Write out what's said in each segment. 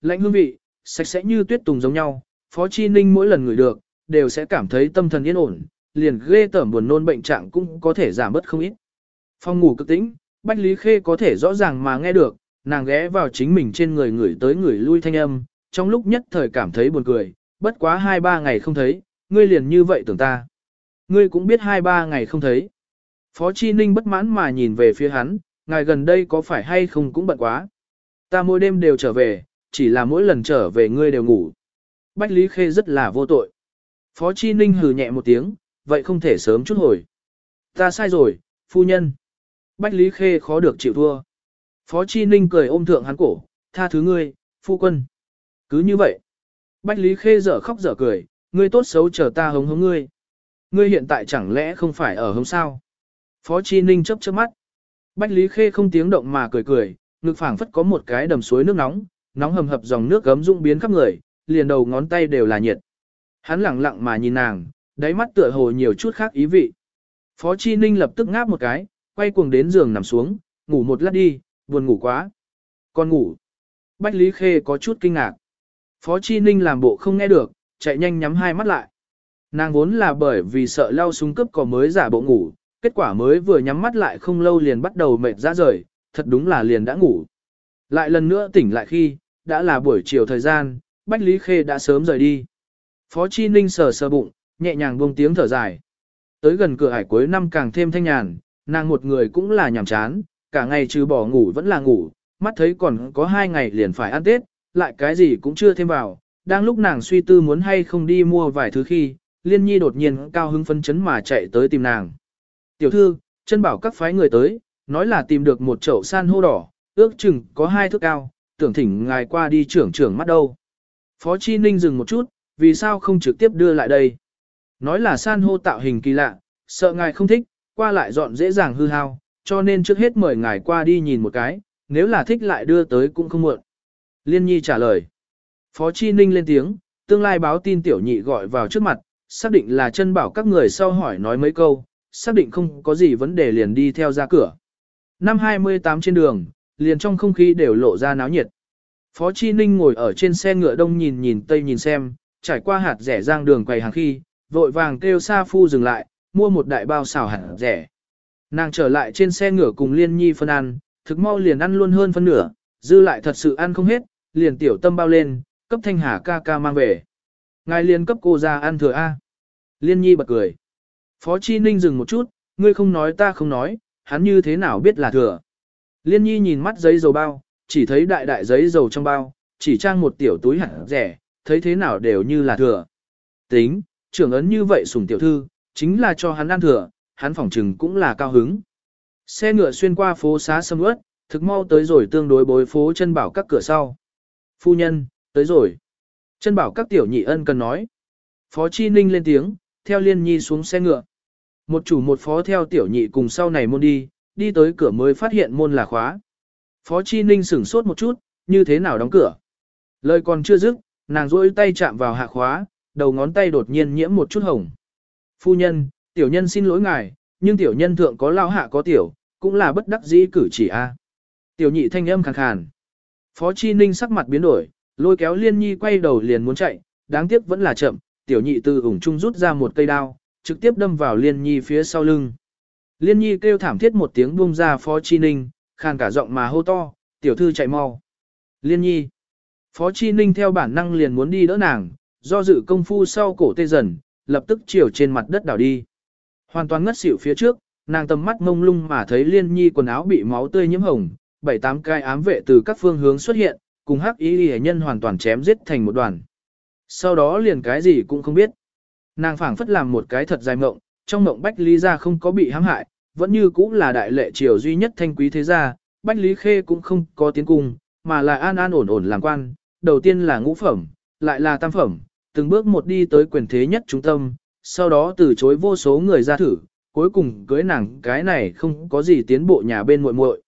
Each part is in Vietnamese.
lãnh hương vị, sạch sẽ như tuyết tùng giống nhau, Phó Chi Ninh mỗi lần ngửi được, đều sẽ cảm thấy tâm thần yên ổn, liền ghê tởm buồn nôn bệnh trạng cũng có thể giảm bớt không ít. Phòng ngủ cực tĩnh, Bách Lý Khê có thể rõ ràng mà nghe được, nàng ghé vào chính mình trên người người tới người lui thanh âm, trong lúc nhất thời cảm thấy buồn cười, bất quá hai ba ngày không thấy, ngươi liền như vậy tưởng ta. Ngươi cũng biết hai ba ngày không thấy. Phó Chi Ninh bất mãn mà nhìn về phía hắn, ngài gần đây có phải hay không cũng bận quá. Ta mỗi đêm đều trở về, chỉ là mỗi lần trở về ngươi đều ngủ. Bách Lý Khê rất là vô tội. Phó Chi Ninh hừ nhẹ một tiếng, vậy không thể sớm chút hồi. Ta sai rồi, phu nhân. Bách Lý Khê khó được chịu thua. Phó Chi Ninh cười ôm thượng hắn cổ, tha thứ ngươi, phu quân. Cứ như vậy. Bách Lý Khê dở khóc dở cười, ngươi tốt xấu chờ ta hống hống ngươi. Ngươi hiện tại chẳng lẽ không phải ở hống sao? Phó Chi Ninh chớp chớp mắt. Bách Lý Khê không tiếng động mà cười cười, ngực phảng phất có một cái đầm suối nước nóng, nóng hầm hập dòng nước gấm rung biến khắp người, liền đầu ngón tay đều là nhiệt. Hắn lặng lặng mà nhìn nàng, đáy mắt tựa hồ nhiều chút khác ý vị. Phó Chi Ninh lập tức ngáp một cái, quay cuồng đến giường nằm xuống, ngủ một lát đi, buồn ngủ quá. Con ngủ. Bách Lý Khê có chút kinh ngạc. Phó Chi Ninh làm bộ không nghe được, chạy nhanh nhắm hai mắt lại. Nàng vốn là bởi vì sợ lao súng cấp có mới giả bộ ngủ, kết quả mới vừa nhắm mắt lại không lâu liền bắt đầu mệt ra rời, thật đúng là liền đã ngủ. Lại lần nữa tỉnh lại khi, đã là buổi chiều thời gian, Bách Lý Khê đã sớm rời đi. Phó Chi Ninh sờ sờ bụng, nhẹ nhàng buông tiếng thở dài. Tới gần cửa hải cuối năm càng thêm thanh nhàn, nàng một người cũng là nhàm chán, cả ngày trừ bỏ ngủ vẫn là ngủ, mắt thấy còn có hai ngày liền phải ăn Tết, lại cái gì cũng chưa thêm vào. Đang lúc nàng suy tư muốn hay không đi mua vài thứ khi, Liên Nhi đột nhiên cao hứng phấn chấn mà chạy tới tìm nàng. Tiểu thư, chân bảo các phái người tới, nói là tìm được một chậu san hô đỏ, ước chừng có hai thước cao, tưởng thỉnh ngài qua đi trưởng trưởng mắt đâu. Phó Chi Ninh dừng một chút, vì sao không trực tiếp đưa lại đây? Nói là san hô tạo hình kỳ lạ, sợ ngài không thích, qua lại dọn dễ dàng hư hao, cho nên trước hết mời ngài qua đi nhìn một cái, nếu là thích lại đưa tới cũng không muộn. Liên Nhi trả lời. Phó Chi Ninh lên tiếng, tương lai báo tin tiểu nhị gọi vào trước mặt, xác định là chân bảo các người sau hỏi nói mấy câu, xác định không có gì vấn đề liền đi theo ra cửa. Năm 28 trên đường, liền trong không khí đều lộ ra náo nhiệt. Phó Chi Ninh ngồi ở trên xe ngựa đông nhìn nhìn tây nhìn xem, trải qua hạt rẻ giang đường quầy hàng khi, vội vàng kêu Sa Phu dừng lại, mua một đại bao xào hạt rẻ. Nàng trở lại trên xe ngựa cùng Liên Nhi phân ăn, thực mau liền ăn luôn hơn phân nửa, dư lại thật sự ăn không hết, liền tiểu tâm bao lên, cấp thanh hà ca ca mang về. Ngài liền cấp cô ra ăn thừa A. Liên Nhi bật cười. Phó Chi Ninh dừng một chút, ngươi không nói ta không nói, hắn như thế nào biết là thừa. Liên Nhi nhìn mắt giấy dầu bao, chỉ thấy đại đại giấy dầu trong bao, chỉ trang một tiểu túi hẳn rẻ, thấy thế nào đều như là thừa. Tính, trưởng ấn như vậy sủng tiểu thư, chính là cho hắn ăn thừa, hắn phỏng trừng cũng là cao hứng. Xe ngựa xuyên qua phố xá sâm ướt, thực mau tới rồi tương đối bối phố chân bảo các cửa sau. Phu nhân, tới rồi. Chân bảo các tiểu nhị ân cần nói. Phó Chi Ninh lên tiếng, theo Liên Nhi xuống xe ngựa. Một chủ một phó theo tiểu nhị cùng sau này môn đi, đi tới cửa mới phát hiện môn là khóa. Phó Chi Ninh sửng sốt một chút, như thế nào đóng cửa. Lời còn chưa dứt, nàng rỗi tay chạm vào hạ khóa, đầu ngón tay đột nhiên nhiễm một chút hồng. Phu nhân, tiểu nhân xin lỗi ngài, nhưng tiểu nhân thượng có lao hạ có tiểu, cũng là bất đắc dĩ cử chỉ a. Tiểu nhị thanh âm khàn khàn. Phó Chi Ninh sắc mặt biến đổi, lôi kéo Liên Nhi quay đầu liền muốn chạy, đáng tiếc vẫn là chậm, tiểu nhị từ ủng trung rút ra một cây đao, trực tiếp đâm vào Liên Nhi phía sau lưng. Liên Nhi kêu thảm thiết một tiếng buông ra Phó Chi Ninh, khàn cả giọng mà hô to, tiểu thư chạy mau. Liên Nhi. Phó Chi Ninh theo bản năng liền muốn đi đỡ nàng, do dự công phu sau cổ tê dần, lập tức chiều trên mặt đất đảo đi. Hoàn toàn ngất xỉu phía trước, nàng tầm mắt mông lung mà thấy Liên Nhi quần áo bị máu tươi nhiễm hồng, bảy tám cái ám vệ từ các phương hướng xuất hiện, cùng hắc ý hệ nhân hoàn toàn chém giết thành một đoàn. Sau đó liền cái gì cũng không biết. Nàng phảng phất làm một cái thật dài mộng, trong mộng Bách Lý gia không có bị hãm hại, vẫn như cũng là đại lệ triều duy nhất thanh quý thế gia, Bách Lý Khê cũng không có tiến cung, mà là an an ổn ổn làm quan, đầu tiên là ngũ phẩm, lại là tam phẩm, từng bước một đi tới quyền thế nhất trung tâm, sau đó từ chối vô số người ra thử, cuối cùng cưới nàng cái này không có gì tiến bộ nhà bên muội muội.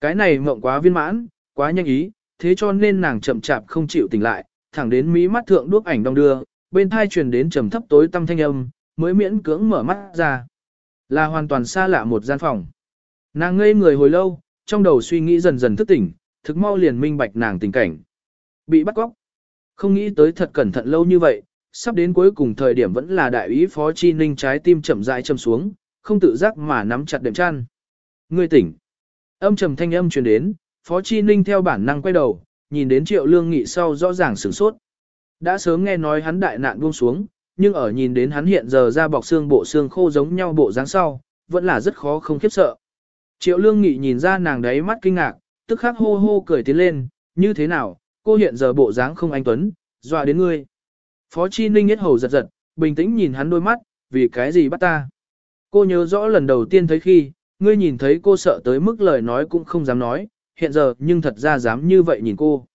Cái này mộng quá viên mãn, quá nhanh ý, thế cho nên nàng chậm chạp không chịu tỉnh lại, thẳng đến mí mắt thượng đuốc ảnh đong đưa, bên thai truyền đến trầm thấp tối tâm thanh âm, mới miễn cưỡng mở mắt ra. Là hoàn toàn xa lạ một gian phòng. Nàng ngây người hồi lâu, trong đầu suy nghĩ dần dần thức tỉnh, thực mau liền minh bạch nàng tình cảnh. bị bắt cóc. Không nghĩ tới thật cẩn thận lâu như vậy, sắp đến cuối cùng thời điểm vẫn là đại úy Phó Chi Ninh trái tim chậm rãi châm xuống, không tự giác mà nắm chặt đệm chăn. Ngươi tỉnh. Âm trầm thanh âm truyền đến, Phó Chi Ninh theo bản năng quay đầu, nhìn đến Triệu Lương Nghị sau rõ ràng sửng sốt. Đã sớm nghe nói hắn đại nạn buông xuống, nhưng ở nhìn đến hắn hiện giờ ra bọc xương bộ xương khô giống nhau bộ dáng sau, vẫn là rất khó không khiếp sợ. Triệu Lương Nghị nhìn ra nàng đấy mắt kinh ngạc, tức khắc hô hô cười tiến lên, như thế nào, cô hiện giờ bộ dáng không anh tuấn, dọa đến ngươi. Phó Chi Ninh nhất hầu giật giật, bình tĩnh nhìn hắn đôi mắt, vì cái gì bắt ta. Cô nhớ rõ lần đầu tiên thấy khi, ngươi nhìn thấy cô sợ tới mức lời nói cũng không dám nói, hiện giờ nhưng thật ra dám như vậy nhìn cô.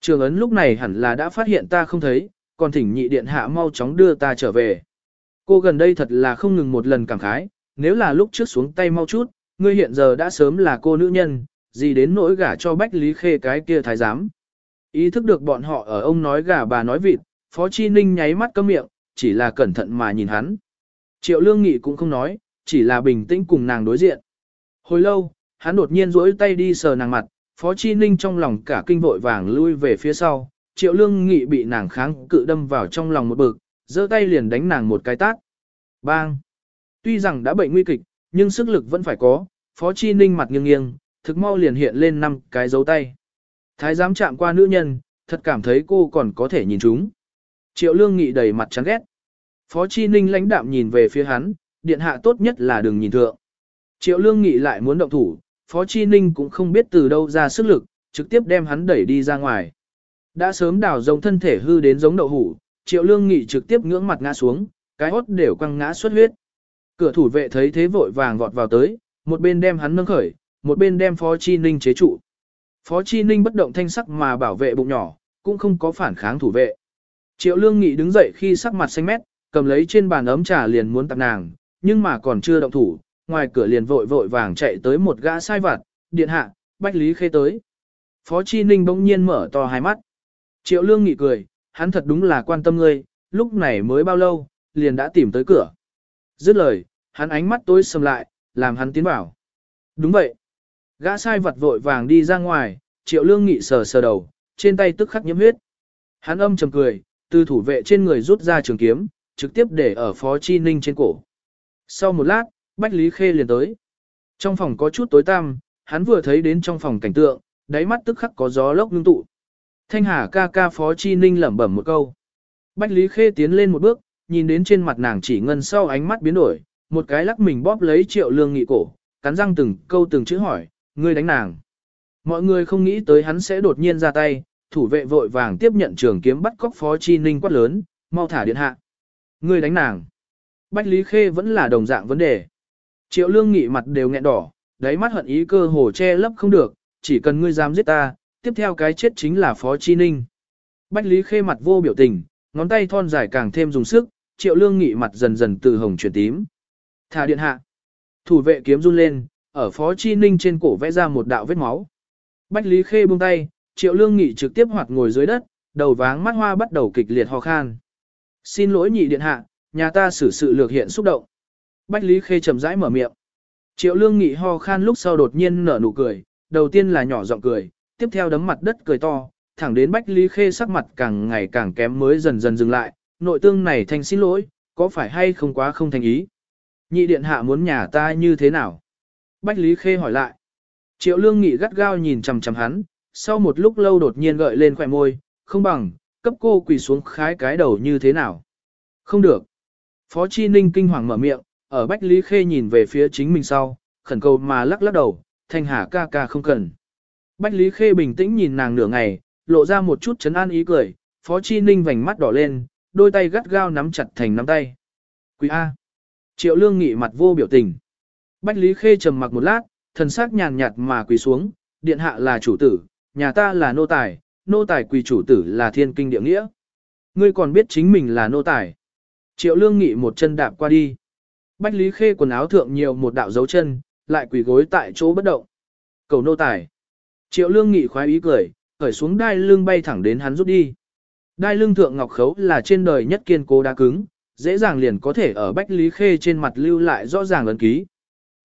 Trường ấn lúc này hẳn là đã phát hiện ta không thấy, còn thỉnh nhị điện hạ mau chóng đưa ta trở về. Cô gần đây thật là không ngừng một lần cảm khái, nếu là lúc trước xuống tay mau chút, ngươi hiện giờ đã sớm là cô nữ nhân, gì đến nỗi gả cho Bách Lý Khê cái kia thái giám. Ý thức được bọn họ ở ông nói gà bà nói vịt, Phó Chi Ninh nháy mắt cấm miệng, chỉ là cẩn thận mà nhìn hắn. Triệu Lương Nghị cũng không nói, chỉ là bình tĩnh cùng nàng đối diện. Hồi lâu, hắn đột nhiên duỗi tay đi sờ nàng mặt, Phó Chi Ninh trong lòng cả kinh vội vàng lui về phía sau, Triệu Lương Nghị bị nàng kháng cự đâm vào trong lòng một bực, giơ tay liền đánh nàng một cái tát. Bang! Tuy rằng đã bệnh nguy kịch, nhưng sức lực vẫn phải có, Phó Chi Ninh mặt nghiêng nghiêng, thực mau liền hiện lên năm cái dấu tay. Thái giám chạm qua nữ nhân, thật cảm thấy cô còn có thể nhìn chúng. Triệu Lương Nghị đầy mặt chán ghét. Phó Chi Ninh lãnh đạm nhìn về phía hắn, điện hạ tốt nhất là đừng nhìn thượng. Triệu Lương Nghị lại muốn động thủ, Phó Chi Ninh cũng không biết từ đâu ra sức lực, trực tiếp đem hắn đẩy đi ra ngoài. Đã sớm đào rông thân thể hư đến giống đậu hủ, Triệu Lương Nghị trực tiếp ngưỡng mặt ngã xuống, cái hốt đều quăng ngã xuất huyết. Cửa thủ vệ thấy thế vội vàng vọt vào tới, một bên đem hắn nâng khởi, một bên đem Phó Chi Ninh chế trụ. Phó Chi Ninh bất động thanh sắc mà bảo vệ bụng nhỏ, cũng không có phản kháng thủ vệ. Triệu Lương Nghị đứng dậy khi sắc mặt xanh mét, cầm lấy trên bàn ấm trà liền muốn tặng nàng, nhưng mà còn chưa động thủ, ngoài cửa liền vội vội vàng chạy tới một gã sai vặt, điện hạ, Bách Lý Khê tới. Phó Chi Ninh bỗng nhiên mở to hai mắt. Triệu Lương Nghị cười, hắn thật đúng là quan tâm ngươi, lúc này mới bao lâu, liền đã tìm tới cửa. Dứt lời, hắn ánh mắt tối sầm lại, làm hắn tiến vào. Đúng vậy. Gã sai vật vội vàng đi ra ngoài, triệu lương nghị sờ sờ đầu, trên tay tức khắc nhiễm huyết. Hắn âm trầm cười, từ thủ vệ trên người rút ra trường kiếm, trực tiếp để ở phó chi ninh trên cổ. Sau một lát, Bách Lý Khê liền tới. Trong phòng có chút tối tăm, hắn vừa thấy đến trong phòng cảnh tượng, đáy mắt tức khắc có gió lốc ngưng tụ. Thanh Hà ca ca phó chi ninh lẩm bẩm một câu. Bách Lý Khê tiến lên một bước, nhìn đến trên mặt nàng chỉ ngân sau ánh mắt biến đổi, một cái lắc mình bóp lấy triệu lương nghị cổ, cắn răng từng câu từng chữ hỏi, ngươi đánh nàng. Mọi người không nghĩ tới hắn sẽ đột nhiên ra tay, thủ vệ vội vàng tiếp nhận trường kiếm bắt cóc phó chi ninh quát lớn, mau thả điện hạ. Ngươi đánh nàng. Bách Lý Khê vẫn là đồng dạng vấn đề. Triệu lương nghị mặt đều nghẹn đỏ, đáy mắt hận ý cơ hồ che lấp không được, chỉ cần ngươi dám giết ta, tiếp theo cái chết chính là phó chi ninh. Bách Lý Khê mặt vô biểu tình, ngón tay thon dài càng thêm dùng sức, triệu lương nghị mặt dần dần từ hồng chuyển tím. Thả điện hạ. Thủ vệ kiếm run lên, ở phó chi ninh trên cổ vẽ ra một đạo vết máu. Bách Lý Khê buông tay, triệu lương nghị trực tiếp hoạt ngồi dưới đất, đầu váng mắt hoa bắt đầu kịch liệt ho khan. Xin lỗi nhị điện hạ, nhà ta xử sự lược hiện xúc động. Bách Lý Khê chậm rãi mở miệng. Triệu lương nghị ho khan lúc sau đột nhiên nở nụ cười, đầu tiên là nhỏ giọng cười, tiếp theo đấm mặt đất cười to, thẳng đến Bách Lý Khê sắc mặt càng ngày càng kém mới dần dần dừng lại, nội tương này thành xin lỗi, có phải hay không quá không thành ý. Nhị điện hạ muốn nhà ta như thế nào? Bách Lý Khê hỏi lại. Triệu Lương Nghị gắt gao nhìn chằm chằm hắn, sau một lúc lâu đột nhiên gợi lên khỏe môi, không bằng, cấp cô quỳ xuống khái cái đầu như thế nào? Không được. Phó Chi Ninh kinh hoàng mở miệng, ở Bách Lý Khê nhìn về phía chính mình sau, khẩn cầu mà lắc lắc đầu, thanh hà ca ca không cần. Bách Lý Khê bình tĩnh nhìn nàng nửa ngày, lộ ra một chút chấn an ý cười, Phó Chi Ninh vành mắt đỏ lên, đôi tay gắt gao nắm chặt thành nắm tay. Quỳ A. Triệu Lương Nghị mặt vô biểu tình. Bách Lý Khê trầm mặc một lát, thần sắc nhàn nhạt mà quỳ xuống, điện hạ là chủ tử, nhà ta là nô tài, nô tài quỳ chủ tử là thiên kinh địa nghĩa. Ngươi còn biết chính mình là nô tài. Triệu Lương Nghị một chân đạp qua đi. Bách Lý Khê quần áo thượng nhiều một đạo dấu chân, lại quỳ gối tại chỗ bất động. Cầu nô tài. Triệu Lương Nghị khoái ý cười, cởi xuống đai lưng bay thẳng đến hắn rút đi. Đai lưng thượng ngọc khấu là trên đời nhất kiên cố đá cứng, dễ dàng liền có thể ở Bách Lý Khê trên mặt lưu lại rõ ràng ấn ký.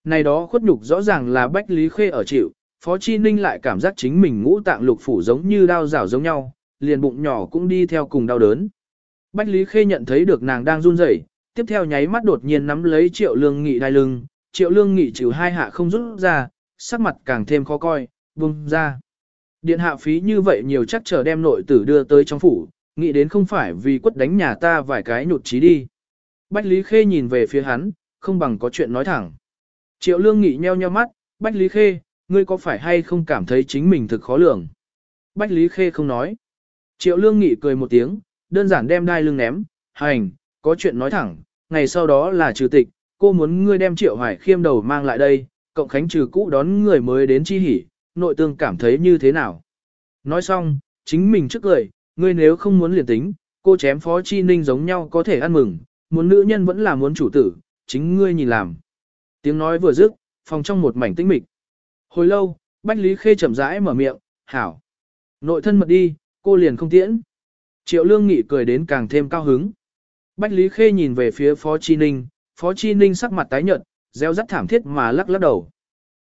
Này đó khuất nhục rõ ràng là Bách Lý Khê ở chịu, Phó Chi Ninh lại cảm giác chính mình ngũ tạng lục phủ giống như đao rảo giống nhau, liền bụng nhỏ cũng đi theo cùng đau đớn. Bách Lý Khê nhận thấy được nàng đang run rẩy, tiếp theo nháy mắt đột nhiên nắm lấy Triệu Lương Nghị đai lưng, Triệu Lương Nghị chịu hai hạ không rút ra, sắc mặt càng thêm khó coi, buông ra. Điện hạ phí như vậy nhiều chắc chờ đem nội tử đưa tới trong phủ, nghĩ đến không phải vì quất đánh nhà ta vài cái nhụt chí đi. Bách Lý Khê nhìn về phía hắn, không bằng có chuyện nói thẳng. Triệu Lương Nghị nheo nheo mắt, Bách Lý Khê, ngươi có phải hay không cảm thấy chính mình thực khó lường? Bách Lý Khê không nói. Triệu Lương Nghị cười một tiếng, đơn giản đem đai lưng ném, hành, có chuyện nói thẳng, ngày sau đó là trừ tịch, cô muốn ngươi đem Triệu Hoài Khiêm đầu mang lại đây, cộng khánh trừ cũ đón người mới đến chi hỉ, nội tương cảm thấy như thế nào? Nói xong, chính mình trước cười, ngươi nếu không muốn liền tính, cô chém phó chi ninh giống nhau có thể ăn mừng, muốn nữ nhân vẫn là muốn chủ tử, chính ngươi nhìn làm. Tiếng nói vừa dứt, phòng trong một mảnh tĩnh mịch. Hồi lâu, Bách Lý Khê chậm rãi mở miệng, hảo. Nội thân mật đi, cô liền không tiễn. Triệu Lương Nghị cười đến càng thêm cao hứng. Bách Lý Khê nhìn về phía Phó Chi Ninh, Phó Chi Ninh sắc mặt tái nhợt, reo rắt thảm thiết mà lắc lắc đầu.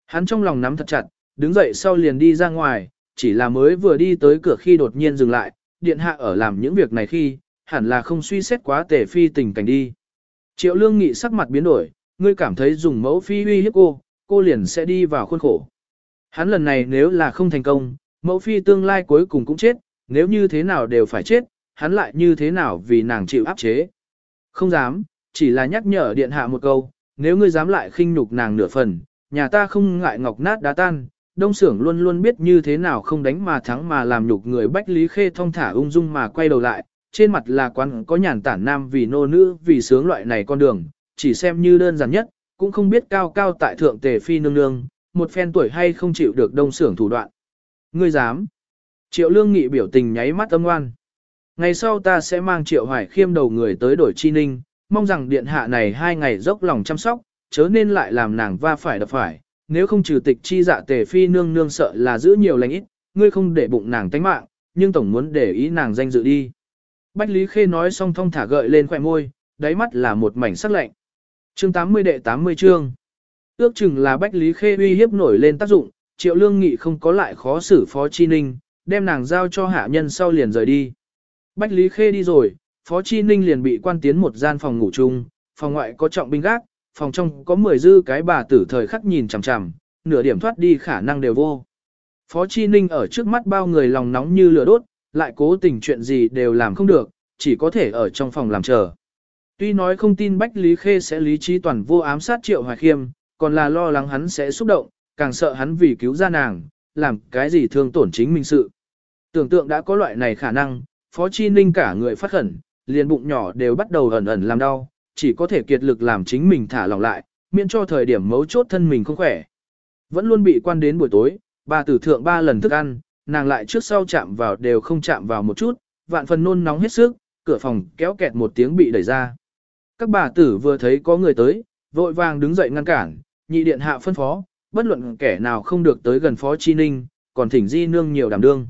Hắn trong lòng nắm thật chặt, đứng dậy sau liền đi ra ngoài, chỉ là mới vừa đi tới cửa khi đột nhiên dừng lại, điện hạ ở làm những việc này khi, hẳn là không suy xét quá tề phi tình cảnh đi. Triệu Lương Nghị sắc mặt biến đổi, ngươi cảm thấy dùng mẫu phi uy hiếp cô, cô liền sẽ đi vào khuôn khổ. Hắn lần này nếu là không thành công, mẫu phi tương lai cuối cùng cũng chết, nếu như thế nào đều phải chết, hắn lại như thế nào vì nàng chịu áp chế. Không dám, chỉ là nhắc nhở điện hạ một câu, nếu ngươi dám lại khinh nhục nàng nửa phần, nhà ta không ngại ngọc nát đá tan, đông sưởng luôn luôn biết như thế nào không đánh mà thắng mà làm nhục người bách lý khê thông thả ung dung mà quay đầu lại, trên mặt là quán có nhàn tản nam vì nô nữ vì sướng loại này con đường, chỉ xem như đơn giản nhất, cũng không biết cao cao tại thượng tề phi nương nương, một phen tuổi hay không chịu được đông sưởng thủ đoạn. Ngươi dám. Triệu lương nghị biểu tình nháy mắt âm ngoan. Ngày sau ta sẽ mang triệu hoài khiêm đầu người tới đổi chi ninh, mong rằng điện hạ này hai ngày dốc lòng chăm sóc, chớ nên lại làm nàng va phải đập phải, nếu không trừ tịch chi dạ tề phi nương nương sợ là giữ nhiều lành ít, ngươi không để bụng nàng tánh mạng, nhưng tổng muốn để ý nàng danh dự đi. Bách Lý Khê nói xong thong thả gợi lên khỏe môi, đáy mắt là một mảnh sắc lạnh. Chương 80 đệ 80 chương. Ước chừng là Bách Lý Khê uy hiếp nổi lên tác dụng, Triệu Lương Nghị không có lại khó xử Phó Chi Ninh, đem nàng giao cho hạ nhân sau liền rời đi. Bách Lý Khê đi rồi, Phó Chi Ninh liền bị quan tiến một gian phòng ngủ chung, phòng ngoại có trọng binh gác, phòng trong có 10 dư cái bà tử thời khắc nhìn chằm chằm, nửa điểm thoát đi khả năng đều vô. Phó Chi Ninh ở trước mắt bao người lòng nóng như lửa đốt, lại cố tình chuyện gì đều làm không được, chỉ có thể ở trong phòng làm chờ. Tuy nói không tin Bách Lý Khê sẽ lý trí toàn vô ám sát Triệu Hoài Khiêm, còn là lo lắng hắn sẽ xúc động, càng sợ hắn vì cứu ra nàng, làm cái gì thương tổn chính mình sự. Tưởng tượng đã có loại này khả năng, Phó Chi Ninh cả người phát khẩn, liền bụng nhỏ đều bắt đầu ẩn ẩn làm đau, chỉ có thể kiệt lực làm chính mình thả lỏng lại, miễn cho thời điểm mấu chốt thân mình không khỏe. Vẫn luôn bị quan đến buổi tối, bà tử thượng ba lần thức ăn, nàng lại trước sau chạm vào đều không chạm vào một chút, vạn phần nôn nóng hết sức, cửa phòng kéo kẹt một tiếng bị đẩy ra. Các bà tử vừa thấy có người tới, vội vàng đứng dậy ngăn cản, nhị điện hạ phân phó, bất luận kẻ nào không được tới gần phó chi ninh, còn thỉnh di nương nhiều đảm đương.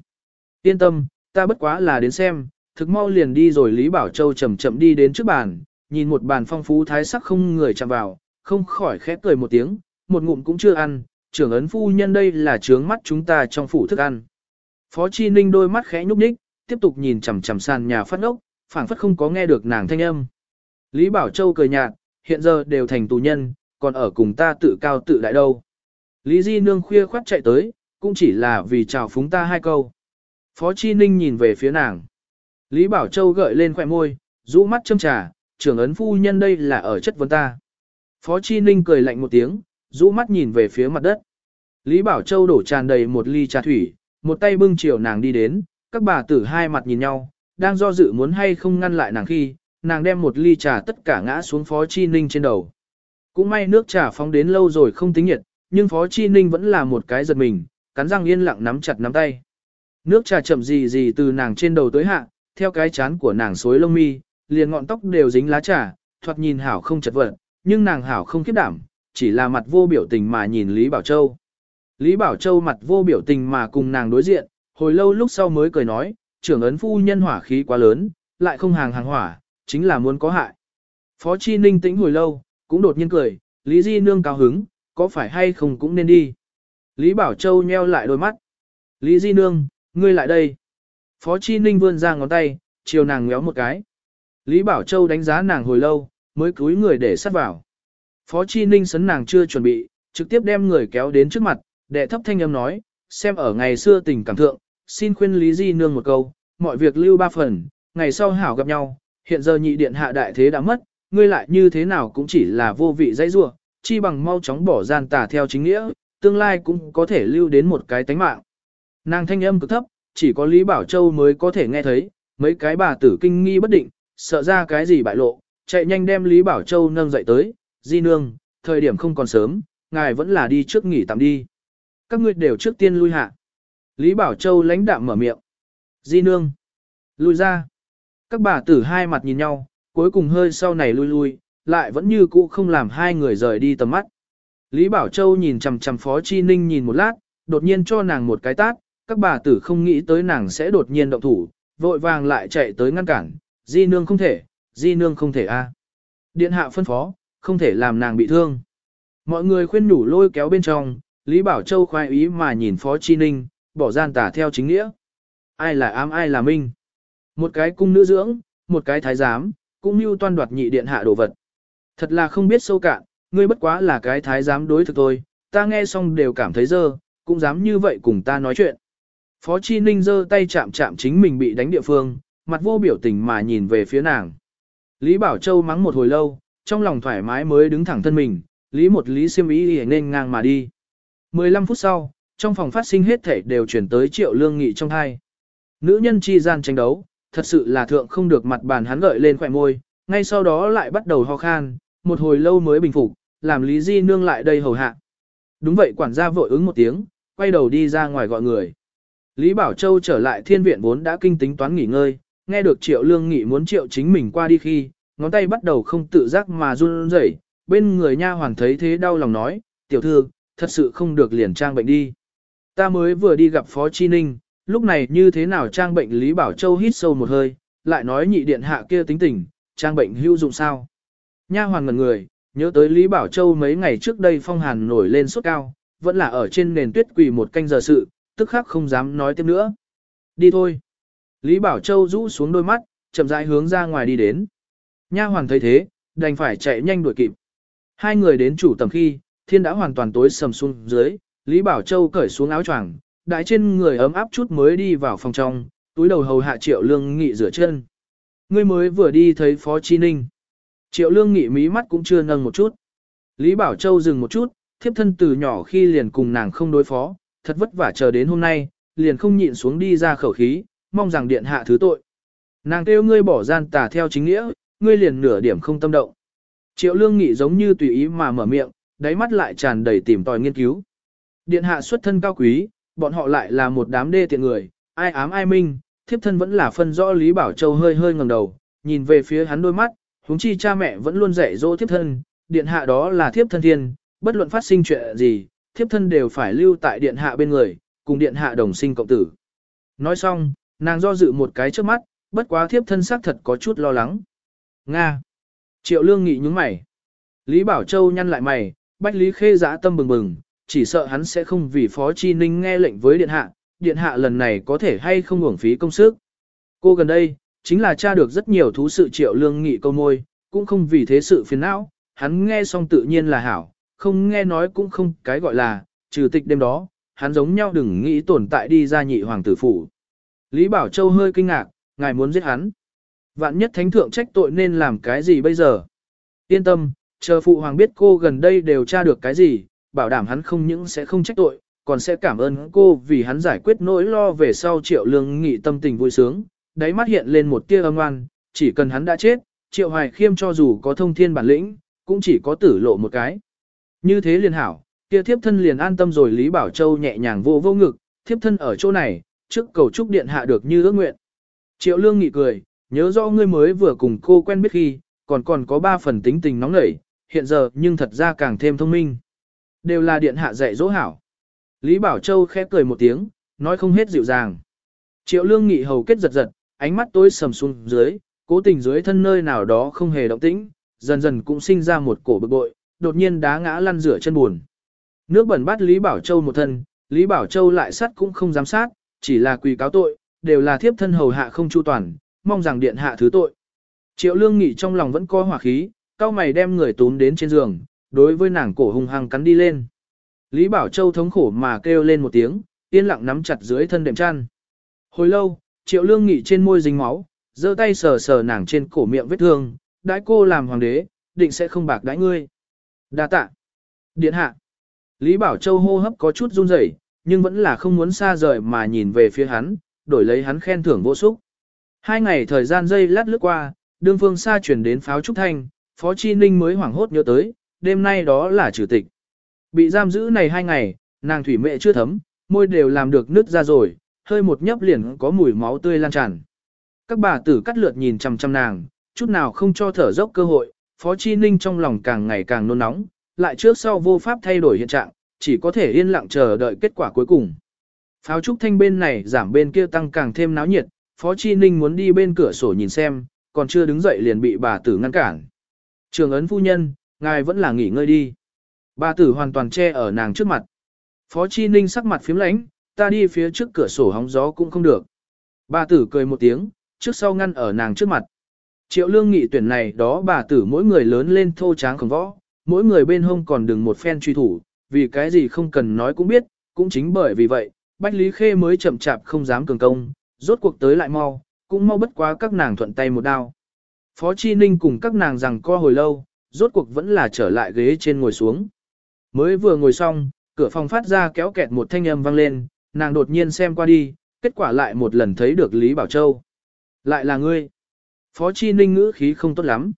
Yên tâm, ta bất quá là đến xem, thực mau liền đi rồi Lý Bảo Châu chậm chậm đi đến trước bàn, nhìn một bàn phong phú thái sắc không người chạm vào, không khỏi khẽ cười một tiếng, một ngụm cũng chưa ăn, trưởng ấn phu nhân đây là trướng mắt chúng ta trong phủ thức ăn. Phó Chi Ninh đôi mắt khẽ nhúc nhích, tiếp tục nhìn chằm chằm sàn nhà phát ốc, phảng phất không có nghe được nàng thanh âm. Lý Bảo Châu cười nhạt, hiện giờ đều thành tù nhân, còn ở cùng ta tự cao tự đại đâu. Lý Di Nương khuya khoát chạy tới, cũng chỉ là vì chào phúng ta hai câu. Phó Chi Ninh nhìn về phía nàng. Lý Bảo Châu gợi lên khỏe môi, rũ mắt châm trà, trưởng ấn phu nhân đây là ở chất vấn ta. Phó Chi Ninh cười lạnh một tiếng, rũ mắt nhìn về phía mặt đất. Lý Bảo Châu đổ tràn đầy một ly trà thủy, một tay bưng chiều nàng đi đến, các bà tử hai mặt nhìn nhau, đang do dự muốn hay không ngăn lại nàng khi, nàng đem một ly trà tất cả ngã xuống Phó Chi Ninh trên đầu. Cũng may nước trà phóng đến lâu rồi không tính nhiệt, nhưng Phó Chi Ninh vẫn là một cái giật mình, cắn răng yên lặng nắm chặt nắm tay. Nước trà chậm gì gì từ nàng trên đầu tới hạ, theo cái chán của nàng suối lông mi, liền ngọn tóc đều dính lá trà, thoạt nhìn hảo không chật vật, nhưng nàng hảo không kiếp đảm, chỉ là mặt vô biểu tình mà nhìn Lý Bảo Châu. Lý Bảo Châu mặt vô biểu tình mà cùng nàng đối diện, hồi lâu lúc sau mới cười nói, trưởng ấn phu nhân hỏa khí quá lớn, lại không hàng hàng hỏa, chính là muốn có hại. Phó Chi Ninh tĩnh hồi lâu, cũng đột nhiên cười, Lý Di Nương cao hứng, có phải hay không cũng nên đi. Lý Bảo Châu nheo lại đôi mắt. Lý Di Nương, ngươi lại đây. Phó Chi Ninh vươn ra ngón tay, chiều nàng ngéo một cái. Lý Bảo Châu đánh giá nàng hồi lâu, mới cúi người để sát vào. Phó Chi Ninh sấn nàng chưa chuẩn bị, trực tiếp đem người kéo đến trước mặt, đệ thấp thanh âm nói, xem ở ngày xưa tình cảm thượng, xin khuyên Lý Di Nương một câu, mọi việc lưu ba phần, ngày sau hảo gặp nhau, hiện giờ nhị điện hạ đại thế đã mất, ngươi lại như thế nào cũng chỉ là vô vị dãy rua, chi bằng mau chóng bỏ gian tà theo chính nghĩa, tương lai cũng có thể lưu đến một cái tánh mạng. Nàng thanh âm cực thấp, chỉ có Lý Bảo Châu mới có thể nghe thấy, mấy cái bà tử kinh nghi bất định, sợ ra cái gì bại lộ, chạy nhanh đem Lý Bảo Châu nâng dậy tới, di nương, thời điểm không còn sớm, ngài vẫn là đi trước nghỉ tạm đi. Các ngươi đều trước tiên lui hạ. Lý Bảo Châu lãnh đạm mở miệng. Di nương. Lui ra. Các bà tử hai mặt nhìn nhau, cuối cùng hơi sau này lui lui, lại vẫn như cũ không làm hai người rời đi tầm mắt. Lý Bảo Châu nhìn chằm chằm Phó Chi Ninh nhìn một lát, đột nhiên cho nàng một cái tát, các bà tử không nghĩ tới nàng sẽ đột nhiên động thủ, vội vàng lại chạy tới ngăn cản, di nương không thể, di nương không thể a. À. Điện hạ phân phó, không thể làm nàng bị thương. Mọi người khuyên nhủ lôi kéo bên trong, Lý Bảo Châu khoái ý mà nhìn Phó Chi Ninh, bỏ gian tả theo chính nghĩa. Ai là ám ai là minh. Một cái cung nữ dưỡng, một cái thái giám, cũng như toan đoạt nhị điện hạ đồ vật. Thật là không biết sâu cạn, ngươi bất quá là cái thái giám đối thực tôi, ta nghe xong đều cảm thấy dơ, cũng dám như vậy cùng ta nói chuyện. Phó Chi Ninh giơ tay chạm chạm chính mình bị đánh địa phương, mặt vô biểu tình mà nhìn về phía nàng. Lý Bảo Châu mắng một hồi lâu, trong lòng thoải mái mới đứng thẳng thân mình, Lý một Lý siêm ý nên ngang mà đi. 15 phút sau, trong phòng phát sinh hết thể đều chuyển tới triệu lương nghị trong hai. Nữ nhân chi gian tranh đấu, thật sự là thượng không được mặt bàn hắn gợi lên khỏe môi, ngay sau đó lại bắt đầu ho khan, một hồi lâu mới bình phục, làm Lý Di nương lại đây hầu hạ. Đúng vậy quản gia vội ứng một tiếng, quay đầu đi ra ngoài gọi người. Lý Bảo Châu trở lại thiên viện vốn đã kinh tính toán nghỉ ngơi, nghe được triệu lương nghị muốn triệu chính mình qua đi khi, ngón tay bắt đầu không tự giác mà run rẩy. bên người nha hoàn thấy thế đau lòng nói, tiểu thư, thật sự không được liền trang bệnh đi. Ta mới vừa đi gặp Phó Chi Ninh, lúc này như thế nào trang bệnh Lý Bảo Châu hít sâu một hơi, lại nói nhị điện hạ kia tính tình, trang bệnh hữu dụng sao. Nha hoàn ngần người, nhớ tới Lý Bảo Châu mấy ngày trước đây phong hàn nổi lên sốt cao, vẫn là ở trên nền tuyết quỳ một canh giờ sự, tức khắc không dám nói tiếp nữa. Đi thôi. Lý Bảo Châu rũ xuống đôi mắt, chậm rãi hướng ra ngoài đi đến. Nha hoàn thấy thế, đành phải chạy nhanh đuổi kịp. Hai người đến chủ tầm khi, thiên đã hoàn toàn tối sầm xuống dưới, Lý Bảo Châu cởi xuống áo choàng, đại trên người ấm áp chút mới đi vào phòng trong, túi đầu hầu hạ Triệu Lương Nghị rửa chân. Ngươi mới vừa đi thấy Phó Chi Ninh. Triệu Lương Nghị mí mắt cũng chưa nâng một chút. Lý Bảo Châu dừng một chút, thiếp thân từ nhỏ khi liền cùng nàng không đối phó, thật vất vả chờ đến hôm nay, liền không nhịn xuống đi ra khẩu khí, mong rằng điện hạ thứ tội. Nàng kêu ngươi bỏ gian tà theo chính nghĩa, ngươi liền nửa điểm không tâm động. Triệu lương nghị giống như tùy ý mà mở miệng, đáy mắt lại tràn đầy tìm tòi nghiên cứu. Điện hạ xuất thân cao quý, bọn họ lại là một đám đê tiện người, ai ám ai minh, thiếp thân vẫn là phân rõ Lý Bảo Châu hơi hơi ngẩng đầu, nhìn về phía hắn đôi mắt, huống chi cha mẹ vẫn luôn dạy dỗ thiếp thân, điện hạ đó là thiếp thân thiên, bất luận phát sinh chuyện gì, thiếp thân đều phải lưu tại điện hạ bên người, cùng điện hạ đồng sinh cộng tử. Nói xong, nàng do dự một cái trước mắt, bất quá thiếp thân xác thật có chút lo lắng. Nga. Triệu lương nghị nhúng mày. Lý Bảo Châu nhăn lại mày, Bách Lý Khê giã tâm bừng bừng, chỉ sợ hắn sẽ không vì Phó Chi Ninh nghe lệnh với điện hạ, điện hạ lần này có thể hay không hưởng phí công sức. Cô gần đây, chính là tra được rất nhiều thú sự triệu lương nghị câu môi, cũng không vì thế sự phiền não, hắn nghe xong tự nhiên là hảo, không nghe nói cũng không cái gọi là, trừ tịch đêm đó, hắn giống nhau đừng nghĩ tồn tại đi ra nhị hoàng tử phủ. Lý Bảo Châu hơi kinh ngạc, ngài muốn giết hắn. Vạn nhất thánh thượng trách tội nên làm cái gì bây giờ? Yên tâm, chờ phụ hoàng biết cô gần đây đều tra được cái gì, bảo đảm hắn không những sẽ không trách tội, còn sẽ cảm ơn cô vì hắn giải quyết nỗi lo về sau triệu lương nghị tâm tình vui sướng. Đáy mắt hiện lên một tia âm ngoan, chỉ cần hắn đã chết, triệu hoài khiêm cho dù có thông thiên bản lĩnh, cũng chỉ có tử lộ một cái. Như thế liền hảo, kia thiếp thân liền an tâm rồi Lý Bảo Châu nhẹ nhàng vô vô ngực, thiếp thân ở chỗ này, trước cầu chúc điện hạ được như ước nguyện. Triệu lương nghị cười, nhớ rõ ngươi mới vừa cùng cô quen biết khi, còn còn có ba phần tính tình nóng nảy, hiện giờ nhưng thật ra càng thêm thông minh. Đều là điện hạ dạy dỗ hảo. Lý Bảo Châu khẽ cười một tiếng, nói không hết dịu dàng. Triệu lương nghị hầu kết giật giật, ánh mắt tối sầm xuống dưới, cố tình dưới thân nơi nào đó không hề động tĩnh, dần dần cũng sinh ra một cổ bực bội, đột nhiên đá ngã lăn rửa chân buồn. Nước bẩn bắt Lý Bảo Châu một thân, Lý Bảo Châu lại sát cũng không dám sát, chỉ là quỳ cáo tội, đều là thiếp thân hầu hạ không chu toàn, mong rằng điện hạ thứ tội. Triệu lương nghị trong lòng vẫn có hỏa khí, cao mày đem người tốn đến trên giường, đối với nàng cổ hung hăng cắn đi lên. Lý Bảo Châu thống khổ mà kêu lên một tiếng, yên lặng nắm chặt dưới thân đệm chăn. Hồi lâu, triệu lương nghị trên môi dính máu, giơ tay sờ sờ nàng trên cổ miệng vết thương, đãi cô làm hoàng đế, định sẽ không bạc đãi ngươi. đa tạ. Điện hạ. Lý Bảo Châu hô hấp có chút run rẩy, nhưng vẫn là không muốn xa rời mà nhìn về phía hắn, đổi lấy hắn khen thưởng vô xúc. Hai ngày thời gian dây lát lướt qua, đương phương xa chuyển đến pháo trúc thanh, Phó Chi Ninh mới hoảng hốt nhớ tới, đêm nay đó là trừ tịch. Bị giam giữ này hai ngày, nàng thủy mẹ chưa thấm, môi đều làm được nứt ra rồi, hơi một nhấp liền có mùi máu tươi lan tràn. Các bà tử cắt lượt nhìn chằm chằm nàng, chút nào không cho thở dốc cơ hội, Phó Chi Ninh trong lòng càng ngày càng nôn nóng, lại trước sau vô pháp thay đổi hiện trạng, chỉ có thể yên lặng chờ đợi kết quả cuối cùng. Pháo trúc thanh bên này giảm bên kia tăng càng thêm náo nhiệt, Phó Chi Ninh muốn đi bên cửa sổ nhìn xem, còn chưa đứng dậy liền bị bà tử ngăn cản. Trường ấn phu nhân, ngài vẫn là nghỉ ngơi đi. Bà tử hoàn toàn che ở nàng trước mặt. Phó Chi Ninh sắc mặt phím lãnh, ta đi phía trước cửa sổ hóng gió cũng không được. Bà tử cười một tiếng, trước sau ngăn ở nàng trước mặt. Triệu lương nghị tuyển này đó bà tử mỗi người lớn lên thô tráng khổng võ, mỗi người bên hông còn đừng một phen truy thủ, vì cái gì không cần nói cũng biết, cũng chính bởi vì vậy, Bách Lý Khê mới chậm chạp không dám cường công, rốt cuộc tới lại mau, cũng mau bất quá các nàng thuận tay một đao. Phó Chi Ninh cùng các nàng rằng co hồi lâu, rốt cuộc vẫn là trở lại ghế trên ngồi xuống. Mới vừa ngồi xong, cửa phòng phát ra kéo kẹt một thanh âm vang lên, nàng đột nhiên xem qua đi, kết quả lại một lần thấy được Lý Bảo Châu. Lại là ngươi. Phó Chi Ninh ngữ khí không tốt lắm.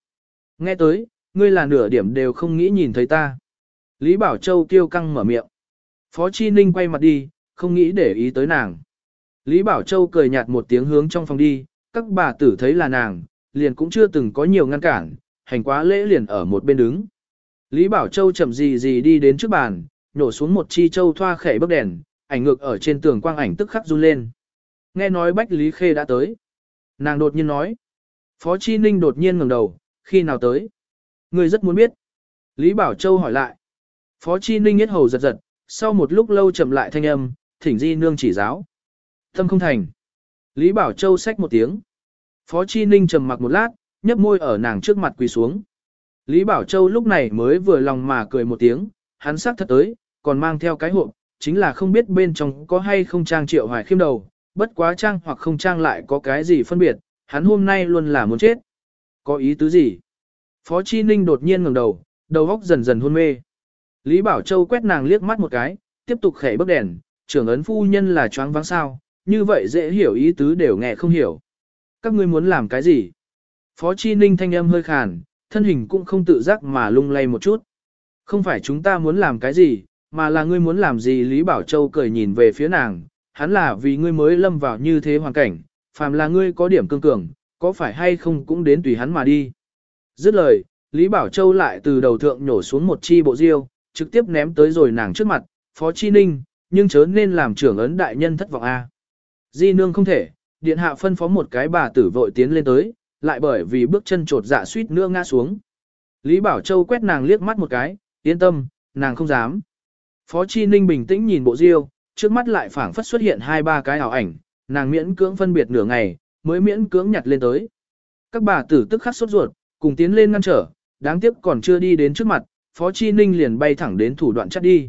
Nghe tới, ngươi là nửa điểm đều không nghĩ nhìn thấy ta. Lý Bảo Châu kêu căng mở miệng. Phó Chi Ninh quay mặt đi, không nghĩ để ý tới nàng. Lý Bảo Châu cười nhạt một tiếng hướng trong phòng đi, các bà tử thấy là nàng, liền cũng chưa từng có nhiều ngăn cản, hành quá lễ liền ở một bên đứng. Lý Bảo Châu chậm gì gì đi đến trước bàn, nhổ xuống một chi châu thoa khẽ bức đèn, ảnh ngược ở trên tường quang ảnh tức khắc run lên. Nghe nói Bách Lý Khê đã tới. Nàng đột nhiên nói. Phó Chi Ninh đột nhiên ngẩng đầu, khi nào tới? Người rất muốn biết. Lý Bảo Châu hỏi lại. Phó Chi Ninh nhất hầu giật giật, sau một lúc lâu chậm lại thanh âm, thỉnh di nương chỉ giáo. Thâm không thành. Lý Bảo Châu xách một tiếng. Phó Chi Ninh trầm mặc một lát, nhấp môi ở nàng trước mặt quỳ xuống. Lý Bảo Châu lúc này mới vừa lòng mà cười một tiếng, hắn sắc thật tới, còn mang theo cái hộp, chính là không biết bên trong có hay không trang triệu hoài khiêm đầu, bất quá trang hoặc không trang lại có cái gì phân biệt, hắn hôm nay luôn là muốn chết. Có ý tứ gì? Phó Chi Ninh đột nhiên ngẩng đầu, đầu óc dần dần hôn mê. Lý Bảo Châu quét nàng liếc mắt một cái, tiếp tục khẽ bức đèn, trưởng ấn phu nhân là choáng váng sao, như vậy dễ hiểu ý tứ đều nghe không hiểu. Các ngươi muốn làm cái gì? Phó Chi Ninh thanh âm hơi khàn, thân hình cũng không tự giác mà lung lay một chút. Không phải chúng ta muốn làm cái gì, mà là ngươi muốn làm gì Lý Bảo Châu cười nhìn về phía nàng, hắn là vì ngươi mới lâm vào như thế hoàn cảnh, phàm là ngươi có điểm cương cường, có phải hay không cũng đến tùy hắn mà đi. Dứt lời, Lý Bảo Châu lại từ đầu thượng nhổ xuống một chi bộ diêu, trực tiếp ném tới rồi nàng trước mặt, Phó Chi Ninh, nhưng chớ nên làm trưởng ấn đại nhân thất vọng a. Di nương không thể, điện hạ phân phó một cái bà tử vội tiến lên tới, lại bởi vì bước chân trột dạ suýt nữa ngã xuống. Lý Bảo Châu quét nàng liếc mắt một cái, yên tâm, nàng không dám. Phó Chi Ninh bình tĩnh nhìn bộ diêu, trước mắt lại phảng phất xuất hiện hai ba cái ảo ảnh, nàng miễn cưỡng phân biệt nửa ngày, mới miễn cưỡng nhặt lên tới. Các bà tử tức khắc sốt ruột, cùng tiến lên ngăn trở, đáng tiếc còn chưa đi đến trước mặt, Phó Chi Ninh liền bay thẳng đến thủ đoạn chắt đi.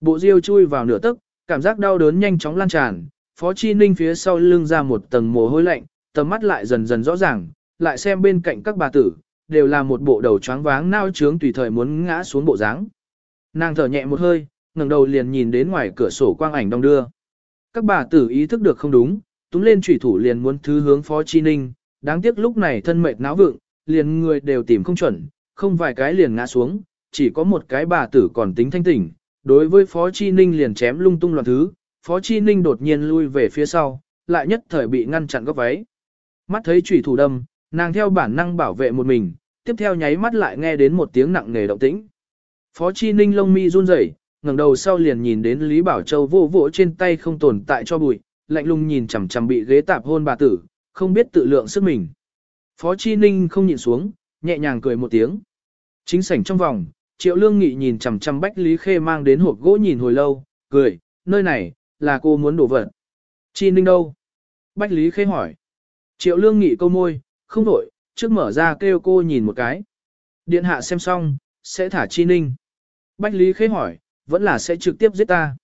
Bộ diêu chui vào nửa tức, cảm giác đau đớn nhanh chóng lan tràn, Phó Chi Ninh phía sau lưng ra một tầng mồ hôi lạnh, tầm mắt lại dần dần rõ ràng, lại xem bên cạnh các bà tử, đều là một bộ đầu choáng váng nao trướng tùy thời muốn ngã xuống bộ dáng. Nàng thở nhẹ một hơi, ngẩng đầu liền nhìn đến ngoài cửa sổ quang ảnh đông đưa. Các bà tử ý thức được không đúng, túm lên chủy thủ liền muốn thứ hướng Phó Chi Ninh, đáng tiếc lúc này thân mệt náo vượng, liền người đều tìm không chuẩn, không vài cái liền ngã xuống, chỉ có một cái bà tử còn tính thanh tỉnh. Đối với Phó Chi Ninh liền chém lung tung loạn thứ, Phó Chi Ninh đột nhiên lui về phía sau, lại nhất thời bị ngăn chặn góc váy. Mắt thấy chủy thủ đâm, nàng theo bản năng bảo vệ một mình, tiếp theo nháy mắt lại nghe đến một tiếng nặng nề động tĩnh. Phó Chi Ninh lông mi run rẩy, ngẩng đầu sau liền nhìn đến Lý Bảo Châu vô vỗ trên tay không tồn tại cho bụi, lạnh lùng nhìn chằm chằm bị ghế tạp hôn bà tử, không biết tự lượng sức mình. Phó Chi Ninh không nhìn xuống, nhẹ nhàng cười một tiếng. Chính sảnh trong vòng, Triệu Lương Nghị nhìn chằm chằm Bách Lý Khê mang đến hộp gỗ nhìn hồi lâu, cười, nơi này, là cô muốn đổ vật. Chi Ninh đâu? Bách Lý Khê hỏi. Triệu Lương Nghị câu môi, không đổi, trước mở ra kêu cô nhìn một cái. Điện hạ xem xong, sẽ thả chi ninh. Bách Lý Khê hỏi, vẫn là sẽ trực tiếp giết ta.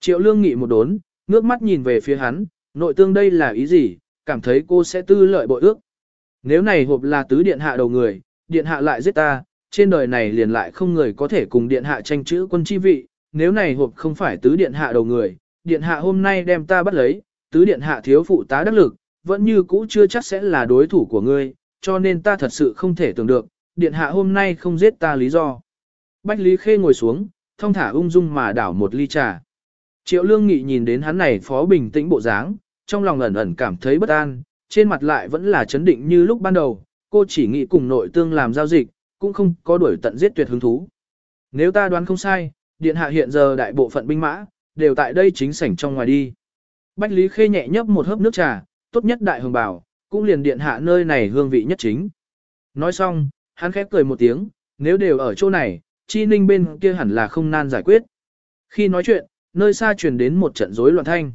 Triệu Lương Nghị một đốn, ngước mắt nhìn về phía hắn, nội tương đây là ý gì, cảm thấy cô sẽ tư lợi bội ước. Nếu này hộp là tứ điện hạ đầu người, điện hạ lại giết ta, trên đời này liền lại không người có thể cùng điện hạ tranh chữ quân chi vị, nếu này hộp không phải tứ điện hạ đầu người, điện hạ hôm nay đem ta bắt lấy, tứ điện hạ thiếu phụ tá đắc lực, vẫn như cũ chưa chắc sẽ là đối thủ của ngươi, cho nên ta thật sự không thể tưởng được, điện hạ hôm nay không giết ta lý do. Bách Lý Khê ngồi xuống, thông thả ung dung mà đảo một ly trà. Triệu Lương Nghị nhìn đến hắn này phó bình tĩnh bộ dáng, trong lòng ẩn ẩn cảm thấy bất an, trên mặt lại vẫn là chấn định như lúc ban đầu, cô chỉ nghĩ cùng nội tương làm giao dịch, cũng không có đuổi tận giết tuyệt hứng thú. Nếu ta đoán không sai, điện hạ hiện giờ đại bộ phận binh mã, đều tại đây chính sảnh trong ngoài đi. Bách Lý Khê nhẹ nhấp một hớp nước trà, tốt nhất đại hồng bảo, cũng liền điện hạ nơi này hương vị nhất chính. Nói xong, hắn khép cười một tiếng, nếu đều ở chỗ này, chi ninh bên kia hẳn là không nan giải quyết. Khi nói chuyện, nơi xa truyền đến một trận rối loạn thanh.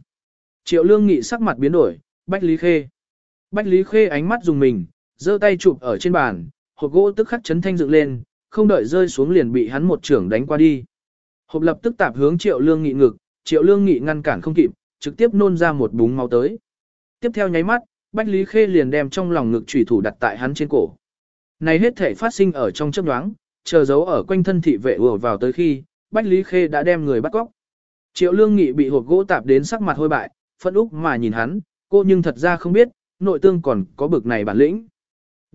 Triệu lương nghị sắc mặt biến đổi, Bách Lý Khê. Bách Lý Khê ánh mắt dùng mình, giơ tay chụp ở trên bàn, hộp gỗ tức khắc chấn thanh dựng lên, không đợi rơi xuống liền bị hắn một trưởng đánh qua đi. Hộp lập tức tạp hướng triệu lương nghị ngực, triệu lương nghị ngăn cản không kịp, trực tiếp nôn ra một búng máu tới. Tiếp theo nháy mắt, Bách Lý Khê liền đem trong lòng ngực chủy thủ đặt tại hắn trên cổ. Này hết thể phát sinh ở trong chớp nhoáng, chờ dấu ở quanh thân thị vệ ùa vào tới khi, Bách Lý Khê đã đem người bắt cóc. Triệu Lương Nghị bị hộp gỗ tạp đến sắc mặt hôi bại, phân úc mà nhìn hắn, cô nhưng thật ra không biết, nội tương còn có bực này bản lĩnh.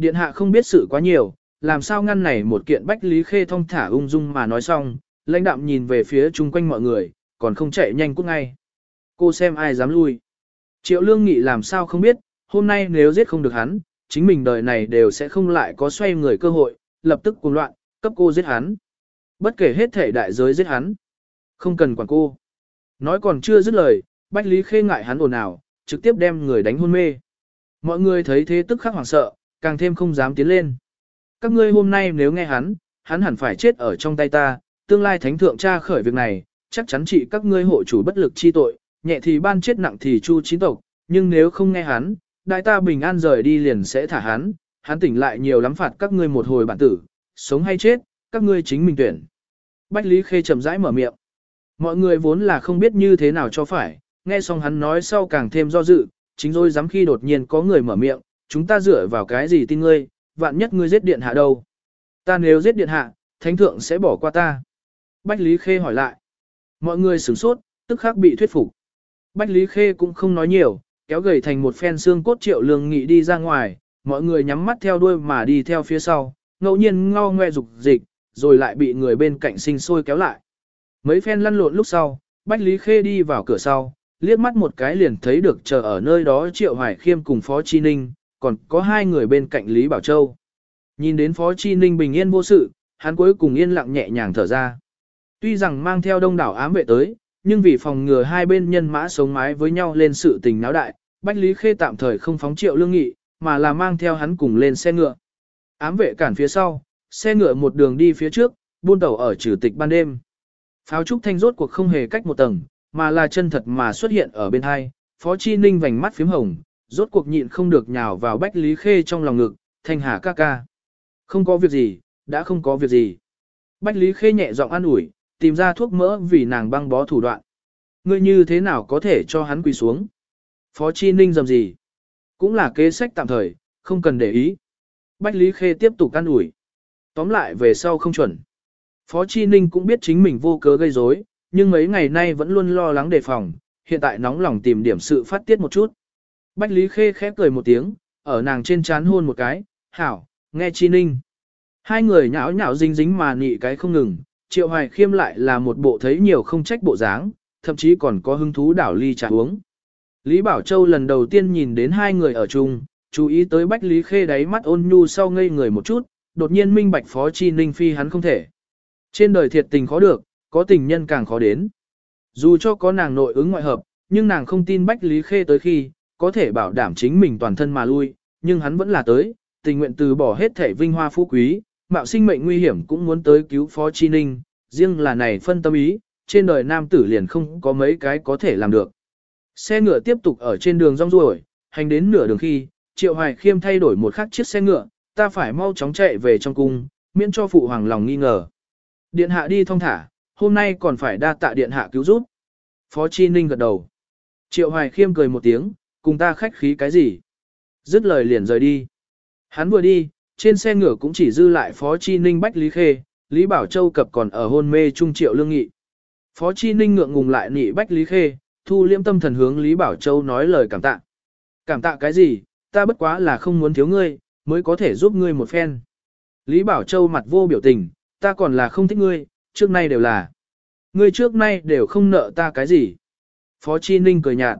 Điện hạ không biết sự quá nhiều, làm sao ngăn này một kiện Bách Lý Khê thông thả ung dung mà nói xong, lãnh đạm nhìn về phía chung quanh mọi người, còn không chạy nhanh cút ngay. Cô xem ai dám lui. Triệu Lương Nghị làm sao không biết, hôm nay nếu giết không được hắn, chính mình đời này đều sẽ không lại có xoay người cơ hội, lập tức cuồng loạn, cấp cô giết hắn. Bất kể hết thể đại giới giết hắn. Không cần quản cô. Nói còn chưa dứt lời, Bách Lý Khê ngại hắn ồn ào, trực tiếp đem người đánh hôn mê. Mọi người thấy thế tức khắc hoảng sợ, càng thêm không dám tiến lên. Các ngươi hôm nay nếu nghe hắn, hắn hẳn phải chết ở trong tay ta, tương lai thánh thượng tra khởi việc này, chắc chắn trị các ngươi hộ chủ bất lực chi tội, nhẹ thì ban chết nặng thì chu chín tộc, nhưng nếu không nghe hắn, đại ta bình an rời đi liền sẽ thả hắn, hắn tỉnh lại nhiều lắm phạt các ngươi một hồi bản tử, sống hay chết, các ngươi chính mình tuyển. Bách Lý Khê chậm rãi mở miệng. Mọi người vốn là không biết như thế nào cho phải, nghe xong hắn nói sau càng thêm do dự, chính rồi dám khi đột nhiên có người mở miệng, chúng ta dựa vào cái gì tin ngươi, vạn nhất ngươi giết điện hạ đâu. Ta nếu giết điện hạ, thánh thượng sẽ bỏ qua ta. Bách Lý Khê hỏi lại. Mọi người sửng sốt, tức khắc bị thuyết phục. Bách Lý Khê cũng không nói nhiều, kéo gầy thành một phen xương cốt triệu lương nghị đi ra ngoài, mọi người nhắm mắt theo đuôi mà đi theo phía sau, ngẫu nhiên ngao ngoe dục dịch, rồi lại bị người bên cạnh sinh sôi kéo lại. Mấy phen lăn lộn lúc sau, Bách Lý Khê đi vào cửa sau, liếc mắt một cái liền thấy được chờ ở nơi đó Triệu Hoài Khiêm cùng Phó Chi Ninh, còn có hai người bên cạnh Lý Bảo Châu. Nhìn đến Phó Chi Ninh bình yên vô sự, hắn cuối cùng yên lặng nhẹ nhàng thở ra. Tuy rằng mang theo đông đảo ám vệ tới, nhưng vì phòng ngừa hai bên nhân mã sống mái với nhau lên sự tình náo đại, Bách Lý Khê tạm thời không phóng triệu lương nghị, mà là mang theo hắn cùng lên xe ngựa. Ám vệ cản phía sau, xe ngựa một đường đi phía trước, buôn tàu ở trừ tịch ban đêm. Pháo trúc thanh rốt cuộc không hề cách một tầng, mà là chân thật mà xuất hiện ở bên hai, Phó Chi Ninh vành mắt phím hồng, rốt cuộc nhịn không được nhào vào Bách Lý Khê trong lòng ngực, thanh hà ca ca. Không có việc gì, đã không có việc gì. Bách Lý Khê nhẹ giọng an ủi, tìm ra thuốc mỡ vì nàng băng bó thủ đoạn. Ngươi như thế nào có thể cho hắn quỳ xuống? Phó Chi Ninh dầm gì? Cũng là kế sách tạm thời, không cần để ý. Bách Lý Khê tiếp tục can ủi. Tóm lại về sau không chuẩn. Phó Chi Ninh cũng biết chính mình vô cớ gây rối, nhưng mấy ngày nay vẫn luôn lo lắng đề phòng, hiện tại nóng lòng tìm điểm sự phát tiết một chút. Bách Lý Khê khép cười một tiếng, ở nàng trên chán hôn một cái, hảo, nghe Chi Ninh. Hai người nhão nhão dính dính mà nị cái không ngừng, Triệu Hoài Khiêm lại là một bộ thấy nhiều không trách bộ dáng, thậm chí còn có hứng thú đảo ly trà uống. Lý Bảo Châu lần đầu tiên nhìn đến hai người ở chung, chú ý tới Bách Lý Khê đáy mắt ôn nhu sau ngây người một chút, đột nhiên minh bạch Phó Chi Ninh phi hắn không thể. Trên đời thiệt tình khó được, có tình nhân càng khó đến. Dù cho có nàng nội ứng ngoại hợp, nhưng nàng không tin Bách Lý Khê tới khi, có thể bảo đảm chính mình toàn thân mà lui, nhưng hắn vẫn là tới, tình nguyện từ bỏ hết thể vinh hoa phú quý, mạo sinh mệnh nguy hiểm cũng muốn tới cứu Phó Chi Ninh, riêng là này phân tâm ý, trên đời nam tử liền không có mấy cái có thể làm được. Xe ngựa tiếp tục ở trên đường rong ruổi, hành đến nửa đường khi, Triệu Hoài Khiêm thay đổi một khác chiếc xe ngựa, ta phải mau chóng chạy về trong cung, miễn cho phụ hoàng lòng nghi ngờ. Điện hạ đi thong thả, hôm nay còn phải đa tạ điện hạ cứu giúp. Phó Chi Ninh gật đầu. Triệu Hoài Khiêm cười một tiếng, cùng ta khách khí cái gì? Dứt lời liền rời đi. Hắn vừa đi, trên xe ngựa cũng chỉ dư lại Phó Chi Ninh Bách Lý Khê, Lý Bảo Châu cập còn ở hôn mê trung triệu lương nghị. Phó Chi Ninh ngượng ngùng lại nị Bách Lý Khê, thu liêm tâm thần hướng Lý Bảo Châu nói lời cảm tạ. Cảm tạ cái gì, ta bất quá là không muốn thiếu ngươi, mới có thể giúp ngươi một phen. Lý Bảo Châu mặt vô biểu tình, ta còn là không thích ngươi, trước nay đều là. Ngươi trước nay đều không nợ ta cái gì. Phó Chi Ninh cười nhạt.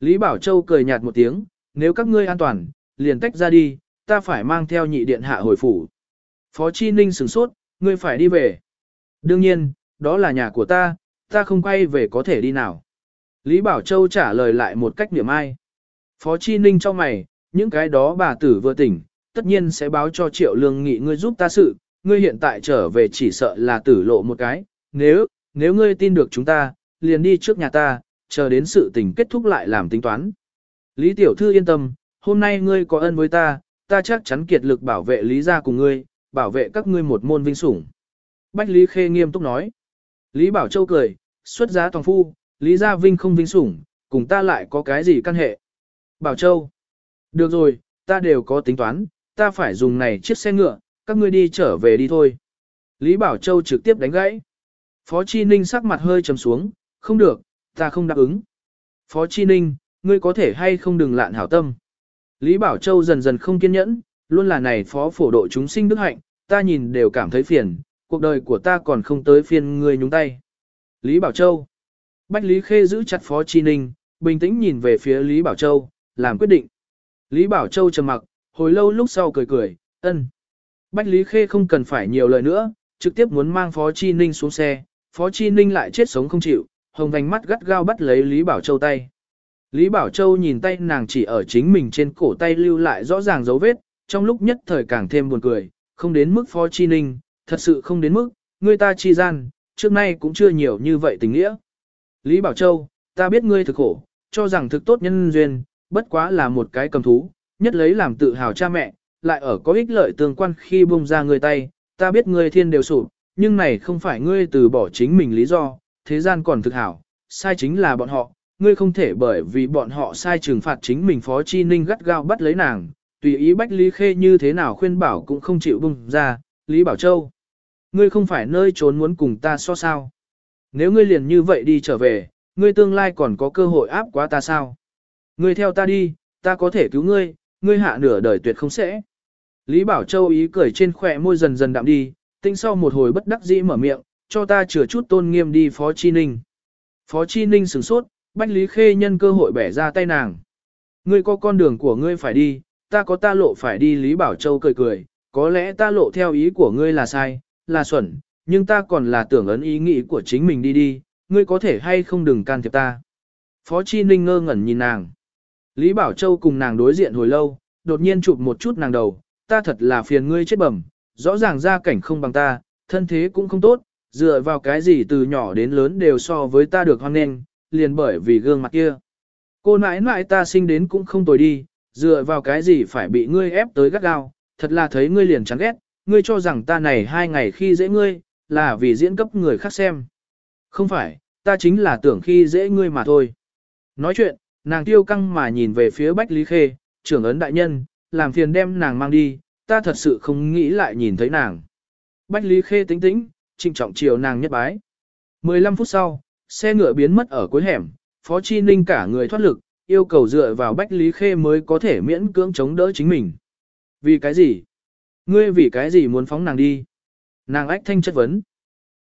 Lý Bảo Châu cười nhạt một tiếng, nếu các ngươi an toàn, liền tách ra đi, ta phải mang theo nhị điện hạ hồi phủ. Phó Chi Ninh sửng sốt, ngươi phải đi về. Đương nhiên, đó là nhà của ta, ta không quay về có thể đi nào. Lý Bảo Châu trả lời lại một cách niệm ai. Phó Chi Ninh cho mày, những cái đó bà tử vừa tỉnh, tất nhiên sẽ báo cho Triệu Lương Nghị ngươi giúp ta sự, ngươi hiện tại trở về chỉ sợ là tử lộ một cái, nếu, nếu ngươi tin được chúng ta, liền đi trước nhà ta, chờ đến sự tình kết thúc lại làm tính toán. Lý Tiểu Thư yên tâm, hôm nay ngươi có ân với ta, ta chắc chắn kiệt lực bảo vệ Lý gia cùng ngươi, bảo vệ các ngươi một môn vinh sủng. Bách Lý Khê nghiêm túc nói. Lý Bảo Châu cười, xuất giá toàn phu, Lý Gia Vinh không vinh sủng, cùng ta lại có cái gì căn hệ. Bảo Châu. Được rồi, ta đều có tính toán, ta phải dùng này chiếc xe ngựa, các ngươi đi trở về đi thôi. Lý Bảo Châu trực tiếp đánh gãy. Phó Chi Ninh sắc mặt hơi trầm xuống, không được, ta không đáp ứng. Phó Chi Ninh, ngươi có thể hay không đừng lạn hảo tâm. Lý Bảo Châu dần dần không kiên nhẫn, luôn là này phó phổ độ chúng sinh đức hạnh, ta nhìn đều cảm thấy phiền, cuộc đời của ta còn không tới phiền ngươi nhúng tay. Lý Bảo Châu. Bách Lý Khê giữ chặt Phó Chi Ninh, bình tĩnh nhìn về phía Lý Bảo Châu, làm quyết định. Lý Bảo Châu trầm mặc, hồi lâu lúc sau cười cười, ân. Bách Lý Khê không cần phải nhiều lời nữa, trực tiếp muốn mang Phó Chi Ninh xuống xe, Phó Chi Ninh lại chết sống không chịu, hồng vành mắt gắt gao bắt lấy Lý Bảo Châu tay. Lý Bảo Châu nhìn tay nàng chỉ ở chính mình trên cổ tay lưu lại rõ ràng dấu vết, trong lúc nhất thời càng thêm buồn cười, không đến mức Phó Chi Ninh, thật sự không đến mức, người ta chi gian, trước nay cũng chưa nhiều như vậy tình nghĩa. Lý Bảo Châu, ta biết ngươi thực khổ, cho rằng thực tốt nhân duyên, bất quá là một cái cầm thú, nhất lấy làm tự hào cha mẹ, lại ở có ích lợi tương quan khi bung ra người tay, ta biết ngươi thiên đều sụp, nhưng này không phải ngươi từ bỏ chính mình lý do, thế gian còn thực hảo, sai chính là bọn họ, ngươi không thể bởi vì bọn họ sai trừng phạt chính mình Phó Chi Ninh gắt gao bắt lấy nàng, tùy ý Bách Lý Khê như thế nào khuyên bảo cũng không chịu bung ra, Lý Bảo Châu. Ngươi không phải nơi trốn muốn cùng ta so sao. Nếu ngươi liền như vậy đi trở về, ngươi tương lai còn có cơ hội áp quá ta sao? Ngươi theo ta đi, ta có thể cứu ngươi, ngươi hạ nửa đời tuyệt không sẽ. Lý Bảo Châu ý cười trên khỏe môi dần dần đạm đi, tinh sau một hồi bất đắc dĩ mở miệng, cho ta chừa chút tôn nghiêm đi Phó Chi Ninh. Phó Chi Ninh sửng sốt, Bách Lý Khê nhân cơ hội bẻ ra tay nàng. Ngươi có con đường của ngươi phải đi, ta có ta lộ phải đi Lý Bảo Châu cười cười, có lẽ ta lộ theo ý của ngươi là sai, là xuẩn, nhưng ta còn là tưởng ấn ý nghĩ của chính mình đi đi, ngươi có thể hay không đừng can thiệp ta. Phó Chi Ninh ngơ ngẩn nhìn nàng. Lý Bảo Châu cùng nàng đối diện hồi lâu, đột nhiên chụp một chút nàng đầu, ta thật là phiền ngươi chết bẩm, rõ ràng gia cảnh không bằng ta, thân thế cũng không tốt, dựa vào cái gì từ nhỏ đến lớn đều so với ta được hoan nghênh, liền bởi vì gương mặt kia. Cô nãi nãi ta sinh đến cũng không tồi đi, dựa vào cái gì phải bị ngươi ép tới gắt gao, thật là thấy ngươi liền chán ghét, ngươi cho rằng ta này hai ngày khi dễ ngươi, là vì diễn cấp người khác xem. Không phải, ta chính là tưởng khi dễ ngươi mà thôi. Nói chuyện, nàng tiêu căng mà nhìn về phía Bách Lý Khê, trưởng ấn đại nhân, làm phiền đem nàng mang đi, ta thật sự không nghĩ lại nhìn thấy nàng. Bách Lý Khê tính tĩnh, trịnh trọng chiều nàng nhất bái. 15 phút sau, xe ngựa biến mất ở cuối hẻm, Phó Chi Ninh cả người thoát lực, yêu cầu dựa vào Bách Lý Khê mới có thể miễn cưỡng chống đỡ chính mình. Vì cái gì? Ngươi vì cái gì muốn phóng nàng đi? Nàng ách thanh chất vấn.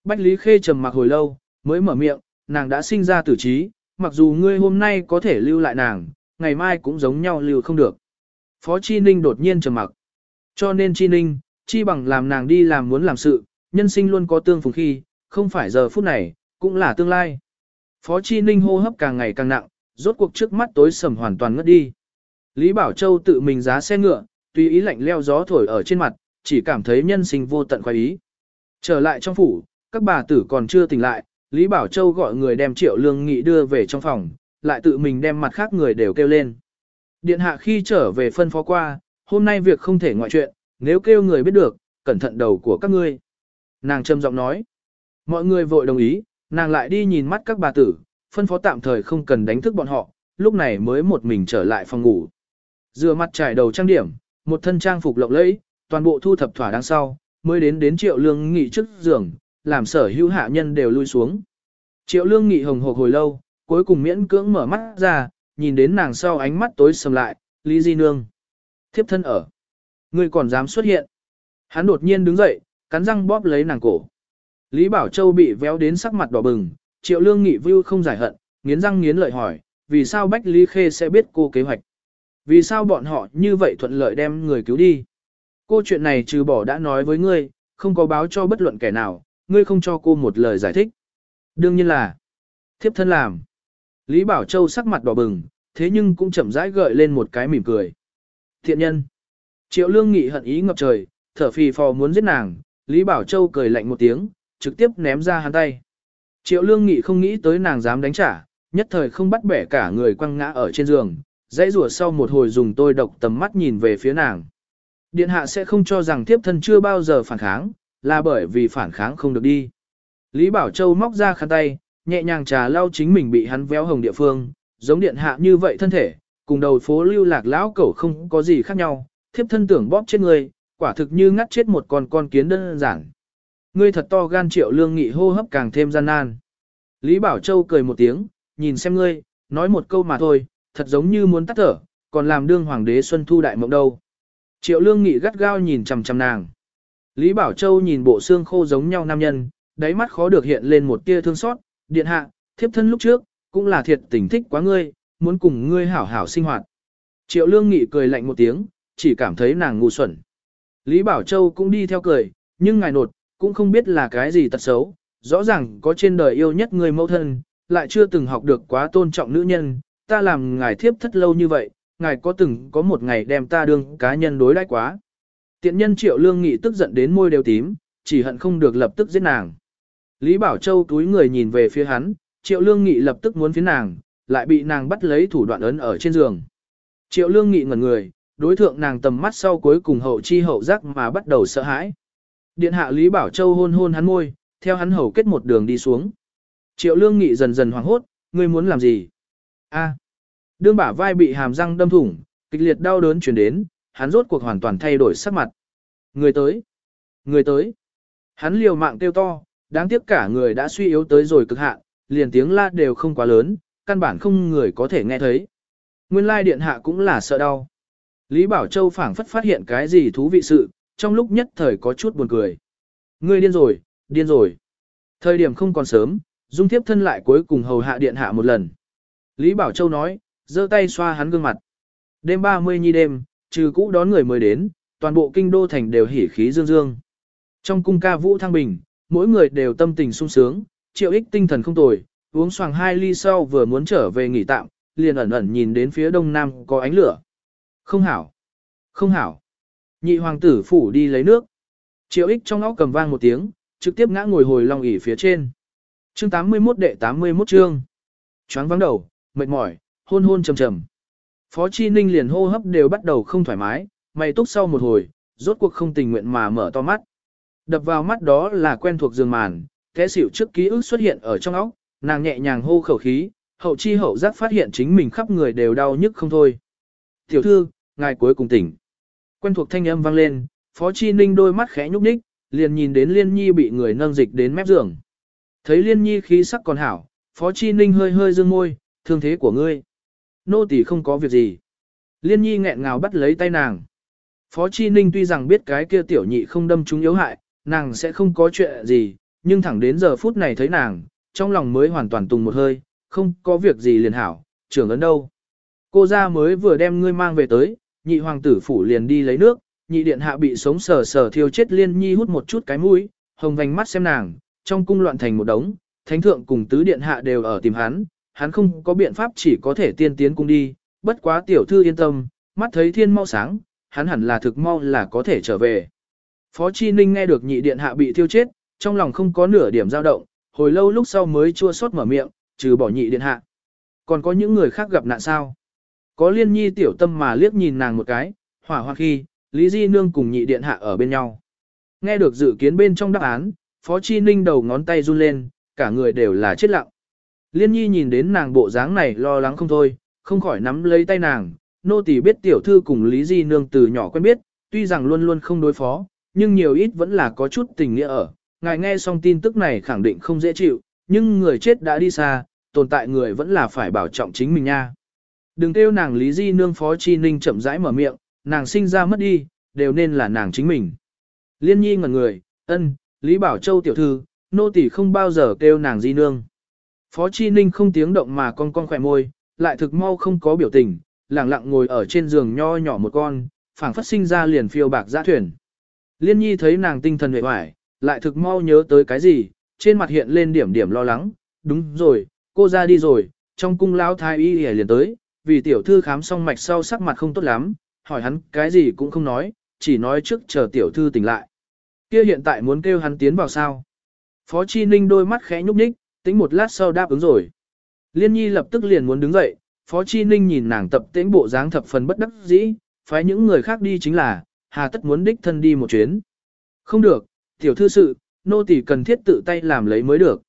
Bách Lý Khê trầm mặc hồi lâu, mới mở miệng, nàng đã sinh ra tử trí, mặc dù ngươi hôm nay có thể lưu lại nàng, ngày mai cũng giống nhau lưu không được. Phó Chi Ninh đột nhiên trầm mặc. Cho nên Chi Ninh, chi bằng làm nàng đi làm muốn làm sự, nhân sinh luôn có tương phùng khi, không phải giờ phút này, cũng là tương lai. Phó Chi Ninh hô hấp càng ngày càng nặng, rốt cuộc trước mắt tối sầm hoàn toàn ngất đi. Lý Bảo Châu tự mình giá xe ngựa, tùy ý lạnh leo gió thổi ở trên mặt, chỉ cảm thấy nhân sinh vô tận khoái ý. Trở lại trong phủ, các bà tử còn chưa tỉnh lại, Lý Bảo Châu gọi người đem triệu lương nghị đưa về trong phòng, lại tự mình đem mặt khác người đều kêu lên. Điện hạ khi trở về phân phó qua, hôm nay việc không thể ngoại chuyện, nếu kêu người biết được, cẩn thận đầu của các ngươi. Nàng trầm giọng nói. Mọi người vội đồng ý, nàng lại đi nhìn mắt các bà tử, phân phó tạm thời không cần đánh thức bọn họ, lúc này mới một mình trở lại phòng ngủ. Dừa mặt trải đầu trang điểm, một thân trang phục lộng lẫy, toàn bộ thu thập thỏa đáng sau, mới đến đến triệu lương nghị trước giường, làm sở hữu hạ nhân đều lui xuống. Triệu lương nghị hồng hộc hồi lâu, cuối cùng miễn cưỡng mở mắt ra, nhìn đến nàng sau ánh mắt tối sầm lại, Lý Di Nương. Thiếp thân ở. Ngươi còn dám xuất hiện. Hắn đột nhiên đứng dậy, cắn răng bóp lấy nàng cổ. Lý Bảo Châu bị véo đến sắc mặt đỏ bừng, triệu lương nghị vưu không giải hận, nghiến răng nghiến lợi hỏi, vì sao Bách Lý Khê sẽ biết cô kế hoạch? Vì sao bọn họ như vậy thuận lợi đem người cứu đi? Cô chuyện này trừ bỏ đã nói với ngươi, không có báo cho bất luận kẻ nào, ngươi không cho cô một lời giải thích. Đương nhiên là, thiếp thân làm. Lý Bảo Châu sắc mặt đỏ bừng, thế nhưng cũng chậm rãi gợi lên một cái mỉm cười. Thiện nhân. Triệu Lương Nghị hận ý ngập trời, thở phì phò muốn giết nàng, Lý Bảo Châu cười lạnh một tiếng, trực tiếp ném ra hắn tay. Triệu Lương Nghị không nghĩ tới nàng dám đánh trả, nhất thời không bắt bẻ cả người quăng ngã ở trên giường, dãy rủa sau một hồi dùng tôi độc tầm mắt nhìn về phía nàng. Điện hạ sẽ không cho rằng thiếp thân chưa bao giờ phản kháng, là bởi vì phản kháng không được đi. Lý Bảo Châu móc ra khăn tay, nhẹ nhàng trà lau chính mình bị hắn véo hồng địa phương, giống điện hạ như vậy thân thể, cùng đầu phố lưu lạc lão cẩu không có gì khác nhau, thiếp thân tưởng bóp trên người, quả thực như ngắt chết một con con kiến đơn giản. Ngươi thật to gan triệu lương nghị hô hấp càng thêm gian nan. Lý Bảo Châu cười một tiếng, nhìn xem ngươi, nói một câu mà thôi, thật giống như muốn tắt thở, còn làm đương hoàng đế Xuân Thu đại mộng đâu. Triệu lương nghị gắt gao nhìn chằm chằm nàng. Lý Bảo Châu nhìn bộ xương khô giống nhau nam nhân, đáy mắt khó được hiện lên một tia thương xót, điện hạ, thiếp thân lúc trước, cũng là thiệt tình thích quá ngươi, muốn cùng ngươi hảo hảo sinh hoạt. Triệu lương nghị cười lạnh một tiếng, chỉ cảm thấy nàng ngu xuẩn. Lý Bảo Châu cũng đi theo cười, nhưng ngài nột, cũng không biết là cái gì tật xấu, rõ ràng có trên đời yêu nhất người mẫu thân, lại chưa từng học được quá tôn trọng nữ nhân, ta làm ngài thiếp thất lâu như vậy, ngài có từng có một ngày đem ta đương cá nhân đối đãi quá. Tiện nhân triệu lương nghị tức giận đến môi đều tím, chỉ hận không được lập tức giết nàng. Lý Bảo Châu túi người nhìn về phía hắn, triệu lương nghị lập tức muốn phía nàng, lại bị nàng bắt lấy thủ đoạn ấn ở trên giường. Triệu lương nghị ngẩn người, đối thượng nàng tầm mắt sau cuối cùng hậu chi hậu giác mà bắt đầu sợ hãi. Điện hạ Lý Bảo Châu hôn hôn hắn môi, theo hắn hầu kết một đường đi xuống. Triệu lương nghị dần dần hoảng hốt, ngươi muốn làm gì? A. Đương bả vai bị hàm răng đâm thủng, kịch liệt đau đớn chuyển đến, hắn rốt cuộc hoàn toàn thay đổi sắc mặt. Người tới. Người tới. Hắn liều mạng kêu to, đáng tiếc cả người đã suy yếu tới rồi cực hạn, liền tiếng la đều không quá lớn, căn bản không người có thể nghe thấy. Nguyên lai điện hạ cũng là sợ đau. Lý Bảo Châu phảng phất phát hiện cái gì thú vị sự, trong lúc nhất thời có chút buồn cười. Ngươi điên rồi, điên rồi. Thời điểm không còn sớm, Dung Thiếp thân lại cuối cùng hầu hạ điện hạ một lần. Lý Bảo Châu nói, giơ tay xoa hắn gương mặt. Đêm 30 nhi đêm, trừ cũ đón người mới đến, toàn bộ kinh đô thành đều hỉ khí dương dương. Trong cung ca vũ thăng bình, mỗi người đều tâm tình sung sướng, triệu ích tinh thần không tồi, uống xoàng hai ly sau vừa muốn trở về nghỉ tạm, liền ẩn ẩn nhìn đến phía đông nam có ánh lửa. Không hảo, không hảo. Nhị hoàng tử phủ đi lấy nước. Triệu ích trong óc cầm vang một tiếng, trực tiếp ngã ngồi hồi long ỉ phía trên. Chương 81 đệ 81 chương. Choáng vắng đầu, mệt mỏi, hôn hôn trầm trầm. Phó Chi Ninh liền hô hấp đều bắt đầu không thoải mái, mày túc sau một hồi, rốt cuộc không tình nguyện mà mở to mắt. Đập vào mắt đó là quen thuộc giường màn, kẻ xỉu trước ký ức xuất hiện ở trong óc, nàng nhẹ nhàng hô khẩu khí, hậu chi hậu giác phát hiện chính mình khắp người đều đau nhức không thôi. Tiểu thư, ngài cuối cùng tỉnh. Quen thuộc thanh âm vang lên, Phó Chi Ninh đôi mắt khẽ nhúc nhích, liền nhìn đến Liên Nhi bị người nâng dịch đến mép giường. Thấy Liên Nhi khí sắc còn hảo, Phó Chi Ninh hơi hơi dương môi, thương thế của ngươi. Nô tỳ không có việc gì. Liên Nhi nghẹn ngào bắt lấy tay nàng. Phó Chi Ninh tuy rằng biết cái kia tiểu nhị không đâm chúng yếu hại, nàng sẽ không có chuyện gì, nhưng thẳng đến giờ phút này thấy nàng, trong lòng mới hoàn toàn tùng một hơi, không có việc gì liền hảo, trưởng ấn đâu. Cô ra mới vừa đem ngươi mang về tới, nhị hoàng tử phủ liền đi lấy nước, nhị điện hạ bị sống sờ sờ thiêu chết liên nhi hút một chút cái mũi, hồng vành mắt xem nàng, trong cung loạn thành một đống, thánh thượng cùng tứ điện hạ đều ở tìm hắn, hắn không có biện pháp chỉ có thể tiên tiến cung đi, bất quá tiểu thư yên tâm, mắt thấy thiên mau sáng, hắn hẳn là thực mau là có thể trở về. Phó Chi Ninh nghe được nhị điện hạ bị thiêu chết, trong lòng không có nửa điểm dao động, hồi lâu lúc sau mới chua xót mở miệng, trừ bỏ nhị điện hạ. Còn có những người khác gặp nạn sao? Có liên nhi tiểu tâm mà liếc nhìn nàng một cái, hỏa hoa khi, Lý Di Nương cùng nhị điện hạ ở bên nhau. Nghe được dự kiến bên trong đáp án, Phó Chi Ninh đầu ngón tay run lên, cả người đều là chết lặng. Liên nhi nhìn đến nàng bộ dáng này lo lắng không thôi, không khỏi nắm lấy tay nàng, nô tỳ biết tiểu thư cùng Lý Di Nương từ nhỏ quen biết, tuy rằng luôn luôn không đối phó, nhưng nhiều ít vẫn là có chút tình nghĩa ở. Ngài nghe xong tin tức này khẳng định không dễ chịu, nhưng người chết đã đi xa, tồn tại người vẫn là phải bảo trọng chính mình nha. Đừng kêu nàng Lý Di Nương Phó Chi Ninh chậm rãi mở miệng, nàng sinh ra mất đi, đều nên là nàng chính mình. Liên nhi ngẩn người, ân, Lý Bảo Châu tiểu thư, nô tỳ không bao giờ kêu nàng Di Nương. Phó Chi Ninh không tiếng động mà con con khỏe môi, lại thực mau không có biểu tình, lặng lặng ngồi ở trên giường nho nhỏ một con, phảng phất sinh ra liền phiêu bạc giã thuyền. Liên nhi thấy nàng tinh thần hệ hoài, lại thực mau nhớ tới cái gì, trên mặt hiện lên điểm điểm lo lắng, đúng rồi, cô ra đi rồi, trong cung lão thái y y liền tới, vì tiểu thư khám xong mạch sau sắc mặt không tốt lắm, hỏi hắn cái gì cũng không nói, chỉ nói trước chờ tiểu thư tỉnh lại. Kia hiện tại muốn kêu hắn tiến vào sao? Phó Chi Ninh đôi mắt khẽ nhúc nhích, tính một lát sau đáp ứng rồi. Liên Nhi lập tức liền muốn đứng dậy, Phó Chi Ninh nhìn nàng tập tễnh bộ dáng thập phần bất đắc dĩ, phái những người khác đi chính là, hà tất muốn đích thân đi một chuyến. Không được, tiểu thư sự, nô tỳ cần thiết tự tay làm lấy mới được.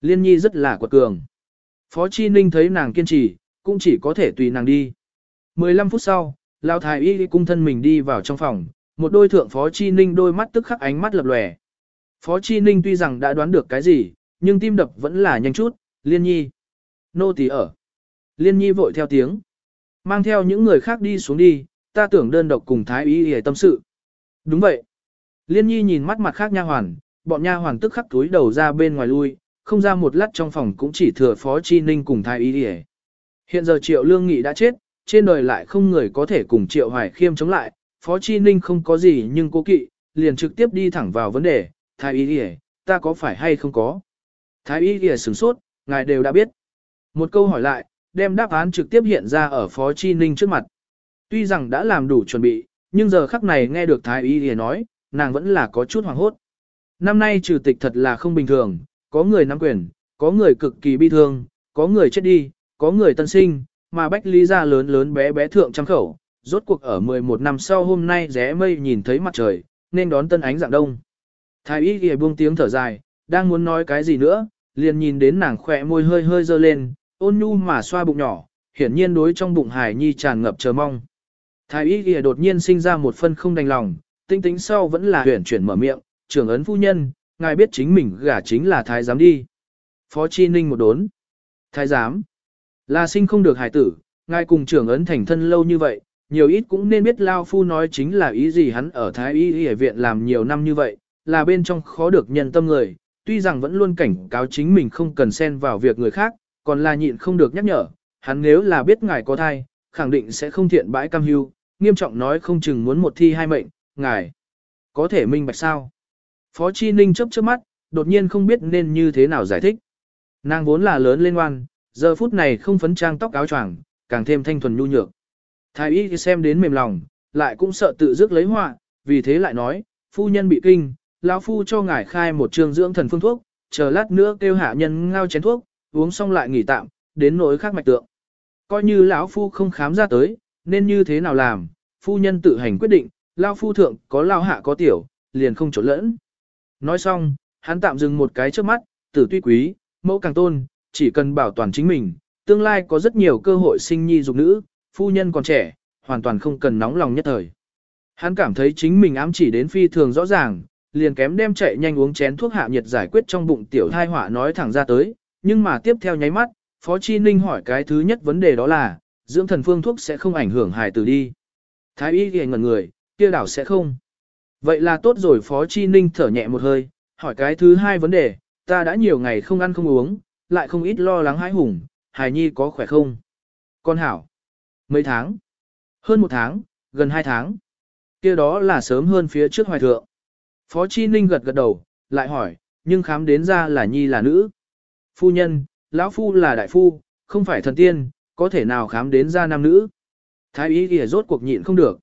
Liên Nhi rất là quật cường. Phó Chi Ninh thấy nàng kiên trì, cũng chỉ có thể tùy nàng đi. 15 phút sau, Lão Thái Y cung thân mình đi vào trong phòng, một đôi thượng Phó Chi Ninh đôi mắt tức khắc ánh mắt lập lòe. Phó Chi Ninh tuy rằng đã đoán được cái gì, nhưng tim đập vẫn là nhanh chút, Liên Nhi. Nô tỳ ở. Liên Nhi vội theo tiếng. Mang theo những người khác đi xuống đi, ta tưởng đơn độc cùng Thái Y hề tâm sự. Đúng vậy. Liên Nhi nhìn mắt mặt khác nha hoàn, bọn nha hoàn tức khắc túi đầu ra bên ngoài lui, không ra một lát trong phòng cũng chỉ thừa Phó Chi Ninh cùng Thái Y hề. Hiện giờ Triệu Lương Nghị đã chết, trên đời lại không người có thể cùng Triệu Hoài Khiêm chống lại, Phó Chi Ninh không có gì nhưng cố kỵ, liền trực tiếp đi thẳng vào vấn đề, Thái Y Điề, ta có phải hay không có? Thái Y Điề sửng sốt, ngài đều đã biết. Một câu hỏi lại, đem đáp án trực tiếp hiện ra ở Phó Chi Ninh trước mặt. Tuy rằng đã làm đủ chuẩn bị, nhưng giờ khắc này nghe được Thái Y Điề nói, nàng vẫn là có chút hoảng hốt. Năm nay trừ tịch thật là không bình thường, có người nắm quyền, có người cực kỳ bi thương, có người chết đi, có người tân sinh, mà Bách Lý gia lớn lớn bé bé thượng trăm khẩu, rốt cuộc ở 11 năm sau hôm nay rẽ mây nhìn thấy mặt trời, nên đón tân ánh dạng đông. Thái y ghi buông tiếng thở dài, đang muốn nói cái gì nữa, liền nhìn đến nàng khỏe môi hơi hơi dơ lên, ôn nhu mà xoa bụng nhỏ, hiển nhiên đối trong bụng hải nhi tràn ngập chờ mong. Thái y ghi đột nhiên sinh ra một phân không đành lòng, tinh tính sau vẫn là huyển chuyển mở miệng, trưởng ấn phu nhân, ngài biết chính mình gả chính là thái giám đi. Phó Chi Ninh một đốn. Thái giám. Là sinh không được hải tử, ngài cùng trưởng ấn thành thân lâu như vậy, nhiều ít cũng nên biết Lao Phu nói chính là ý gì hắn ở Thái Y Y viện làm nhiều năm như vậy, là bên trong khó được nhân tâm người, tuy rằng vẫn luôn cảnh cáo chính mình không cần xen vào việc người khác, còn là nhịn không được nhắc nhở, hắn nếu là biết ngài có thai, khẳng định sẽ không thiện bãi cam hưu, nghiêm trọng nói không chừng muốn một thi hai mệnh, ngài có thể minh bạch sao. Phó Chi Ninh chấp chớp mắt, đột nhiên không biết nên như thế nào giải thích. Nàng vốn là lớn lên ngoan, giờ phút này không phấn trang tóc áo choàng, càng thêm thanh thuần nhu nhược. Thái y xem đến mềm lòng, lại cũng sợ tự dứt lấy họa, vì thế lại nói, phu nhân bị kinh, lão phu cho ngài khai một trường dưỡng thần phương thuốc, chờ lát nữa kêu hạ nhân ngao chén thuốc, uống xong lại nghỉ tạm, đến nỗi khác mạch tượng. Coi như lão phu không khám ra tới, nên như thế nào làm, phu nhân tự hành quyết định, lão phu thượng có lao hạ có tiểu, liền không trốn lẫn. Nói xong, hắn tạm dừng một cái trước mắt, tử tuy quý, mẫu càng tôn, chỉ cần bảo toàn chính mình, tương lai có rất nhiều cơ hội sinh nhi dục nữ, phu nhân còn trẻ, hoàn toàn không cần nóng lòng nhất thời. Hắn cảm thấy chính mình ám chỉ đến phi thường rõ ràng, liền kém đem chạy nhanh uống chén thuốc hạ nhiệt giải quyết trong bụng tiểu thai họa nói thẳng ra tới, nhưng mà tiếp theo nháy mắt, Phó Chi Ninh hỏi cái thứ nhất vấn đề đó là, dưỡng thần phương thuốc sẽ không ảnh hưởng hài tử đi. Thái y thì ngẩn người, kia đảo sẽ không. Vậy là tốt rồi Phó Chi Ninh thở nhẹ một hơi, hỏi cái thứ hai vấn đề, ta đã nhiều ngày không ăn không uống, lại không ít lo lắng hãi hùng, hài nhi có khỏe không? Con hảo. Mấy tháng? Hơn một tháng, gần hai tháng. kia đó là sớm hơn phía trước hoài thượng. Phó Chi Ninh gật gật đầu, lại hỏi, nhưng khám đến ra là nhi là nữ. Phu nhân, lão phu là đại phu, không phải thần tiên, có thể nào khám đến ra nam nữ. Thái y ghi rốt cuộc nhịn không được.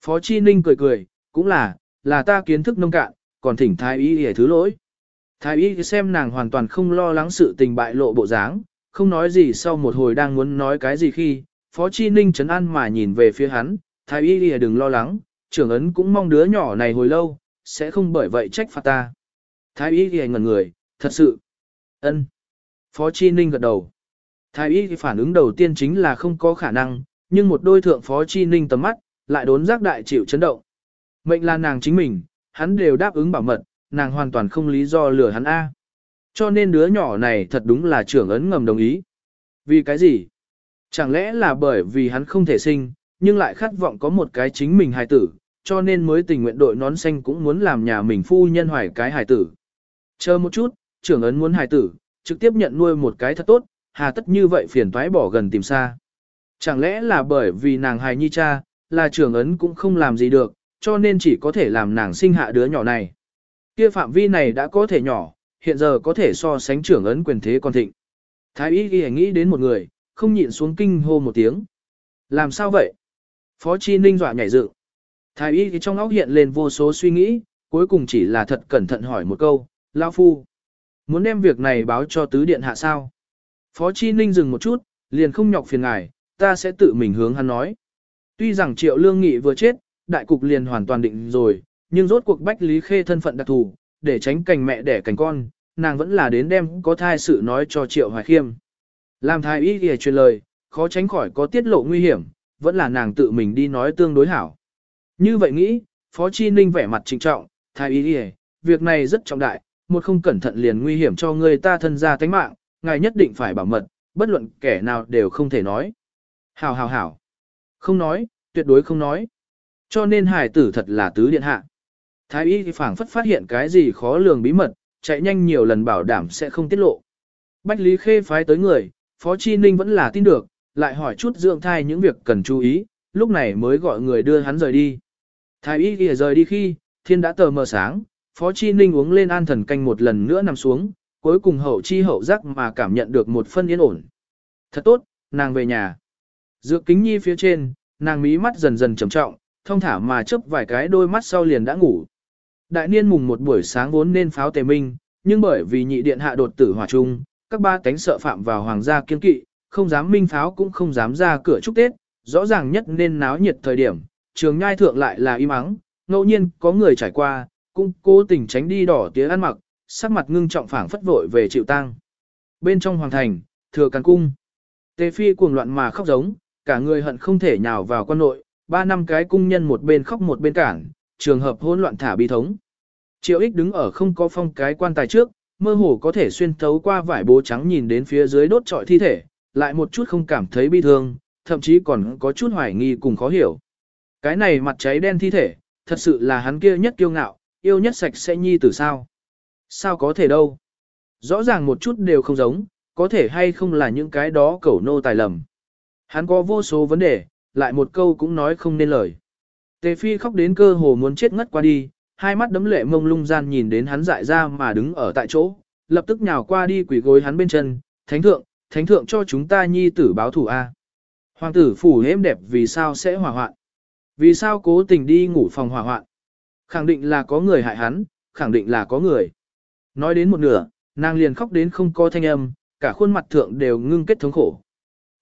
Phó Chi Ninh cười cười, cũng là, là ta kiến thức nông cạn, còn thỉnh thái y ghi thứ lỗi. Thái y xem nàng hoàn toàn không lo lắng sự tình bại lộ bộ dáng, không nói gì sau một hồi đang muốn nói cái gì khi, Phó Chi Ninh chấn an mà nhìn về phía hắn, thái y lìa đừng lo lắng, trưởng ấn cũng mong đứa nhỏ này hồi lâu, sẽ không bởi vậy trách phạt ta. Thái y lìa ngẩn người, thật sự. ân. Phó Chi Ninh gật đầu. Thái y phản ứng đầu tiên chính là không có khả năng, nhưng một đôi thượng Phó Chi Ninh tầm mắt, lại đốn giác đại chịu chấn động. Mệnh là nàng chính mình, hắn đều đáp ứng bảo mật, nàng hoàn toàn không lý do lừa hắn A. Cho nên đứa nhỏ này thật đúng là trưởng ấn ngầm đồng ý. Vì cái gì? Chẳng lẽ là bởi vì hắn không thể sinh, nhưng lại khát vọng có một cái chính mình hài tử, cho nên mới tình nguyện đội nón xanh cũng muốn làm nhà mình phu nhân hoài cái hài tử. Chờ một chút, trưởng ấn muốn hài tử, trực tiếp nhận nuôi một cái thật tốt, hà tất như vậy phiền toái bỏ gần tìm xa. Chẳng lẽ là bởi vì nàng hài nhi cha, là trưởng ấn cũng không làm gì được, cho nên chỉ có thể làm nàng sinh hạ đứa nhỏ này. Kia phạm vi này đã có thể nhỏ, hiện giờ có thể so sánh trưởng ấn quyền thế còn thịnh. Thái y ghi nghĩ đến một người, không nhịn xuống kinh hô một tiếng. Làm sao vậy? Phó Chi Ninh dọa nhảy dựng. Thái y trong óc hiện lên vô số suy nghĩ, cuối cùng chỉ là thật cẩn thận hỏi một câu, Lao Phu. Muốn đem việc này báo cho tứ điện hạ sao? Phó Chi Ninh dừng một chút, liền không nhọc phiền ngài, ta sẽ tự mình hướng hắn nói. Tuy rằng triệu lương nghị vừa chết, đại cục liền hoàn toàn định rồi, nhưng rốt cuộc bách lý khê thân phận đặc thù, để tránh cành mẹ đẻ cành con, nàng vẫn là đến đem có thai sự nói cho triệu hoài khiêm. Làm thái y kìa truyền lời, khó tránh khỏi có tiết lộ nguy hiểm, vẫn là nàng tự mình đi nói tương đối hảo. Như vậy nghĩ, Phó Chi Ninh vẻ mặt trịnh trọng, thái y kìa, việc này rất trọng đại, một không cẩn thận liền nguy hiểm cho người ta thân ra tánh mạng, ngài nhất định phải bảo mật, bất luận kẻ nào đều không thể nói. Hảo hảo hảo. Không nói, tuyệt đối không nói. Cho nên hải tử thật là tứ điện hạ. Thái y thì phảng phất phát hiện cái gì khó lường bí mật, chạy nhanh nhiều lần bảo đảm sẽ không tiết lộ. Bách Lý Khê phái tới người, Phó Chi Ninh vẫn là tin được, lại hỏi chút dưỡng thai những việc cần chú ý, lúc này mới gọi người đưa hắn rời đi. Thái y kìa rời đi khi, thiên đã tờ mờ sáng, Phó Chi Ninh uống lên an thần canh một lần nữa nằm xuống, cuối cùng hậu chi hậu giác mà cảm nhận được một phân yên ổn. Thật tốt, nàng về nhà. Dựa kính nhi phía trên, nàng mí mắt dần dần trầm trọng, thông thả mà chớp vài cái đôi mắt sau liền đã ngủ. Đại niên mùng một buổi sáng vốn nên pháo tề minh, nhưng bởi vì nhị điện hạ đột tử hỏa trung, các ba cánh sợ phạm vào hoàng gia kiên kỵ, không dám minh pháo cũng không dám ra cửa chúc Tết, rõ ràng nhất nên náo nhiệt thời điểm, trường nhai thượng lại là im ắng, ngẫu nhiên có người trải qua, cũng cố tình tránh đi đỏ tía ăn mặc, sắc mặt ngưng trọng phảng phất vội về chịu tang. Bên trong hoàng thành, thừa càn cung, tề phi cuồng loạn mà khóc giống, cả người hận không thể nhào vào quan nội, ba năm cái cung nhân một bên khóc một bên cản, trường hợp hỗn loạn thả bi thống. Triệu ích đứng ở không có phong cái quan tài trước, mơ hồ có thể xuyên thấu qua vải bố trắng nhìn đến phía dưới đốt trọi thi thể, lại một chút không cảm thấy bi thương, thậm chí còn có chút hoài nghi cùng khó hiểu. Cái này mặt cháy đen thi thể, thật sự là hắn kia nhất kiêu ngạo, yêu nhất sạch sẽ nhi từ sao. Sao có thể đâu? Rõ ràng một chút đều không giống, có thể hay không là những cái đó cẩu nô tài lầm. Hắn có vô số vấn đề, lại một câu cũng nói không nên lời. Tề Phi khóc đến cơ hồ muốn chết ngất qua đi, hai mắt đấm lệ mông lung gian nhìn đến hắn dại ra mà đứng ở tại chỗ, lập tức nhào qua đi quỳ gối hắn bên chân, thánh thượng, thánh thượng cho chúng ta nhi tử báo thủ A. Hoàng tử phủ êm đẹp vì sao sẽ hỏa hoạn? Vì sao cố tình đi ngủ phòng hỏa hoạn? Khẳng định là có người hại hắn, khẳng định là có người. Nói đến một nửa, nàng liền khóc đến không có thanh âm, cả khuôn mặt thượng đều ngưng kết thống khổ.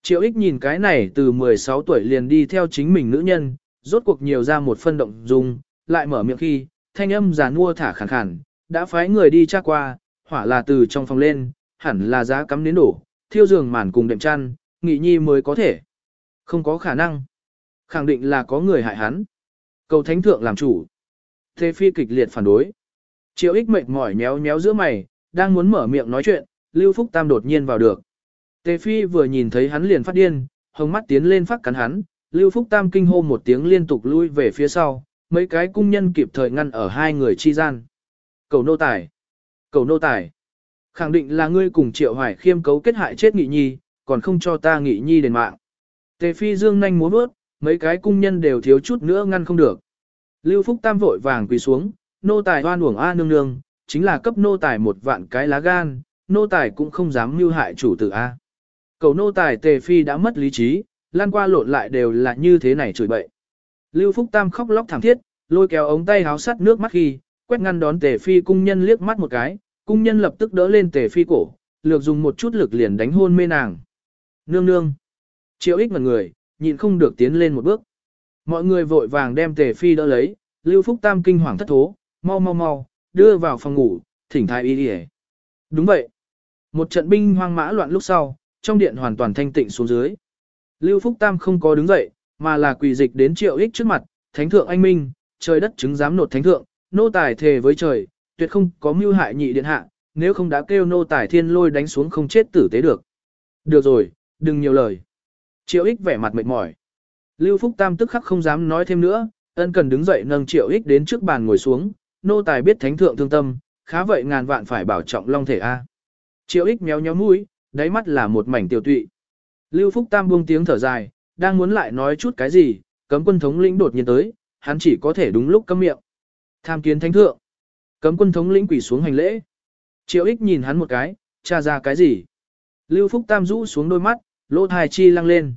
Triệu ích nhìn cái này từ 16 tuổi liền đi theo chính mình nữ nhân, rốt cuộc nhiều ra một phân động dung, lại mở miệng khi, thanh âm giàn mua thả khàn khàn, đã phái người đi tra qua, hỏa là từ trong phòng lên, hẳn là giá cắm đến đổ, thiêu giường màn cùng đệm chăn, nghị nhi mới có thể. Không có khả năng. Khẳng định là có người hại hắn. Cầu thánh thượng làm chủ. Thế phi kịch liệt phản đối. Triệu ích mệt mỏi méo méo giữa mày, đang muốn mở miệng nói chuyện, Lưu Phúc Tam đột nhiên vào được. Tề Phi vừa nhìn thấy hắn liền phát điên, hồng mắt tiến lên phát cắn hắn, Lưu Phúc Tam kinh hô một tiếng liên tục lui về phía sau, mấy cái cung nhân kịp thời ngăn ở hai người chi gian. Cầu nô tài! Cầu nô tài! Khẳng định là ngươi cùng Triệu Hoài khiêm cấu kết hại chết Nghị Nhi, còn không cho ta Nghị Nhi đền mạng. Tề Phi dương nhanh muốn bước, mấy cái cung nhân đều thiếu chút nữa ngăn không được. Lưu Phúc Tam vội vàng quỳ xuống, nô tài hoan uổng A nương nương, chính là cấp nô tài một vạn cái lá gan, nô tài cũng không dám mưu hại chủ tử A. Cầu nô tài tề phi đã mất lý trí, lan qua lộn lại đều là như thế này chửi bậy. Lưu Phúc Tam khóc lóc thảm thiết, lôi kéo ống tay háo sắt nước mắt khi, quét ngăn đón tề phi cung nhân liếc mắt một cái, cung nhân lập tức đỡ lên tề phi cổ, lược dùng một chút lực liền đánh hôn mê nàng. Nương nương. Triệu ích một người, nhịn không được tiến lên một bước. Mọi người vội vàng đem tề phi đỡ lấy, Lưu Phúc Tam kinh hoàng thất thố, mau mau mau, đưa vào phòng ngủ, thỉnh thái y đi Đúng vậy. Một trận binh hoang mã loạn lúc sau, trong điện hoàn toàn thanh tịnh xuống dưới. Lưu Phúc Tam không có đứng dậy, mà là quỳ dịch đến triệu ích trước mặt, thánh thượng anh minh, trời đất chứng giám nột thánh thượng, nô tài thề với trời, tuyệt không có mưu hại nhị điện hạ, nếu không đã kêu nô tài thiên lôi đánh xuống không chết tử tế được. Được rồi, đừng nhiều lời. Triệu ích vẻ mặt mệt mỏi. Lưu Phúc Tam tức khắc không dám nói thêm nữa, ân cần đứng dậy nâng triệu ích đến trước bàn ngồi xuống, nô tài biết thánh thượng thương tâm, khá vậy ngàn vạn phải bảo trọng long thể A. Triệu ích méo nhéo mũi, đáy mắt là một mảnh tiêu tụy. Lưu Phúc Tam buông tiếng thở dài, đang muốn lại nói chút cái gì, cấm quân thống lĩnh đột nhiên tới, hắn chỉ có thể đúng lúc cấm miệng. Tham kiến thánh thượng. Cấm quân thống lĩnh quỳ xuống hành lễ. Triệu ích nhìn hắn một cái, tra ra cái gì. Lưu Phúc Tam rũ xuống đôi mắt, lỗ thai chi lăng lên.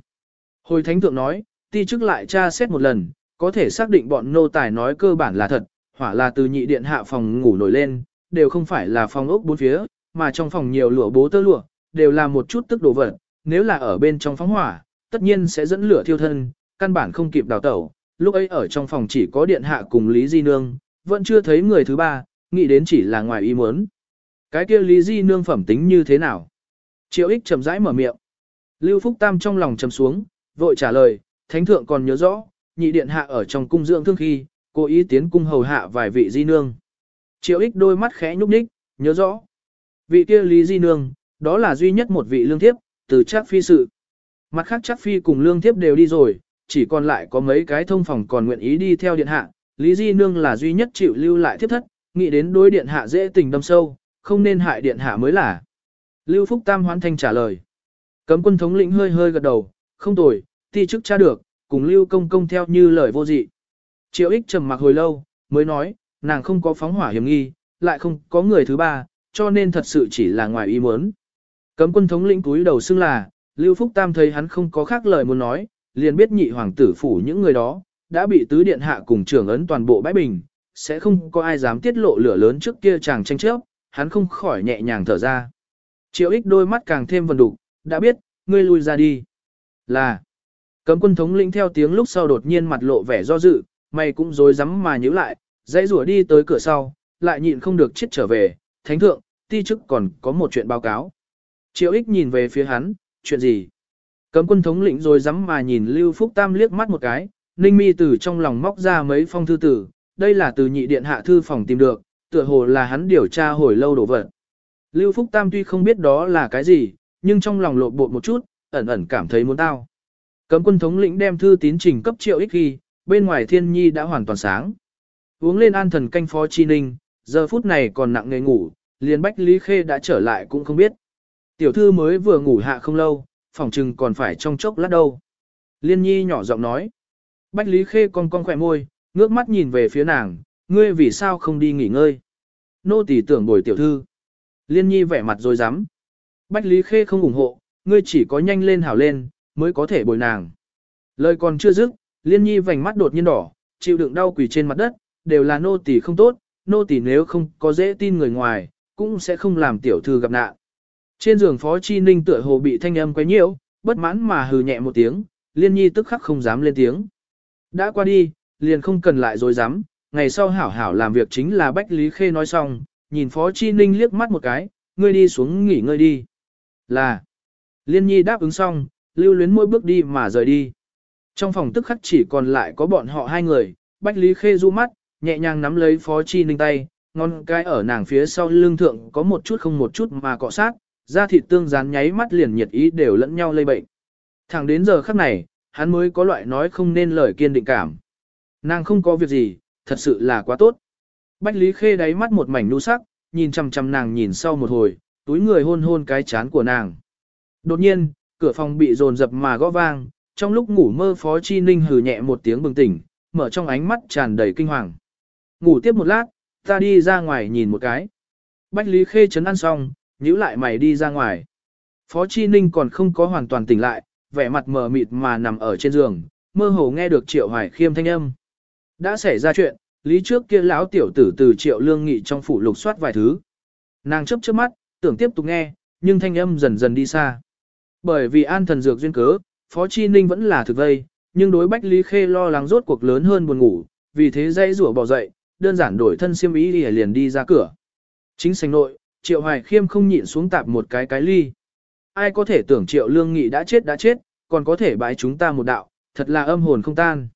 Hồi thánh thượng nói, ti chức lại tra xét một lần, có thể xác định bọn nô tài nói cơ bản là thật, hỏa là từ nhị điện hạ phòng ngủ nổi lên, đều không phải là phòng ốc bốn phía, mà trong phòng nhiều lụa bố tơ lụa, đều là một chút tức đồ vật, nếu là ở bên trong phóng hỏa, tất nhiên sẽ dẫn lửa thiêu thân, căn bản không kịp đào tẩu, lúc ấy ở trong phòng chỉ có điện hạ cùng Lý Di Nương, vẫn chưa thấy người thứ ba, nghĩ đến chỉ là ngoài ý muốn. Cái kia Lý Di Nương phẩm tính như thế nào? Triệu ích chậm rãi mở miệng. Lưu Phúc Tam trong lòng trầm xuống, vội trả lời, Thánh Thượng còn nhớ rõ, nhị điện hạ ở trong cung dưỡng thương khi, cố ý tiến cung hầu hạ vài vị Di Nương. Triệu ích đôi mắt khẽ nhúc nhích, nhớ rõ. Vị kia Lý Di Nương, đó là duy nhất một vị lương thiếp, từ chắc phi sự. Mặt khác chắc phi cùng lương thiếp đều đi rồi, chỉ còn lại có mấy cái thông phòng còn nguyện ý đi theo điện hạ. Lý Di Nương là duy nhất chịu lưu lại thiếp thất, nghĩ đến đối điện hạ dễ tình đâm sâu, không nên hại điện hạ mới là. Lưu Phúc Tam hoán thanh trả lời. Cấm quân thống lĩnh hơi hơi gật đầu, không tồi, ti chức tra được, cùng Lưu Công Công theo như lời vô dị. Triệu ích trầm mặc hồi lâu, mới nói, nàng không có phóng hỏa hiểm nghi, lại không có người thứ ba, cho nên thật sự chỉ là ngoài ý muốn. Cấm quân thống lĩnh cúi đầu xưng là, Lưu Phúc Tam thấy hắn không có khác lời muốn nói, liền biết nhị hoàng tử phủ những người đó, đã bị tứ điện hạ cùng trưởng ấn toàn bộ bãi bình, sẽ không có ai dám tiết lộ lửa lớn trước kia chàng tranh chấp, hắn không khỏi nhẹ nhàng thở ra. Triệu ích đôi mắt càng thêm vần đục, đã biết, ngươi lui ra đi. Là, cấm quân thống lĩnh theo tiếng lúc sau đột nhiên mặt lộ vẻ do dự, mày cũng dối rắm mà nhíu lại, dãy rủa đi tới cửa sau, lại nhịn không được chết trở về, thánh thượng, ti chức còn có một chuyện báo cáo. Triệu ích nhìn về phía hắn, chuyện gì? Cấm quân thống lĩnh rồi dám mà nhìn Lưu Phúc Tam liếc mắt một cái, Ninh Mi từ trong lòng móc ra mấy phong thư tử, đây là từ nhị điện hạ thư phòng tìm được, tựa hồ là hắn điều tra hồi lâu đổ vật. Lưu Phúc Tam tuy không biết đó là cái gì, nhưng trong lòng lộn bột một chút, ẩn ẩn cảm thấy muốn tao. Cấm quân thống lĩnh đem thư tín trình cấp triệu ích khi, bên ngoài thiên nhi đã hoàn toàn sáng. Uống lên an thần canh phó chi ninh, giờ phút này còn nặng nghề ngủ, liền Bách Lý Khê đã trở lại cũng không biết. Tiểu thư mới vừa ngủ hạ không lâu, phòng trừng còn phải trong chốc lát đâu. Liên nhi nhỏ giọng nói. Bách Lý Khê con con khỏe môi, ngước mắt nhìn về phía nàng, ngươi vì sao không đi nghỉ ngơi. Nô tỳ tưởng bồi tiểu thư. Liên nhi vẻ mặt rồi dám. Bách Lý Khê không ủng hộ, ngươi chỉ có nhanh lên hảo lên, mới có thể bồi nàng. Lời còn chưa dứt, Liên nhi vành mắt đột nhiên đỏ, chịu đựng đau quỳ trên mặt đất, đều là nô tỳ không tốt, nô tỳ nếu không có dễ tin người ngoài, cũng sẽ không làm tiểu thư gặp nạn. Trên giường Phó Chi Ninh tựa hồ bị thanh âm quấy nhiễu, bất mãn mà hừ nhẹ một tiếng, Liên Nhi tức khắc không dám lên tiếng. Đã qua đi, liền không cần lại dối dám, ngày sau hảo hảo làm việc chính là Bách Lý Khê nói xong, nhìn Phó Chi Ninh liếc mắt một cái, ngươi đi xuống nghỉ ngơi đi. Là, Liên Nhi đáp ứng xong, lưu luyến mỗi bước đi mà rời đi. Trong phòng tức khắc chỉ còn lại có bọn họ hai người, Bách Lý Khê du mắt, nhẹ nhàng nắm lấy Phó Chi Ninh tay, ngón cái ở nàng phía sau lưng thượng có một chút không một chút mà cọ sát, da thịt tương dán nháy mắt liền nhiệt ý đều lẫn nhau lây bệnh. Thẳng đến giờ khắc này, hắn mới có loại nói không nên lời kiên định cảm. Nàng không có việc gì, thật sự là quá tốt. Bách Lý Khê đáy mắt một mảnh nu sắc, nhìn chằm chằm nàng nhìn sau một hồi, túi người hôn hôn cái chán của nàng. Đột nhiên, cửa phòng bị dồn dập mà gõ vang, trong lúc ngủ mơ Phó Chi Ninh hừ nhẹ một tiếng bừng tỉnh, mở trong ánh mắt tràn đầy kinh hoàng. Ngủ tiếp một lát, ta đi ra ngoài nhìn một cái. Bách Lý Khê chấn ăn xong, nhíu lại mày đi ra ngoài. Phó Chi Ninh còn không có hoàn toàn tỉnh lại, vẻ mặt mờ mịt mà nằm ở trên giường, mơ hồ nghe được Triệu Hoài Khiêm thanh âm. Đã xảy ra chuyện, lý trước kia lão tiểu tử từ Triệu Lương Nghị trong phủ lục soát vài thứ. Nàng chớp chớp mắt, tưởng tiếp tục nghe, nhưng thanh âm dần dần đi xa. Bởi vì an thần dược duyên cớ, Phó Chi Ninh vẫn là thực vây, nhưng đối Bách Lý Khê lo lắng rốt cuộc lớn hơn buồn ngủ, vì thế dây rủa bỏ dậy, đơn giản đổi thân xiêm ý đi liền đi ra cửa. Chính sành nội, Triệu Hoài Khiêm không nhịn xuống tạp một cái cái ly. Ai có thể tưởng Triệu Lương Nghị đã chết đã chết, còn có thể bái chúng ta một đạo, thật là âm hồn không tan.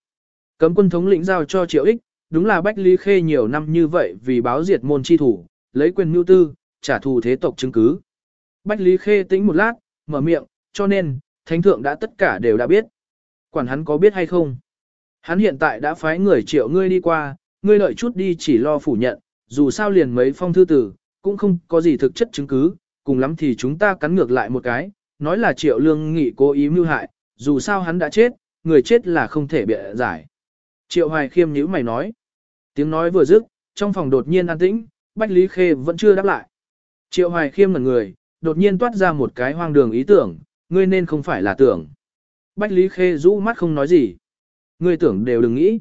Cấm quân thống lĩnh giao cho Triệu Ích, đúng là Bách Lý Khê nhiều năm như vậy vì báo diệt môn chi thủ, lấy quyền mưu tư, trả thù thế tộc chứng cứ. Bách Lý Khê tĩnh một lát, mở miệng, cho nên, thánh thượng đã tất cả đều đã biết. Quản hắn có biết hay không? Hắn hiện tại đã phái người triệu ngươi đi qua, ngươi lợi chút đi chỉ lo phủ nhận, dù sao liền mấy phong thư tử, cũng không có gì thực chất chứng cứ, cùng lắm thì chúng ta cắn ngược lại một cái, nói là triệu lương nghị cố ý mưu hại, dù sao hắn đã chết, người chết là không thể bịa giải. Triệu hoài khiêm nhíu mày nói. Tiếng nói vừa dứt, trong phòng đột nhiên an tĩnh, Bách Lý Khê vẫn chưa đáp lại. Triệu hoài khiêm ngẩn người, đột nhiên toát ra một cái hoang đường ý tưởng, ngươi nên không phải là tưởng. Bách Lý Khê rũ mắt không nói gì. Ngươi tưởng đều đừng nghĩ.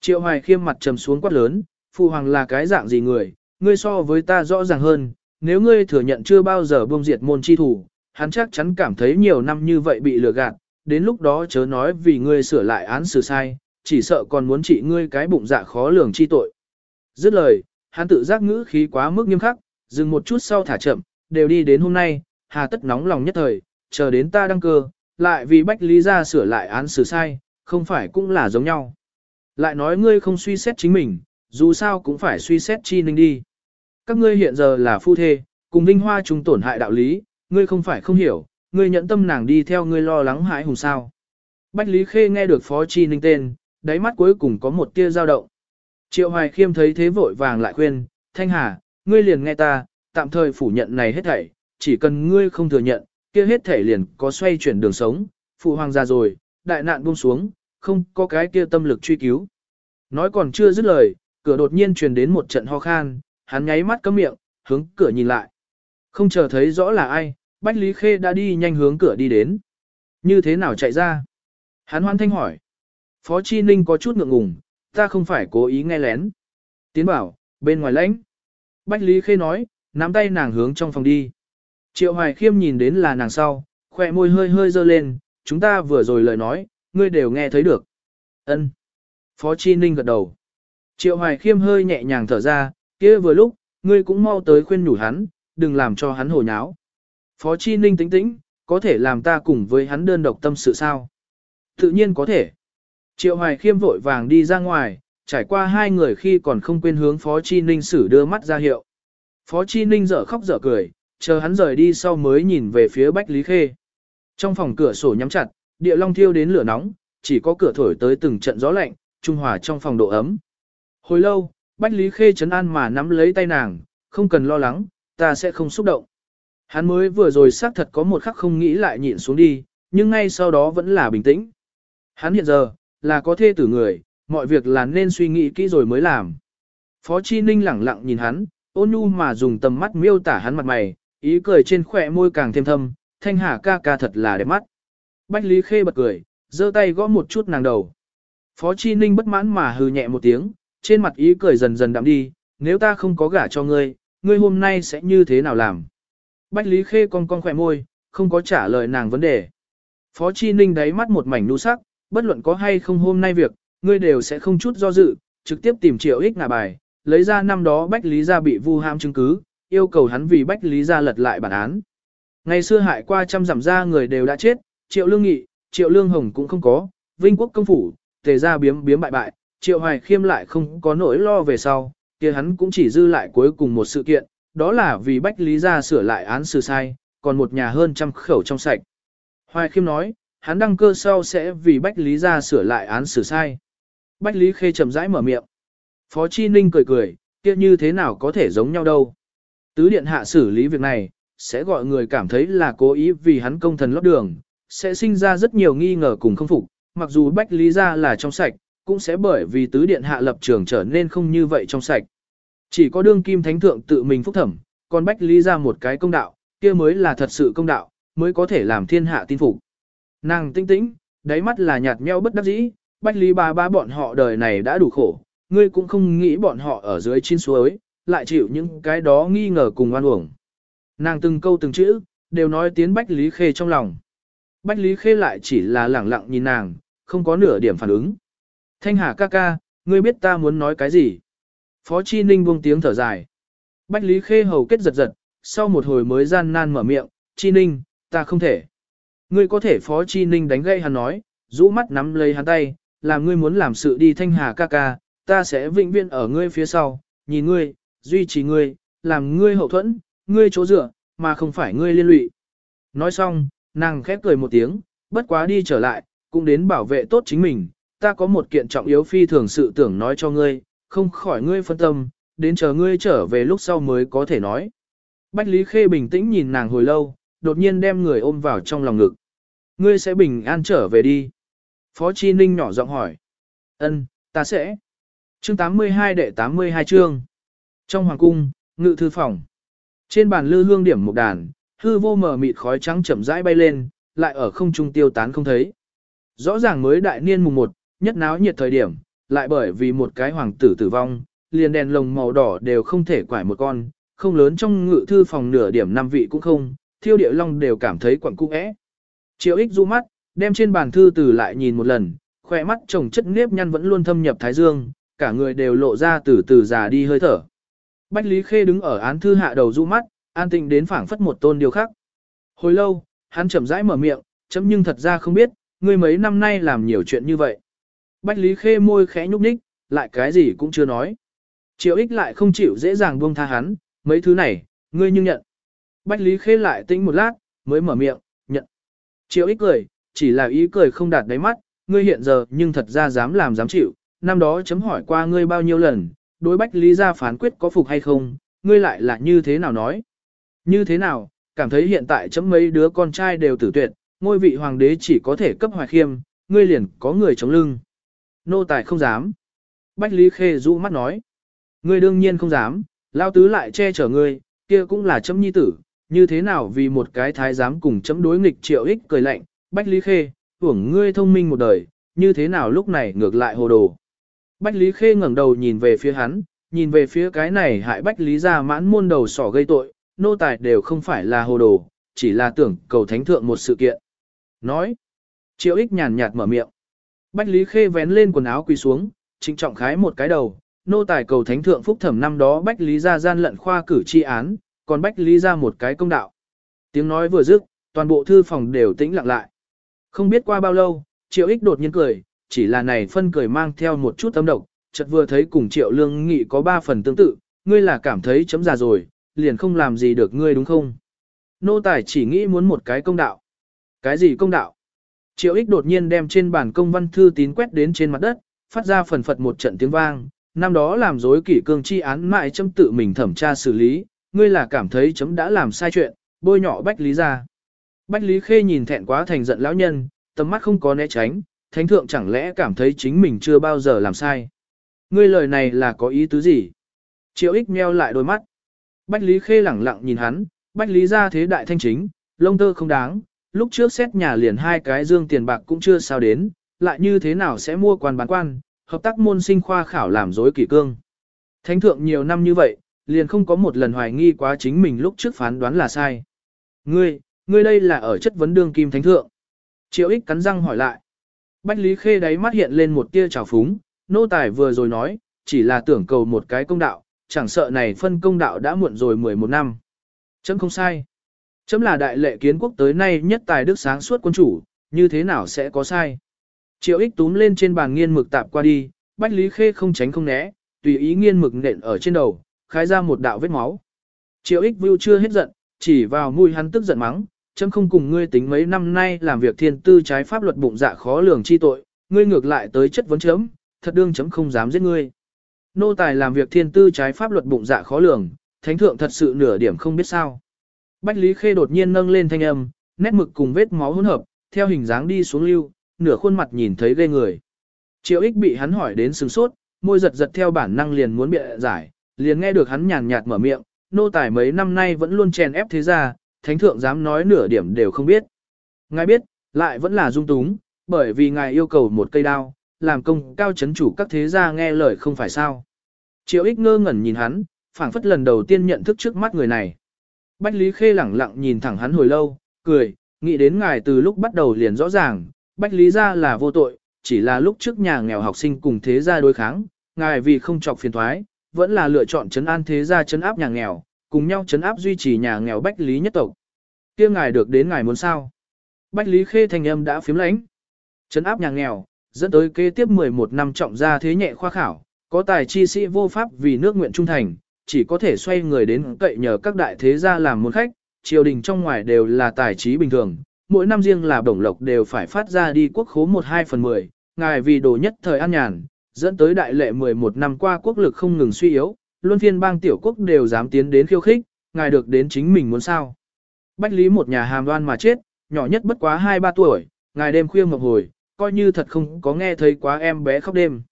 Triệu hoài khiêm mặt trầm xuống quát lớn, phụ hoàng là cái dạng gì người, ngươi so với ta rõ ràng hơn, nếu ngươi thừa nhận chưa bao giờ buông diệt môn chi thủ, hắn chắc chắn cảm thấy nhiều năm như vậy bị lừa gạt, đến lúc đó chớ nói vì ngươi sửa lại án xử sai, chỉ sợ còn muốn trị ngươi cái bụng dạ khó lường chi tội. Dứt lời, hắn tự giác ngữ khí quá mức nghiêm khắc, dừng một chút sau thả chậm, đều đi đến hôm nay, hà tất nóng lòng nhất thời, chờ đến ta đăng cơ, lại vì Bách Lý ra sửa lại án xử sai, không phải cũng là giống nhau. Lại nói ngươi không suy xét chính mình, dù sao cũng phải suy xét chi ninh đi. Các ngươi hiện giờ là phu thê, cùng vinh hoa chúng tổn hại đạo lý, ngươi không phải không hiểu, ngươi nhận tâm nàng đi theo ngươi lo lắng hãi hùng sao. Bách Lý Khê nghe được Phó Chi Ninh tên, đáy mắt cuối cùng có một tia dao động. Triệu Hoài Khiêm thấy thế vội vàng lại khuyên, Thanh Hà, ngươi liền nghe ta, tạm thời phủ nhận này hết thảy, chỉ cần ngươi không thừa nhận, kia hết thảy liền có xoay chuyển đường sống, phụ hoàng già rồi, đại nạn buông xuống, không có cái kia tâm lực truy cứu. Nói còn chưa dứt lời, cửa đột nhiên truyền đến một trận ho khan, hắn nháy mắt cấm miệng, hướng cửa nhìn lại. Không chờ thấy rõ là ai, Bách Lý Khê đã đi nhanh hướng cửa đi đến. Như thế nào chạy ra? Hắn hoan thanh hỏi. Phó Chi Ninh có chút ngượng ngùng, ta không phải cố ý nghe lén. Tiến bảo, bên ngoài lãnh. Bách Lý Khê nói, nắm tay nàng hướng trong phòng đi. Triệu Hoài Khiêm nhìn đến là nàng sau, khỏe môi hơi hơi dơ lên, chúng ta vừa rồi lời nói, ngươi đều nghe thấy được. Ân. Phó Chi Ninh gật đầu. Triệu Hoài Khiêm hơi nhẹ nhàng thở ra, kia vừa lúc, ngươi cũng mau tới khuyên nhủ hắn, đừng làm cho hắn hồ nháo. Phó Chi Ninh tĩnh tĩnh, có thể làm ta cùng với hắn đơn độc tâm sự sao? Tự nhiên có thể. Triệu Hoài Khiêm vội vàng đi ra ngoài, trải qua hai người khi còn không quên hướng Phó Chi Ninh xử đưa mắt ra hiệu. Phó Chi Ninh dở khóc dở cười, chờ hắn rời đi sau mới nhìn về phía Bách Lý Khê. Trong phòng cửa sổ nhắm chặt, địa long thiêu đến lửa nóng, chỉ có cửa thổi tới từng trận gió lạnh, trung hòa trong phòng độ ấm. Hồi lâu, Bách Lý Khê chấn an mà nắm lấy tay nàng, không cần lo lắng, ta sẽ không xúc động. Hắn mới vừa rồi xác thật có một khắc không nghĩ lại nhịn xuống đi, nhưng ngay sau đó vẫn là bình tĩnh. Hắn hiện giờ, là có thê tử người, mọi việc là nên suy nghĩ kỹ rồi mới làm. Phó Chi Ninh lẳng lặng nhìn hắn, ôn nhu mà dùng tầm mắt miêu tả hắn mặt mày, ý cười trên khỏe môi càng thêm thâm, thanh hà ca ca thật là đẹp mắt. Bách Lý Khê bật cười, giơ tay gõ một chút nàng đầu. Phó Chi Ninh bất mãn mà hừ nhẹ một tiếng, trên mặt ý cười dần dần đậm đi, nếu ta không có gả cho ngươi, ngươi hôm nay sẽ như thế nào làm? Bách Lý Khê cong cong khỏe môi, không có trả lời nàng vấn đề. Phó Chi Ninh đáy mắt một mảnh nu sắc, bất luận có hay không hôm nay việc, ngươi đều sẽ không chút do dự, trực tiếp tìm triệu ích ngả bài, lấy ra năm đó Bách Lý gia bị vu ham chứng cứ, yêu cầu hắn vì Bách Lý gia lật lại bản án. Ngày xưa hại qua trăm giảm ra người đều đã chết, triệu lương nghị, triệu lương hồng cũng không có, vinh quốc công phủ, tề ra biếm biếm bại bại, triệu hoài khiêm lại không có nỗi lo về sau, kia hắn cũng chỉ dư lại cuối cùng một sự kiện, đó là vì Bách Lý gia sửa lại án xử sai, còn một nhà hơn trăm khẩu trong sạch. Hoài khiêm nói, hắn đăng cơ sau sẽ vì Bách Lý gia sửa lại án xử sai. Bách Lý khê chậm rãi mở miệng. Phó Chi Ninh cười cười, kia như thế nào có thể giống nhau đâu. Tứ điện hạ xử lý việc này, sẽ gọi người cảm thấy là cố ý vì hắn công thần lót đường, sẽ sinh ra rất nhiều nghi ngờ cùng không phục, mặc dù Bách Lý gia là trong sạch, cũng sẽ bởi vì tứ điện hạ lập trường trở nên không như vậy trong sạch. Chỉ có đương kim thánh thượng tự mình phúc thẩm, còn Bách Lý ra một cái công đạo, kia mới là thật sự công đạo, mới có thể làm thiên hạ tin phục. Nàng tinh tĩnh, đáy mắt là nhạt meo bất đắc dĩ, Bách Lý ba ba bọn họ đời này đã đủ khổ, ngươi cũng không nghĩ bọn họ ở dưới chín suối, lại chịu những cái đó nghi ngờ cùng oan uổng. Nàng từng câu từng chữ, đều nói tiến Bách Lý Khê trong lòng. Bách Lý Khê lại chỉ là lẳng lặng nhìn nàng, không có nửa điểm phản ứng. Thanh Hà ca ca, ngươi biết ta muốn nói cái gì? Phó Chi Ninh buông tiếng thở dài. Bách Lý Khê hầu kết giật giật, sau một hồi mới gian nan mở miệng, Chi Ninh, ta không thể. Ngươi có thể Phó Chi Ninh đánh gây hắn nói, rũ mắt nắm lấy hắn tay, làm ngươi muốn làm sự đi Thanh Hà ca ca, ta sẽ vĩnh viễn ở ngươi phía sau, nhìn ngươi, duy trì ngươi, làm ngươi hậu thuẫn, ngươi chỗ dựa, mà không phải ngươi liên lụy. Nói xong, nàng khép cười một tiếng, bất quá đi trở lại, cũng đến bảo vệ tốt chính mình, ta có một kiện trọng yếu phi thường sự tưởng nói cho ngươi, không khỏi ngươi phân tâm, đến chờ ngươi trở về lúc sau mới có thể nói. Bách Lý Khê bình tĩnh nhìn nàng hồi lâu, đột nhiên đem người ôm vào trong lòng ngực. Ngươi sẽ bình an trở về đi. Phó Chi Ninh nhỏ giọng hỏi. Ân, ta sẽ. Chương 82 đệ 82 chương. Trong hoàng cung, ngự thư phòng. Trên bàn lư hương điểm một đàn, hư vô mờ mịt khói trắng chậm rãi bay lên, lại ở không trung tiêu tán không thấy. Rõ ràng mới đại niên mùng 1, nhất náo nhiệt thời điểm, lại bởi vì một cái hoàng tử tử vong, liền đèn lồng màu đỏ đều không thể quải một con, không lớn trong ngự thư phòng nửa điểm năm vị cũng không, thiêu địa long đều cảm thấy quặng cung ẽ. Triệu ích du mắt, đem trên bàn thư từ lại nhìn một lần, khỏe mắt trồng chất nếp nhăn vẫn luôn thâm nhập thái dương, cả người đều lộ ra từ từ già đi hơi thở. Bách Lý Khê đứng ở án thư hạ đầu du mắt, an tĩnh đến phảng phất một tôn điều khác. Hồi lâu, hắn chậm rãi mở miệng, chấm nhưng thật ra không biết, ngươi mấy năm nay làm nhiều chuyện như vậy. Bách Lý Khê môi khẽ nhúc nhích, lại cái gì cũng chưa nói. Triệu ích lại không chịu dễ dàng buông tha hắn, mấy thứ này, ngươi nhưng nhận. Bách Lý Khê lại tĩnh một lát, mới mở miệng, nhận. Triệu ích cười, chỉ là ý cười không đạt đáy mắt, ngươi hiện giờ nhưng thật ra dám làm dám chịu, năm đó chấm hỏi qua ngươi bao nhiêu lần, đối Bách Lý ra phán quyết có phục hay không, ngươi lại là như thế nào nói. Như thế nào, cảm thấy hiện tại chấm mấy đứa con trai đều tử tuyệt, ngôi vị hoàng đế chỉ có thể cấp hoài khiêm, ngươi liền có người chống lưng. Nô tài không dám. Bách Lý Khê rũ mắt nói. Ngươi đương nhiên không dám, lao tứ lại che chở ngươi, kia cũng là chấm nhi tử, như thế nào vì một cái thái giám cùng chấm đối nghịch triệu ích cười lạnh, Bách Lý Khê, hưởng ngươi thông minh một đời, như thế nào lúc này ngược lại hồ đồ. Bách Lý Khê ngẩng đầu nhìn về phía hắn, nhìn về phía cái này hại Bách Lý ra mãn muôn đầu sỏ gây tội, nô tài đều không phải là hồ đồ, chỉ là tưởng cầu thánh thượng một sự kiện. Nói, triệu ích nhàn nhạt mở miệng. Bách Lý Khê vén lên quần áo quỳ xuống, trịnh trọng khái một cái đầu, nô tài cầu thánh thượng phúc thẩm năm đó Bách Lý ra gian lận khoa cử tri án, còn Bách Lý ra một cái công đạo. Tiếng nói vừa dứt, toàn bộ thư phòng đều tĩnh lặng lại. Không biết qua bao lâu, triệu ích đột nhiên cười, chỉ là này phân cười mang theo một chút tâm độc, chợt vừa thấy cùng triệu lương nghị có ba phần tương tự, ngươi là cảm thấy chấm già rồi, liền không làm gì được ngươi đúng không? Nô tài chỉ nghĩ muốn một cái công đạo. Cái gì công đạo? Triệu ích đột nhiên đem trên bàn công văn thư tín quét đến trên mặt đất, phát ra phần phật một trận tiếng vang, năm đó làm dối kỷ cương chi án mại chấm tự mình thẩm tra xử lý, ngươi là cảm thấy chấm đã làm sai chuyện, bôi nhọ Bách Lý ra. Bách Lý Khê nhìn thẹn quá thành giận lão nhân, tầm mắt không có né tránh, thánh thượng chẳng lẽ cảm thấy chính mình chưa bao giờ làm sai. Ngươi lời này là có ý tứ gì? Triệu ích meo lại đôi mắt. Bách Lý Khê lẳng lặng nhìn hắn, Bách Lý ra thế đại thanh chính, lông tơ không đáng, lúc trước xét nhà liền hai cái dương tiền bạc cũng chưa sao đến, lại như thế nào sẽ mua quan bán quan, hợp tác môn sinh khoa khảo làm dối kỷ cương. Thánh thượng nhiều năm như vậy, liền không có một lần hoài nghi quá chính mình lúc trước phán đoán là sai. Ngươi, ngươi đây là ở chất vấn đương kim thánh thượng. Triệu ích cắn răng hỏi lại. Bách Lý Khê đáy mắt hiện lên một tia trào phúng, nô tài vừa rồi nói, chỉ là tưởng cầu một cái công đạo, chẳng sợ này phân công đạo đã muộn rồi 11 năm. Chẳng không sai. Chấm là đại lệ kiến quốc tới nay nhất tài đức sáng suốt quân chủ, như thế nào sẽ có sai. Triệu ích túm lên trên bàn nghiên mực tạp qua đi, Bách Lý Khê không tránh không né, tùy ý nghiên mực nện ở trên đầu, khai ra một đạo vết máu. Triệu ích vưu chưa hết giận, chỉ vào mũi hắn tức giận mắng, chấm không cùng ngươi tính mấy năm nay làm việc thiên tư trái pháp luật bụng dạ khó lường chi tội, ngươi ngược lại tới chất vấn chấm, thật đương chấm không dám giết ngươi. Nô tài làm việc thiên tư trái pháp luật bụng dạ khó lường, thánh thượng thật sự nửa điểm không biết sao. Bách Lý Khê đột nhiên nâng lên thanh âm, nét mực cùng vết máu hỗn hợp, theo hình dáng đi xuống lưu, nửa khuôn mặt nhìn thấy ghê người. Triệu ích bị hắn hỏi đến sừng sốt, môi giật giật theo bản năng liền muốn bịa giải, liền nghe được hắn nhàn nhạt mở miệng, nô tài mấy năm nay vẫn luôn chèn ép thế gia, thánh thượng dám nói nửa điểm đều không biết. Ngài biết, lại vẫn là dung túng, bởi vì ngài yêu cầu một cây đao, làm công cao chấn chủ các thế gia nghe lời không phải sao. Triệu ích ngơ ngẩn nhìn hắn, phảng phất lần đầu tiên nhận thức trước mắt người này. Bách Lý Khê lẳng lặng nhìn thẳng hắn hồi lâu, cười, Nghĩ đến ngài từ lúc bắt đầu liền rõ ràng, Bách Lý gia là vô tội, chỉ là lúc trước nhà nghèo học sinh cùng thế gia đối kháng, ngài vì không chọc phiền thoái, vẫn là lựa chọn trấn an thế gia trấn áp nhà nghèo, cùng nhau trấn áp duy trì nhà nghèo Bách Lý nhất tộc. Kia ngài được đến ngài muốn sao? Bách Lý Khê thành âm đã phiếm lãnh. Trấn áp nhà nghèo, dẫn tới kế tiếp 11 năm trọng gia thế nhẹ khoa khảo, có tài chi sĩ vô pháp vì nước nguyện trung thành, chỉ có thể xoay người đến cậy nhờ các đại thế gia làm môn khách, triều đình trong ngoài đều là tài trí bình thường, mỗi năm riêng là đồng lộc đều phải phát ra đi quốc khố 1-2 phần 10, ngài vì đồ nhất thời an nhàn, dẫn tới đại lệ 11 năm qua quốc lực không ngừng suy yếu, luân phiên bang tiểu quốc đều dám tiến đến khiêu khích, ngài được đến chính mình muốn sao. Bách Lý một nhà hàm đoan mà chết, nhỏ nhất bất quá 2-3 tuổi, ngài đêm khuya ngọc hồi, coi như thật không có nghe thấy quá em bé khóc đêm.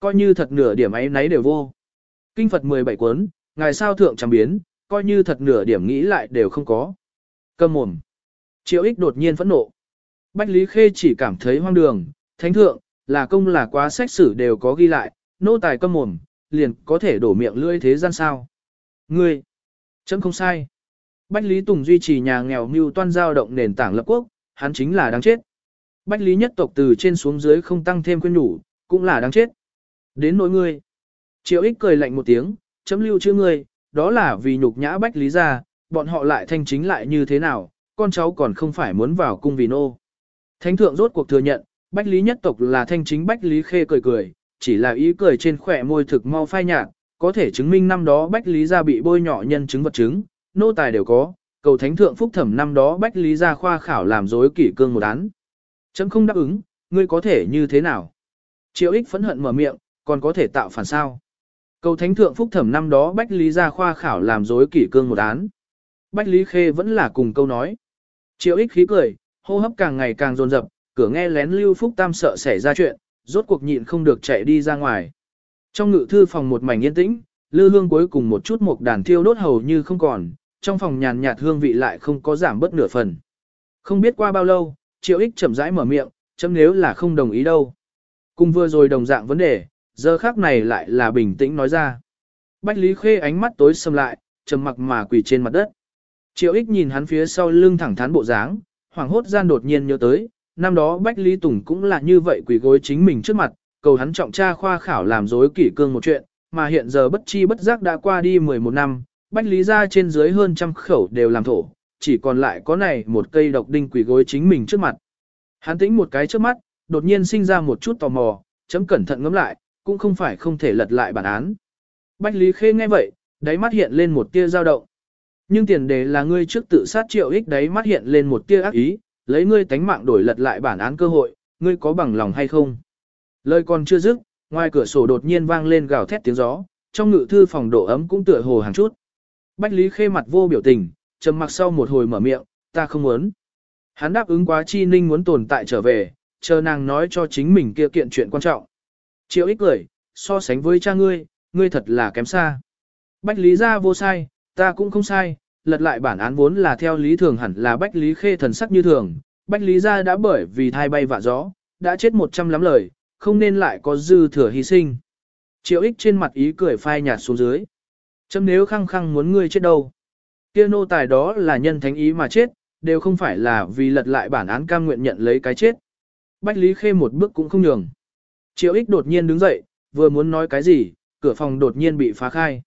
Coi như thật nửa điểm ấy nấy đều vô. Kinh Phật 17 cuốn, ngài sao thượng chẳng biến, coi như thật nửa điểm nghĩ lại đều không có. Cầm mồm. Triệu ích đột nhiên phẫn nộ. Bách Lý Khê chỉ cảm thấy hoang đường, thánh thượng, là công là quá sách sử đều có ghi lại, nô tài câm mồm, liền có thể đổ miệng lưỡi thế gian sao. Ngươi, chấm không sai. Bách Lý Tùng duy trì nhà nghèo mưu toan giao động nền tảng lập quốc, hắn chính là đáng chết. Bách Lý nhất tộc từ trên xuống dưới không tăng thêm quyên nhủ, cũng là đáng chết. Đến nỗi ngươi. Triệu ích cười lạnh một tiếng, chấm lưu chữ ngươi, đó là vì nhục nhã Bách Lý ra, bọn họ lại thanh chính lại như thế nào, con cháu còn không phải muốn vào cung vì nô. Thánh thượng rốt cuộc thừa nhận, Bách Lý nhất tộc là thanh chính Bách Lý khê cười cười, chỉ là ý cười trên khỏe môi thực mau phai nhạt, có thể chứng minh năm đó Bách Lý gia bị bôi nhỏ nhân chứng vật chứng, nô tài đều có, cầu thánh thượng phúc thẩm năm đó Bách Lý gia khoa khảo làm dối kỷ cương một án. Chấm không đáp ứng, ngươi có thể như thế nào? Triệu ích phẫn hận mở miệng, còn có thể tạo phản sao? Cầu thánh thượng phúc thẩm năm đó Bách Lý ra khoa khảo làm dối kỷ cương một án. Bách Lý Khê vẫn là cùng câu nói. Triệu ích khí cười, hô hấp càng ngày càng dồn dập, cửa nghe lén Lưu Phúc Tam sợ xảy ra chuyện, rốt cuộc nhịn không được chạy đi ra ngoài. Trong ngự thư phòng một mảnh yên tĩnh, lư hương cuối cùng một chút một đàn thiêu đốt hầu như không còn, trong phòng nhàn nhạt hương vị lại không có giảm bớt nửa phần. Không biết qua bao lâu, Triệu Ích chậm rãi mở miệng, chấm nếu là không đồng ý đâu. Cùng vừa rồi đồng dạng vấn đề, giờ khác này lại là bình tĩnh nói ra. Bách Lý Khê ánh mắt tối sầm lại, trầm mặc mà quỳ trên mặt đất. Triệu ích nhìn hắn phía sau lưng thẳng thắn bộ dáng, hoảng hốt gian đột nhiên nhớ tới, năm đó Bách Lý Tùng cũng là như vậy quỳ gối chính mình trước mặt, cầu hắn trọng tra khoa khảo làm dối kỷ cương một chuyện, mà hiện giờ bất chi bất giác đã qua đi 11 năm, Bách Lý ra trên dưới hơn trăm khẩu đều làm thổ, chỉ còn lại có này một cây độc đinh quỳ gối chính mình trước mặt. Hắn tĩnh một cái trước mắt, đột nhiên sinh ra một chút tò mò, chấm cẩn thận ngẫm lại, cũng không phải không thể lật lại bản án. Bách Lý Khê nghe vậy, đáy mắt hiện lên một tia dao động. Nhưng tiền đề là ngươi trước tự sát triệu ích đấy mắt hiện lên một tia ác ý, lấy ngươi tánh mạng đổi lật lại bản án cơ hội, ngươi có bằng lòng hay không? Lời còn chưa dứt, ngoài cửa sổ đột nhiên vang lên gào thét tiếng gió, trong ngự thư phòng độ ấm cũng tựa hồ hàng chút. Bách Lý Khê mặt vô biểu tình, trầm mặc sau một hồi mở miệng, ta không muốn. Hắn đáp ứng quá chi ninh muốn tồn tại trở về, chờ nàng nói cho chính mình kia kiện chuyện quan trọng. Triệu ích cười, so sánh với cha ngươi, ngươi thật là kém xa. Bách Lý ra vô sai, ta cũng không sai, lật lại bản án vốn là theo lý thường hẳn là Bách Lý Khê thần sắc như thường, Bách Lý gia đã bởi vì thai bay vạ gió, đã chết một trăm lắm lời, không nên lại có dư thừa hy sinh. Triệu ích trên mặt ý cười phai nhạt xuống dưới. Chấm nếu khăng khăng muốn ngươi chết đâu. Kia nô tài đó là nhân thánh ý mà chết, đều không phải là vì lật lại bản án cam nguyện nhận lấy cái chết. Bách Lý Khê một bước cũng không nhường. Triệu ích đột nhiên đứng dậy, vừa muốn nói cái gì, cửa phòng đột nhiên bị phá khai.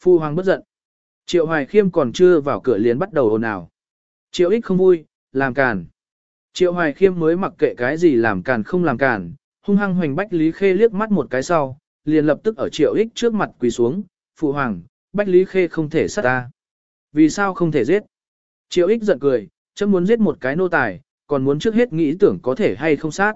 Phu hoàng bất giận. Triệu Hoài Khiêm còn chưa vào cửa liền bắt đầu ồn ào. Triệu ích không vui, làm càn. Triệu Hoài Khiêm mới mặc kệ cái gì làm càn không làm càn, hung hăng hoành Bách Lý Khê liếc mắt một cái sau, liền lập tức ở Triệu ích trước mặt quỳ xuống, phụ hoàng, Bách Lý Khê không thể sát ta. Vì sao không thể giết? Triệu ích giận cười, chấm muốn giết một cái nô tài, còn muốn trước hết nghĩ tưởng có thể hay không sát.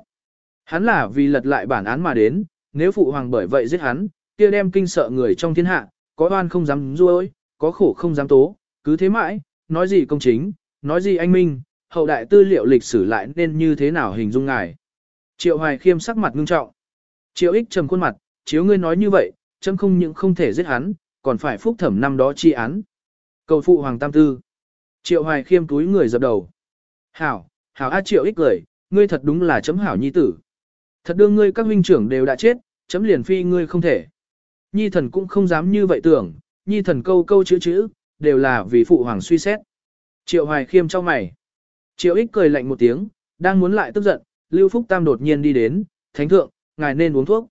Hắn là vì lật lại bản án mà đến, nếu phụ hoàng bởi vậy giết hắn, kia đem kinh sợ người trong thiên hạ, có oan không dám ruôi, có khổ không dám tố, cứ thế mãi, nói gì công chính, nói gì anh minh, hậu đại tư liệu lịch sử lại nên như thế nào hình dung ngài. Triệu Hoài Khiêm sắc mặt ngưng trọng. Triệu ích trầm khuôn mặt, chiếu ngươi nói như vậy, chấm không những không thể giết hắn, còn phải phúc thẩm năm đó chi án. Cầu phụ Hoàng Tam Tư. Triệu Hoài Khiêm túi người dập đầu. Hảo, hảo A Triệu ích cười, ngươi thật đúng là chấm hảo nhi tử. Thật đương ngươi các huynh trưởng đều đã chết, chấm liền phi ngươi không thể. Nhi thần cũng không dám như vậy tưởng, nhi thần câu câu chữ chữ, đều là vì phụ hoàng suy xét. Triệu hoài khiêm cho mày. Triệu ích cười lạnh một tiếng, đang muốn lại tức giận, Lưu Phúc Tam đột nhiên đi đến, thánh thượng, ngài nên uống thuốc.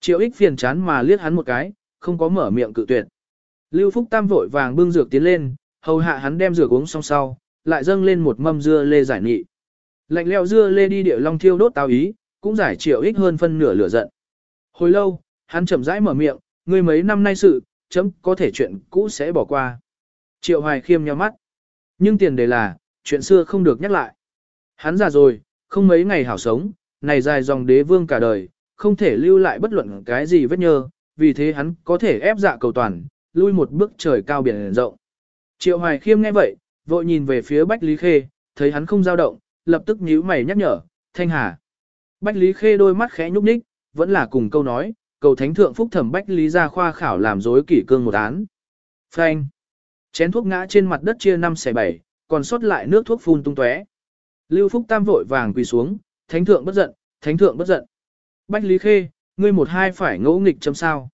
Triệu ích phiền chán mà liếc hắn một cái, không có mở miệng cự tuyệt. Lưu Phúc Tam vội vàng bưng dược tiến lên, hầu hạ hắn đem dược uống xong sau, lại dâng lên một mâm dưa lê giải nị. Lạnh leo dưa lê đi địa long thiêu đốt tao ý, cũng giải triệu ích hơn phân nửa lửa giận. Hồi lâu, hắn chậm rãi mở miệng, ngươi mấy năm nay sự, chấm có thể chuyện cũ sẽ bỏ qua. Triệu Hoài khiêm nhắm mắt. Nhưng tiền đề là, chuyện xưa không được nhắc lại. Hắn già rồi, không mấy ngày hảo sống, này dài dòng đế vương cả đời, không thể lưu lại bất luận cái gì vết nhơ, vì thế hắn có thể ép dạ cầu toàn, lui một bước trời cao biển rộng. Triệu Hoài khiêm nghe vậy, vội nhìn về phía Bách Lý Khê, thấy hắn không dao động, lập tức nhíu mày nhắc nhở, Thanh Hà. Bách Lý Khê đôi mắt khẽ nhúc nhích, vẫn là cùng câu nói, cầu thánh thượng phúc thẩm Bách Lý ra khoa khảo làm dối kỷ cương một án. Phanh. Chén thuốc ngã trên mặt đất chia năm xẻ bảy, còn sót lại nước thuốc phun tung tóe. Lưu Phúc Tam vội vàng quỳ xuống, thánh thượng bất giận, thánh thượng bất giận. Bách Lý Khê, ngươi một hai phải ngẫu nghịch chấm sao.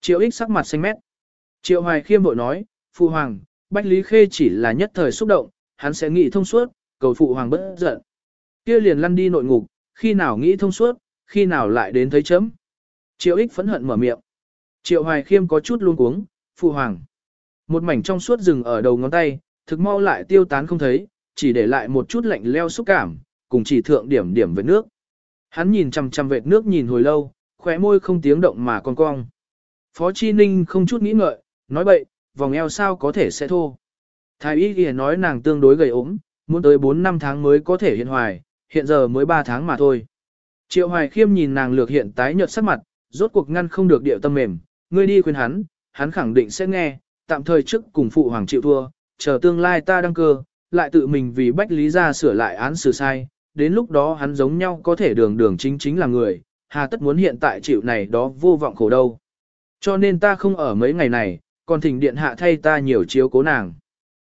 Triệu ích sắc mặt xanh mét. Triệu Hoài khiêm vội nói, Phụ Hoàng, Bách Lý Khê chỉ là nhất thời xúc động, hắn sẽ nghĩ thông suốt, cầu Phụ Hoàng bất giận. kia liền lăn đi nội ngục, khi nào nghĩ thông suốt, khi nào lại đến thấy chấm. Triệu ích phẫn hận mở miệng. Triệu Hoài khiêm có chút luống cuống, Phụ Hoàng. Một mảnh trong suốt rừng ở đầu ngón tay, thực mau lại tiêu tán không thấy, chỉ để lại một chút lạnh leo xúc cảm, cùng chỉ thượng điểm điểm vệt nước. Hắn nhìn chằm chằm vệt nước nhìn hồi lâu, khóe môi không tiếng động mà con cong. Phó Chi Ninh không chút nghĩ ngợi, nói bậy, vòng eo sao có thể sẽ thô. Thái y ghi nói nàng tương đối gầy ốm, muốn tới 4 năm tháng mới có thể hiện hoài, hiện giờ mới 3 tháng mà thôi. Triệu Hoài Khiêm nhìn nàng lược hiện tái nhợt sắc mặt, rốt cuộc ngăn không được điệu tâm mềm, ngươi đi khuyên hắn, hắn khẳng định sẽ nghe, tạm thời trước cùng phụ hoàng chịu thua, chờ tương lai ta đăng cơ, lại tự mình vì bách lý ra sửa lại án xử sai, đến lúc đó hắn giống nhau có thể đường đường chính chính là người, hà tất muốn hiện tại chịu này đó vô vọng khổ đâu. Cho nên ta không ở mấy ngày này, còn thỉnh điện hạ thay ta nhiều chiếu cố nàng.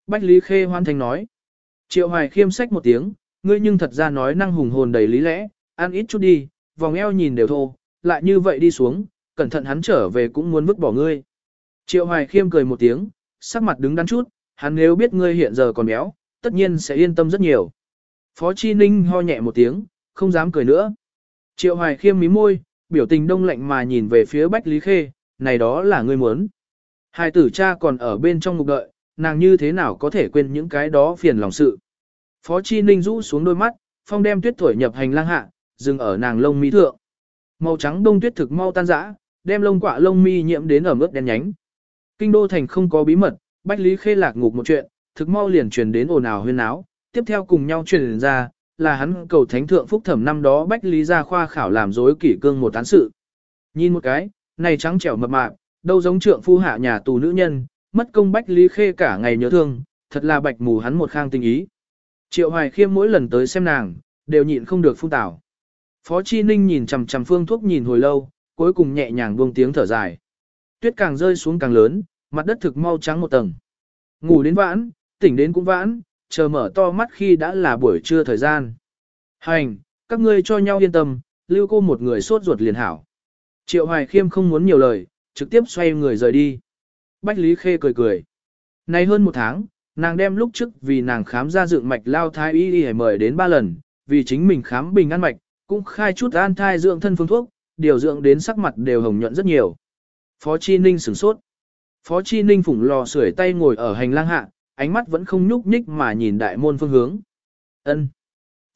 Bách Lý Khê hoan thành nói. Triệu Hoài khiêm sách một tiếng, ngươi nhưng thật ra nói năng hùng hồn đầy lý lẽ, ăn ít chút đi, vòng eo nhìn đều thô, lại như vậy đi xuống, cẩn thận hắn trở về cũng muốn vứt bỏ ngươi. Triệu Hoài khiêm cười một tiếng, sắc mặt đứng đắn chút, hắn nếu biết ngươi hiện giờ còn béo, tất nhiên sẽ yên tâm rất nhiều. Phó Chi Ninh ho nhẹ một tiếng, không dám cười nữa. Triệu Hoài khiêm mí môi, biểu tình đông lạnh mà nhìn về phía Bách Lý Khê, này đó là ngươi muốn. Hai tử cha còn ở bên trong ngục đợi, nàng như thế nào có thể quên những cái đó phiền lòng sự. Phó Chi Ninh rũ xuống đôi mắt, phong đem tuyết thổi nhập hành lang hạ, dừng ở nàng lông mi thượng. Màu trắng đông tuyết thực mau tan rã, đem lông quạ lông mi nhiễm đến ở mức đen nhánh. Kinh đô thành không có bí mật, Bách Lý Khê lạc ngục một chuyện, thực mau liền truyền đến ồn ào huyên náo, tiếp theo cùng nhau truyền ra, là hắn cầu thánh thượng phúc thẩm năm đó Bách Lý ra khoa khảo làm dối kỷ cương một án sự. Nhìn một cái, này trắng trẻo mập mạp, đâu giống trượng phu hạ nhà tù nữ nhân, mất công Bách Lý Khê cả ngày nhớ thương, thật là bạch mù hắn một khang tình ý. Triệu Hoài Khiêm mỗi lần tới xem nàng, đều nhịn không được phun tảo. Phó Chi Ninh nhìn chằm chằm phương thuốc nhìn hồi lâu, cuối cùng nhẹ nhàng buông tiếng thở dài. Tuyết càng rơi xuống càng lớn, mặt đất thực mau trắng một tầng. Ngủ đến vãn, tỉnh đến cũng vãn, chờ mở to mắt khi đã là buổi trưa thời gian. Hành, các ngươi cho nhau yên tâm, lưu cô một người sốt ruột liền hảo. Triệu Hoài Khiêm không muốn nhiều lời, trực tiếp xoay người rời đi. Bách Lý Khê cười cười. Nay hơn một tháng, nàng đem lúc trước vì nàng khám ra dựng mạch lao thai y y mời đến ba lần, vì chính mình khám bình an mạch, cũng khai chút an thai dưỡng thân phương thuốc, điều dưỡng đến sắc mặt đều hồng nhuận rất nhiều. Phó Chi Ninh sửng sốt. Phó Chi Ninh phủng lò sưởi tay ngồi ở hành lang hạ, ánh mắt vẫn không nhúc nhích mà nhìn đại môn phương hướng. Ân.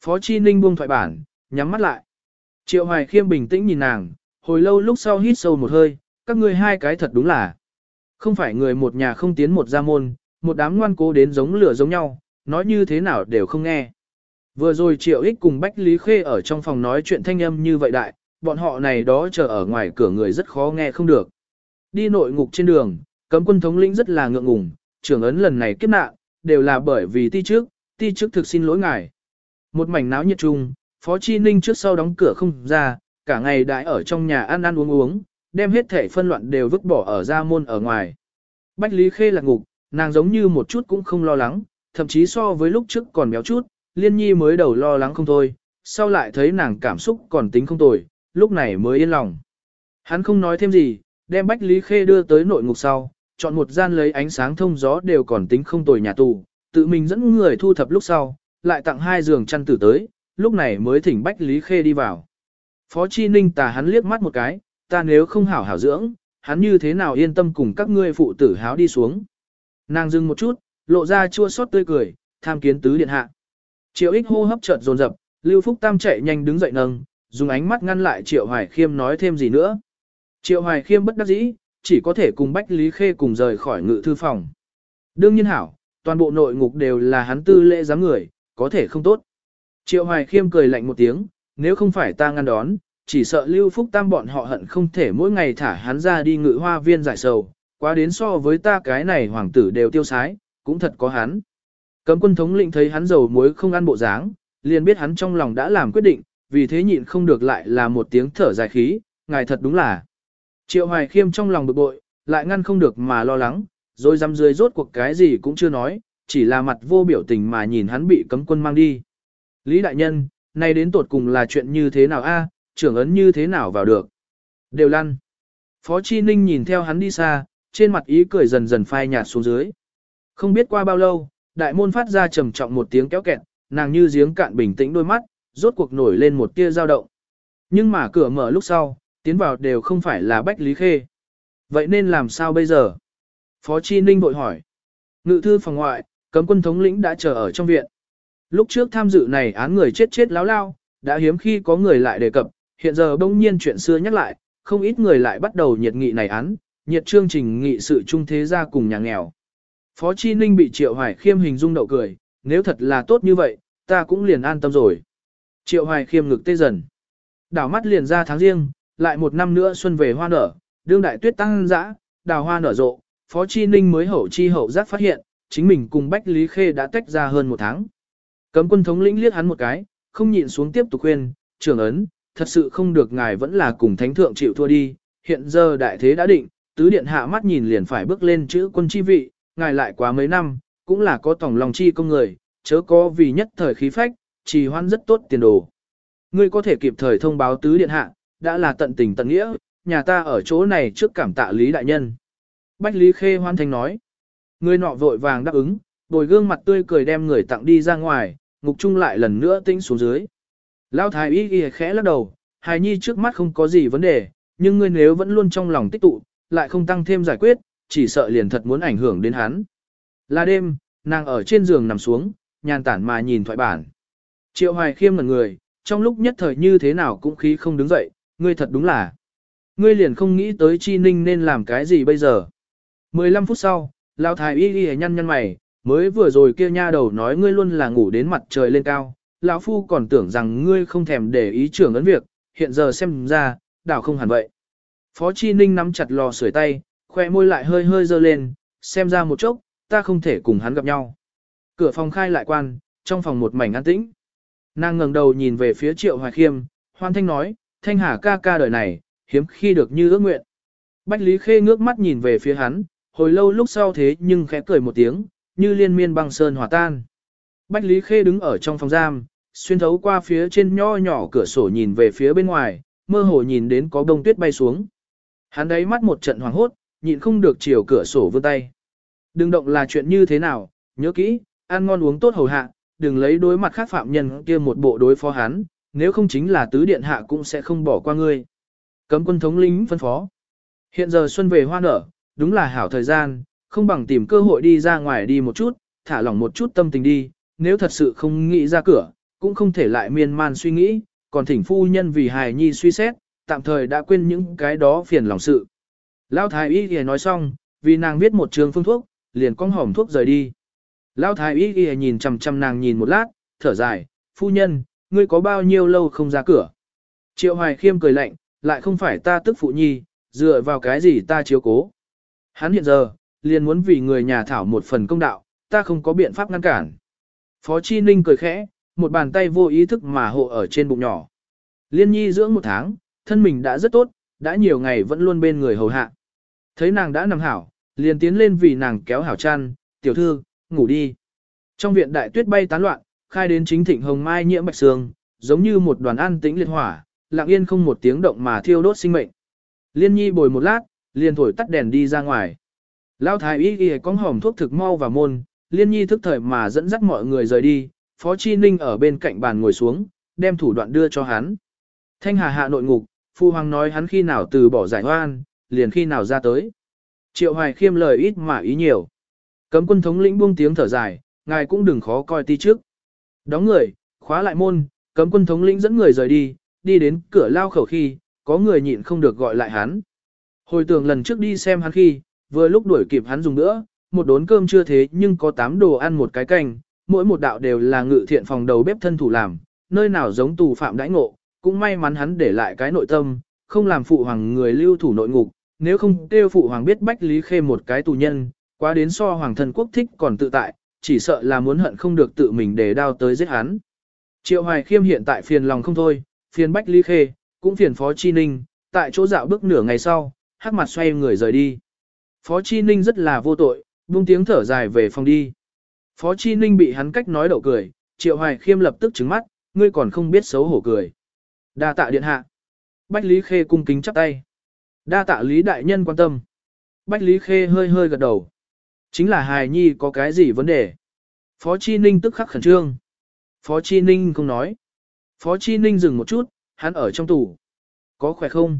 Phó Chi Ninh buông thoại bản, nhắm mắt lại. Triệu Hoài Khiêm bình tĩnh nhìn nàng, hồi lâu lúc sau hít sâu một hơi, các ngươi hai cái thật đúng là. Không phải người một nhà không tiến một gia môn, một đám ngoan cố đến giống lửa giống nhau, nói như thế nào đều không nghe. Vừa rồi Triệu Ích cùng Bách Lý Khê ở trong phòng nói chuyện thanh âm như vậy đại, bọn họ này đó chờ ở ngoài cửa người rất khó nghe không được. Đi nội ngục trên đường, cấm quân thống lĩnh rất là ngượng ngùng, trưởng ấn lần này kiếp nạn, đều là bởi vì ti trước, ti trước thực xin lỗi ngài. Một mảnh náo nhiệt chung, Phó Chi Ninh trước sau đóng cửa không ra, cả ngày đãi ở trong nhà ăn ăn uống uống, đem hết thể phân loạn đều vứt bỏ ở ra môn ở ngoài. Bách Lý Khê là ngục, nàng giống như một chút cũng không lo lắng, thậm chí so với lúc trước còn béo chút, liên nhi mới đầu lo lắng không thôi, sau lại thấy nàng cảm xúc còn tính không tồi, lúc này mới yên lòng. Hắn không nói thêm gì, đem Bách Lý Khê đưa tới nội ngục sau, chọn một gian lấy ánh sáng thông gió đều còn tính không tồi nhà tù, tự mình dẫn người thu thập lúc sau, lại tặng hai giường chăn tử tới, lúc này mới thỉnh Bách Lý Khê đi vào. Phó Chi Ninh tà hắn liếc mắt một cái, ta nếu không hảo hảo dưỡng, hắn như thế nào yên tâm cùng các ngươi phụ tử háo đi xuống. Nàng dừng một chút, lộ ra chua xót tươi cười, tham kiến tứ điện hạ. Triệu ích hô hấp chợt dồn dập, Lưu Phúc Tam chạy nhanh đứng dậy nâng, dùng ánh mắt ngăn lại Triệu Hoài Khiêm nói thêm gì nữa. Triệu Hoài Khiêm bất đắc dĩ, chỉ có thể cùng Bách Lý Khê cùng rời khỏi ngự thư phòng. Đương nhiên hảo, toàn bộ nội ngục đều là hắn tư lễ giám người, có thể không tốt. Triệu Hoài Khiêm cười lạnh một tiếng, nếu không phải ta ngăn đón, chỉ sợ Lưu Phúc Tam bọn họ hận không thể mỗi ngày thả hắn ra đi ngự hoa viên giải sầu, quá đến so với ta cái này hoàng tử đều tiêu sái, cũng thật có hắn. Cấm quân thống lĩnh thấy hắn dầu muối không ăn bộ dáng, liền biết hắn trong lòng đã làm quyết định, vì thế nhịn không được lại là một tiếng thở dài khí, ngài thật đúng là. Triệu Hoài Khiêm trong lòng bực bội, lại ngăn không được mà lo lắng, rồi dám dưới rốt cuộc cái gì cũng chưa nói, chỉ là mặt vô biểu tình mà nhìn hắn bị cấm quân mang đi. Lý đại nhân, nay đến tột cùng là chuyện như thế nào a? trưởng ấn như thế nào vào được? Đều lăn. Phó Chi Ninh nhìn theo hắn đi xa, trên mặt ý cười dần dần phai nhạt xuống dưới. Không biết qua bao lâu, đại môn phát ra trầm trọng một tiếng kéo kẹt, nàng như giếng cạn bình tĩnh đôi mắt, rốt cuộc nổi lên một tia dao động. Nhưng mà cửa mở lúc sau, tiến vào đều không phải là Bách Lý Khê. Vậy nên làm sao bây giờ? Phó Chi Ninh bội hỏi. Ngự thư phòng ngoại, cấm quân thống lĩnh đã chờ ở trong viện. Lúc trước tham dự này án người chết chết láo lao, đã hiếm khi có người lại đề cập, hiện giờ bỗng nhiên chuyện xưa nhắc lại, không ít người lại bắt đầu nhiệt nghị này án, nhiệt chương trình nghị sự trung thế gia cùng nhà nghèo. Phó Chi Ninh bị Triệu Hoài Khiêm hình dung đậu cười, nếu thật là tốt như vậy, ta cũng liền an tâm rồi. Triệu Hoài Khiêm ngực tê dần. Đảo mắt liền ra tháng riêng, lại một năm nữa xuân về hoa nở, đương đại tuyết tăng dã, đào hoa nở rộ, Phó Chi Ninh mới hậu chi hậu giác phát hiện, chính mình cùng Bách Lý Khê đã tách ra hơn một tháng. Cấm quân thống lĩnh liếc hắn một cái, không nhịn xuống tiếp tục khuyên, trưởng ấn, thật sự không được ngài vẫn là cùng thánh thượng chịu thua đi, hiện giờ đại thế đã định, tứ điện hạ mắt nhìn liền phải bước lên chữ quân chi vị, ngài lại quá mấy năm, cũng là có tổng lòng chi công người, chớ có vì nhất thời khí phách, trì hoan rất tốt tiền đồ. Ngươi có thể kịp thời thông báo tứ điện hạ, đã là tận tình tận nghĩa, nhà ta ở chỗ này trước cảm tạ Lý Đại Nhân. Bách Lý Khê hoan thành nói. Người nọ vội vàng đáp ứng, bồi gương mặt tươi cười đem người tặng đi ra ngoài, ngục chung lại lần nữa tĩnh xuống dưới. Lão thái y y khẽ lắc đầu, hài nhi trước mắt không có gì vấn đề, nhưng ngươi nếu vẫn luôn trong lòng tích tụ, lại không tăng thêm giải quyết, chỉ sợ liền thật muốn ảnh hưởng đến hắn. Là đêm, nàng ở trên giường nằm xuống, nhàn tản mà nhìn thoại bản. Triệu hoài khiêm ngẩn người, trong lúc nhất thời như thế nào cũng khí không đứng dậy, ngươi thật đúng là. Ngươi liền không nghĩ tới chi ninh nên làm cái gì bây giờ. 15 phút sau, lão thái y y nhăn nhăn mày, mới vừa rồi kia nha đầu nói ngươi luôn là ngủ đến mặt trời lên cao, lão phu còn tưởng rằng ngươi không thèm để ý trưởng ấn việc, hiện giờ xem ra, đảo không hẳn vậy. Phó Chi Ninh nắm chặt lò sưởi tay, khoe môi lại hơi hơi dơ lên, xem ra một chốc, ta không thể cùng hắn gặp nhau. Cửa phòng khai lại quan, trong phòng một mảnh an tĩnh. Nàng ngẩng đầu nhìn về phía Triệu Hoài Khiêm, hoan thanh nói, thanh hà ca ca đời này, hiếm khi được như ước nguyện. Bách Lý Khê ngước mắt nhìn về phía hắn, hồi lâu lúc sau thế nhưng khẽ cười một tiếng, như liên miên băng sơn hòa tan. Bách Lý Khê đứng ở trong phòng giam, xuyên thấu qua phía trên nho nhỏ cửa sổ nhìn về phía bên ngoài, mơ hồ nhìn đến có bông tuyết bay xuống. Hắn đấy mắt một trận hoàng hốt, nhịn không được chiều cửa sổ vươn tay. Đừng động là chuyện như thế nào, nhớ kỹ, ăn ngon uống tốt hầu hạ, đừng lấy đối mặt khác phạm nhân kia một bộ đối phó hắn, nếu không chính là tứ điện hạ cũng sẽ không bỏ qua ngươi. Cấm quân thống lĩnh phân phó. Hiện giờ xuân về hoa nở, đúng là hảo thời gian, không bằng tìm cơ hội đi ra ngoài đi một chút, thả lỏng một chút tâm tình đi, nếu thật sự không nghĩ ra cửa, cũng không thể lại miên man suy nghĩ, còn thỉnh phu nhân vì hài nhi suy xét, tạm thời đã quên những cái đó phiền lòng sự. Lão thái y Y nói xong, vì nàng viết một trường phương thuốc, liền cong hỏng thuốc rời đi. Lão thái y Y nhìn chằm chằm nàng nhìn một lát, thở dài, phu nhân, ngươi có bao nhiêu lâu không ra cửa. Triệu hoài khiêm cười lạnh, lại không phải ta tức phụ nhi, dựa vào cái gì ta chiếu cố. Hắn hiện giờ, liền muốn vì người nhà thảo một phần công đạo, ta không có biện pháp ngăn cản. Phó Chi Ninh cười khẽ, một bàn tay vô ý thức mà hộ ở trên bụng nhỏ. Liên nhi dưỡng một tháng, thân mình đã rất tốt, đã nhiều ngày vẫn luôn bên người hầu hạ. Thấy nàng đã nằm hảo, liền tiến lên vì nàng kéo hảo chăn, tiểu thư, ngủ đi. Trong viện đại tuyết bay tán loạn, khai đến chính thịnh hồng mai nhiễm bạch sương, giống như một đoàn an tĩnh liệt hỏa, lặng yên không một tiếng động mà thiêu đốt sinh mệnh. Liên nhi bồi một lát, liền thổi tắt đèn đi ra ngoài. lao thái y y con hòm thuốc thực mau và môn, liên nhi thức thời mà dẫn dắt mọi người rời đi, Phó Chi Ninh ở bên cạnh bàn ngồi xuống, đem thủ đoạn đưa cho hắn. Thanh Hà hạ nội ngục, Phu Hoàng nói hắn khi nào từ bỏ giải hoan, liền khi nào ra tới. Triệu Hoài khiêm lời ít mà ý nhiều. Cấm quân thống lĩnh buông tiếng thở dài, ngài cũng đừng khó coi ti trước. Đóng người, khóa lại môn, cấm quân thống lĩnh dẫn người rời đi, đi đến cửa lao khẩu khi, có người nhịn không được gọi lại hắn. Hồi tưởng lần trước đi xem hắn khi, vừa lúc đuổi kịp hắn dùng nữa, một đốn cơm chưa thế nhưng có tám đồ ăn một cái canh, mỗi một đạo đều là ngự thiện phòng đầu bếp thân thủ làm, nơi nào giống tù phạm đãi ngộ, cũng may mắn hắn để lại cái nội tâm, không làm phụ hoàng người lưu thủ nội ngục, nếu không kêu phụ hoàng biết Bách Lý Khê một cái tù nhân, quá đến so hoàng thần quốc thích còn tự tại, chỉ sợ là muốn hận không được tự mình để đao tới giết hắn. Triệu Hoài Khiêm hiện tại phiền lòng không thôi, phiền Bách Lý Khê, cũng phiền Phó Chi Ninh, tại chỗ dạo bước nửa ngày sau, hắc mặt xoay người rời đi. Phó Chi Ninh rất là vô tội, buông tiếng thở dài về phòng đi. Phó Chi Ninh bị hắn cách nói đậu cười, Triệu Hoài Khiêm lập tức trứng mắt, ngươi còn không biết xấu hổ cười. Đa tạ điện hạ. Bách Lý Khê cung kính chắp tay. Đa tạ Lý Đại Nhân quan tâm. Bách Lý Khê hơi hơi gật đầu. Chính là hài nhi có cái gì vấn đề? Phó Chi Ninh tức khắc khẩn trương. Phó Chi Ninh không nói. Phó Chi Ninh dừng một chút, hắn ở trong tủ. Có khỏe không?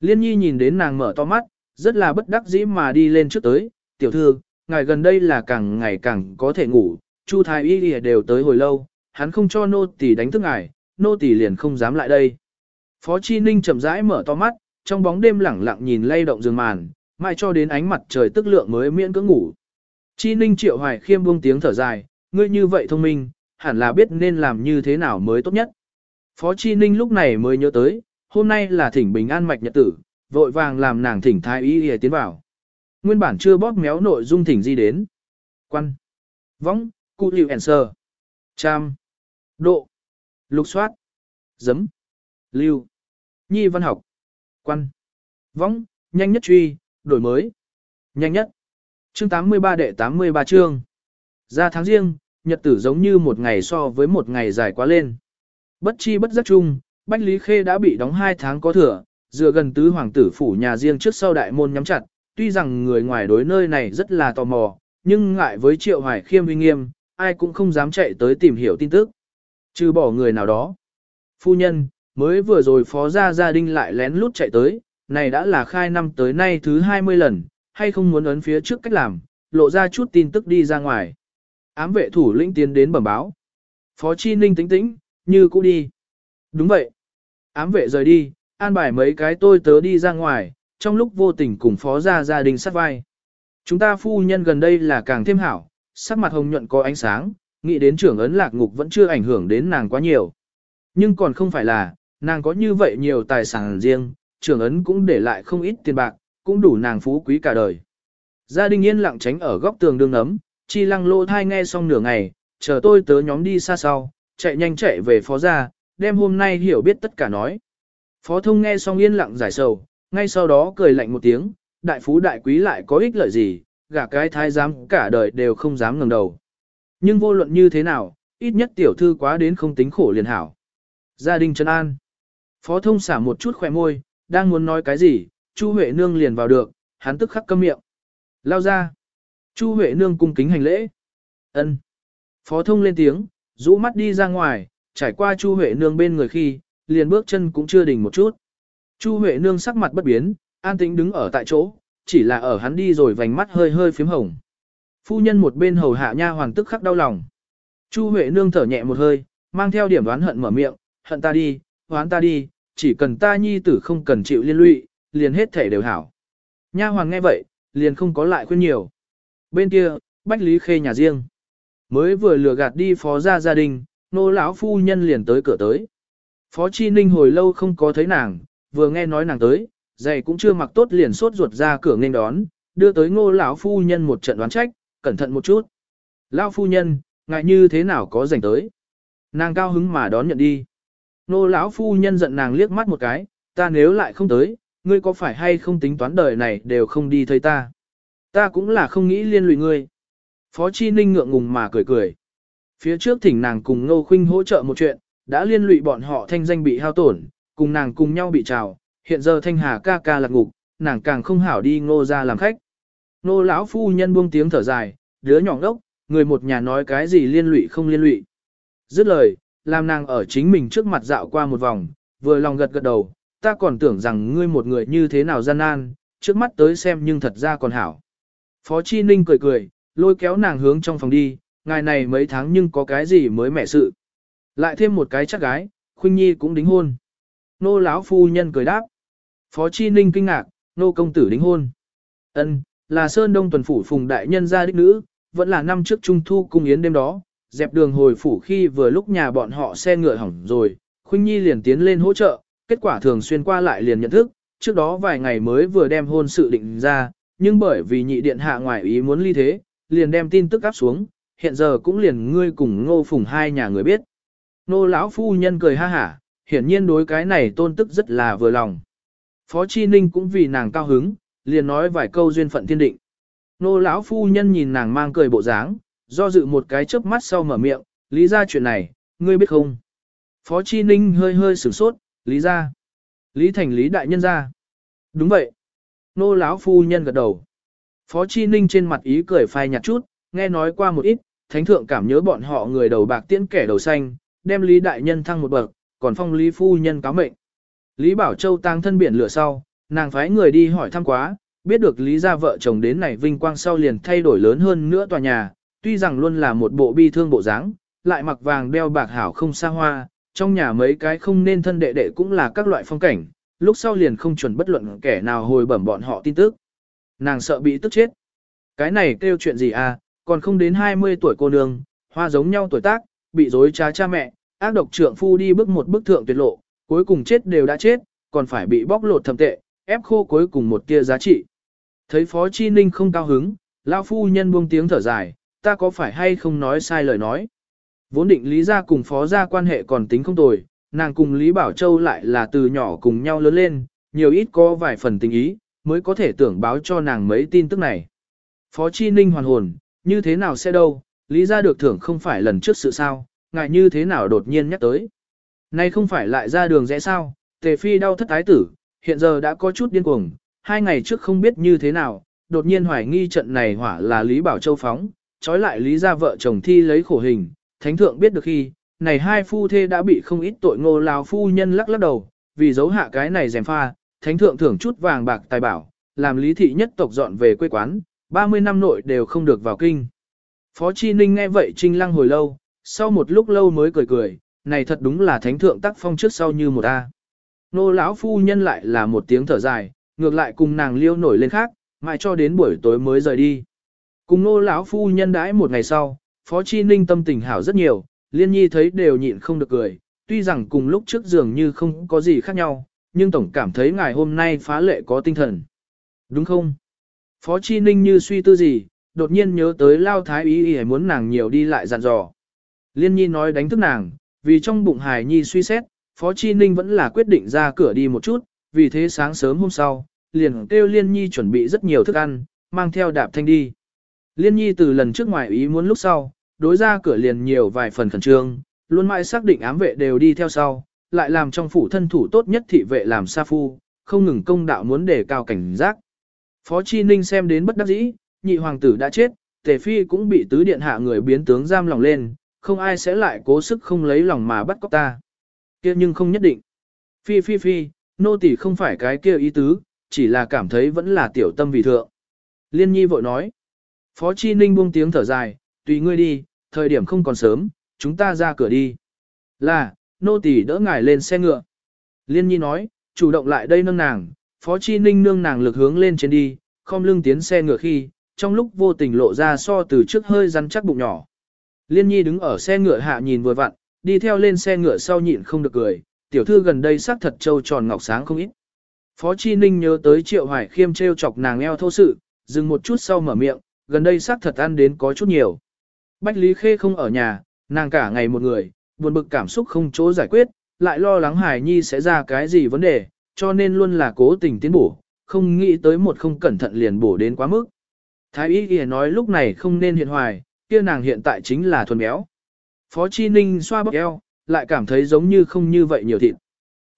Liên nhi nhìn đến nàng mở to mắt, rất là bất đắc dĩ mà đi lên trước tới. Tiểu thư, ngài gần đây là càng ngày càng có thể ngủ, Chu thái y đều tới hồi lâu, hắn không cho nô tỳ đánh thức ngài, nô tỳ liền không dám lại đây. Phó Chi Ninh chậm rãi mở to mắt, trong bóng đêm lẳng lặng nhìn lay động giường màn, mai cho đến ánh mặt trời tức lượng mới miễn cưỡng ngủ. Chi Ninh triệu hoài khiêm buông tiếng thở dài, ngươi như vậy thông minh, hẳn là biết nên làm như thế nào mới tốt nhất. Phó Chi Ninh lúc này mới nhớ tới, hôm nay là thỉnh bình an mạch nhật tử, vội vàng làm nàng thỉnh thái y y tiến vào. Nguyên bản chưa bóp méo nội dung thỉnh gì đến. Quan. Võng, cụ hiệu ẻn sờ. Cham. Độ. Lục soát. Giấm. Lưu. Nhi văn học. Quan. Võng, nhanh nhất truy, đổi mới. Nhanh nhất. Chương 83 đệ 83 chương. Ra tháng riêng, nhật tử giống như một ngày so với một ngày dài quá lên. Bất chi bất giác chung, Bách Lý Khê đã bị đóng hai tháng có thừa, dựa gần tứ hoàng tử phủ nhà riêng trước sau đại môn nhắm chặt, tuy rằng người ngoài đối nơi này rất là tò mò, nhưng ngại với triệu hoài khiêm uy nghiêm, ai cũng không dám chạy tới tìm hiểu tin tức. Trừ bỏ người nào đó. Phu nhân, mới vừa rồi phó gia gia đình lại lén lút chạy tới, này đã là khai năm tới nay thứ 20 lần, hay không muốn ấn phía trước cách làm, lộ ra chút tin tức đi ra ngoài. Ám vệ thủ lĩnh tiến đến bẩm báo. Phó Chi Ninh tính tĩnh, như cũ đi. Đúng vậy. Ám vệ rời đi, an bài mấy cái tôi tớ đi ra ngoài, trong lúc vô tình cùng phó gia gia đình sát vai. Chúng ta phu nhân gần đây là càng thêm hảo, sắc mặt hồng nhuận có ánh sáng, nghĩ đến trưởng ấn lạc ngục vẫn chưa ảnh hưởng đến nàng quá nhiều. Nhưng còn không phải là, nàng có như vậy nhiều tài sản riêng, trưởng ấn cũng để lại không ít tiền bạc, cũng đủ nàng phú quý cả đời. Gia đình yên lặng tránh ở góc tường đương ấm, chi lăng lô thai nghe xong nửa ngày, chờ tôi tớ nhóm đi xa sau, chạy nhanh chạy về phó gia, đem hôm nay hiểu biết tất cả nói. Phó thông nghe xong yên lặng giải sầu, ngay sau đó cười lạnh một tiếng, đại phú đại quý lại có ích lợi gì, gả cái thái giám cả đời đều không dám ngẩng đầu. Nhưng vô luận như thế nào, ít nhất tiểu thư quá đến không tính khổ liền hảo. Gia đình Trấn An. Phó thông xả một chút khỏe môi, đang muốn nói cái gì, Chu Huệ Nương liền vào được, hắn tức khắc câm miệng. Lao ra. Chu Huệ Nương cung kính hành lễ. ân Phó thông lên tiếng, rũ mắt đi ra ngoài, trải qua Chu Huệ Nương bên người khi, liền bước chân cũng chưa đình một chút. Chu Huệ Nương sắc mặt bất biến, an tĩnh đứng ở tại chỗ, chỉ là ở hắn đi rồi vành mắt hơi hơi phím hồng. Phu nhân một bên hầu hạ nha hoàng tức khắc đau lòng. Chu Huệ Nương thở nhẹ một hơi, mang theo điểm đoán hận mở miệng, hận ta đi, hoán ta đi, chỉ cần ta nhi tử không cần chịu liên lụy, liền hết thể đều hảo. Nha hoàng nghe vậy, liền không có lại khuyên nhiều. Bên kia, Bách Lý Khê nhà riêng. Mới vừa lừa gạt đi phó gia gia đình, nô lão phu nhân liền tới cửa tới. Phó Chi Ninh hồi lâu không có thấy nàng, vừa nghe nói nàng tới, giày cũng chưa mặc tốt liền sốt ruột ra cửa nghênh đón, đưa tới ngô lão phu nhân một trận đoán trách, cẩn thận một chút. Lão phu nhân, ngại như thế nào có rảnh tới. Nàng cao hứng mà đón nhận đi. Nô lão phu nhân giận nàng liếc mắt một cái, ta nếu lại không tới, ngươi có phải hay không tính toán đời này đều không đi thấy ta. Ta cũng là không nghĩ liên lụy ngươi. Phó Chi Ninh ngượng ngùng mà cười cười. Phía trước thỉnh nàng cùng Ngô Khuynh hỗ trợ một chuyện, đã liên lụy bọn họ thanh danh bị hao tổn, cùng nàng cùng nhau bị trào, hiện giờ thanh hà ca ca lạc ngục, nàng càng không hảo đi ngô ra làm khách. Nô lão phu nhân buông tiếng thở dài, đứa nhỏ ngốc, người một nhà nói cái gì liên lụy không liên lụy. Dứt lời, làm nàng ở chính mình trước mặt dạo qua một vòng, vừa lòng gật gật đầu, ta còn tưởng rằng ngươi một người như thế nào gian nan, trước mắt tới xem nhưng thật ra còn hảo. Phó Chi Ninh cười cười, lôi kéo nàng hướng trong phòng đi, ngày này mấy tháng nhưng có cái gì mới mẻ sự. Lại thêm một cái chắc gái, Khuynh Nhi cũng đính hôn. Nô lão phu nhân cười đáp. Phó Chi Ninh kinh ngạc, nô công tử đính hôn. Ân, là Sơn Đông tuần phủ phùng đại nhân gia đích nữ, vẫn là năm trước trung thu cung yến đêm đó, dẹp đường hồi phủ khi vừa lúc nhà bọn họ xe ngựa hỏng rồi, Khuynh Nhi liền tiến lên hỗ trợ, kết quả thường xuyên qua lại liền nhận thức, trước đó vài ngày mới vừa đem hôn sự định ra, nhưng bởi vì nhị điện hạ ngoại ý muốn ly thế, liền đem tin tức áp xuống, hiện giờ cũng liền ngươi cùng ngô phùng hai nhà người biết. Nô lão phu nhân cười ha hả, hiển nhiên đối cái này tôn tức rất là vừa lòng. Phó Chi Ninh cũng vì nàng cao hứng, liền nói vài câu duyên phận thiên định. Nô lão phu nhân nhìn nàng mang cười bộ dáng, do dự một cái chớp mắt sau mở miệng, lý ra chuyện này, ngươi biết không? Phó Chi Ninh hơi hơi sửng sốt, lý ra. Lý thành lý đại nhân ra. Đúng vậy. Nô lão phu nhân gật đầu. Phó Chi Ninh trên mặt ý cười phai nhạt chút, nghe nói qua một ít, thánh thượng cảm nhớ bọn họ người đầu bạc tiễn kẻ đầu xanh, đem Lý đại nhân thăng một bậc, còn phong Lý phu nhân cáo mệnh. Lý Bảo Châu tang thân biển lửa sau, nàng phái người đi hỏi thăm quá, biết được Lý gia vợ chồng đến này vinh quang sau liền thay đổi lớn hơn nữa tòa nhà, tuy rằng luôn là một bộ bi thương bộ dáng, lại mặc vàng đeo bạc hảo không xa hoa, trong nhà mấy cái không nên thân đệ đệ cũng là các loại phong cảnh, lúc sau liền không chuẩn bất luận kẻ nào hồi bẩm bọn họ tin tức. Nàng sợ bị tức chết. Cái này kêu chuyện gì à, còn không đến 20 tuổi cô nương, hoa giống nhau tuổi tác, bị dối trá cha mẹ, ác độc trượng phu đi bước một bước thượng tuyệt lộ, cuối cùng chết đều đã chết, còn phải bị bóc lột thầm tệ, ép khô cuối cùng một kia giá trị. Thấy Phó Chi Ninh không cao hứng, lão phu nhân buông tiếng thở dài, ta có phải hay không nói sai lời nói. Vốn định Lý gia cùng Phó gia quan hệ còn tính không tồi, nàng cùng Lý Bảo Châu lại là từ nhỏ cùng nhau lớn lên, nhiều ít có vài phần tình ý, mới có thể tưởng báo cho nàng mấy tin tức này. Phó Chi Ninh hoàn hồn, như thế nào sẽ đâu, Lý gia được thưởng không phải lần trước sự sao, ngại như thế nào đột nhiên nhắc tới. Nay không phải lại ra đường rẽ sao, tề phi đau thất thái tử, hiện giờ đã có chút điên cuồng, hai ngày trước không biết như thế nào, đột nhiên hoài nghi trận này hỏa là Lý Bảo Châu phóng, trói lại Lý gia vợ chồng thi lấy khổ hình, thánh thượng biết được khi, này hai phu thê đã bị không ít tội ngô lao phu nhân lắc lắc đầu, vì giấu hạ cái này dèm pha, thánh thượng thưởng chút vàng bạc tài bảo, làm lý thị nhất tộc dọn về quê quán, 30 năm nội đều không được vào kinh. Phó Chi Ninh nghe vậy trinh lăng hồi lâu, sau một lúc lâu mới cười cười, này thật đúng là thánh thượng tác phong trước sau như một A. Nô lão phu nhân lại là một tiếng thở dài, ngược lại cùng nàng liêu nổi lên khác, mãi cho đến buổi tối mới rời đi. Cùng nô lão phu nhân đãi một ngày sau, Phó Chi Ninh tâm tình hảo rất nhiều, liên nhi thấy đều nhịn không được cười, tuy rằng cùng lúc trước dường như không có gì khác nhau, nhưng tổng cảm thấy ngài hôm nay phá lệ có tinh thần. Đúng không? Phó Chi Ninh như suy tư gì, đột nhiên nhớ tới Lao Thái ý ý muốn nàng nhiều đi lại dặn dò. Liên nhi nói đánh thức nàng, vì trong bụng hài nhi suy xét, Phó Chi Ninh vẫn là quyết định ra cửa đi một chút, vì thế sáng sớm hôm sau, liền kêu Liên nhi chuẩn bị rất nhiều thức ăn, mang theo đạp thanh đi. Liên nhi từ lần trước ngoài ý muốn lúc sau, đối ra cửa liền nhiều vài phần khẩn trương, luôn mãi xác định ám vệ đều đi theo sau, lại làm trong phủ thân thủ tốt nhất thị vệ làm sa phu, không ngừng công đạo muốn đề cao cảnh giác. Phó Chi Ninh xem đến bất đắc dĩ, nhị hoàng tử đã chết, tề phi cũng bị tứ điện hạ người biến tướng giam lòng lên, không ai sẽ lại cố sức không lấy lòng mà bắt cóc ta. kia nhưng không nhất định. Phi phi phi, nô tỳ không phải cái kia ý tứ, chỉ là cảm thấy vẫn là tiểu tâm vì thượng. Liên nhi vội nói. Phó Chi Ninh buông tiếng thở dài, tùy ngươi đi, thời điểm không còn sớm, chúng ta ra cửa đi. Là, nô tỳ đỡ ngài lên xe ngựa. Liên nhi nói, chủ động lại đây nâng nàng, Phó Chi Ninh nương nàng lực hướng lên trên đi, không lưng tiến xe ngựa khi, trong lúc vô tình lộ ra so từ trước hơi rắn chắc bụng nhỏ. Liên nhi đứng ở xe ngựa hạ nhìn vừa vặn, đi theo lên xe ngựa sau nhịn không được cười, tiểu thư gần đây sắc thật trâu tròn ngọc sáng không ít. Phó Chi Ninh nhớ tới triệu hoài khiêm treo chọc nàng eo thô sự, dừng một chút sau mở miệng, gần đây sắc thật ăn đến có chút nhiều. Bách Lý Khê không ở nhà, nàng cả ngày một người, buồn bực cảm xúc không chỗ giải quyết, lại lo lắng Hải Nhi sẽ ra cái gì vấn đề, cho nên luôn là cố tình tiến bổ, không nghĩ tới một không cẩn thận liền bổ đến quá mức. Thái y kìa nói lúc này không nên hiện hoài, kia nàng hiện tại chính là thuần béo. Phó Chi Ninh xoa bóc eo, lại cảm thấy giống như không như vậy nhiều thịt.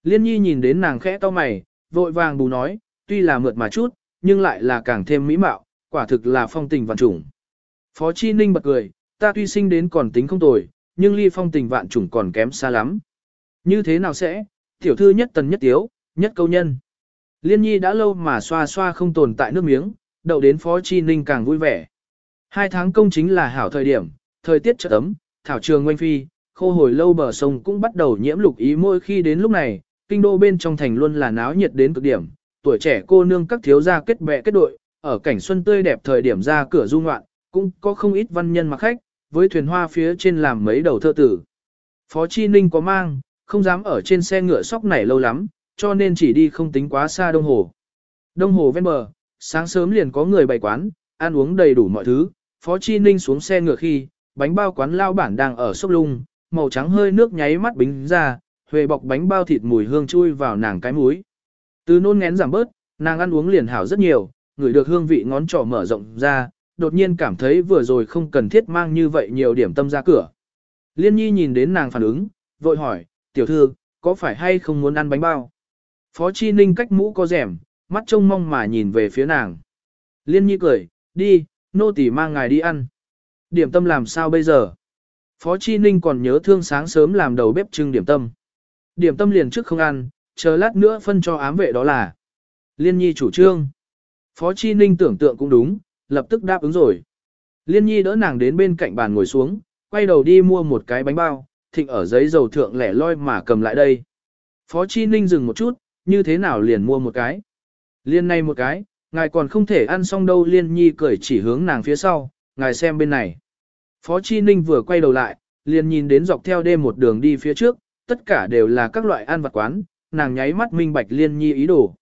Liên nhi nhìn đến nàng khẽ to mày, vội vàng bù nói, tuy là mượt mà chút, nhưng lại là càng thêm mỹ mạo, quả thực là phong tình vạn trùng. Phó Chi Ninh bật cười, ta tuy sinh đến còn tính không tồi, nhưng ly phong tình vạn trùng còn kém xa lắm. Như thế nào sẽ, tiểu thư nhất tần nhất tiếu, nhất câu nhân. Liên nhi đã lâu mà xoa xoa không tồn tại nước miếng, đậu đến phó chi ninh càng vui vẻ. Hai tháng công chính là hảo thời điểm, thời tiết trở ấm, thảo trường ngoanh phi, khô hồi lâu bờ sông cũng bắt đầu nhiễm lục ý mỗi khi đến lúc này, kinh đô bên trong thành luôn là náo nhiệt đến cực điểm, tuổi trẻ cô nương các thiếu gia kết bè kết đội, ở cảnh xuân tươi đẹp thời điểm ra cửa du ngoạn, cũng có không ít văn nhân mặc khách, với thuyền hoa phía trên làm mấy đầu thơ tử. Phó Chi Ninh có mang, không dám ở trên xe ngựa sóc này lâu lắm, cho nên chỉ đi không tính quá xa Đông Hồ. Đông Hồ ven bờ, sáng sớm liền có người bày quán, ăn uống đầy đủ mọi thứ, Phó Chi Ninh xuống xe ngựa khi, bánh bao quán lao bản đang ở sốc lung, màu trắng hơi nước nháy mắt bính ra, huệ bọc bánh bao thịt mùi hương chui vào nàng cái mũi. Từ nôn ngén giảm bớt, nàng ăn uống liền hảo rất nhiều, người được hương vị ngón trỏ mở rộng ra, đột nhiên cảm thấy vừa rồi không cần thiết mang như vậy nhiều điểm tâm ra cửa. Liên nhi nhìn đến nàng phản ứng, vội hỏi, tiểu thư, có phải hay không muốn ăn bánh bao? Phó Chi Ninh cách mũ có rẻm, mắt trông mong mà nhìn về phía nàng. Liên nhi cười, đi, nô tỳ mang ngài đi ăn. Điểm tâm làm sao bây giờ? Phó Chi Ninh còn nhớ thương sáng sớm làm đầu bếp trưng điểm tâm. Điểm tâm liền trước không ăn, chờ lát nữa phân cho ám vệ đó là. Liên nhi chủ trương. Phó Chi Ninh tưởng tượng cũng đúng, lập tức đáp ứng rồi. Liên nhi đỡ nàng đến bên cạnh bàn ngồi xuống, quay đầu đi mua một cái bánh bao, thịnh ở giấy dầu thượng lẻ loi mà cầm lại đây. Phó Chi Ninh dừng một chút, như thế nào liền mua một cái. Liên này một cái, ngài còn không thể ăn xong đâu Liên nhi cười chỉ hướng nàng phía sau, ngài xem bên này. Phó Chi Ninh vừa quay đầu lại, liền nhìn đến dọc theo đêm một đường đi phía trước, tất cả đều là các loại ăn vặt quán, nàng nháy mắt minh bạch Liên nhi ý đồ.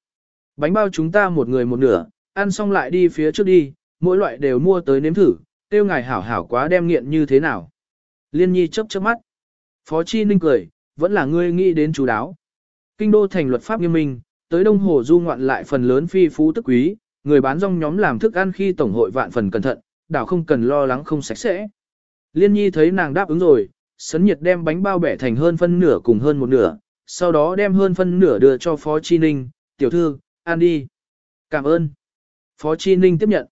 Bánh bao chúng ta một người một nửa, ăn xong lại đi phía trước đi, mỗi loại đều mua tới nếm thử, tiêu ngài hảo hảo quá đem nghiện như thế nào. Liên nhi chớp chớp mắt. Phó Chi Ninh cười, vẫn là ngươi nghĩ đến chú đáo. Kinh đô thành luật pháp nghiêm minh, tới Đông Hồ du ngoạn lại phần lớn phi phú tức quý, người bán rong nhóm làm thức ăn khi tổng hội vạn phần cẩn thận, đảo không cần lo lắng không sạch sẽ. Liên nhi thấy nàng đáp ứng rồi, sấn nhiệt đem bánh bao bẻ thành hơn phân nửa cùng hơn một nửa, sau đó đem hơn phân nửa đưa cho Phó Chi Ninh, tiểu thư, ăn đi. Cảm ơn. Phó Chi Ninh tiếp nhận.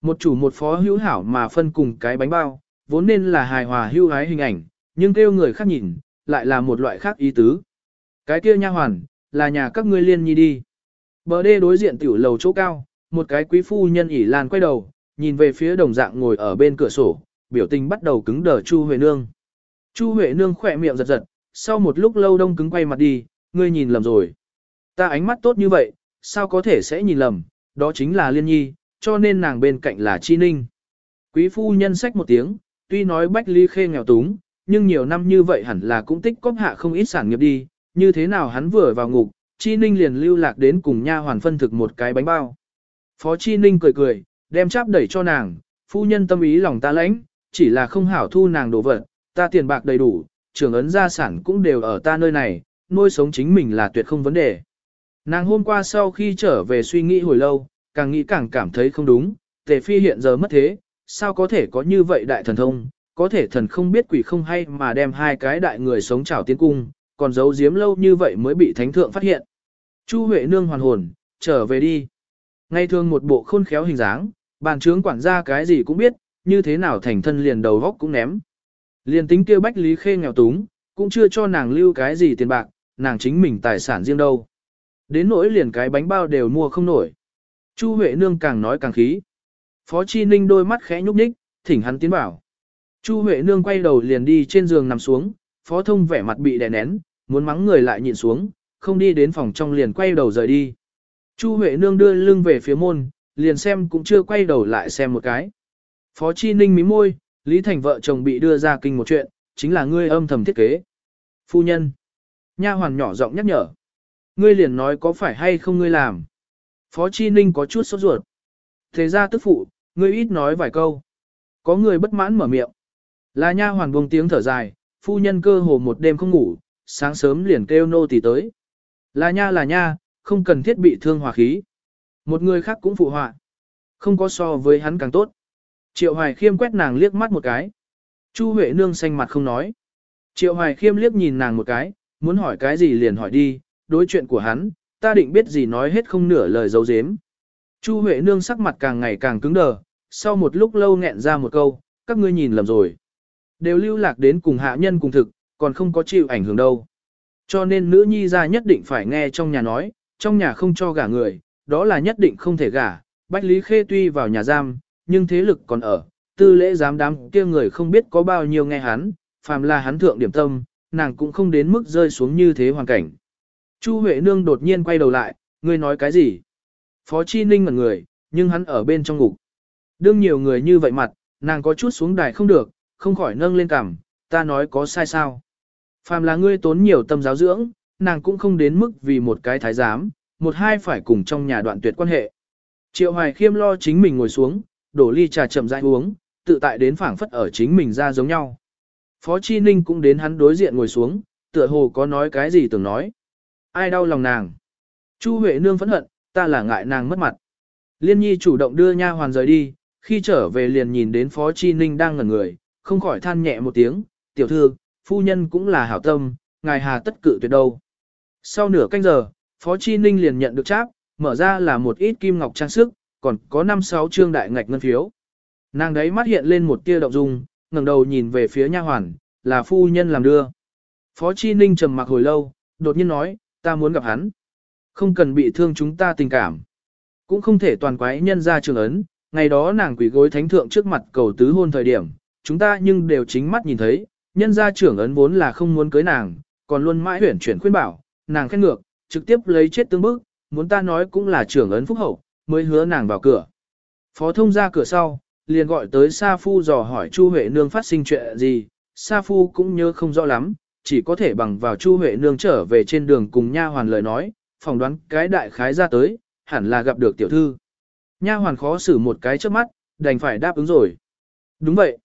Một chủ một phó hữu hảo mà phân cùng cái bánh bao, vốn nên là hài hòa hữu hái hình ảnh, nhưng kêu người khác nhìn, lại là một loại khác ý tứ. Cái kia nha hoàn, là nhà các ngươi liên nhi đi. Bờ đê đối diện tiểu lầu chỗ cao, một cái quý phu nhân ỉ lan quay đầu, nhìn về phía đồng dạng ngồi ở bên cửa sổ, biểu tình bắt đầu cứng đờ Chu Huệ Nương. Chu Huệ Nương khỏe miệng giật giật, sau một lúc lâu đông cứng quay mặt đi, ngươi nhìn lầm rồi. Ta ánh mắt tốt như vậy, sao có thể sẽ nhìn lầm, đó chính là Liên Nhi, cho nên nàng bên cạnh là Chi Ninh. Quý phu nhân sách một tiếng, tuy nói Bách Ly Khê nghèo túng, nhưng nhiều năm như vậy hẳn là cũng tích cóp hạ không ít sản nghiệp đi, như thế nào hắn vừa vào ngục, Chi Ninh liền lưu lạc đến cùng nha hoàn phân thực một cái bánh bao. Phó Chi Ninh cười cười, đem cháp đẩy cho nàng, phu nhân tâm ý lòng ta lãnh, chỉ là không hảo thu nàng đồ vật, ta tiền bạc đầy đủ, trưởng ấn gia sản cũng đều ở ta nơi này, nuôi sống chính mình là tuyệt không vấn đề. Nàng hôm qua sau khi trở về suy nghĩ hồi lâu, càng nghĩ càng cảm thấy không đúng, tề phi hiện giờ mất thế, sao có thể có như vậy đại thần thông, có thể thần không biết quỷ không hay mà đem hai cái đại người sống trào tiến cung, còn giấu giếm lâu như vậy mới bị thánh thượng phát hiện. Chu Huệ nương hoàn hồn, trở về đi. Ngay thường một bộ khôn khéo hình dáng, bàn trướng quản gia cái gì cũng biết, như thế nào thành thân liền đầu góc cũng ném. Liền tính kêu bách lý khê nghèo túng, cũng chưa cho nàng lưu cái gì tiền bạc, nàng chính mình tài sản riêng đâu. Đến nỗi liền cái bánh bao đều mua không nổi. Chu Huệ Nương càng nói càng khí. Phó Chi Ninh đôi mắt khẽ nhúc nhích, thỉnh hắn tiến bảo. Chu Huệ Nương quay đầu liền đi trên giường nằm xuống, Phó Thông vẻ mặt bị đè nén, muốn mắng người lại nhịn xuống, không đi đến phòng trong liền quay đầu rời đi. Chu Huệ Nương đưa lưng về phía môn, liền xem cũng chưa quay đầu lại xem một cái. Phó Chi Ninh mím môi, Lý Thành vợ chồng bị đưa ra kinh một chuyện, chính là ngươi âm thầm thiết kế. Phu nhân. Nha hoàn nhỏ giọng nhắc nhở. Ngươi liền nói có phải hay không ngươi làm. Phó Chi Ninh có chút sốt ruột. Thế ra tức phụ, ngươi ít nói vài câu. Có người bất mãn mở miệng. Là nha hoàn buông tiếng thở dài, phu nhân cơ hồ một đêm không ngủ, sáng sớm liền kêu nô tỳ tới. Là nha là nha, không cần thiết bị thương hòa khí. Một người khác cũng phụ họa. Không có so với hắn càng tốt. Triệu Hoài Khiêm quét nàng liếc mắt một cái. Chu Huệ Nương xanh mặt không nói. Triệu Hoài Khiêm liếc nhìn nàng một cái, muốn hỏi cái gì liền hỏi đi, đối chuyện của hắn, ta định biết gì nói hết không nửa lời dấu dếm. Chu Huệ Nương sắc mặt càng ngày càng cứng đờ, sau một lúc lâu nghẹn ra một câu, các ngươi nhìn lầm rồi. đều lưu lạc đến cùng hạ nhân cùng thực, còn không có chịu ảnh hưởng đâu. Cho nên nữ nhi ra nhất định phải nghe trong nhà nói, trong nhà không cho gả người, đó là nhất định không thể gả. Bách Lý Khê tuy vào nhà giam, nhưng thế lực còn ở, tư lễ giám đám kia người không biết có bao nhiêu nghe hắn, phàm là hắn thượng điểm tâm, nàng cũng không đến mức rơi xuống như thế hoàn cảnh. Chu Huệ Nương đột nhiên quay đầu lại, ngươi nói cái gì? Phó Chi Ninh mặt người, nhưng hắn ở bên trong ngục. Đương nhiều người như vậy mặt, nàng có chút xuống đài không được, không khỏi nâng lên cằm, ta nói có sai sao. Phàm là ngươi tốn nhiều tâm giáo dưỡng, nàng cũng không đến mức vì một cái thái giám, một hai phải cùng trong nhà đoạn tuyệt quan hệ. Triệu Hoài Khiêm lo chính mình ngồi xuống, đổ ly trà chậm rãi uống, tự tại đến phảng phất ở chính mình ra giống nhau. Phó Chi Ninh cũng đến hắn đối diện ngồi xuống, tựa hồ có nói cái gì tưởng nói. Ai đau lòng nàng? Chu Huệ Nương phẫn hận, ta là ngại nàng mất mặt. Liên Nhi chủ động đưa nha hoàn rời đi, khi trở về liền nhìn đến Phó Chi Ninh đang ngẩn người, không khỏi than nhẹ một tiếng, tiểu thư, phu nhân cũng là hảo tâm, ngài hà tất cự tuyệt đâu. Sau nửa canh giờ, Phó Chi Ninh liền nhận được cháp, mở ra là một ít kim ngọc trang sức, còn có 5-6 trương đại ngạch ngân phiếu. Nàng đấy mắt hiện lên một tia động dung, ngẩng đầu nhìn về phía nha hoàn, là phu nhân làm đưa. Phó Chi Ninh trầm mặc hồi lâu, đột nhiên nói, ta muốn gặp hắn. Không cần bị thương chúng ta tình cảm. Cũng không thể toàn quái nhân ra trường ấn, ngày đó nàng quỷ gối thánh thượng trước mặt cầu tứ hôn thời điểm, chúng ta nhưng đều chính mắt nhìn thấy, nhân gia trưởng ấn vốn là không muốn cưới nàng, còn luôn mãi huyển chuyển khuyên bảo, nàng khen ngược, trực tiếp lấy chết tương bức, muốn ta nói cũng là trưởng ấn phúc hậu, mới hứa nàng vào cửa. Phó thông ra cửa sau, liền gọi tới Sa Phu dò hỏi Chu Huệ Nương phát sinh chuyện gì, Sa Phu cũng nhớ không rõ lắm, chỉ có thể bằng vào Chu Huệ Nương trở về trên đường cùng nha hoàn lời nói, phỏng đoán cái đại khái ra tới, hẳn là gặp được tiểu thư. Nha hoàn khó xử một cái trước mắt, đành phải đáp ứng rồi. Đúng vậy.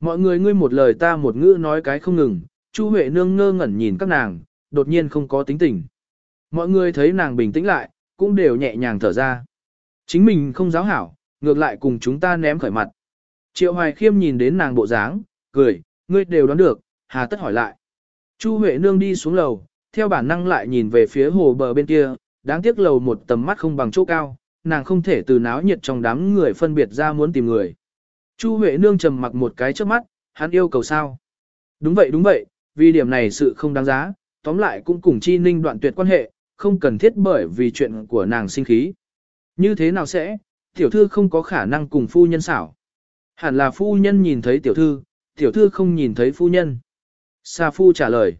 Mọi người ngươi một lời ta một ngữ nói cái không ngừng, Chu Huệ Nương ngơ ngẩn nhìn các nàng, đột nhiên không có tính tình. Mọi người thấy nàng bình tĩnh lại, cũng đều nhẹ nhàng thở ra. Chính mình không giáo hảo, ngược lại cùng chúng ta ném khởi mặt. Triệu Hoài Khiêm nhìn đến nàng bộ dáng, cười, ngươi đều đoán được, hà tất hỏi lại. Chu Huệ Nương đi xuống lầu, theo bản năng lại nhìn về phía hồ bờ bên kia, đáng tiếc lầu một tầm mắt không bằng chỗ cao, nàng không thể từ náo nhiệt trong đám người phân biệt ra muốn tìm người. Chu Huệ Nương trầm mặc một cái trước mắt, hắn yêu cầu sao? Đúng vậy đúng vậy, vì điểm này sự không đáng giá, tóm lại cũng cùng Chi Ninh đoạn tuyệt quan hệ, không cần thiết bởi vì chuyện của nàng sinh khí. Như thế nào sẽ, tiểu thư không có khả năng cùng phu nhân xảo. Hẳn là phu nhân nhìn thấy tiểu thư, tiểu thư không nhìn thấy phu nhân. Sa phu trả lời.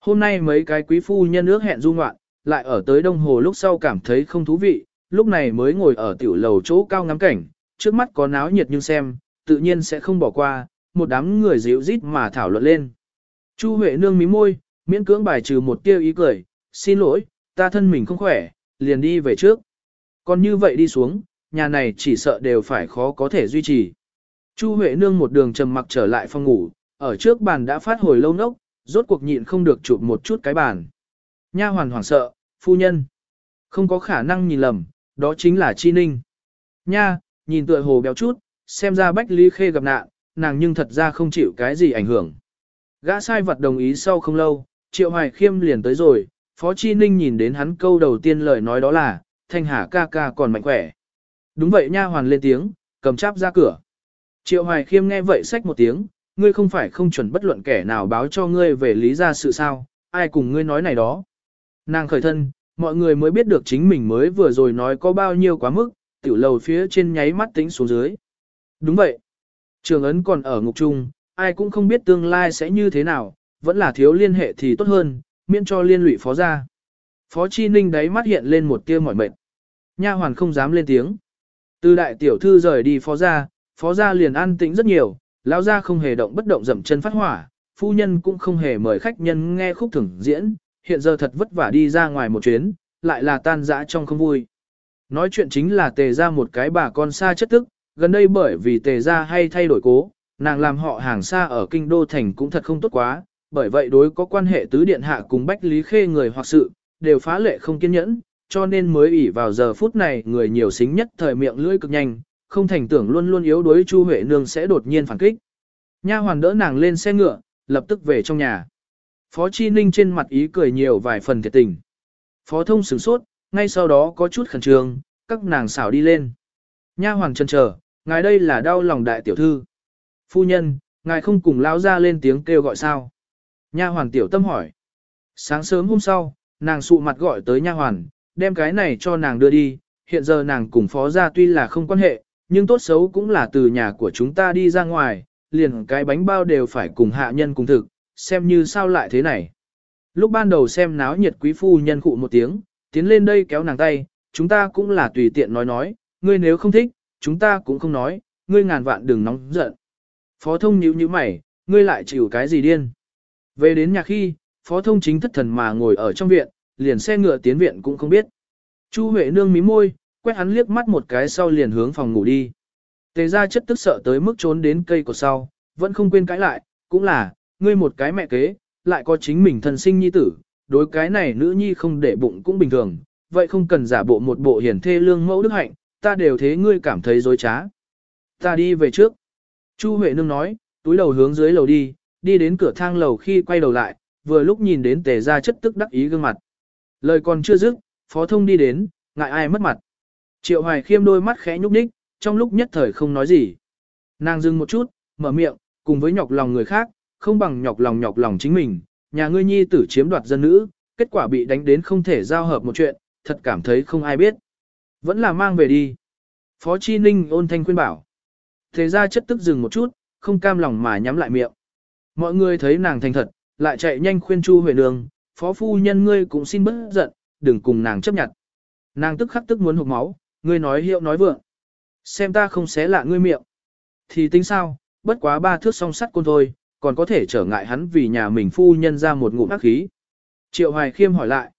Hôm nay mấy cái quý phu nhân ước hẹn du ngoạn, lại ở tới đông hồ lúc sau cảm thấy không thú vị, lúc này mới ngồi ở tiểu lầu chỗ cao ngắm cảnh, trước mắt có náo nhiệt nhưng xem, tự nhiên sẽ không bỏ qua, một đám người dịu rít mà thảo luận lên. Chu Huệ nương mí môi, miễn cưỡng bài trừ một tiêu ý cười, xin lỗi, ta thân mình không khỏe, liền đi về trước. Còn như vậy đi xuống, nhà này chỉ sợ đều phải khó có thể duy trì. Chu Huệ nương một đường trầm mặc trở lại phòng ngủ, ở trước bàn đã phát hồi lâu nốc, rốt cuộc nhịn không được chụp một chút cái bàn. Nha hoàn hoảng sợ, phu nhân. Không có khả năng nhìn lầm, đó chính là Chi Ninh. Nha, nhìn tựa hồ béo chút, xem ra Bách Lý Khê gặp nạn, nàng nhưng thật ra không chịu cái gì ảnh hưởng. Gã sai vật đồng ý sau không lâu, Triệu Hoài Khiêm liền tới rồi, Phó Chi Ninh nhìn đến hắn câu đầu tiên lời nói đó là, Thanh Hà ca ca còn mạnh khỏe. Đúng vậy nha hoàn lên tiếng, cầm cháp ra cửa. Triệu Hoài Khiêm nghe vậy sách một tiếng, ngươi không phải không chuẩn bất luận kẻ nào báo cho ngươi về lý ra sự sao, ai cùng ngươi nói này đó. Nàng khởi thân, mọi người mới biết được chính mình mới vừa rồi nói có bao nhiêu quá mức, tiểu lầu phía trên nháy mắt tính xuống dưới. Đúng vậy. Trường ấn còn ở ngục trung, ai cũng không biết tương lai sẽ như thế nào, vẫn là thiếu liên hệ thì tốt hơn, miễn cho liên lụy phó ra. Phó Chi Ninh đáy mắt hiện lên một tia mỏi mệt. Nha hoàn không dám lên tiếng. Từ đại tiểu thư rời đi phó ra, phó ra liền an tĩnh rất nhiều, lão ra không hề động bất động dậm chân phát hỏa, phu nhân cũng không hề mời khách nhân nghe khúc thưởng diễn, hiện giờ thật vất vả đi ra ngoài một chuyến, lại là tan dã trong không vui. Nói chuyện chính là tề ra một cái bà con xa chất tức, gần đây bởi vì tề ra hay thay đổi cố, nàng làm họ hàng xa ở kinh đô thành cũng thật không tốt quá, bởi vậy đối có quan hệ tứ điện hạ cùng Bách Lý Khê người hoặc sự, đều phá lệ không kiên nhẫn, cho nên mới ủy vào giờ phút này người nhiều xính nhất thời miệng lưỡi cực nhanh, không thành tưởng luôn luôn yếu đuối Chu Huệ Nương sẽ đột nhiên phản kích. Nha hoàn đỡ nàng lên xe ngựa, lập tức về trong nhà. Phó Chi Ninh trên mặt ý cười nhiều vài phần thiệt tình. Phó thông sửng sốt, ngay sau đó có chút khẩn trương, các nàng xảo đi lên. Nha hoàng chân chờ, ngài đây là đau lòng đại tiểu thư. Phu nhân, Ngài không cùng lao ra lên tiếng kêu gọi sao? Nha hoàn tiểu tâm hỏi. Sáng sớm hôm sau, nàng sụ mặt gọi tới nha hoàn, đem cái này cho nàng đưa đi. Hiện giờ nàng cùng phó gia tuy là không quan hệ, nhưng tốt xấu cũng là từ nhà của chúng ta đi ra ngoài, liền cái bánh bao đều phải cùng hạ nhân cùng thực, xem như sao lại thế này. Lúc ban đầu xem náo nhiệt quý phu nhân khụ một tiếng, tiến lên đây kéo nàng tay, chúng ta cũng là tùy tiện nói nói, ngươi nếu không thích, chúng ta cũng không nói, ngươi ngàn vạn đừng nóng giận. Phó thông nhíu nhíu mày, ngươi lại chịu cái gì điên. Về đến nhà khi, phó thông chính thất thần mà ngồi ở trong viện, liền xe ngựa tiến viện cũng không biết. Chu Huệ nương mí môi, quét hắn liếc mắt một cái sau liền hướng phòng ngủ đi. Tề ra chất tức sợ tới mức trốn đến cây của sau, vẫn không quên cãi lại, cũng là, ngươi một cái mẹ kế, lại có chính mình thân sinh nhi tử, đối cái này nữ nhi không để bụng cũng bình thường, vậy không cần giả bộ một bộ hiển thê lương mẫu đức hạnh, ta đều thế ngươi cảm thấy dối trá. Ta đi về trước. Chu Huệ Nương nói, túi đầu hướng dưới lầu đi, đi đến cửa thang lầu khi quay đầu lại, vừa lúc nhìn đến tề ra chất tức đắc ý gương mặt. Lời còn chưa dứt, phó thông đi đến, ngại ai mất mặt. Triệu Hoài khiêm đôi mắt khẽ nhúc nhích, trong lúc nhất thời không nói gì. Nàng dừng một chút, mở miệng, cùng với nhọc lòng người khác, không bằng nhọc lòng nhọc lòng chính mình, nhà ngươi nhi tử chiếm đoạt dân nữ, kết quả bị đánh đến không thể giao hợp một chuyện, thật cảm thấy không ai biết. Vẫn là mang về đi. Phó Chi Ninh ôn thanh khuyên bảo. Thế ra chất tức dừng một chút, không cam lòng mà nhắm lại miệng. Mọi người thấy nàng thành thật, lại chạy nhanh khuyên Chu Huệ Nương, phó phu nhân ngươi cũng xin bớt giận, đừng cùng nàng chấp nhận. Nàng tức khắc tức muốn hụt máu, ngươi nói hiệu nói vượng. Xem ta không xé lạ ngươi miệng. Thì tính sao, bất quá ba thước song sắt côn thôi, còn có thể trở ngại hắn vì nhà mình phu nhân ra một ngụm ác khí. Triệu Hoài Khiêm hỏi lại.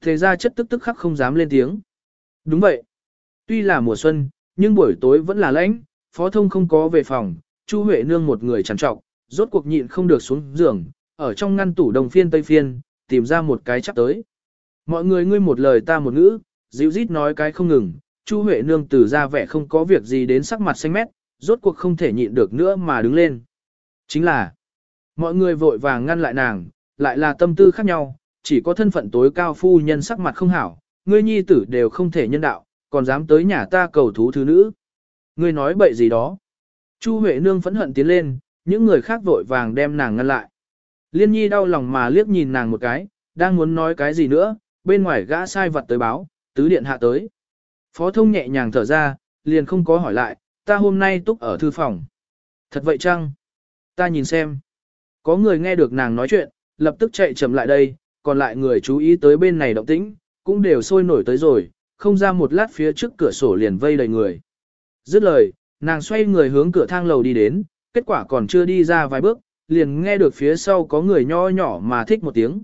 Thế ra chất tức tức khắc không dám lên tiếng. Đúng vậy. Tuy là mùa xuân, nhưng buổi tối vẫn là lạnh, phó thông không có về phòng, Chu Huệ Nương một người trằn trọc, rốt cuộc nhịn không được xuống giường, ở trong ngăn tủ đồng phiên tây phiên, tìm ra một cái chắc tới. Mọi người ngươi một lời ta một ngữ, dịu rít nói cái không ngừng, Chu Huệ Nương từ ra vẻ không có việc gì đến sắc mặt xanh mét, rốt cuộc không thể nhịn được nữa mà đứng lên. Chính là, mọi người vội vàng ngăn lại nàng, lại là tâm tư khác nhau, chỉ có thân phận tối cao phu nhân sắc mặt không hảo, ngươi nhi tử đều không thể nhân đạo, còn dám tới nhà ta cầu thú thứ nữ. Ngươi nói bậy gì đó. Chu Huệ Nương phẫn hận tiến lên, những người khác vội vàng đem nàng ngăn lại. Liên nhi đau lòng mà liếc nhìn nàng một cái, đang muốn nói cái gì nữa, bên ngoài gã sai vật tới báo, tứ điện hạ tới. Phó thông nhẹ nhàng thở ra, liền không có hỏi lại, ta hôm nay túc ở thư phòng. Thật vậy chăng? Ta nhìn xem. Có người nghe được nàng nói chuyện, lập tức chạy chậm lại đây, còn lại người chú ý tới bên này động tĩnh, cũng đều sôi nổi tới rồi, không ra một lát phía trước cửa sổ liền vây đầy người. Dứt lời, nàng xoay người hướng cửa thang lầu đi đến, kết quả còn chưa đi ra vài bước, liền nghe được phía sau có người nho nhỏ mà thích một tiếng.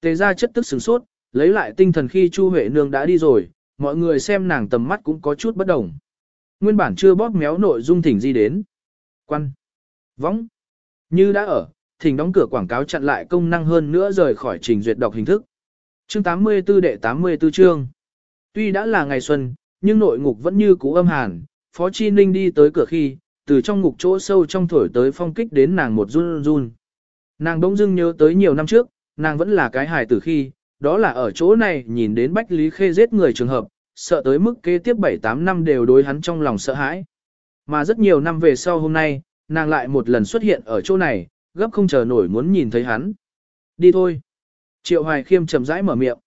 Tề ra chất tức sửng sốt, lấy lại tinh thần khi Chu Huệ Nương đã đi rồi, mọi người xem nàng tầm mắt cũng có chút bất đồng. Nguyên bản chưa bóp méo nội dung thỉnh di đến. Quan. Võng. Như đã ở, thỉnh đóng cửa quảng cáo chặn lại công năng hơn nữa rời khỏi trình duyệt đọc hình thức. Chương 84 đệ 84 chương. Tuy đã là ngày xuân, nhưng nội ngục vẫn như cũ âm hàn, Phó Chi Ninh đi tới cửa khi, từ trong ngục chỗ sâu trong thổi tới phong kích đến nàng một run run. Nàng bỗng dưng nhớ tới nhiều năm trước, nàng vẫn là cái hài tử khi, đó là ở chỗ này nhìn đến Bách Lý Khê giết người trường hợp, sợ tới mức kế tiếp 7-8 năm đều đối hắn trong lòng sợ hãi. Mà rất nhiều năm về sau hôm nay, nàng lại một lần xuất hiện ở chỗ này, gấp không chờ nổi muốn nhìn thấy hắn. Đi thôi. Triệu Hoài Khiêm chậm rãi mở miệng.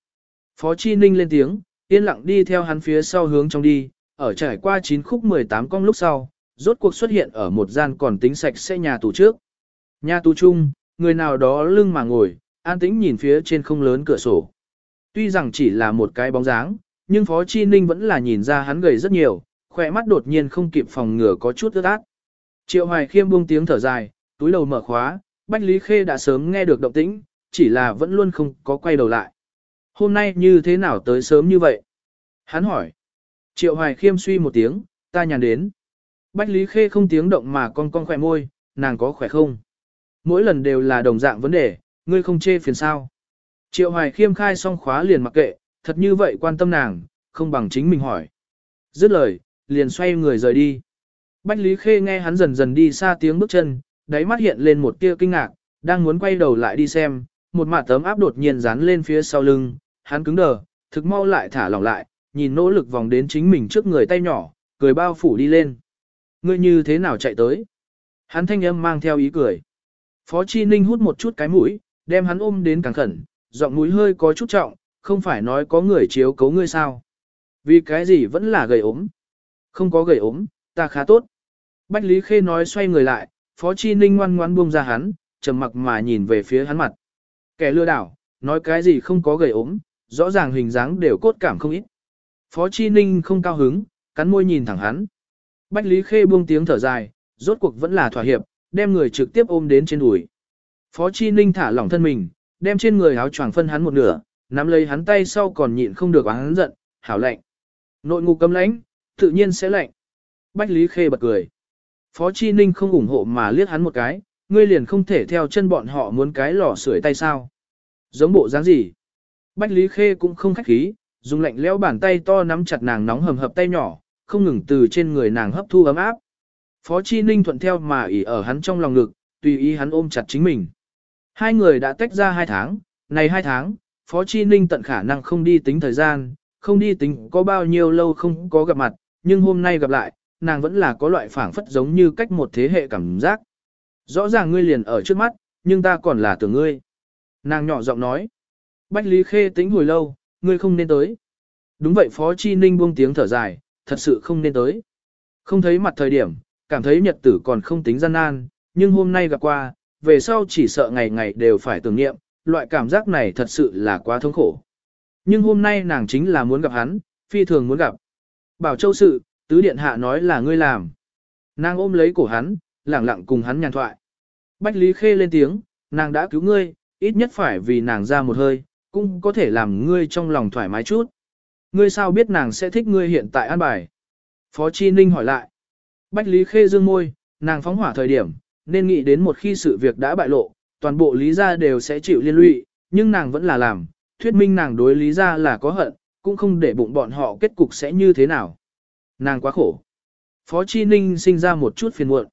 Phó Chi Ninh lên tiếng, yên lặng đi theo hắn phía sau hướng trong đi, ở trải qua 9 khúc 18 con lúc sau, rốt cuộc xuất hiện ở một gian còn tính sạch sẽ nhà tù trước. Nhà tù chung, người nào đó lưng mà ngồi, an tĩnh nhìn phía trên không lớn cửa sổ. Tuy rằng chỉ là một cái bóng dáng, nhưng Phó Chi Ninh vẫn là nhìn ra hắn gầy rất nhiều, khỏe mắt đột nhiên không kịp phòng ngừa có chút ướt át. Triệu Hoài Khiêm buông tiếng thở dài, túi đầu mở khóa, Bách Lý Khê đã sớm nghe được động tĩnh, chỉ là vẫn luôn không có quay đầu lại. Hôm nay như thế nào tới sớm như vậy? Hắn hỏi. Triệu Hoài Khiêm suy một tiếng, ta nhàn đến. Bách Lý Khê không tiếng động mà con con khỏe môi, nàng có khỏe không? Mỗi lần đều là đồng dạng vấn đề, ngươi không chê phiền sao? Triệu Hoài Khiêm khai xong khóa liền mặc kệ, thật như vậy quan tâm nàng, không bằng chính mình hỏi. Dứt lời, liền xoay người rời đi. Bách Lý Khê nghe hắn dần dần đi xa tiếng bước chân, đáy mắt hiện lên một tia kinh ngạc, đang muốn quay đầu lại đi xem, một mạt tấm áp đột nhiên dán lên phía sau lưng, hắn cứng đờ, thực mau lại thả lỏng lại, nhìn nỗ lực vòng đến chính mình trước người tay nhỏ, cười bao phủ đi lên. Ngươi như thế nào chạy tới? Hắn thanh âm mang theo ý cười. Phó Chi Ninh hút một chút cái mũi, đem hắn ôm đến càng khẩn, giọng mũi hơi có chút trọng, không phải nói có người chiếu cấu ngươi sao. Vì cái gì vẫn là gầy ốm. Không có gầy ốm, ta khá tốt. Bách Lý Khê nói xoay người lại, Phó Chi Ninh ngoan ngoan buông ra hắn, trầm mặc mà nhìn về phía hắn mặt. Kẻ lừa đảo, nói cái gì không có gầy ốm, rõ ràng hình dáng đều cốt cảm không ít. Phó Chi Ninh không cao hứng, cắn môi nhìn thẳng hắn. Bách Lý Khê buông tiếng thở dài, rốt cuộc vẫn là thỏa hiệp, đem người trực tiếp ôm đến trên đùi. Phó Chi Ninh thả lỏng thân mình, đem trên người áo choàng phân hắn một nửa, nắm lấy hắn tay sau còn nhịn không được hắn giận, hảo lạnh. Nội ngục cấm lãnh, tự nhiên sẽ lạnh. Bách Lý Khê bật cười. Phó Chi Ninh không ủng hộ mà liếc hắn một cái, ngươi liền không thể theo chân bọn họ muốn cái lò sưởi tay sao. Giống bộ dáng gì? Bách Lý Khê cũng không khách khí, dùng lạnh lẽo bàn tay to nắm chặt nàng nóng hầm hập tay nhỏ, không ngừng từ trên người nàng hấp thu ấm áp. Phó Chi Ninh thuận theo mà ỉ ở hắn trong lòng ngực, tùy ý hắn ôm chặt chính mình. Hai người đã tách ra hai tháng, này hai tháng, Phó Chi Ninh tận khả năng không đi tính thời gian, không đi tính có bao nhiêu lâu không có gặp mặt, nhưng hôm nay gặp lại, nàng vẫn là có loại phảng phất giống như cách một thế hệ cảm giác. Rõ ràng ngươi liền ở trước mắt, nhưng ta còn là tưởng ngươi. Nàng nhỏ giọng nói. Bách Lý Khê tính hồi lâu, ngươi không nên tới. Đúng vậy Phó Chi Ninh buông tiếng thở dài, thật sự không nên tới. Không thấy mặt thời điểm, cảm thấy nhật tử còn không tính gian nan, nhưng hôm nay gặp qua, về sau chỉ sợ ngày ngày đều phải tưởng niệm, loại cảm giác này thật sự là quá thống khổ. Nhưng hôm nay nàng chính là muốn gặp hắn, phi thường muốn gặp. Bảo Châu sự, tứ điện hạ nói là ngươi làm. Nàng ôm lấy cổ hắn, lẳng lặng cùng hắn nhàn thoại. Bách Lý Khê lên tiếng, nàng đã cứu ngươi, ít nhất phải vì nàng ra một hơi, cũng có thể làm ngươi trong lòng thoải mái chút. Ngươi sao biết nàng sẽ thích ngươi hiện tại an bài? Phó Chi Ninh hỏi lại. Bách Lý Khê dương môi, nàng phóng hỏa thời điểm, nên nghĩ đến một khi sự việc đã bại lộ, toàn bộ lý gia đều sẽ chịu liên lụy, nhưng nàng vẫn là làm, thuyết minh nàng đối lý gia là có hận, cũng không để bụng bọn họ kết cục sẽ như thế nào. Nàng quá khổ. Phó Chi Ninh sinh ra một chút phiền muộn.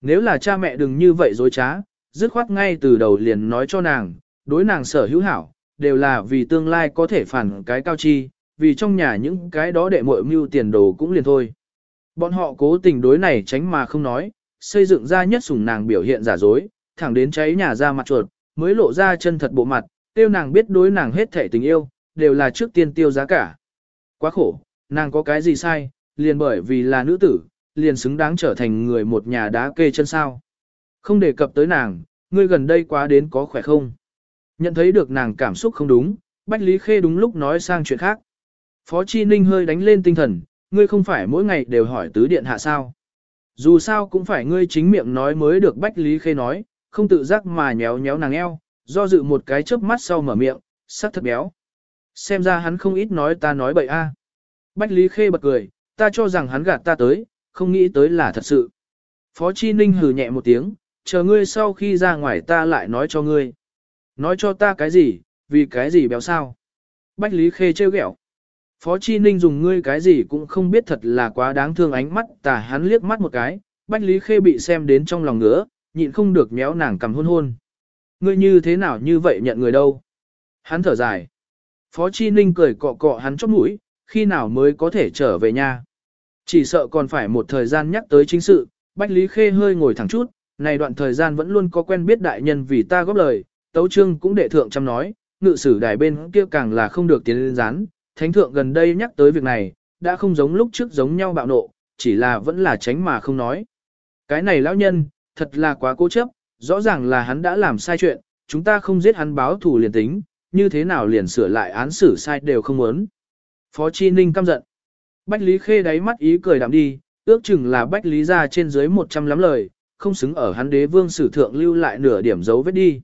Nếu là cha mẹ đừng như vậy dối trá, dứt khoát ngay từ đầu liền nói cho nàng, đối nàng sở hữu hảo, đều là vì tương lai có thể phản cái cao chi, vì trong nhà những cái đó đệ muội mưu tiền đồ cũng liền thôi. Bọn họ cố tình đối này tránh mà không nói, xây dựng ra nhất sủng nàng biểu hiện giả dối, thẳng đến cháy nhà ra mặt chuột, mới lộ ra chân thật bộ mặt, tiêu nàng biết đối nàng hết thể tình yêu, đều là trước tiên tiêu giá cả. Quá khổ, nàng có cái gì sai, liền bởi vì là nữ tử, liền xứng đáng trở thành người một nhà đá kê chân sao. Không đề cập tới nàng, ngươi gần đây quá đến có khỏe không? Nhận thấy được nàng cảm xúc không đúng, Bách Lý Khê đúng lúc nói sang chuyện khác. Phó Chi Ninh hơi đánh lên tinh thần, ngươi không phải mỗi ngày đều hỏi tứ điện hạ sao. Dù sao cũng phải ngươi chính miệng nói mới được Bách Lý Khê nói, không tự giác mà nhéo nhéo nàng eo, do dự một cái chớp mắt sau mở miệng, sắc thật béo. Xem ra hắn không ít nói ta nói bậy a. Bách Lý Khê bật cười, ta cho rằng hắn gạt ta tới, không nghĩ tới là thật sự. Phó Chi Ninh hừ nhẹ một tiếng, chờ ngươi sau khi ra ngoài ta lại nói cho ngươi. Nói cho ta cái gì, vì cái gì béo sao? Bách Lý Khê trêu ghẹo. Phó Chi Ninh dùng ngươi cái gì cũng không biết thật là quá đáng thương ánh mắt tà hắn liếc mắt một cái, Bách Lý Khê bị xem đến trong lòng ngứa, nhịn không được méo nàng cầm hôn hôn. Ngươi như thế nào như vậy nhận người đâu? Hắn thở dài. Phó Chi Ninh cười cọ cọ hắn chóp mũi, khi nào mới có thể trở về nhà. Chỉ sợ còn phải một thời gian nhắc tới chính sự, Bách Lý Khê hơi ngồi thẳng chút, này đoạn thời gian vẫn luôn có quen biết đại nhân vì ta góp lời, Tấu Trương cũng đệ thượng chăm nói, ngự sử đài bên kia càng là không được tiến lên rán, thánh thượng gần đây nhắc tới việc này, đã không giống lúc trước giống nhau bạo nộ, chỉ là vẫn là tránh mà không nói. Cái này lão nhân, thật là quá cố chấp, rõ ràng là hắn đã làm sai chuyện, chúng ta không giết hắn báo thù liền tính, như thế nào liền sửa lại án xử sai đều không muốn. Phó Chi Ninh căm giận. Bách Lý Khê đáy mắt ý cười đạm đi, ước chừng là Bách Lý ra trên dưới 100 lắm lời, không xứng ở hắn đế vương sử thượng lưu lại nửa điểm dấu vết đi.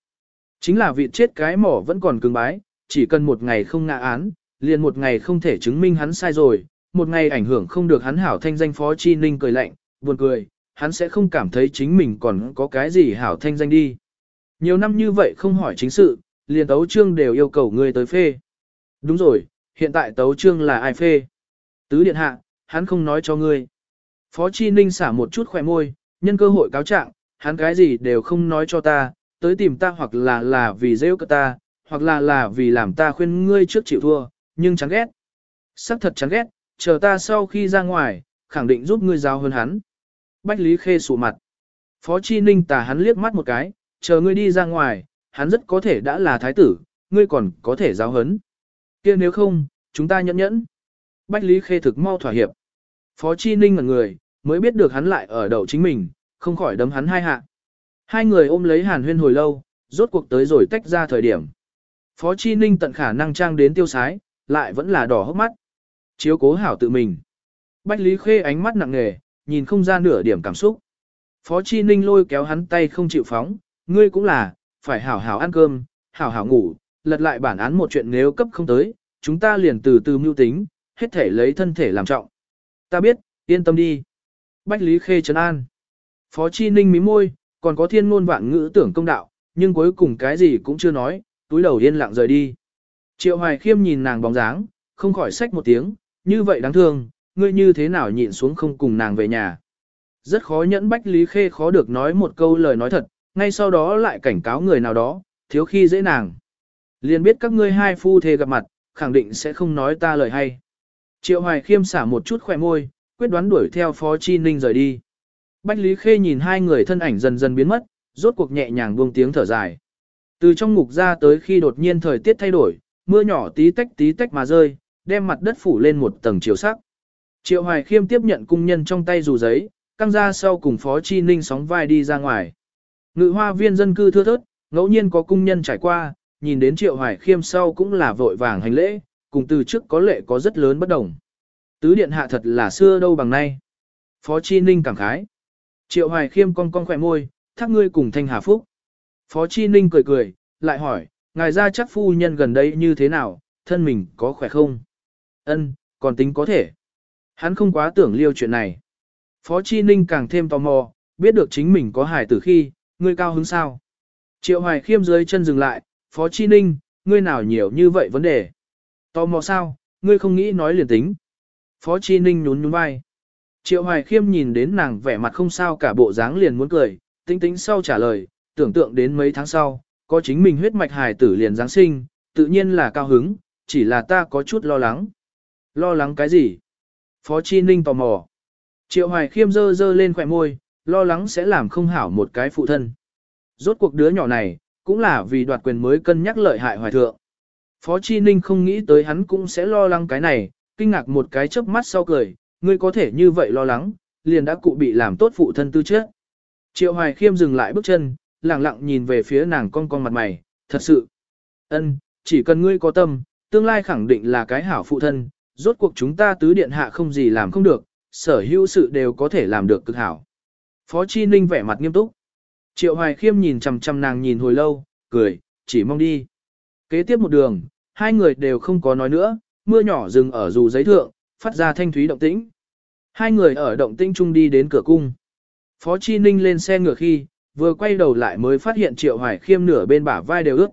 Chính là vị chết cái mỏ vẫn còn cứng bái, chỉ cần một ngày không ngã án, liền một ngày không thể chứng minh hắn sai rồi, một ngày ảnh hưởng không được hắn hảo thanh danh phó chi ninh cười lạnh, buồn cười, hắn sẽ không cảm thấy chính mình còn có cái gì hảo thanh danh đi. Nhiều năm như vậy không hỏi chính sự, liền tấu trương đều yêu cầu ngươi tới phê. Đúng rồi, hiện tại tấu trương là ai phê? Tứ điện hạ, hắn không nói cho ngươi. Phó Chi Ninh xả một chút khỏe môi, nhân cơ hội cáo trạng, hắn cái gì đều không nói cho ta, tới tìm ta hoặc là là vì rêu cơ ta, hoặc là là vì làm ta khuyên ngươi trước chịu thua, nhưng chán ghét. Sắc thật chán ghét, chờ ta sau khi ra ngoài, khẳng định giúp ngươi giao hơn hắn. Bách Lý Khê sụ mặt. Phó Chi Ninh tà hắn liếc mắt một cái, chờ ngươi đi ra ngoài, hắn rất có thể đã là thái tử, ngươi còn có thể giáo hấn. kia nếu không, chúng ta nhẫn nhẫn. Bách Lý Khê thực mau thỏa hiệp. Phó Chi Ninh ngẩn người, mới biết được hắn lại ở đầu chính mình, không khỏi đấm hắn hai hạ. Hai người ôm lấy hàn huyên hồi lâu, rốt cuộc tới rồi tách ra thời điểm. Phó Chi Ninh tận khả năng trang đến tiêu sái, lại vẫn là đỏ hốc mắt. Chiếu cố hảo tự mình. Bách Lý Khê ánh mắt nặng nề, nhìn không ra nửa điểm cảm xúc. Phó Chi Ninh lôi kéo hắn tay không chịu phóng, ngươi cũng là, phải hảo hảo ăn cơm, hảo hảo ngủ, lật lại bản án một chuyện nếu cấp không tới, chúng ta liền từ từ mưu tính, hết thể lấy thân thể làm trọng. Ta biết, yên tâm đi. Bách Lý Khê trấn an. Phó Chi Ninh mí môi, còn có thiên ngôn vạn ngữ tưởng công đạo, nhưng cuối cùng cái gì cũng chưa nói, túi đầu yên lặng rời đi. Triệu Hoài Khiêm nhìn nàng bóng dáng, không khỏi xách một tiếng, như vậy đáng thương, ngươi như thế nào nhịn xuống không cùng nàng về nhà. Rất khó nhẫn Bách Lý Khê khó được nói một câu lời nói thật, ngay sau đó lại cảnh cáo người nào đó, thiếu khi dễ nàng. Liền biết các ngươi hai phu thề gặp mặt, khẳng định sẽ không nói ta lời hay. Triệu Hoài Khiêm xả một chút khỏe môi, quyết đoán đuổi theo Phó Chi Ninh rời đi. Bách Lý Khê nhìn hai người thân ảnh dần dần biến mất, rốt cuộc nhẹ nhàng buông tiếng thở dài. Từ trong ngục ra tới khi đột nhiên thời tiết thay đổi, mưa nhỏ tí tách tí tách mà rơi, đem mặt đất phủ lên một tầng chiều sắc. Triệu Hoài Khiêm tiếp nhận cung nhân trong tay dù giấy, căng ra sau cùng Phó Chi Ninh sóng vai đi ra ngoài. Ngự hoa viên dân cư thưa thớt, ngẫu nhiên có cung nhân trải qua, nhìn đến Triệu Hoài Khiêm sau cũng là vội vàng hành lễ, cùng từ trước có lệ có rất lớn bất đồng. Tứ điện hạ thật là xưa đâu bằng nay. Phó Chi Ninh cảm khái. Triệu Hoài Khiêm cong cong khỏe môi, thác ngươi cùng Thanh Hà Phúc. Phó Chi Ninh cười cười, lại hỏi, ngài ra chắc phu nhân gần đây như thế nào, thân mình có khỏe không? Ân, còn tính có thể. Hắn không quá tưởng liêu chuyện này. Phó Chi Ninh càng thêm tò mò, biết được chính mình có hài tử khi, ngươi cao hứng sao. Triệu Hoài Khiêm dưới chân dừng lại, Phó Chi Ninh, ngươi nào nhiều như vậy vấn đề. Tò mò sao, ngươi không nghĩ nói liền tính. Phó Chi Ninh nhún nhún vai. Triệu Hoài Khiêm nhìn đến nàng vẻ mặt không sao cả bộ dáng liền muốn cười, tính tính sau trả lời, tưởng tượng đến mấy tháng sau, có chính mình huyết mạch hài tử liền Giáng sinh, tự nhiên là cao hứng, chỉ là ta có chút lo lắng. Lo lắng cái gì? Phó Chi Ninh tò mò. Triệu Hoài Khiêm dơ dơ lên khỏe môi, lo lắng sẽ làm không hảo một cái phụ thân. Rốt cuộc đứa nhỏ này, cũng là vì đoạt quyền mới cân nhắc lợi hại hoài thượng. Phó Chi Ninh không nghĩ tới hắn cũng sẽ lo lắng cái này, kinh ngạc một cái chớp mắt sau cười, ngươi có thể như vậy lo lắng, liền đã cụ bị làm tốt phụ thân tư trước. Triệu Hoài Khiêm dừng lại bước chân, lặng lặng nhìn về phía nàng con con mặt mày, thật sự. ân, chỉ cần ngươi có tâm, tương lai khẳng định là cái hảo phụ thân, rốt cuộc chúng ta tứ điện hạ không gì làm không được, sở hữu sự đều có thể làm được cực hảo. Phó Chi Ninh vẻ mặt nghiêm túc. Triệu Hoài Khiêm nhìn chằm chằm nàng nhìn hồi lâu, cười, chỉ mong đi. Kế tiếp một đường, hai người đều không có nói nữa, mưa nhỏ dừng ở dù giấy thượng, phát ra thanh thúy động tĩnh. Hai người ở động tĩnh chung đi đến cửa cung. Phó Chi Ninh lên xe ngựa khi, vừa quay đầu lại mới phát hiện Triệu Hoài Khiêm nửa bên bả vai đều ướt.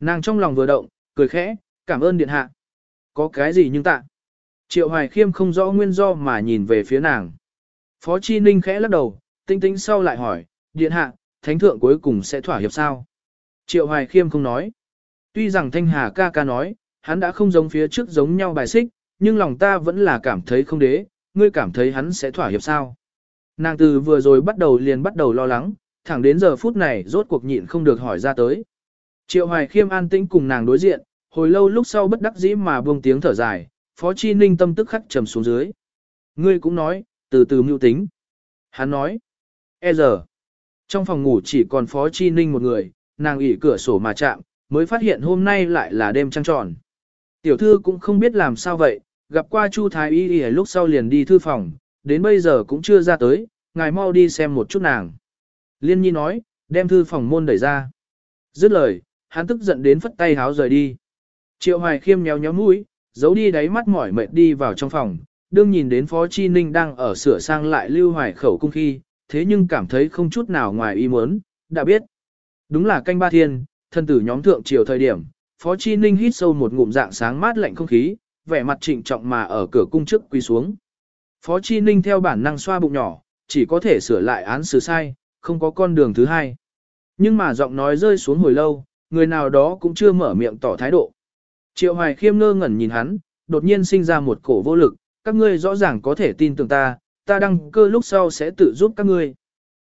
Nàng trong lòng vừa động, cười khẽ, cảm ơn điện hạ. Có cái gì nhưng tạ. Triệu Hoài Khiêm không rõ nguyên do mà nhìn về phía nàng. Phó Chi Ninh khẽ lắc đầu, tinh tinh sau lại hỏi, điện hạ, thánh thượng cuối cùng sẽ thỏa hiệp sao? Triệu Hoài Khiêm không nói. Tuy rằng Thanh Hà ca ca nói, hắn đã không giống phía trước giống nhau bài xích, nhưng lòng ta vẫn là cảm thấy không đế, ngươi cảm thấy hắn sẽ thỏa hiệp sao? Nàng từ vừa rồi bắt đầu liền bắt đầu lo lắng, thẳng đến giờ phút này rốt cuộc nhịn không được hỏi ra tới. Triệu Hoài Khiêm an tĩnh cùng nàng đối diện, hồi lâu lúc sau bất đắc dĩ mà buông tiếng thở dài, Phó Chi Ninh tâm tức khắc trầm xuống dưới. Ngươi cũng nói, từ từ mưu tính. Hắn nói, e giờ, trong phòng ngủ chỉ còn Phó Chi Ninh một người, nàng ỉ cửa sổ mà chạm, mới phát hiện hôm nay lại là đêm trăng tròn. Tiểu thư cũng không biết làm sao vậy, gặp qua Chu Thái Y Y lúc sau liền đi thư phòng, đến bây giờ cũng chưa ra tới, ngài mau đi xem một chút nàng. Liên Nhi nói, đem thư phòng môn đẩy ra. Dứt lời, hắn tức giận đến phất tay háo rời đi. Triệu Hoài Khiêm nhéo nhéo mũi, giấu đi đáy mắt mỏi mệt đi vào trong phòng, đương nhìn đến Phó Chi Ninh đang ở sửa sang lại lưu hoài khẩu cung khi, thế nhưng cảm thấy không chút nào ngoài ý muốn, đã biết. Đúng là canh ba thiên, thân tử nhóm thượng chiều thời điểm, Phó Chi Ninh hít sâu một ngụm dạng sáng mát lạnh không khí, vẻ mặt trịnh trọng mà ở cửa cung trước quỳ xuống. Phó Chi Ninh theo bản năng xoa bụng nhỏ, chỉ có thể sửa lại án xử sai, không có con đường thứ hai. Nhưng mà giọng nói rơi xuống hồi lâu, người nào đó cũng chưa mở miệng tỏ thái độ. Triệu Hoài Khiêm ngơ ngẩn nhìn hắn, đột nhiên sinh ra một cổ vô lực, các ngươi rõ ràng có thể tin tưởng ta, ta đăng cơ lúc sau sẽ tự giúp các ngươi.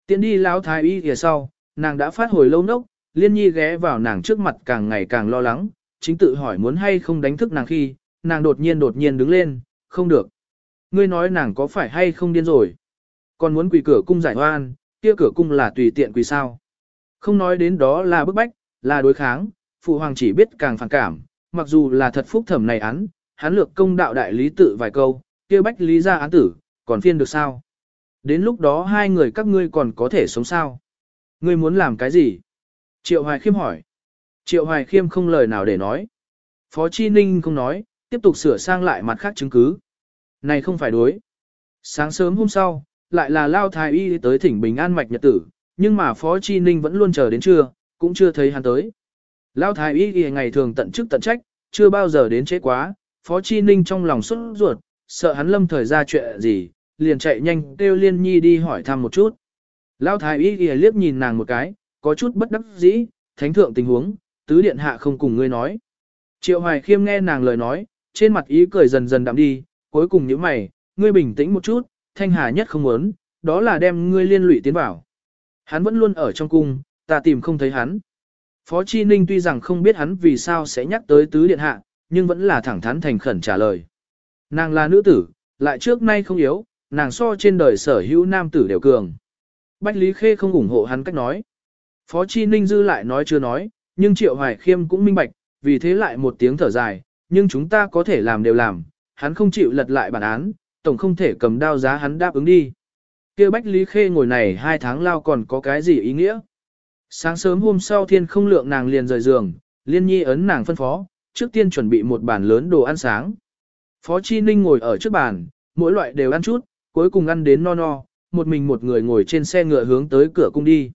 Tiến đi lão thái y kìa sau, nàng đã phát hồi lâu nốc, liên nhi ghé vào nàng trước mặt càng ngày càng lo lắng, chính tự hỏi muốn hay không đánh thức nàng khi, nàng đột nhiên đột nhiên đứng lên, không được. Ngươi nói nàng có phải hay không điên rồi? Còn muốn quỳ cửa cung giải oan, kia cửa cung là tùy tiện quỳ sao? Không nói đến đó là bức bách, là đối kháng, phụ hoàng chỉ biết càng phản cảm, mặc dù là thật phúc thẩm này án, hắn lược công đạo đại lý tự vài câu, kia bách lý ra án tử, còn phiên được sao? Đến lúc đó hai người các ngươi còn có thể sống sao? Ngươi muốn làm cái gì? Triệu Hoài Khiêm hỏi. Triệu Hoài Khiêm không lời nào để nói. Phó Chi Ninh không nói, tiếp tục sửa sang lại mặt khác chứng cứ. Này không phải đối. Sáng sớm hôm sau, lại là Lao Thái Y tới thỉnh Bình An Mạch Nhật Tử, nhưng mà Phó Chi Ninh vẫn luôn chờ đến trưa, cũng chưa thấy hắn tới. Lao Thái Y ngày thường tận chức tận trách, chưa bao giờ đến chế quá, Phó Chi Ninh trong lòng xuất ruột, sợ hắn lâm thời ra chuyện gì, liền chạy nhanh kêu Liên Nhi đi hỏi thăm một chút. Lao Thái Y liếc nhìn nàng một cái, có chút bất đắc dĩ, thánh thượng tình huống, tứ điện hạ không cùng ngươi nói. Triệu Hoài Khiêm nghe nàng lời nói, trên mặt ý cười dần dần đậm đi, cuối cùng những mày, ngươi bình tĩnh một chút, thanh hà nhất không muốn, đó là đem ngươi liên lụy tiến vào. Hắn vẫn luôn ở trong cung, ta tìm không thấy hắn. Phó Chi Ninh tuy rằng không biết hắn vì sao sẽ nhắc tới tứ điện hạ, nhưng vẫn là thẳng thắn thành khẩn trả lời. Nàng là nữ tử, lại trước nay không yếu, nàng so trên đời sở hữu nam tử đều cường. Bách Lý Khê không ủng hộ hắn cách nói. Phó Chi Ninh dư lại nói chưa nói, nhưng Triệu Hoài Khiêm cũng minh bạch, vì thế lại một tiếng thở dài, nhưng chúng ta có thể làm đều làm, hắn không chịu lật lại bản án, tổng không thể cầm đao giá hắn đáp ứng đi. kia Bách Lý Khê ngồi này hai tháng lao còn có cái gì ý nghĩa? Sáng sớm hôm sau thiên không lượng nàng liền rời giường, liên nhi ấn nàng phân phó, trước tiên chuẩn bị một bàn lớn đồ ăn sáng. Phó Chi Ninh ngồi ở trước bàn, mỗi loại đều ăn chút, cuối cùng ăn đến no no, một mình một người ngồi trên xe ngựa hướng tới cửa cung đi.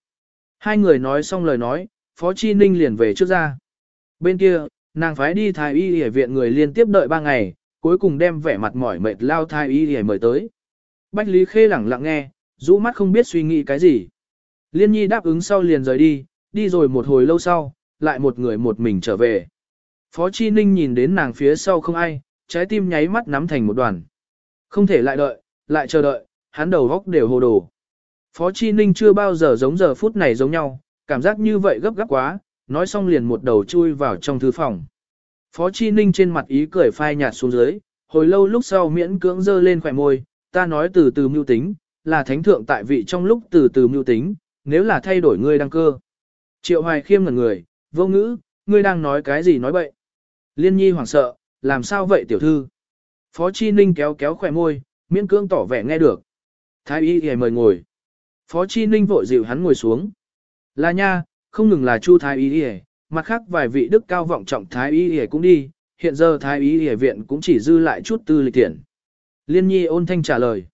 Hai người nói xong lời nói, Phó Chi Ninh liền về trước ra. Bên kia, nàng phái đi thái y y viện người liên tiếp đợi ba ngày, cuối cùng đem vẻ mặt mỏi mệt lao thai y để mời tới. Bách Lý Khê lẳng lặng nghe, rũ mắt không biết suy nghĩ cái gì. Liên nhi đáp ứng sau liền rời đi, đi rồi một hồi lâu sau, lại một người một mình trở về. Phó Chi Ninh nhìn đến nàng phía sau không ai, trái tim nháy mắt nắm thành một đoàn. Không thể lại đợi, lại chờ đợi, hắn đầu góc đều hồ đồ. Phó Chi Ninh chưa bao giờ giống giờ phút này giống nhau, cảm giác như vậy gấp gáp quá, nói xong liền một đầu chui vào trong thư phòng. Phó Chi Ninh trên mặt ý cười phai nhạt xuống dưới, hồi lâu lúc sau miễn cưỡng dơ lên khỏe môi, ta nói từ từ mưu tính, là thánh thượng tại vị trong lúc từ từ mưu tính, nếu là thay đổi ngươi đăng cơ. Triệu Hoài khiêm ngẩn người, vô ngữ, ngươi đang nói cái gì nói bậy. Liên nhi hoảng sợ, làm sao vậy tiểu thư? Phó Chi Ninh kéo kéo khỏe môi, miễn cưỡng tỏ vẻ nghe được. Thái y hề mời ngồi. Phó Chi Ninh vội dịu hắn ngồi xuống. Là nha, không ngừng là Chu Thái y hề, mặt khác vài vị đức cao vọng trọng Thái y y cũng đi, hiện giờ Thái y y viện cũng chỉ dư lại chút tư lịch tiền. Liên nhi ôn thanh trả lời.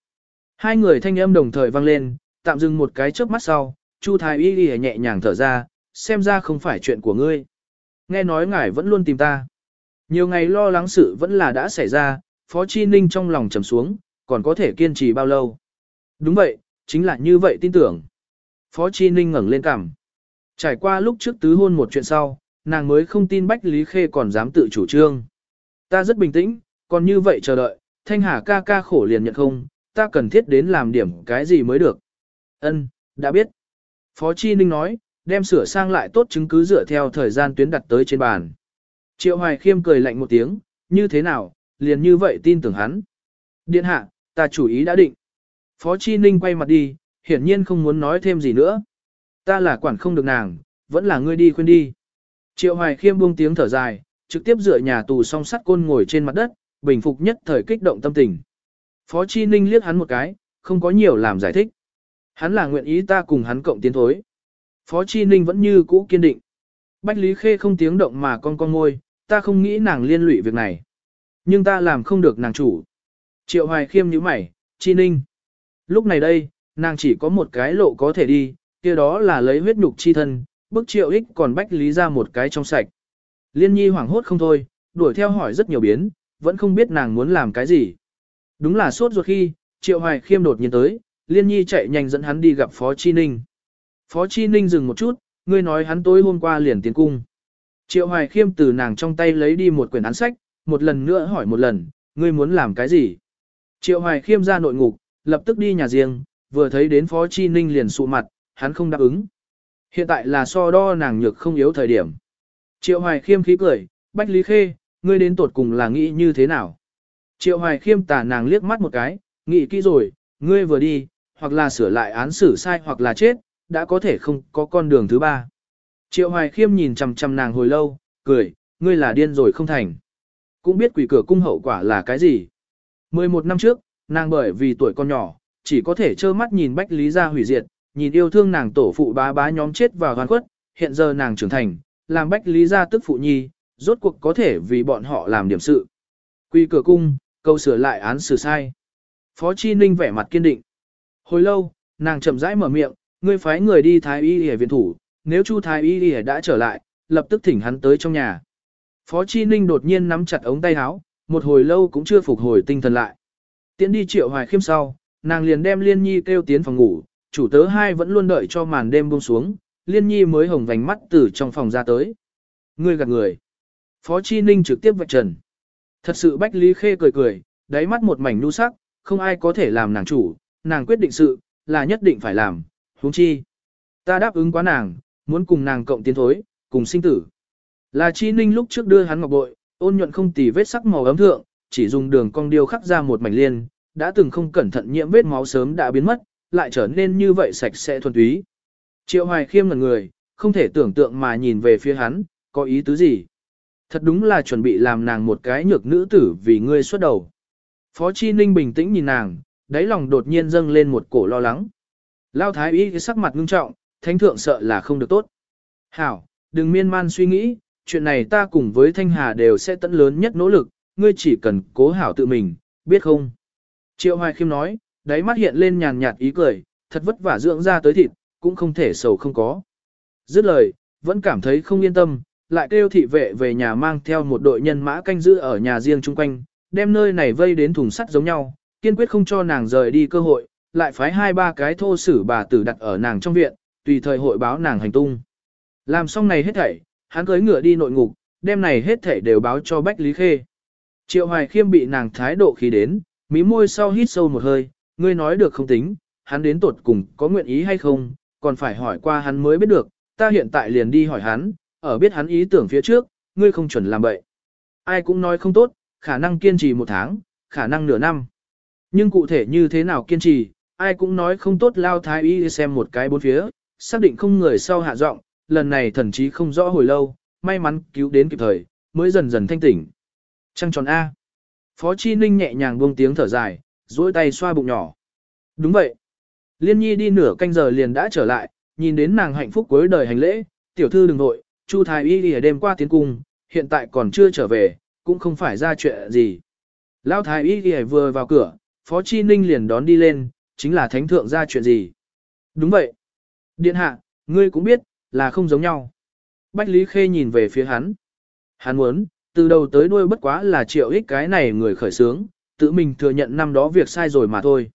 Hai người thanh âm đồng thời vang lên, tạm dừng một cái chớp mắt sau, Chu Thái y y nhẹ nhàng thở ra, xem ra không phải chuyện của ngươi. Nghe nói ngài vẫn luôn tìm ta. Nhiều ngày lo lắng sự vẫn là đã xảy ra, Phó Chi Ninh trong lòng trầm xuống, còn có thể kiên trì bao lâu. Đúng vậy, chính là như vậy tin tưởng. Phó Chi Ninh ngẩng lên cằm. Trải qua lúc trước tứ hôn một chuyện sau, nàng mới không tin Bách Lý Khê còn dám tự chủ trương. Ta rất bình tĩnh, còn như vậy chờ đợi, Thanh Hà ca ca khổ liền nhận không, ta cần thiết đến làm điểm cái gì mới được. Ân, đã biết. Phó Chi Ninh nói, đem sửa sang lại tốt chứng cứ dựa theo thời gian tuyến đặt tới trên bàn. Triệu Hoài Khiêm cười lạnh một tiếng, như thế nào, liền như vậy tin tưởng hắn. Điện hạ, ta chủ ý đã định. Phó Chi Ninh quay mặt đi, hiển nhiên không muốn nói thêm gì nữa. Ta là quản không được nàng, vẫn là ngươi đi khuyên đi. Triệu Hoài Khiêm buông tiếng thở dài, trực tiếp dựa nhà tù song sắt côn ngồi trên mặt đất, bình phục nhất thời kích động tâm tình. Phó Chi Ninh liếc hắn một cái, không có nhiều làm giải thích. Hắn là nguyện ý ta cùng hắn cộng tiến thối. Phó Chi Ninh vẫn như cũ kiên định. Bách Lý Khê không tiếng động mà con con ngôi, ta không nghĩ nàng liên lụy việc này. Nhưng ta làm không được nàng chủ. Triệu Hoài Khiêm nhíu mày, Chi Ninh. Lúc này đây, nàng chỉ có một cái lộ có thể đi, kia đó là lấy huyết nhục chi thân, bức triệu ích còn bách lý ra một cái trong sạch. Liên nhi hoảng hốt không thôi, đuổi theo hỏi rất nhiều biến, vẫn không biết nàng muốn làm cái gì. Đúng là sốt ruột khi, triệu hoài khiêm đột nhiên tới, liên nhi chạy nhanh dẫn hắn đi gặp Phó Chi Ninh. Phó Chi Ninh dừng một chút, ngươi nói hắn tối hôm qua liền tiến cung. Triệu hoài khiêm từ nàng trong tay lấy đi một quyển án sách, một lần nữa hỏi một lần, ngươi muốn làm cái gì? Triệu hoài khiêm ra nội ngục, lập tức đi nhà riêng, vừa thấy đến Phó Chi Ninh liền sụ mặt, hắn không đáp ứng. Hiện tại là so đo nàng nhược không yếu thời điểm. Triệu Hoài khiêm khí cười, Bách Lý Khê, ngươi đến tột cùng là nghĩ như thế nào? Triệu Hoài khiêm tà nàng liếc mắt một cái, nghĩ kỹ rồi, ngươi vừa đi, hoặc là sửa lại án xử sai hoặc là chết, đã có thể không có con đường thứ ba. Triệu Hoài khiêm nhìn chằm chằm nàng hồi lâu, cười, ngươi là điên rồi không thành. Cũng biết quỷ cửa cung hậu quả là cái gì. 11 năm trước, nàng bởi vì tuổi con nhỏ, chỉ có thể trơ mắt nhìn Bách Lý gia hủy diệt, nhìn yêu thương nàng tổ phụ bá bá nhóm chết vào hoàn khuất, hiện giờ nàng trưởng thành, làm Bách Lý gia tức phụ nhi, rốt cuộc có thể vì bọn họ làm điểm sự. Quy cửa cung, câu sửa lại án xử sai. Phó Chi Ninh vẻ mặt kiên định. Hồi lâu, nàng chậm rãi mở miệng, ngươi phái người đi Thái Y Y viện thủ, nếu Chu Thái Y Y đã trở lại, lập tức thỉnh hắn tới trong nhà. Phó Chi Ninh đột nhiên nắm chặt ống tay áo, một hồi lâu cũng chưa phục hồi tinh thần lại. Tiến đi triệu hoài khiêm sau, nàng liền đem Liên Nhi kêu tiến phòng ngủ, chủ tớ hai vẫn luôn đợi cho màn đêm buông xuống, Liên Nhi mới hồng vành mắt từ trong phòng ra tới. Ngươi gạt người. Phó Chi Ninh trực tiếp vạch trần. Thật sự Bách Lý Khê cười cười, đáy mắt một mảnh nu sắc, không ai có thể làm nàng chủ, nàng quyết định sự, là nhất định phải làm, huống chi. Ta đáp ứng quá nàng, muốn cùng nàng cộng tiến thối, cùng sinh tử. Là Chi Ninh lúc trước đưa hắn ngọc bội, ôn nhuận không tì vết sắc màu ấm thượng, chỉ dùng đường cong điêu khắc ra một mảnh liên, đã từng không cẩn thận nhiễm vết máu sớm đã biến mất, lại trở nên như vậy sạch sẽ thuần túy. Triệu Hoài Khiêm ngẩn người, không thể tưởng tượng mà nhìn về phía hắn, có ý tứ gì. Thật đúng là chuẩn bị làm nàng một cái nhược nữ tử vì ngươi xuất đầu. Phó Chi Ninh bình tĩnh nhìn nàng, đáy lòng đột nhiên dâng lên một cổ lo lắng. Lao Thái Y sắc mặt ngưng trọng, thánh thượng sợ là không được tốt. Hảo, đừng miên man suy nghĩ, chuyện này ta cùng với Thanh Hà đều sẽ tận lớn nhất nỗ lực, ngươi chỉ cần cố hảo tự mình, biết không? Triệu Hoài Khiêm nói, đáy mắt hiện lên nhàn nhạt ý cười, thật vất vả dưỡng ra tới thịt, cũng không thể sầu không có. Dứt lời, vẫn cảm thấy không yên tâm, lại kêu thị vệ về nhà mang theo một đội nhân mã canh giữ ở nhà riêng chung quanh, đem nơi này vây đến thùng sắt giống nhau, kiên quyết không cho nàng rời đi cơ hội, lại phái hai ba cái thô sử bà tử đặt ở nàng trong viện, tùy thời hội báo nàng hành tung. Làm xong này hết thảy, hắn cưới ngựa đi nội ngục, đem này hết thảy đều báo cho Bách Lý Khê. Triệu Hoài Khiêm bị nàng thái độ khí đến, mí môi sau hít sâu một hơi, ngươi nói được không tính, hắn đến tuột cùng có nguyện ý hay không, còn phải hỏi qua hắn mới biết được, ta hiện tại liền đi hỏi hắn, ở biết hắn ý tưởng phía trước, ngươi không chuẩn làm bậy. Ai cũng nói không tốt, khả năng kiên trì một tháng, khả năng nửa năm. Nhưng cụ thể như thế nào kiên trì, ai cũng nói không tốt lao thái y xem một cái bốn phía, xác định không người sau hạ giọng, lần này thần chí không rõ hồi lâu, may mắn cứu đến kịp thời, mới dần dần thanh tỉnh. Trăng tròn A. Phó Chi Ninh nhẹ nhàng buông tiếng thở dài, duỗi tay xoa bụng nhỏ. Đúng vậy. Liên nhi đi nửa canh giờ liền đã trở lại, nhìn đến nàng hạnh phúc cuối đời hành lễ, tiểu thư đừng nội, Chu Thái Y đi đêm qua tiến cung, hiện tại còn chưa trở về, cũng không phải ra chuyện gì. Lão Thái Y đi vừa vào cửa, Phó Chi Ninh liền đón đi lên, chính là thánh thượng ra chuyện gì. Đúng vậy. Điện hạ, ngươi cũng biết, là không giống nhau. Bách Lý Khê nhìn về phía hắn. Hắn muốn, từ đầu tới đuôi bất quá là triệu ích cái này người khởi sướng, tự mình thừa nhận năm đó việc sai rồi mà thôi.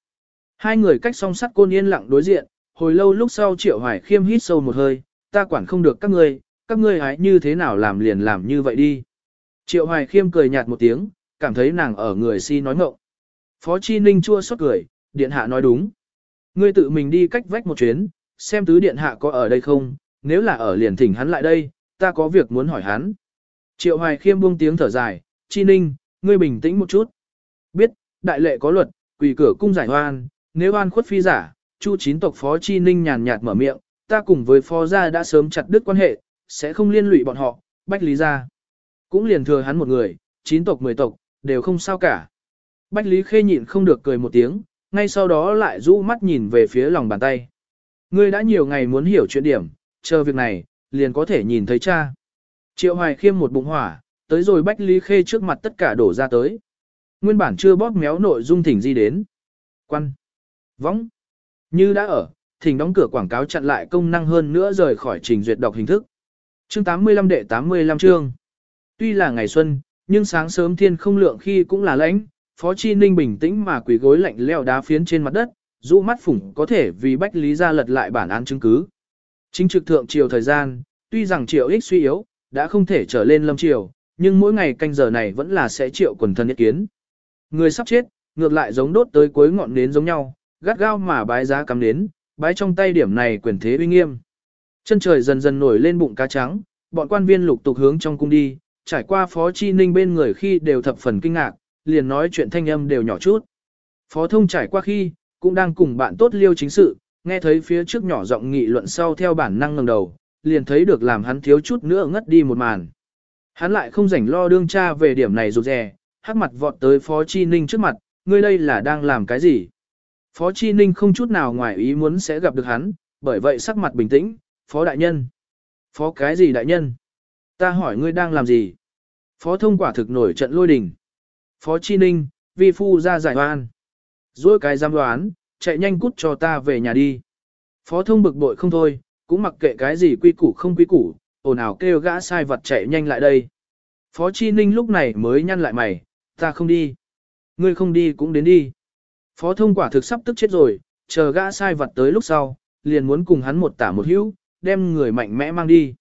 Hai người cách song sắt côn yên lặng đối diện, hồi lâu lúc sau triệu hoài khiêm hít sâu một hơi, ta quản không được các ngươi, các ngươi hãy như thế nào làm liền làm như vậy đi. Triệu hoài khiêm cười nhạt một tiếng, cảm thấy nàng ở người si nói ngộng. Phó Chi Ninh chua xót cười, điện hạ nói đúng. Ngươi tự mình đi cách vách một chuyến, xem tứ điện hạ có ở đây không, nếu là ở liền thỉnh hắn lại đây, ta có việc muốn hỏi hắn. Triệu Hoài Khiêm buông tiếng thở dài, Chi Ninh, ngươi bình tĩnh một chút. Biết, đại lệ có luật, quỷ cửa cung giải oan, nếu oan khuất phi giả, Chu chín tộc Phó Chi Ninh nhàn nhạt mở miệng, ta cùng với Phó gia đã sớm chặt đứt quan hệ, sẽ không liên lụy bọn họ, Bách Lý gia. Cũng liền thừa hắn một người, chín tộc mười tộc, đều không sao cả. Bách Lý Khê nhịn không được cười một tiếng, ngay sau đó lại rũ mắt nhìn về phía lòng bàn tay. Ngươi đã nhiều ngày muốn hiểu chuyện điểm, chờ việc này, liền có thể nhìn thấy cha. Triệu Hoài khiêm một bụng hỏa, tới rồi Bách Lý Khê trước mặt tất cả đổ ra tới. Nguyên bản chưa bóp méo nội dung thỉnh di đến. Quan. Võng. Như đã ở, thỉnh đóng cửa quảng cáo chặn lại công năng hơn nữa rời khỏi trình duyệt đọc hình thức. Chương 85 đệ 85 chương. Tuy là ngày xuân, nhưng sáng sớm thiên không lượng khi cũng là lãnh, Phó Chi Ninh bình tĩnh mà quỳ gối lạnh leo đá phiến trên mặt đất, rũ mắt phủng có thể vì Bách Lý ra lật lại bản án chứng cứ. Chính trực thượng triều thời gian, tuy rằng triệu ích suy yếu, đã không thể trở lên lâm triều, nhưng mỗi ngày canh giờ này vẫn là sẽ triệu quần thân nhất kiến. Người sắp chết, ngược lại giống đốt tới cuối ngọn nến giống nhau, gắt gao mà bái giá cắm đến, bái trong tay điểm này quyền thế uy nghiêm. Chân trời dần dần nổi lên bụng cá trắng, bọn quan viên lục tục hướng trong cung đi, trải qua Phó Chi Ninh bên người khi đều thập phần kinh ngạc, liền nói chuyện thanh âm đều nhỏ chút. Phó thông trải qua khi, cũng đang cùng bạn tốt liêu chính sự, nghe thấy phía trước nhỏ giọng nghị luận sau theo bản năng ngẩng đầu, liền thấy được làm hắn thiếu chút nữa ngất đi một màn. Hắn lại không rảnh lo đương cha về điểm này rụt rè, hắc mặt vọt tới Phó Chi Ninh trước mặt, ngươi đây là đang làm cái gì? Phó Chi Ninh không chút nào ngoài ý muốn sẽ gặp được hắn, bởi vậy sắc mặt bình tĩnh, Phó Đại Nhân. Phó cái gì Đại Nhân? Ta hỏi ngươi đang làm gì? Phó thông quả thực nổi trận lôi đình. Phó Chi Ninh, vi phu ra giải oan. Rồi cái giam đoán, chạy nhanh cút cho ta về nhà đi. Phó thông bực bội không thôi, cũng mặc kệ cái gì quy củ không quy củ, ồn ào kêu gã sai vật chạy nhanh lại đây. Phó Chi Ninh lúc này mới nhăn lại mày, ta không đi. Ngươi không đi cũng đến đi. Phó thông quả thực sắp tức chết rồi, chờ gã sai vật tới lúc sau, liền muốn cùng hắn một tả một hữu, đem người mạnh mẽ mang đi.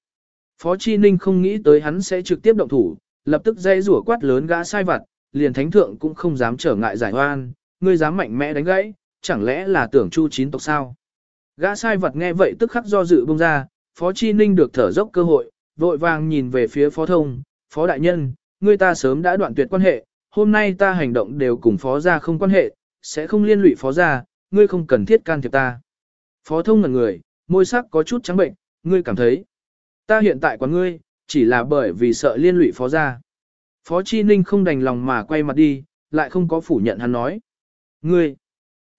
Phó Chi Ninh không nghĩ tới hắn sẽ trực tiếp động thủ, lập tức dây rủa quát lớn gã sai vật, liền thánh thượng cũng không dám trở ngại giải oan, ngươi dám mạnh mẽ đánh gãy, chẳng lẽ là tưởng chu chín tộc sao? Gã sai vật nghe vậy tức khắc do dự bông ra, Phó Chi Ninh được thở dốc cơ hội, vội vàng nhìn về phía Phó Thông, Phó Đại Nhân, ngươi ta sớm đã đoạn tuyệt quan hệ, hôm nay ta hành động đều cùng Phó gia không quan hệ, sẽ không liên lụy Phó gia, ngươi không cần thiết can thiệp ta. Phó Thông ngẩn người, môi sắc có chút trắng bệnh, ngươi cảm thấy, ta hiện tại quán ngươi, chỉ là bởi vì sợ liên lụy Phó gia. Phó Chi Ninh không đành lòng mà quay mặt đi, lại không có phủ nhận hắn nói. Ngươi,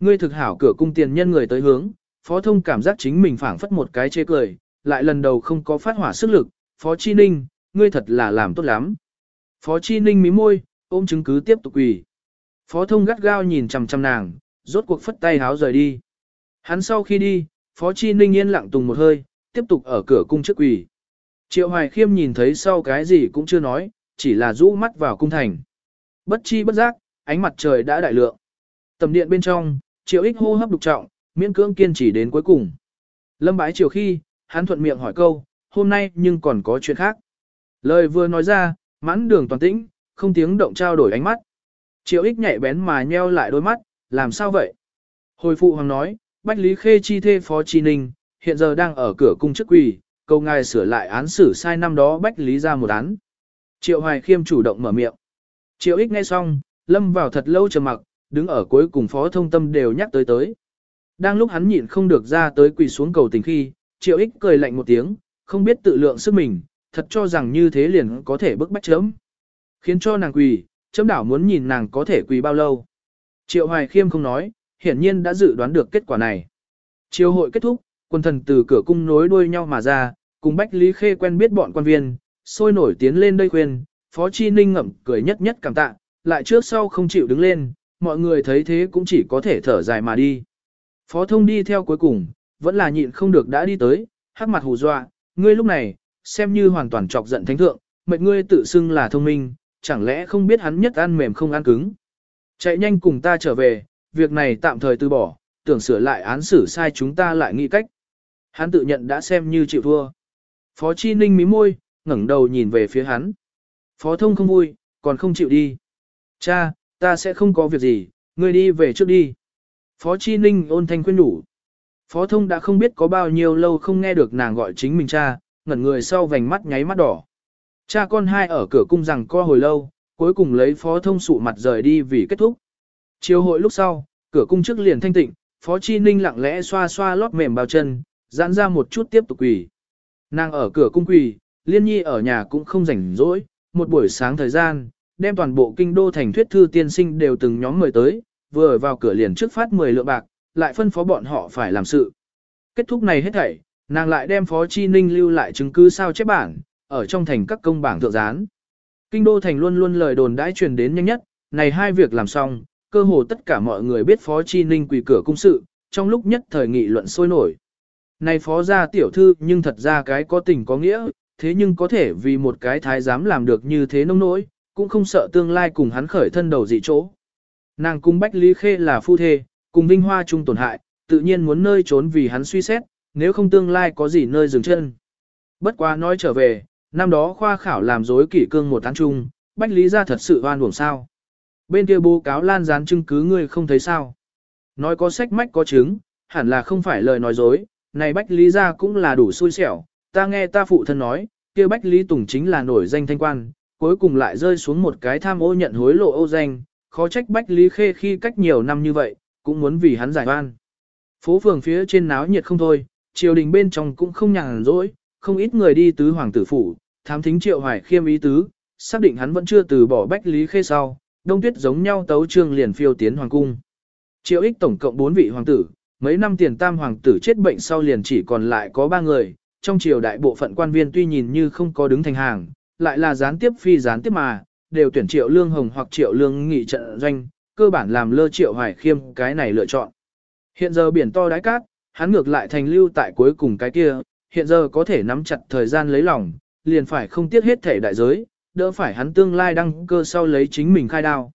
ngươi thực hảo cửa cung tiền nhân người tới hướng, Phó Thông cảm giác chính mình phảng phất một cái chê cười, lại lần đầu không có phát hỏa sức lực, Phó Chi Ninh, ngươi thật là làm tốt lắm. Phó Chi Ninh mí môi, ôm chứng cứ tiếp tục quỳ. Phó Thông gắt gao nhìn chằm chằm nàng, rốt cuộc phất tay háo rời đi. Hắn sau khi đi, Phó Chi Ninh yên lặng tùng một hơi, tiếp tục ở cửa cung trước quỳ. Triệu Hoài Khiêm nhìn thấy sau cái gì cũng chưa nói, chỉ là rũ mắt vào cung thành. Bất chi bất giác, ánh mặt trời đã đại lượng. Tầm điện bên trong, Triệu Ích hô hấp đục trọng, miễn cưỡng kiên trì đến cuối cùng. Lâm bái chiều khi, hắn thuận miệng hỏi câu, hôm nay nhưng còn có chuyện khác. Lời vừa nói ra, mãn đường toàn tĩnh, không tiếng động trao đổi ánh mắt. Triệu ích nhạy bén mà nheo lại đôi mắt, làm sao vậy? Hồi phụ hoàng nói, Bách Lý Khê chi thê phó chi ninh, hiện giờ đang ở cửa cung chức quỳ, cầu ngài sửa lại án xử sai năm đó Bách Lý ra một án. Triệu Hoài Khiêm chủ động mở miệng. Triệu ích nghe xong, lâm vào thật lâu trầm mặc, đứng ở cuối cùng phó thông tâm đều nhắc tới tới. Đang lúc hắn nhịn không được ra tới quỳ xuống cầu tình khi, triệu ích cười lạnh một tiếng, không biết tự lượng sức mình, thật cho rằng như thế liền có thể bức bách chấm. Khiến cho nàng quỳ, chấm đảo muốn nhìn nàng có thể quỳ bao lâu. Triệu Hoài Khiêm không nói, hiển nhiên đã dự đoán được kết quả này. Triều hội kết thúc, quân thần từ cửa cung nối đuôi nhau mà ra, cùng Bách Lý Khê quen biết bọn quan viên, sôi nổi tiến lên đây khuyên, Phó Chi Ninh ngậm cười nhất nhất cảm tạ, lại trước sau không chịu đứng lên, mọi người thấy thế cũng chỉ có thể thở dài mà đi. Phó thông đi theo cuối cùng, vẫn là nhịn không được đã đi tới, hắc mặt hù dọa, ngươi lúc này, xem như hoàn toàn chọc giận thánh thượng, mệt ngươi tự xưng là thông minh, chẳng lẽ không biết hắn nhất ăn mềm không ăn cứng. Chạy nhanh cùng ta trở về, việc này tạm thời từ bỏ, tưởng sửa lại án xử sai chúng ta lại nghĩ cách. Hắn tự nhận đã xem như chịu thua. Phó Chi Ninh mí môi, ngẩng đầu nhìn về phía hắn. Phó thông không vui, còn không chịu đi. Cha, ta sẽ không có việc gì, ngươi đi về trước đi. Phó Chi Ninh ôn thanh khuyên đủ. Phó thông đã không biết có bao nhiêu lâu không nghe được nàng gọi chính mình cha, ngẩn người sau vành mắt nháy mắt đỏ. Cha con hai ở cửa cung rằng co hồi lâu, cuối cùng lấy phó thông sụ mặt rời đi vì kết thúc. Chiều hội lúc sau, cửa cung trước liền thanh tịnh, phó chi ninh lặng lẽ xoa xoa lót mềm bao chân, giãn ra một chút tiếp tục quỳ. Nàng ở cửa cung quỳ, liên nhi ở nhà cũng không rảnh rỗi, một buổi sáng thời gian, đem toàn bộ kinh đô thành thuyết thư tiên sinh đều từng nhóm mời tới, vừa vào cửa liền trước phát 10 lượng bạc, lại phân phó bọn họ phải làm sự. Kết thúc này hết thảy, nàng lại đem Phó Chi Ninh lưu lại chứng cứ sao chép bản, ở trong thành các công bảng thượng gián. Kinh đô thành luôn luôn lời đồn đãi truyền đến nhanh nhất, này hai việc làm xong, cơ hồ tất cả mọi người biết Phó Chi Ninh quỳ cửa cung sự, trong lúc nhất thời nghị luận sôi nổi. Này Phó gia tiểu thư nhưng thật ra cái có tình có nghĩa, thế nhưng có thể vì một cái thái giám làm được như thế nông nỗi, cũng không sợ tương lai cùng hắn khởi thân đầu dị chỗ. Nàng cung Bách Lý Khê là phu thê, cùng Vinh Hoa chung tổn hại, tự nhiên muốn nơi trốn vì hắn suy xét, nếu không tương lai có gì nơi dừng chân. Bất quá nói trở về, năm đó khoa khảo làm dối kỷ cương một tháng chung, Bách Lý ra thật sự oan uổng sao. Bên kia bố cáo lan dán chứng cứ ngươi không thấy sao. Nói có sách mách có chứng, hẳn là không phải lời nói dối, này Bách Lý ra cũng là đủ xui xẻo, ta nghe ta phụ thân nói, kia Bách Lý Tùng chính là nổi danh thanh quan, cuối cùng lại rơi xuống một cái tham ô nhận hối lộ ô danh, khó trách Bách Lý Khê khi cách nhiều năm như vậy, cũng muốn vì hắn giải oan. Phố phường phía trên náo nhiệt không thôi, triều đình bên trong cũng không nhàn rỗi, không ít người đi tứ hoàng tử phủ, thám thính triệu hoài khiêm ý tứ, xác định hắn vẫn chưa từ bỏ Bách Lý Khê sau, đông tuyết giống nhau tấu trương liền phiêu tiến hoàng cung. Triệu ích tổng cộng 4 vị hoàng tử, mấy năm tiền tam hoàng tử chết bệnh sau liền chỉ còn lại có 3 người, trong triều đại bộ phận quan viên tuy nhìn như không có đứng thành hàng, lại là gián tiếp phi gián tiếp mà, đều tuyển triệu lương hồng hoặc triệu lương nghị trận doanh, cơ bản làm lơ triệu hoài khiêm cái này lựa chọn. Hiện giờ biển to đáy cát, hắn ngược lại thành lưu tại cuối cùng cái kia, hiện giờ có thể nắm chặt thời gian lấy lòng, liền phải không tiếc hết thể đại giới, đỡ phải hắn tương lai đăng cơ sau lấy chính mình khai đao.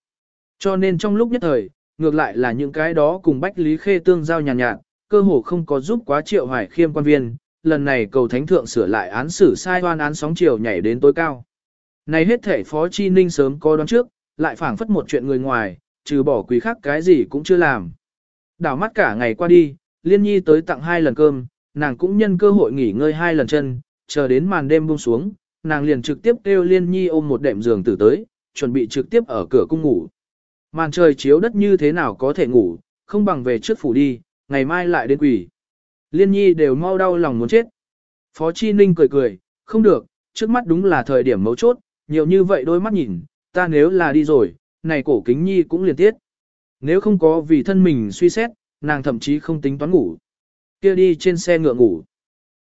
Cho nên trong lúc nhất thời, ngược lại là những cái đó cùng Bách Lý Khê tương giao nhàn nhạt, nhạt, cơ hồ không có giúp quá triệu hoài khiêm quan viên, lần này cầu thánh thượng sửa lại án xử sai hoan án sóng chiều nhảy đến tối cao. Này hết thể Phó Chi Ninh sớm có đoán trước, lại phảng phất một chuyện người ngoài, trừ bỏ quý khác cái gì cũng chưa làm. Đảo mắt cả ngày qua đi, Liên Nhi tới tặng hai lần cơm, nàng cũng nhân cơ hội nghỉ ngơi hai lần chân, chờ đến màn đêm buông xuống, nàng liền trực tiếp kêu Liên Nhi ôm một đệm giường tử tới, chuẩn bị trực tiếp ở cửa cung ngủ. Màn trời chiếu đất như thế nào có thể ngủ, không bằng về trước phủ đi, ngày mai lại đến quỷ. Liên Nhi đều mau đau lòng muốn chết. Phó Chi Ninh cười cười, không được, trước mắt đúng là thời điểm mấu chốt, nhiều như vậy đôi mắt nhìn, ta nếu là đi rồi, này cổ kính Nhi cũng liền tiết. Nếu không có vì thân mình suy xét, nàng thậm chí không tính toán ngủ kia đi trên xe ngựa ngủ.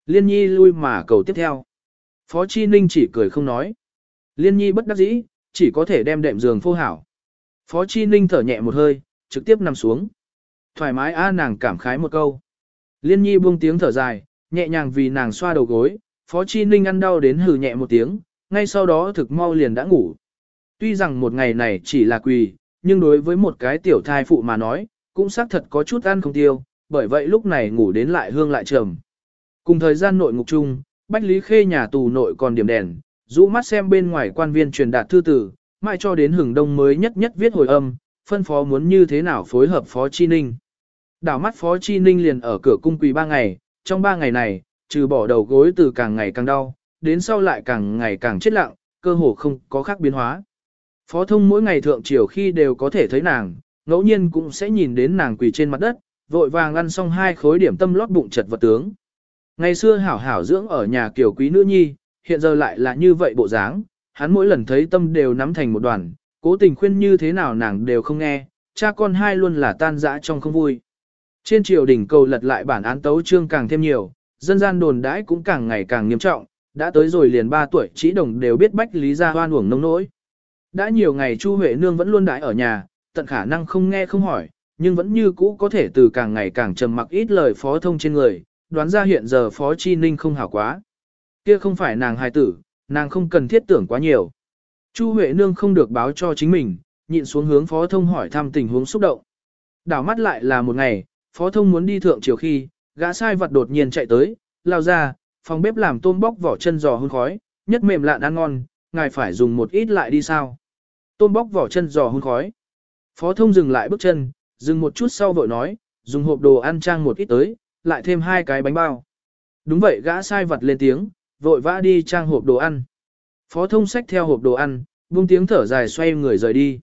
Liên Nhi lui mà cầu tiếp theo. Phó Chi Ninh chỉ cười không nói. Liên Nhi bất đắc dĩ, chỉ có thể đem đệm giường phô hảo. Phó Chi Ninh thở nhẹ một hơi, trực tiếp nằm xuống. Thoải mái a nàng cảm khái một câu. Liên Nhi buông tiếng thở dài, nhẹ nhàng vì nàng xoa đầu gối, Phó Chi Ninh ăn đau đến hừ nhẹ một tiếng, ngay sau đó thực mau liền đã ngủ. Tuy rằng một ngày này chỉ là quỳ, nhưng đối với một cái tiểu thai phụ mà nói, cũng xác thật có chút ăn không tiêu, bởi vậy lúc này ngủ đến lại hương lại trầm. Cùng thời gian nội ngục chung, Bách Lý Khê nhà tù nội còn điểm đèn, rũ mắt xem bên ngoài quan viên truyền đạt thư tử, mãi cho đến hừng đông mới nhất nhất viết hồi âm, phân phó muốn như thế nào phối hợp Phó Chi Ninh. Đảo mắt Phó Chi Ninh liền ở cửa cung quỳ ba ngày, trong ba ngày này, trừ bỏ đầu gối từ càng ngày càng đau, đến sau lại càng ngày càng chết lặng, cơ hồ không có khác biến hóa. Phó thông mỗi ngày thượng triều khi đều có thể thấy nàng, ngẫu nhiên cũng sẽ nhìn đến nàng quỳ trên mặt đất, vội vàng ăn xong hai khối điểm tâm lót bụng chật vật tướng. Ngày xưa hảo hảo dưỡng ở nhà kiểu quý nữ nhi, hiện giờ lại là như vậy bộ dáng, hắn mỗi lần thấy tâm đều nắm thành một đoàn, cố tình khuyên như thế nào nàng đều không nghe, cha con hai luôn là tan dã trong không vui. Trên triều đình cầu lật lại bản án tấu trương càng thêm nhiều, dân gian đồn đãi cũng càng ngày càng nghiêm trọng, đã tới rồi liền 3 tuổi chỉ đồng đều biết bách lý ra hoan uổng nông nỗi. Đã nhiều ngày Chu Huệ Nương vẫn luôn đãi ở nhà, tận khả năng không nghe không hỏi, nhưng vẫn như cũ có thể từ càng ngày càng trầm mặc ít lời phó thông trên người, đoán ra hiện giờ phó chi ninh không hảo quá. Kia không phải nàng hài tử, nàng không cần thiết tưởng quá nhiều. Chu Huệ Nương không được báo cho chính mình, nhịn xuống hướng phó thông hỏi thăm tình huống xúc động. Đảo mắt lại là một ngày, phó thông muốn đi thượng chiều khi, gã sai vật đột nhiên chạy tới, lao ra, phòng bếp làm tôm bóc vỏ chân giò hun khói, nhất mềm lạn ăn ngon, ngài phải dùng một ít lại đi sao. Tôm bóc vỏ chân giò hun khói. Phó thông dừng lại bước chân, dừng một chút sau vội nói, dùng hộp đồ ăn trang một ít tới, lại thêm hai cái bánh bao. Đúng vậy gã sai vật lên tiếng, vội vã đi trang hộp đồ ăn. Phó thông sách theo hộp đồ ăn, buông tiếng thở dài xoay người rời đi.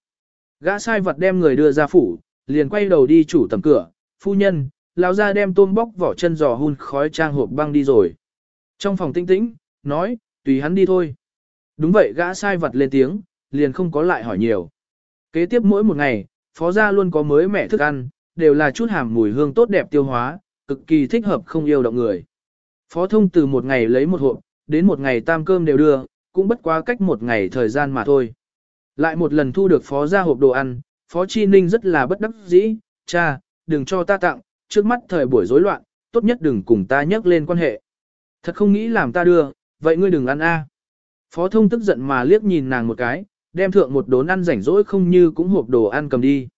Gã sai vật đem người đưa ra phủ, liền quay đầu đi chủ tầm cửa, phu nhân, lão ra đem tôm bóc vỏ chân giò hun khói trang hộp băng đi rồi. Trong phòng tinh tĩnh, nói, tùy hắn đi thôi. Đúng vậy gã sai vật lên tiếng, liền không có lại hỏi nhiều. Kế tiếp mỗi một ngày, phó gia luôn có mới mẻ thức ăn, đều là chút hàm mùi hương tốt đẹp tiêu hóa, cực kỳ thích hợp không yêu động người. Phó thông từ một ngày lấy một hộp, đến một ngày tam cơm đều đưa, cũng bất quá cách một ngày thời gian mà thôi. Lại một lần thu được phó gia hộp đồ ăn, phó chi ninh rất là bất đắc dĩ, cha, đừng cho ta tặng, trước mắt thời buổi rối loạn, tốt nhất đừng cùng ta nhắc lên quan hệ. Thật không nghĩ làm ta đưa, vậy ngươi đừng ăn a. Phó thông tức giận mà liếc nhìn nàng một cái, đem thượng một đốn ăn rảnh rỗi không như cũng hộp đồ ăn cầm đi.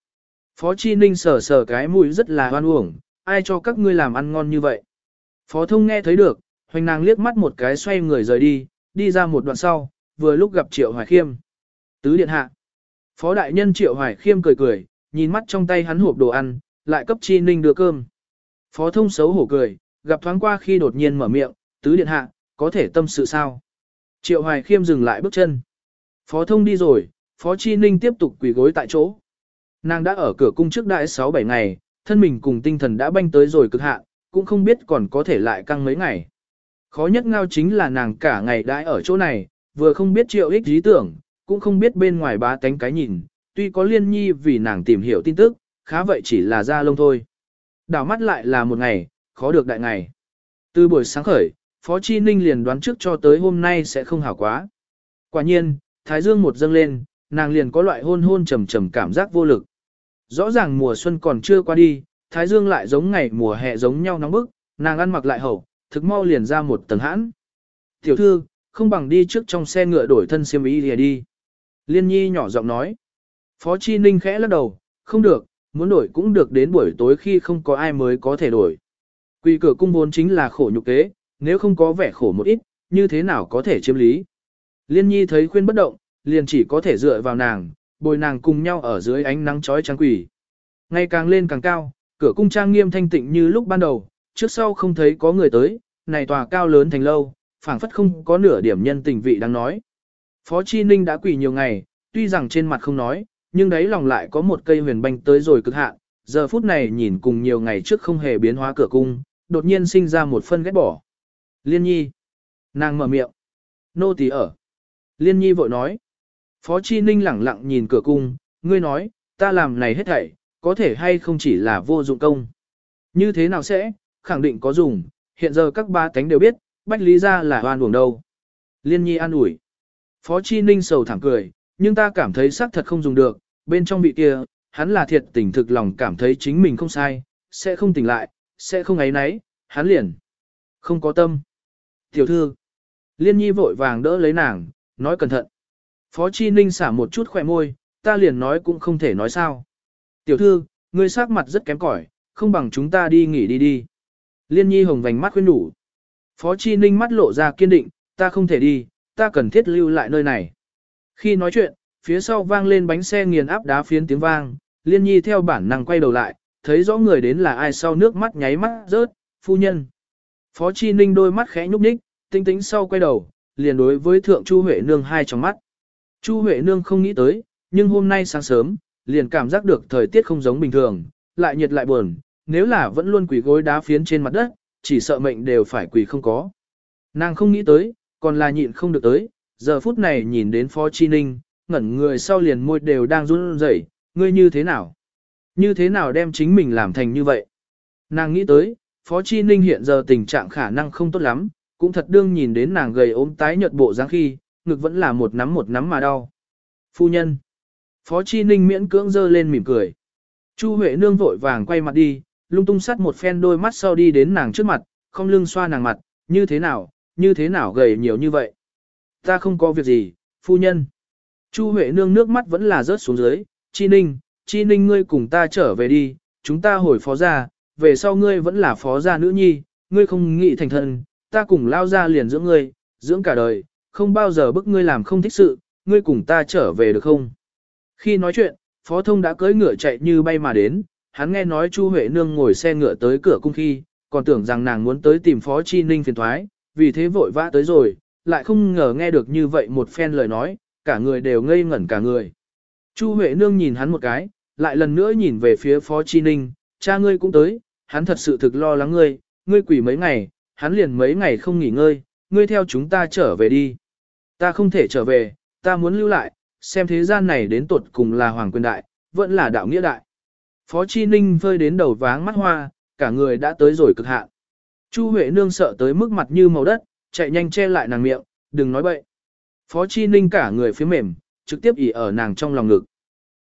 Phó Chi Ninh sờ sờ cái mũi rất là hoan uổng, ai cho các ngươi làm ăn ngon như vậy. Phó thông nghe thấy được, hoành nàng liếc mắt một cái xoay người rời đi, đi ra một đoạn sau, vừa lúc gặp Triệu Hoài Khiêm. Tứ điện hạ. Phó đại nhân Triệu Hoài Khiêm cười cười, nhìn mắt trong tay hắn hộp đồ ăn, lại cấp chi ninh đưa cơm. Phó thông xấu hổ cười, gặp thoáng qua khi đột nhiên mở miệng, tứ điện hạ, có thể tâm sự sao? Triệu Hoài Khiêm dừng lại bước chân. Phó thông đi rồi, Phó Chi Ninh tiếp tục quỳ gối tại chỗ. Nàng đã ở cửa cung trước đại 6-7 ngày, thân mình cùng tinh thần đã banh tới rồi cực hạn, cũng không biết còn có thể lại căng mấy ngày. Khó nhất ngao chính là nàng cả ngày đãi ở chỗ này, vừa không biết triệu ích lý tưởng, cũng không biết bên ngoài bá tánh cái nhìn, tuy có liên nhi vì nàng tìm hiểu tin tức, khá vậy chỉ là ra lông thôi. Đảo mắt lại là một ngày, khó được đại ngày. Từ buổi sáng khởi, Phó Chi Ninh liền đoán trước cho tới hôm nay sẽ không hảo quá. Quả nhiên, Thái Dương một dâng lên, nàng liền có loại hôn hôn trầm trầm cảm giác vô lực. Rõ ràng mùa xuân còn chưa qua đi, Thái Dương lại giống ngày mùa hè giống nhau nóng bức, nàng ăn mặc lại hậu, thực mau liền ra một tầng hãn. Tiểu thư, không bằng đi trước trong xe ngựa đổi thân xiêm y lìa đi. Liên nhi nhỏ giọng nói. Phó Chi Ninh khẽ lắc đầu, không được, muốn đổi cũng được đến buổi tối khi không có ai mới có thể đổi. Quỳ cửa cung vốn chính là khổ nhục kế, nếu không có vẻ khổ một ít, như thế nào có thể chiếm lý. Liên nhi thấy khuyên bất động, liền chỉ có thể dựa vào nàng, bồi nàng cùng nhau ở dưới ánh nắng chói trắng quỷ. Ngày càng lên càng cao, cửa cung trang nghiêm thanh tịnh như lúc ban đầu, trước sau không thấy có người tới, này tòa cao lớn thành lâu, phảng phất không có nửa điểm nhân tình vị đang nói. Phó Chi Ninh đã quỳ nhiều ngày, tuy rằng trên mặt không nói, nhưng đấy lòng lại có một cây huyền banh tới rồi cực hạn, giờ phút này nhìn cùng nhiều ngày trước không hề biến hóa cửa cung, đột nhiên sinh ra một phân ghét bỏ. Liên nhi. Nàng mở miệng. Nô tỳ ở. Liên nhi vội nói. Phó Chi Ninh lẳng lặng nhìn cửa cung, ngươi nói, ta làm này hết thảy, có thể hay không chỉ là vô dụng công. Như thế nào sẽ, khẳng định có dùng, hiện giờ các ba cánh đều biết, Bách Lý ra là hoan buồng đâu. Liên nhi an ủi. Phó Chi Ninh sầu thẳng cười, nhưng ta cảm thấy xác thật không dùng được, bên trong vị kia, hắn là thiệt tình thực lòng cảm thấy chính mình không sai, sẽ không tỉnh lại, sẽ không ấy nấy, hắn liền. Không có tâm. Tiểu thư. Liên nhi vội vàng đỡ lấy nàng, nói cẩn thận. Phó Chi Ninh xả một chút khỏe môi, ta liền nói cũng không thể nói sao. Tiểu thư, ngươi sắc mặt rất kém cỏi, không bằng chúng ta đi nghỉ đi đi. Liên nhi hồng vành mắt khuyên đủ. Phó Chi Ninh mắt lộ ra kiên định, ta không thể đi, ta cần thiết lưu lại nơi này. Khi nói chuyện, phía sau vang lên bánh xe nghiền áp đá phiến tiếng vang, Liên Nhi theo bản năng quay đầu lại, thấy rõ người đến là ai sau nước mắt nháy mắt rớt, phu nhân. Phó Chi Ninh đôi mắt khẽ nhúc nhích, tinh tính sau quay đầu, liền đối với thượng Chu Huệ Nương hai trong mắt. Chu Huệ Nương không nghĩ tới, nhưng hôm nay sáng sớm, liền cảm giác được thời tiết không giống bình thường, lại nhiệt lại buồn, nếu là vẫn luôn quỳ gối đá phiến trên mặt đất, chỉ sợ mệnh đều phải quỳ không có. Nàng không nghĩ tới, còn là nhịn không được tới, giờ phút này nhìn đến Phó Chi Ninh, ngẩn người sau liền môi đều đang run rẩy, ngươi như thế nào? Như thế nào đem chính mình làm thành như vậy? Nàng nghĩ tới, Phó Chi Ninh hiện giờ tình trạng khả năng không tốt lắm, cũng thật đương nhìn đến nàng gầy ốm tái nhợt bộ dáng khi, ngực vẫn là một nắm một nắm mà đau. Phu nhân. Phó Chi Ninh miễn cưỡng dơ lên mỉm cười. Chu Huệ nương vội vàng quay mặt đi, lung tung sắt một phen đôi mắt sau đi đến nàng trước mặt, không lưng xoa nàng mặt, như thế nào, như thế nào gầy nhiều như vậy. Ta không có việc gì, phu nhân. Chu Huệ nương nước mắt vẫn là rớt xuống dưới, Chi Ninh, Chi Ninh ngươi cùng ta trở về đi, chúng ta hồi phó gia, về sau ngươi vẫn là phó gia nữ nhi, ngươi không nghĩ thành thân, ta cùng lao ra liền dưỡng ngươi, dưỡng cả đời, không bao giờ bức ngươi làm không thích sự, ngươi cùng ta trở về được không? Khi nói chuyện, phó thông đã cưỡi ngựa chạy như bay mà đến, hắn nghe nói Chu Huệ nương ngồi xe ngựa tới cửa cung khi, còn tưởng rằng nàng muốn tới tìm phó Chi Ninh phiền thoái, vì thế vội vã tới rồi, lại không ngờ nghe được như vậy một phen lời nói, cả người đều ngây ngẩn cả người. Chu Huệ Nương nhìn hắn một cái, lại lần nữa nhìn về phía Phó Chi Ninh, cha ngươi cũng tới, hắn thật sự thực lo lắng ngươi, ngươi quỷ mấy ngày, hắn liền mấy ngày không nghỉ ngơi, ngươi theo chúng ta trở về đi. Ta không thể trở về, ta muốn lưu lại, xem thế gian này đến tuột cùng là hoàng quyền đại, vẫn là đạo nghĩa đại. Phó Chi Ninh phơi đến đầu váng mắt hoa, cả người đã tới rồi cực hạn. Chu Huệ Nương sợ tới mức mặt như màu đất, chạy nhanh che lại nàng miệng, đừng nói bậy. Phó Chi Ninh cả người phía mềm, trực tiếp ỉ ở nàng trong lòng ngực.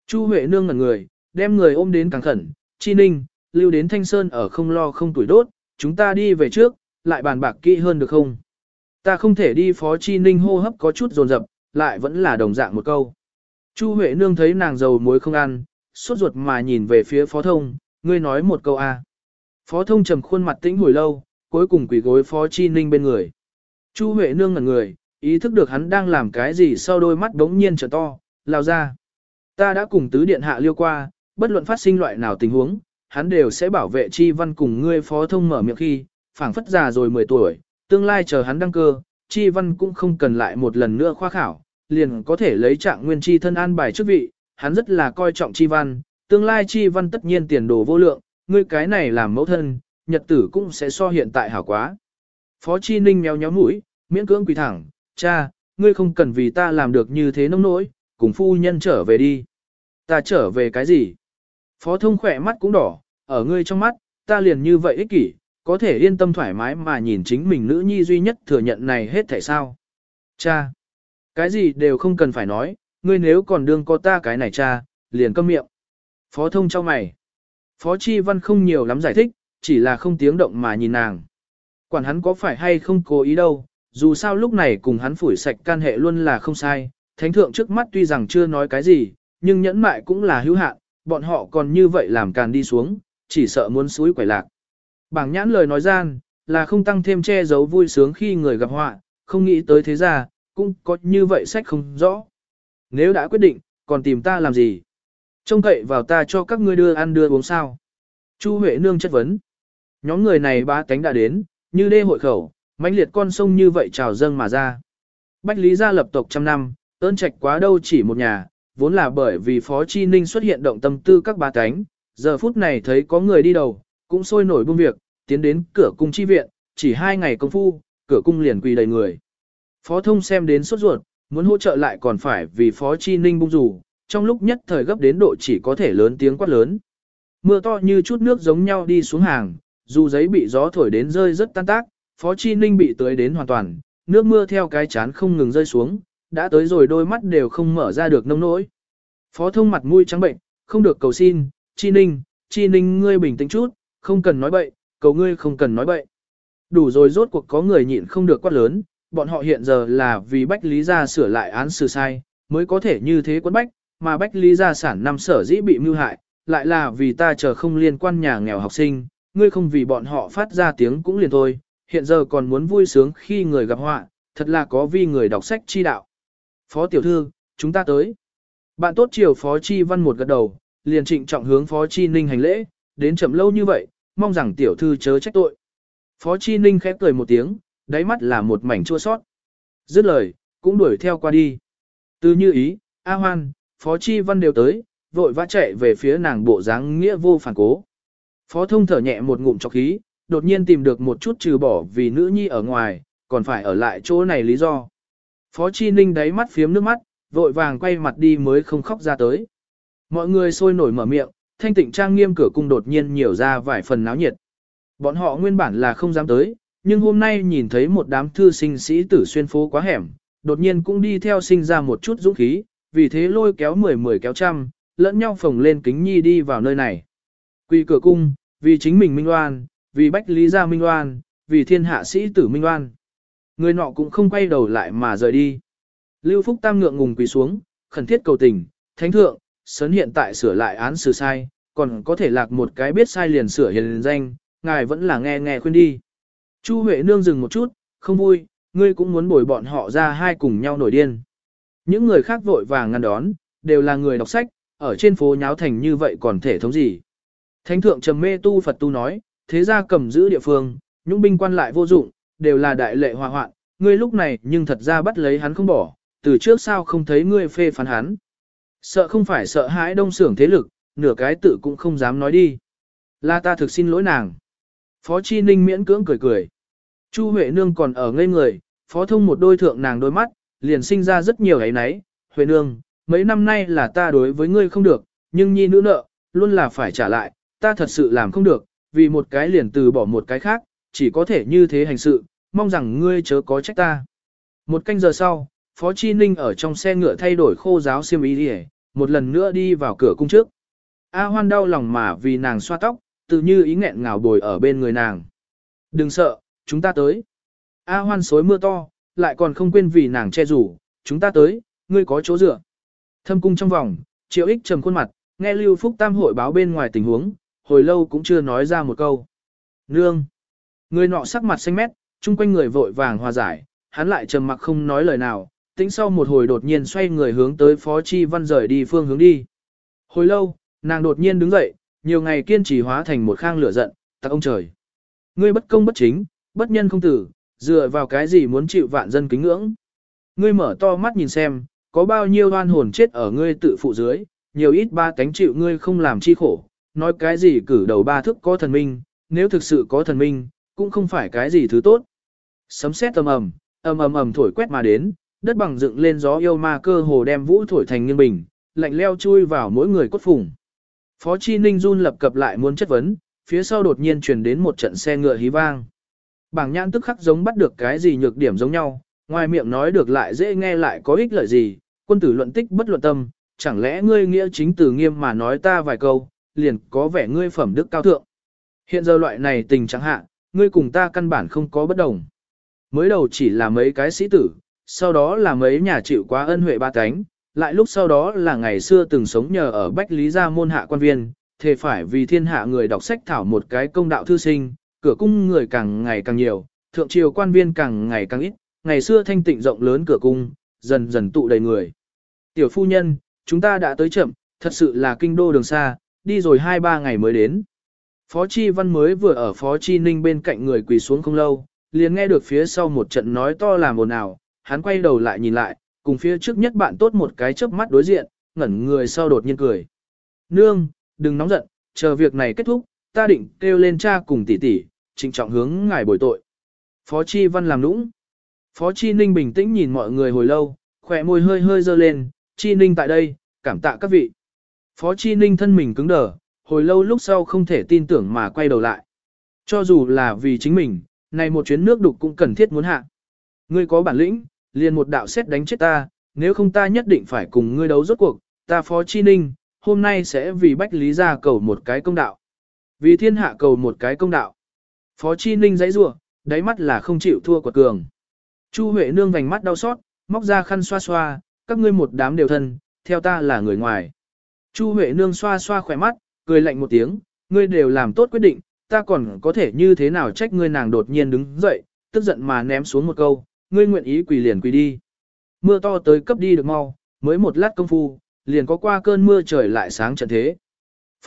Chu Huệ nương ngẩn người, đem người ôm đến càng khẩn, Chi Ninh, lưu đến Thanh Sơn ở không lo không tuổi đốt, chúng ta đi về trước, lại bàn bạc kỹ hơn được không? Ta không thể đi Phó Chi Ninh hô hấp có chút dồn dập, lại vẫn là đồng dạng một câu. Chu Huệ nương thấy nàng dầu muối không ăn, sốt ruột mà nhìn về phía Phó Thông, ngươi nói một câu a. Phó Thông trầm khuôn mặt tĩnh hồi lâu, cuối cùng quỳ gối Phó Chi Ninh bên người. Chu Huệ nương ngẩn người, Ý thức được hắn đang làm cái gì sau đôi mắt đống nhiên trở to, lao ra. Ta đã cùng tứ điện hạ liêu qua, bất luận phát sinh loại nào tình huống, hắn đều sẽ bảo vệ chi văn cùng ngươi phó thông mở miệng khi, phảng phất già rồi 10 tuổi, tương lai chờ hắn đăng cơ, chi văn cũng không cần lại một lần nữa khoa khảo, liền có thể lấy trạng nguyên chi thân an bài chức vị, hắn rất là coi trọng chi văn, tương lai chi văn tất nhiên tiền đồ vô lượng, ngươi cái này làm mẫu thân, nhật tử cũng sẽ so hiện tại hảo quá. Phó chi ninh méo nhéo mũi, miễn cưỡng quỳ thẳng, cha, ngươi không cần vì ta làm được như thế nông nỗi, cùng phu nhân trở về đi. Ta trở về cái gì? Phó thông khỏe mắt cũng đỏ, ở ngươi trong mắt, ta liền như vậy ích kỷ, có thể yên tâm thoải mái mà nhìn chính mình nữ nhi duy nhất thừa nhận này hết thể sao. Cha, cái gì đều không cần phải nói, ngươi nếu còn đương có ta cái này cha, liền câm miệng. Phó thông cho mày. Phó Chi Văn không nhiều lắm giải thích, chỉ là không tiếng động mà nhìn nàng. Quản hắn có phải hay không cố ý đâu, dù sao lúc này cùng hắn phủi sạch can hệ luôn là không sai, thánh thượng trước mắt tuy rằng chưa nói cái gì, nhưng nhẫn mại cũng là hữu hạn, bọn họ còn như vậy làm càn đi xuống, chỉ sợ muốn suối quẩy lạc. Bảng nhãn lời nói gian, là không tăng thêm che giấu vui sướng khi người gặp họa, không nghĩ tới thế ra, cũng có như vậy sách không rõ. Nếu đã quyết định, còn tìm ta làm gì? Trông cậy vào ta cho các ngươi đưa ăn đưa uống sao? Chu Huệ Nương chất vấn. Nhóm người này ba cánh đã đến, như đê hội khẩu, mãnh liệt con sông như vậy trào dâng mà ra. Bách Lý gia lập tộc trăm năm, ơn trạch quá đâu chỉ một nhà, vốn là bởi vì Phó Chi Ninh xuất hiện động tâm tư các ba cánh, giờ phút này thấy có người đi đầu, cũng sôi nổi buông việc, tiến đến cửa cung chi viện, chỉ hai ngày công phu, cửa cung liền quỳ đầy người. Phó thông xem đến sốt ruột, muốn hỗ trợ lại còn phải vì Phó Chi Ninh bung rủ, trong lúc nhất thời gấp đến độ chỉ có thể lớn tiếng quát lớn. Mưa to như chút nước giống nhau đi xuống hàng, dù giấy bị gió thổi đến rơi rất tan tác, Phó Chi Ninh bị tưới đến hoàn toàn, nước mưa theo cái chán không ngừng rơi xuống, đã tới rồi đôi mắt đều không mở ra được nông nỗi. Phó thông mặt mũi trắng bệnh, không được cầu xin, Chi Ninh, Chi Ninh ngươi bình tĩnh chút, không cần nói bậy, cầu ngươi không cần nói bậy. Đủ rồi rốt cuộc có người nhịn không được quát lớn, bọn họ hiện giờ là vì Bách Lý Gia sửa lại án xử sai, mới có thể như thế quấn Bách, mà Bách Lý Gia sản năm sở dĩ bị mưu hại, lại là vì ta chờ không liên quan nhà nghèo học sinh, ngươi không vì bọn họ phát ra tiếng cũng liền thôi, hiện giờ còn muốn vui sướng khi người gặp họa, thật là có vi người đọc sách chi đạo. Phó tiểu thư, chúng ta tới. Bạn tốt chiều Phó Chi Văn một gật đầu, liền trịnh trọng hướng Phó Chi Ninh hành lễ, đến chậm lâu như vậy, mong rằng tiểu thư chớ trách tội. Phó Chi Ninh khép cười một tiếng, đáy mắt là một mảnh chua sót. Dứt lời, cũng đuổi theo qua đi. Từ như ý, A Hoan, Phó Chi Văn đều tới, vội vã chạy về phía nàng bộ dáng nghĩa vô phản cố. Phó thông thở nhẹ một ngụm chọc khí, đột nhiên tìm được một chút trừ bỏ vì nữ nhi ở ngoài, còn phải ở lại chỗ này lý do. Phó Chi Ninh đáy mắt phiếm nước mắt, vội vàng quay mặt đi mới không khóc ra tới. Mọi người sôi nổi mở miệng, thanh tịnh trang nghiêm cửa cung đột nhiên nhiều ra vài phần náo nhiệt. Bọn họ nguyên bản là không dám tới, nhưng hôm nay nhìn thấy một đám thư sinh sĩ tử xuyên phố quá hẻm, đột nhiên cũng đi theo sinh ra một chút dũng khí, vì thế lôi kéo mười mười kéo trăm, lẫn nhau phồng lên kính nhi đi vào nơi này. Quỳ cửa cung, vì chính mình minh oan, vì bách lý gia minh oan, vì thiên hạ sĩ tử minh oan. Người nọ cũng không quay đầu lại mà rời đi. Lưu Phúc Tam ngượng ngùng quỳ xuống, khẩn thiết cầu tình, thánh thượng, sớn hiện tại sửa lại án xử sai, còn có thể lạc một cái biết sai liền sửa hiền danh, ngài vẫn là nghe nghe khuyên đi. Chu Huệ Nương dừng một chút, không vui, ngươi cũng muốn bồi bọn họ ra hai cùng nhau nổi điên. Những người khác vội vàng ngăn đón, đều là người đọc sách, ở trên phố nháo thành như vậy còn thể thống gì. Thánh thượng trầm mê tu Phật tu nói, thế ra cầm giữ địa phương, những binh quan lại vô dụng, đều là đại lệ hòa hoạn, ngươi lúc này nhưng thật ra bắt lấy hắn không bỏ, từ trước sao không thấy ngươi phê phán hắn. Sợ không phải sợ hãi đông sưởng thế lực, nửa cái tự cũng không dám nói đi. Là ta thực xin lỗi nàng. Phó Chi Ninh miễn cưỡng cười cười. Chu Huệ Nương còn ở ngây người, phó thông một đôi thượng nàng đôi mắt, liền sinh ra rất nhiều ấy nấy. Huệ Nương, mấy năm nay là ta đối với ngươi không được, nhưng nhi nữ nợ, luôn là phải trả lại, ta thật sự làm không được, vì một cái liền từ bỏ một cái khác, chỉ có thể như thế hành sự, mong rằng ngươi chớ có trách ta. Một canh giờ sau, Phó Chi Ninh ở trong xe ngựa thay đổi khô giáo xiêm y đi một lần nữa đi vào cửa cung trước. A Hoan đau lòng mà vì nàng xoa tóc, tự như ý nghẹn ngào bồi ở bên người nàng. Đừng sợ, chúng ta tới. A Hoan xối mưa to, lại còn không quên vì nàng che rủ, chúng ta tới, ngươi có chỗ dựa. Thâm cung trong vòng, triệu ích trầm khuôn mặt, nghe Lưu Phúc Tam hội báo bên ngoài tình huống, hồi lâu cũng chưa nói ra một câu. Nương! Người nọ sắc mặt xanh mét, chung quanh người vội vàng hòa giải, hắn lại trầm mặc không nói lời nào, tính sau một hồi đột nhiên xoay người hướng tới Phó Chi Văn rời đi phương hướng đi. Hồi lâu, nàng đột nhiên đứng dậy, nhiều ngày kiên trì hóa thành một khang lửa giận, tặc ông trời. Ngươi bất công bất chính, bất nhân không tử, dựa vào cái gì muốn chịu vạn dân kính ngưỡng. Ngươi mở to mắt nhìn xem, có bao nhiêu oan hồn chết ở ngươi tự phụ dưới, nhiều ít ba cánh chịu ngươi không làm chi khổ, nói cái gì cử đầu ba thức có thần minh, nếu thực sự có thần minh, cũng không phải cái gì thứ tốt. Sấm sét ầm ầm, ầm ầm ầm thổi quét mà đến, đất bằng dựng lên gió yêu ma cơ hồ đem vũ thổi thành nghiêng bình, lạnh leo chui vào mỗi người cốt phùng. Phó Chi Ninh run lập cập lại muốn chất vấn, phía sau đột nhiên truyền đến một trận xe ngựa hí vang. Bảng nhãn tức khắc giống bắt được cái gì nhược điểm giống nhau, ngoài miệng nói được lại dễ nghe lại có ích lợi gì, quân tử luận tích bất luận tâm, chẳng lẽ ngươi nghĩa chính từ nghiêm mà nói ta vài câu, liền có vẻ ngươi phẩm đức cao thượng. Hiện giờ loại này tình chẳng hạn, ngươi cùng ta căn bản không có bất đồng. Mới đầu chỉ là mấy cái sĩ tử, sau đó là mấy nhà chịu quá ân huệ ba cánh, lại lúc sau đó là ngày xưa từng sống nhờ ở Bách Lý Gia môn hạ quan viên, thề phải vì thiên hạ người đọc sách thảo một cái công đạo thư sinh, cửa cung người càng ngày càng nhiều, thượng triều quan viên càng ngày càng ít, ngày xưa thanh tịnh rộng lớn cửa cung, dần dần tụ đầy người. Tiểu phu nhân, chúng ta đã tới chậm, thật sự là kinh đô đường xa, đi rồi 2-3 ngày mới đến. Phó Chi Văn mới vừa ở Phó Chi Ninh bên cạnh người quỳ xuống không lâu, liền nghe được phía sau một trận nói to làm ồn ào, hắn quay đầu lại nhìn lại, cùng phía trước nhất bạn tốt một cái chớp mắt đối diện, ngẩn người sau đột nhiên cười. Nương, đừng nóng giận, chờ việc này kết thúc, ta định kêu lên cha cùng tỷ tỷ, trịnh trọng hướng ngài bồi tội. Phó Chi Văn làm nũng. Phó Chi Ninh bình tĩnh nhìn mọi người hồi lâu, khỏe môi hơi hơi dơ lên, Chi Ninh tại đây, cảm tạ các vị. Phó Chi Ninh thân mình cứng đờ, hồi lâu lúc sau không thể tin tưởng mà quay đầu lại. Cho dù là vì chính mình, này một chuyến nước đục cũng cần thiết muốn hạ. Ngươi có bản lĩnh, liền một đạo xét đánh chết ta, nếu không ta nhất định phải cùng ngươi đấu rốt cuộc, ta Phó Chi Ninh, hôm nay sẽ vì Bách Lý ra cầu một cái công đạo. Vì thiên hạ cầu một cái công đạo. Phó Chi Ninh giấy rủa đáy mắt là không chịu thua quật cường. Chu Huệ nương vành mắt đau xót, móc ra khăn xoa xoa, các ngươi một đám đều thân, theo ta là người ngoài. Chu Huệ nương xoa xoa khỏe mắt, cười lạnh một tiếng, ngươi đều làm tốt quyết định, ta còn có thể như thế nào trách ngươi nàng đột nhiên đứng dậy, tức giận mà ném xuống một câu, ngươi nguyện ý quỳ liền quỳ đi. Mưa to tới cấp đi được mau, mới một lát công phu, liền có qua cơn mưa trời lại sáng trận thế.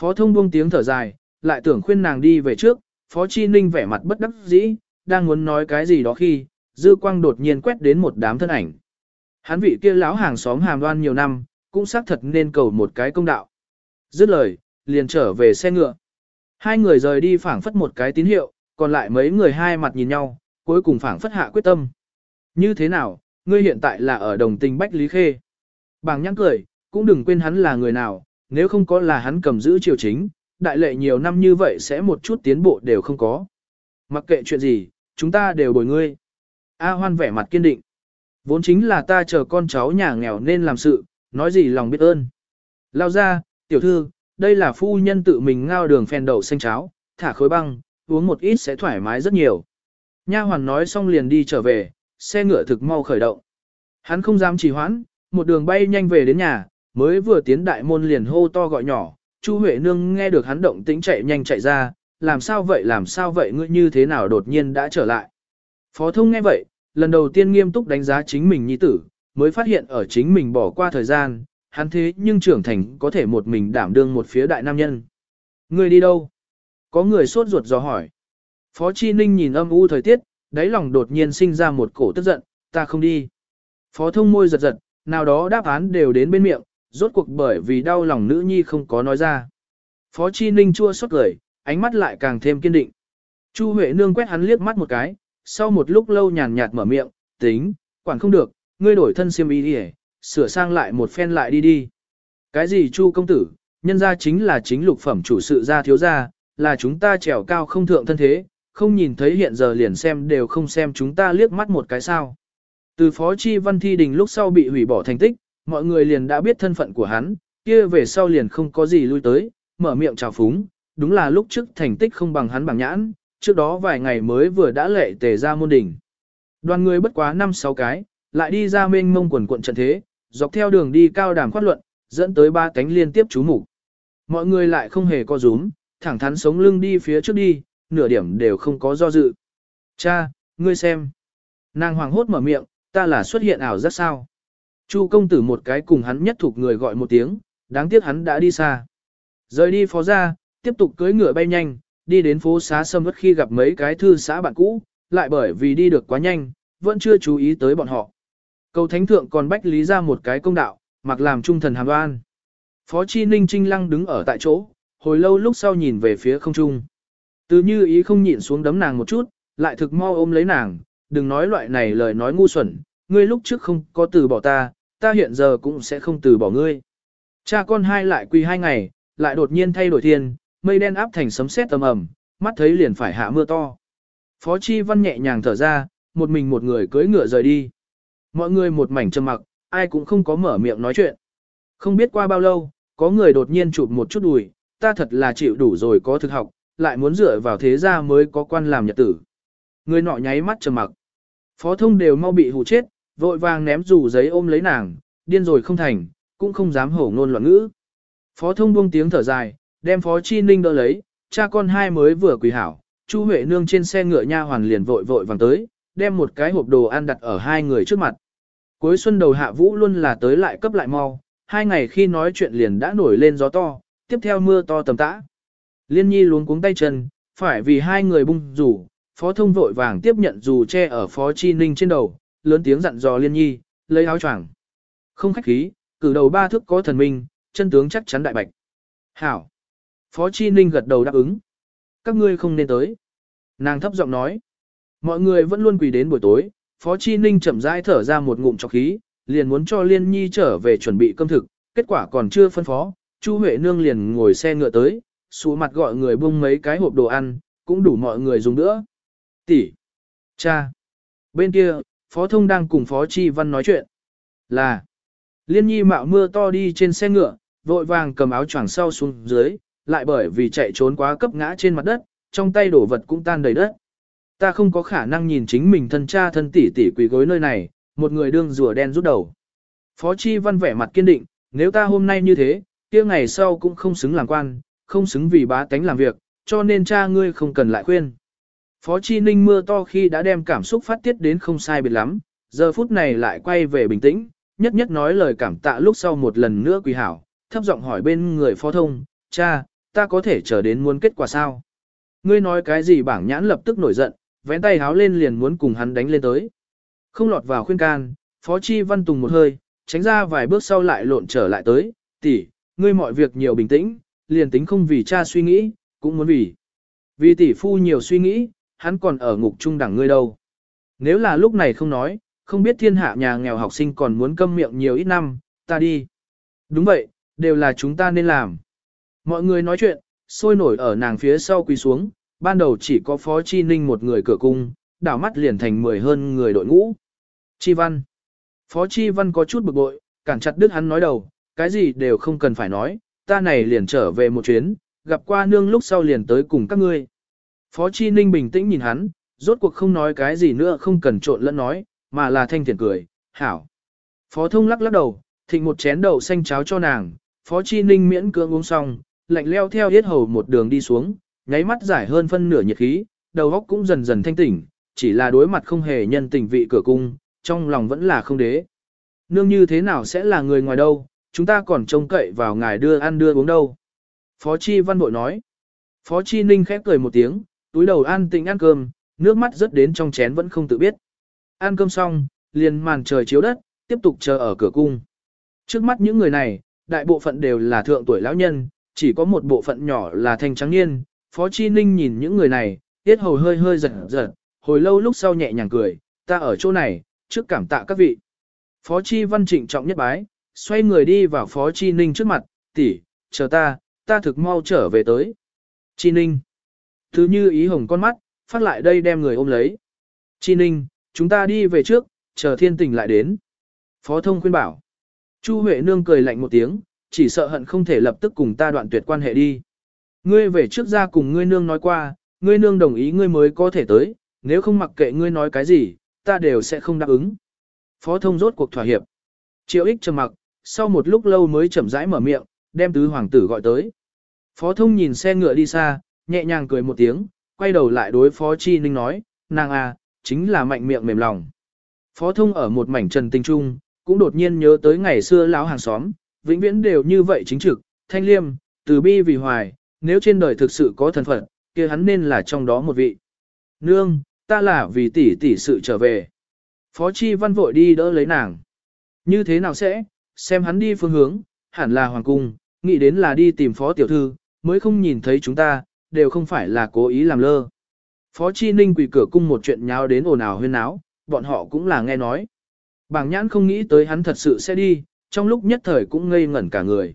Phó thông buông tiếng thở dài, lại tưởng khuyên nàng đi về trước, Phó Chi Ninh vẻ mặt bất đắc dĩ, đang muốn nói cái gì đó khi, dư quang đột nhiên quét đến một đám thân ảnh. Hắn vị kia lão hàng xóm hàm đoan nhiều năm, cũng xác thật nên cầu một cái công đạo. Dứt lời, liền trở về xe ngựa. Hai người rời đi phảng phất một cái tín hiệu, còn lại mấy người hai mặt nhìn nhau, cuối cùng phảng phất hạ quyết tâm. Như thế nào, ngươi hiện tại là ở đồng tình Bách Lý Khê. Bàng nhãn cười, cũng đừng quên hắn là người nào, nếu không có là hắn cầm giữ triều chính, đại lệ nhiều năm như vậy sẽ một chút tiến bộ đều không có. Mặc kệ chuyện gì, chúng ta đều bồi ngươi. A hoan vẻ mặt kiên định. Vốn chính là ta chờ con cháu nhà nghèo nên làm sự, nói gì lòng biết ơn. Lao ra, tiểu thư, đây là phu nhân tự mình ngao đường phèn đậu xanh cháo, thả khối băng, uống một ít sẽ thoải mái rất nhiều. Nha hoàn nói xong liền đi trở về, xe ngựa thực mau khởi động. Hắn không dám trì hoãn, một đường bay nhanh về đến nhà, mới vừa tiến đại môn liền hô to gọi nhỏ, Chu Huệ Nương nghe được hắn động tĩnh chạy nhanh chạy ra, làm sao vậy làm sao vậy ngươi như thế nào đột nhiên đã trở lại. Phó thông nghe vậy, lần đầu tiên nghiêm túc đánh giá chính mình nhi tử, mới phát hiện ở chính mình bỏ qua thời gian, hắn thế nhưng trưởng thành có thể một mình đảm đương một phía đại nam nhân. Ngươi đi đâu? Có người sốt ruột dò hỏi. Phó Chi Ninh nhìn âm u thời tiết, đáy lòng đột nhiên sinh ra một cổ tức giận, ta không đi. Phó thông môi giật giật, nào đó đáp án đều đến bên miệng, rốt cuộc bởi vì đau lòng nữ nhi không có nói ra. Phó Chi Ninh chua xót cười, ánh mắt lại càng thêm kiên định. Chu Huệ Nương quét hắn liếc mắt một cái, sau một lúc lâu nhàn nhạt mở miệng, tính, quản không được, ngươi đổi thân xiêm y đi sửa sang lại một phen lại đi đi. Cái gì Chu công tử, nhân ra chính là chính lục phẩm chủ sự gia thiếu gia, là chúng ta trèo cao không thượng thân thế, không nhìn thấy hiện giờ liền xem đều không xem chúng ta liếc mắt một cái sao. Từ phó chi văn thi đình lúc sau bị hủy bỏ thành tích, mọi người liền đã biết thân phận của hắn, kia về sau liền không có gì lui tới, mở miệng chào phúng, đúng là lúc trước thành tích không bằng hắn bằng nhãn, trước đó vài ngày mới vừa đã lệ tề ra môn đỉnh. Đoàn người bất quá 5-6 cái, lại đi ra mênh mông quần quận trận thế, dọc theo đường đi cao đàm khoát luận, dẫn tới ba cánh liên tiếp chú mục Mọi người lại không hề co rúm, thẳng thắn sống lưng đi phía trước đi, nửa điểm đều không có do dự. Cha, ngươi xem. Nàng hoàng hốt mở miệng, ta là xuất hiện ảo giác sao. Chu công tử một cái cùng hắn nhất thuộc người gọi một tiếng, đáng tiếc hắn đã đi xa. Rời đi phó ra, tiếp tục cưỡi ngựa bay nhanh, đi đến phố xá sâm vất khi gặp mấy cái thư xã bạn cũ, lại bởi vì đi được quá nhanh, vẫn chưa chú ý tới bọn họ. Cầu thánh thượng còn bách lý ra một cái công đạo, mặc làm trung thần hàm đoan. Phó Chi Ninh Trinh Lăng đứng ở tại chỗ, hồi lâu lúc sau nhìn về phía không trung. Từ như ý không nhịn xuống đấm nàng một chút, lại thực mau ôm lấy nàng, đừng nói loại này lời nói ngu xuẩn, ngươi lúc trước không có từ bỏ ta, ta hiện giờ cũng sẽ không từ bỏ ngươi. Cha con hai lại quỳ hai ngày, lại đột nhiên thay đổi thiên, mây đen áp thành sấm sét tầm ầm, mắt thấy liền phải hạ mưa to. Phó Chi Văn nhẹ nhàng thở ra, một mình một người cưỡi ngựa rời đi. Mọi người một mảnh trầm mặc, ai cũng không có mở miệng nói chuyện. Không biết qua bao lâu, có người đột nhiên chụp một chút đùi, ta thật là chịu đủ rồi có thực học, lại muốn dựa vào thế gia mới có quan làm nhật tử. Người nọ nháy mắt trầm mặc. Phó thông đều mau bị hù chết, vội vàng ném dù giấy ôm lấy nàng, điên rồi không thành, cũng không dám hổ ngôn loạn ngữ. Phó thông buông tiếng thở dài, đem phó chi ninh đỡ lấy, cha con hai mới vừa quỳ hảo, Chu Huệ nương trên xe ngựa nha hoàn liền vội vội vàng tới, đem một cái hộp đồ ăn đặt ở hai người trước mặt. Cuối xuân đầu hạ vũ luôn là tới lại cấp lại mau, hai ngày khi nói chuyện liền đã nổi lên gió to, tiếp theo mưa to tầm tã. Liên nhi luống cuống tay chân, phải vì hai người bung rủ, phó thông vội vàng tiếp nhận dù che ở phó chi ninh trên đầu, lớn tiếng dặn dò liên nhi, lấy áo choàng. Không khách khí, cử đầu ba thước có thần minh, chân tướng chắc chắn đại bạch. Hảo. Phó chi ninh gật đầu đáp ứng. Các ngươi không nên tới. Nàng thấp giọng nói. Mọi người vẫn luôn quỳ đến buổi tối, Phó Chi Ninh chậm rãi thở ra một ngụm trọc khí, liền muốn cho Liên Nhi trở về chuẩn bị cơm thực, kết quả còn chưa phân phó, Chu Huệ Nương liền ngồi xe ngựa tới, xuống mặt gọi người bưng mấy cái hộp đồ ăn, cũng đủ mọi người dùng nữa. Tỷ, cha, bên kia, Phó Thông đang cùng Phó Chi Văn nói chuyện. Là, Liên Nhi mạo mưa to đi trên xe ngựa, vội vàng cầm áo choàng sau xuống dưới, lại bởi vì chạy trốn quá cấp ngã trên mặt đất, trong tay đổ vật cũng tan đầy đất. Ta không có khả năng nhìn chính mình thân cha thân tỷ tỷ quỳ gối nơi này, một người đương rùa đen rút đầu. Phó Chi Văn vẻ mặt kiên định, nếu ta hôm nay như thế, kia ngày sau cũng không xứng làm quan, không xứng vì bá tánh làm việc, cho nên cha ngươi không cần lại khuyên. Phó Chi Ninh mưa to khi đã đem cảm xúc phát tiết đến không sai biệt lắm, giờ phút này lại quay về bình tĩnh, nhất nhất nói lời cảm tạ lúc sau một lần nữa quỳ hảo, thấp giọng hỏi bên người phó thông, cha, ta có thể chờ đến muốn kết quả sao? Ngươi nói cái gì bảng nhãn lập tức nổi giận, vén tay háo lên liền muốn cùng hắn đánh lên tới. Không lọt vào khuyên can, Phó Chi Văn Tùng một hơi, tránh ra vài bước sau lại lộn trở lại tới, tỷ, ngươi mọi việc nhiều bình tĩnh, liền tính không vì cha suy nghĩ, cũng muốn vì. Vì tỷ phu nhiều suy nghĩ, hắn còn ở ngục trung đẳng ngươi đâu. Nếu là lúc này không nói, không biết thiên hạ nhà nghèo học sinh còn muốn câm miệng nhiều ít năm, ta đi. Đúng vậy, đều là chúng ta nên làm. Mọi người nói chuyện, sôi nổi ở nàng phía sau quỳ xuống, ban đầu chỉ có Phó Chi Ninh một người cửa cung, đảo mắt liền thành mười hơn người đội ngũ. Chi Văn Phó Chi Văn có chút bực bội, cản chặt đứt hắn nói đầu, cái gì đều không cần phải nói, ta này liền trở về một chuyến, gặp qua nương lúc sau liền tới cùng các ngươi. Phó Chi Ninh bình tĩnh nhìn hắn, rốt cuộc không nói cái gì nữa không cần trộn lẫn nói, mà là thanh thiện cười, hảo. Phó Thông lắc lắc đầu, thịnh một chén đậu xanh cháo cho nàng, Phó Chi Ninh miễn cưỡng uống xong, lạnh leo theo yết hầu một đường đi xuống, nháy mắt giải hơn phân nửa nhiệt khí, đầu óc cũng dần dần thanh tỉnh, chỉ là đối mặt không hề nhân tình vị cửa cung, trong lòng vẫn là không đế. Nương như thế nào sẽ là người ngoài đâu, chúng ta còn trông cậy vào ngài đưa ăn đưa uống đâu. Phó Chi Văn Bội nói. Phó Chi Ninh khép cười một tiếng, túi đầu ăn tĩnh ăn cơm, nước mắt rớt đến trong chén vẫn không tự biết. Ăn cơm xong, liền màn trời chiếu đất, tiếp tục chờ ở cửa cung. Trước mắt những người này, đại bộ phận đều là thượng tuổi lão nhân, chỉ có một bộ phận nhỏ là thanh trắng niên, Phó Chi Ninh nhìn những người này, tiết hầu hơi hơi giật giật, hồi lâu lúc sau nhẹ nhàng cười, ta ở chỗ này, trước cảm tạ các vị. Phó Chi Văn trịnh trọng nhất bái, xoay người đi vào Phó Chi Ninh trước mặt, tỷ, chờ ta, ta thực mau trở về tới. Chi Ninh. Thứ như ý hồng con mắt, phát lại đây đem người ôm lấy. Chi Ninh, chúng ta đi về trước, chờ thiên tình lại đến. Phó thông khuyên bảo. Chu Huệ Nương cười lạnh một tiếng, chỉ sợ hận không thể lập tức cùng ta đoạn tuyệt quan hệ đi. Ngươi về trước ra cùng ngươi nương nói qua, ngươi nương đồng ý ngươi mới có thể tới, nếu không mặc kệ ngươi nói cái gì, ta đều sẽ không đáp ứng. Phó thông rốt cuộc thỏa hiệp. Triệu ích trầm mặc, sau một lúc lâu mới chậm rãi mở miệng, đem tứ hoàng tử gọi tới. Phó thông nhìn xe ngựa đi xa, nhẹ nhàng cười một tiếng, quay đầu lại đối phó chi ninh nói, nàng à, chính là mạnh miệng mềm lòng. Phó thông ở một mảnh trần tinh trung, cũng đột nhiên nhớ tới ngày xưa lão hàng xóm, vĩnh viễn đều như vậy chính trực, thanh liêm, từ bi vì hoài, nếu trên đời thực sự có thần phận, kia hắn nên là trong đó một vị. Nương, ta là vì tỷ tỷ sự trở về. Phó Chi Văn vội đi đỡ lấy nàng. Như thế nào sẽ, xem hắn đi phương hướng, hẳn là hoàng cung, nghĩ đến là đi tìm phó tiểu thư, mới không nhìn thấy chúng ta, đều không phải là cố ý làm lơ. Phó Chi Ninh quỳ cửa cung một chuyện nháo đến ồn ào huyên náo, bọn họ cũng là nghe nói. Bảng nhãn không nghĩ tới hắn thật sự sẽ đi, trong lúc nhất thời cũng ngây ngẩn cả người.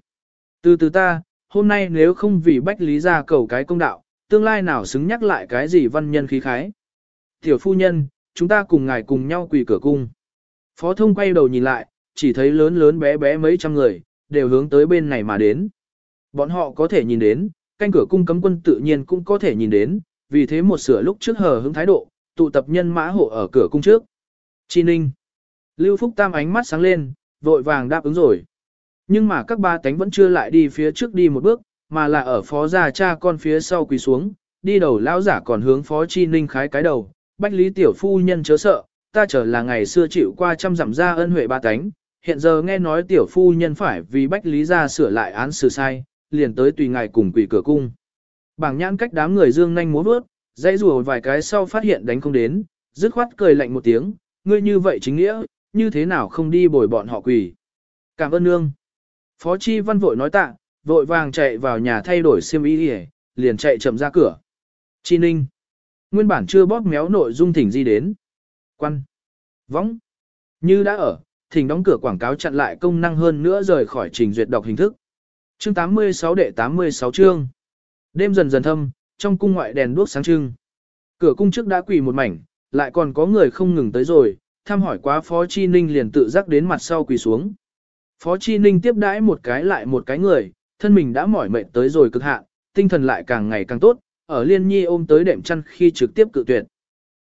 Từ từ ta, hôm nay nếu không vì bách lý ra cầu cái công đạo, tương lai nào xứng nhắc lại cái gì văn nhân khí khái. Tiểu phu nhân, chúng ta cùng ngài cùng nhau quỳ cửa cung. Phó thông quay đầu nhìn lại, chỉ thấy lớn lớn bé bé mấy trăm người, đều hướng tới bên này mà đến. Bọn họ có thể nhìn đến, canh cửa cung cấm quân tự nhiên cũng có thể nhìn đến, vì thế một sửa lúc trước hờ hứng thái độ, tụ tập nhân mã hộ ở cửa cung trước. Chi ninh. Lưu Phúc Tam ánh mắt sáng lên, vội vàng đáp ứng rồi. Nhưng mà các ba tánh vẫn chưa lại đi phía trước đi một bước, mà là ở phó gia cha con phía sau quỳ xuống, đi đầu lão giả còn hướng phó chi ninh khái cái đầu, bách lý tiểu phu nhân chớ sợ, ta trở là ngày xưa chịu qua trăm dặm ra ân huệ ba tánh, hiện giờ nghe nói tiểu phu nhân phải vì bách lý ra sửa lại án xử sai, liền tới tùy ngài cùng quỷ cửa cung. Bảng nhãn cách đám người dương nhanh múa vớt, dãy rùa vài cái sau phát hiện đánh không đến, dứt khoát cười lạnh một tiếng, ngươi như vậy chính nghĩa, như thế nào không đi bồi bọn họ quỷ. Cảm ơn nương. Phó Chi Văn vội nói tạ, vội vàng chạy vào nhà thay đổi xiêm y liền chạy chậm ra cửa. Chi Ninh. Nguyên bản chưa bóp méo nội dung thỉnh di đến. Quan. Võng. Như đã ở, thỉnh đóng cửa quảng cáo chặn lại công năng hơn nữa rời khỏi trình duyệt đọc hình thức. Chương 86 đệ 86 chương. Đêm dần dần thâm, trong cung ngoại đèn đuốc sáng trưng. Cửa cung trước đã quỳ một mảnh, lại còn có người không ngừng tới rồi, thăm hỏi quá Phó Chi Ninh liền tự giác đến mặt sau quỳ xuống. Phó Chi Ninh tiếp đãi một cái lại một cái người, thân mình đã mỏi mệt tới rồi cực hạn, tinh thần lại càng ngày càng tốt, ở liên nhi ôm tới đệm chăn khi trực tiếp cự tuyệt.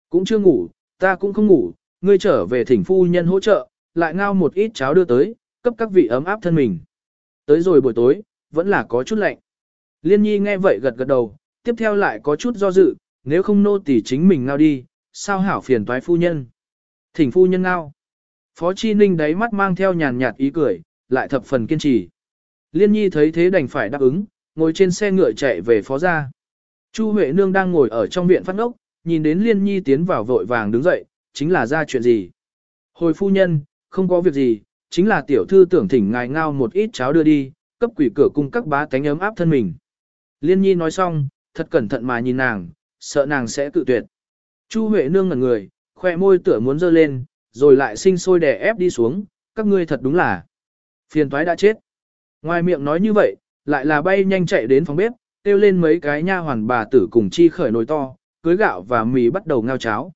Cũng chưa ngủ, ta cũng không ngủ, ngươi trở về thỉnh phu nhân hỗ trợ, lại ngao một ít cháo đưa tới, cấp các vị ấm áp thân mình. Tới rồi buổi tối, vẫn là có chút lạnh. Liên nhi nghe vậy gật gật đầu, tiếp theo lại có chút do dự, nếu không nô tỳ chính mình ngao đi, sao hảo phiền toái phu nhân. Thỉnh phu nhân ngao. Phó Chi Ninh đáy mắt mang theo nhàn nhạt ý cười, lại thập phần kiên trì. Liên nhi thấy thế đành phải đáp ứng, ngồi trên xe ngựa chạy về phó gia. Chu Huệ Nương đang ngồi ở trong viện phát ốc, nhìn đến Liên nhi tiến vào vội vàng đứng dậy, chính là ra chuyện gì. Hồi phu nhân, không có việc gì, chính là tiểu thư tưởng thỉnh ngài ngao một ít cháo đưa đi, cấp quỷ cửa cung các bá tánh ấm áp thân mình. Liên nhi nói xong, thật cẩn thận mà nhìn nàng, sợ nàng sẽ tự tuyệt. Chu Huệ nương ngẩn người, khoe môi tựa muốn dơ lên, rồi lại sinh sôi đè ép đi xuống, các ngươi thật đúng là phiền toái đã chết. Ngoài miệng nói như vậy, lại là bay nhanh chạy đến phòng bếp, kêu lên mấy cái nha hoàn bà tử cùng chi khởi nồi to, cưới gạo và mì bắt đầu ngao cháo.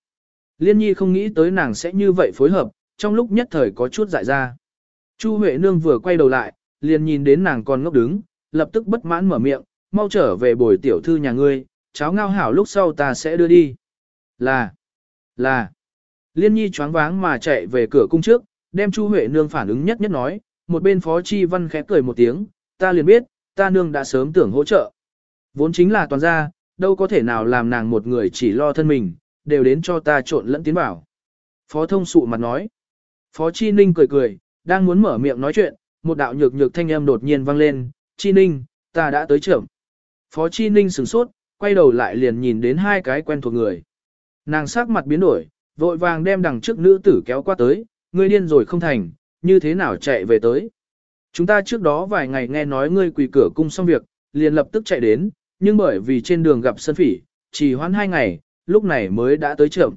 Liên nhi không nghĩ tới nàng sẽ như vậy phối hợp, trong lúc nhất thời có chút dại ra. Chu Huệ Nương vừa quay đầu lại, liền nhìn đến nàng còn ngốc đứng, lập tức bất mãn mở miệng, mau trở về bồi tiểu thư nhà ngươi, cháo ngao hảo lúc sau ta sẽ đưa đi. Là, là, Liên Nhi choáng váng mà chạy về cửa cung trước, đem Chu Huệ Nương phản ứng nhất nhất nói, một bên Phó Chi Văn khẽ cười một tiếng, ta liền biết, ta nương đã sớm tưởng hỗ trợ. Vốn chính là toàn gia, đâu có thể nào làm nàng một người chỉ lo thân mình, đều đến cho ta trộn lẫn tiến bảo. Phó thông sụ mặt nói, Phó Chi Ninh cười cười, đang muốn mở miệng nói chuyện, một đạo nhược nhược thanh âm đột nhiên vang lên, Chi Ninh, ta đã tới trưởng. Phó Chi Ninh sửng sốt, quay đầu lại liền nhìn đến hai cái quen thuộc người. Nàng sắc mặt biến đổi, vội vàng đem đằng trước nữ tử kéo qua tới, ngươi điên rồi không thành, như thế nào chạy về tới. Chúng ta trước đó vài ngày nghe nói ngươi quỳ cửa cung xong việc, liền lập tức chạy đến, nhưng bởi vì trên đường gặp sân phỉ, chỉ hoãn hai ngày, lúc này mới đã tới trưởng.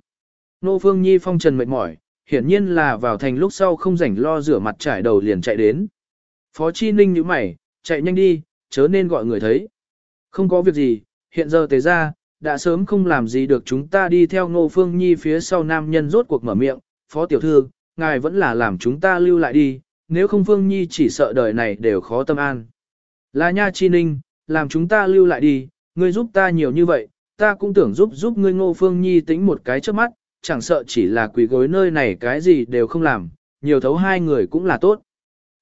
Nô Phương Nhi phong trần mệt mỏi, hiển nhiên là vào thành lúc sau không rảnh lo rửa mặt trải đầu liền chạy đến. Phó Chi Ninh nhíu mày, chạy nhanh đi, chớ nên gọi người thấy. Không có việc gì, hiện giờ tế ra, đã sớm không làm gì được chúng ta đi theo Ngô Phương Nhi phía sau nam nhân rốt cuộc mở miệng, Phó Tiểu Thư, ngài vẫn là làm chúng ta lưu lại đi, nếu không Phương Nhi chỉ sợ đời này đều khó tâm an. Là nha Chi Ninh, làm chúng ta lưu lại đi, ngươi giúp ta nhiều như vậy, ta cũng tưởng giúp giúp ngươi Ngô Phương Nhi tính một cái trước mắt, chẳng sợ chỉ là quỷ gối nơi này cái gì đều không làm, nhiều thấu hai người cũng là tốt.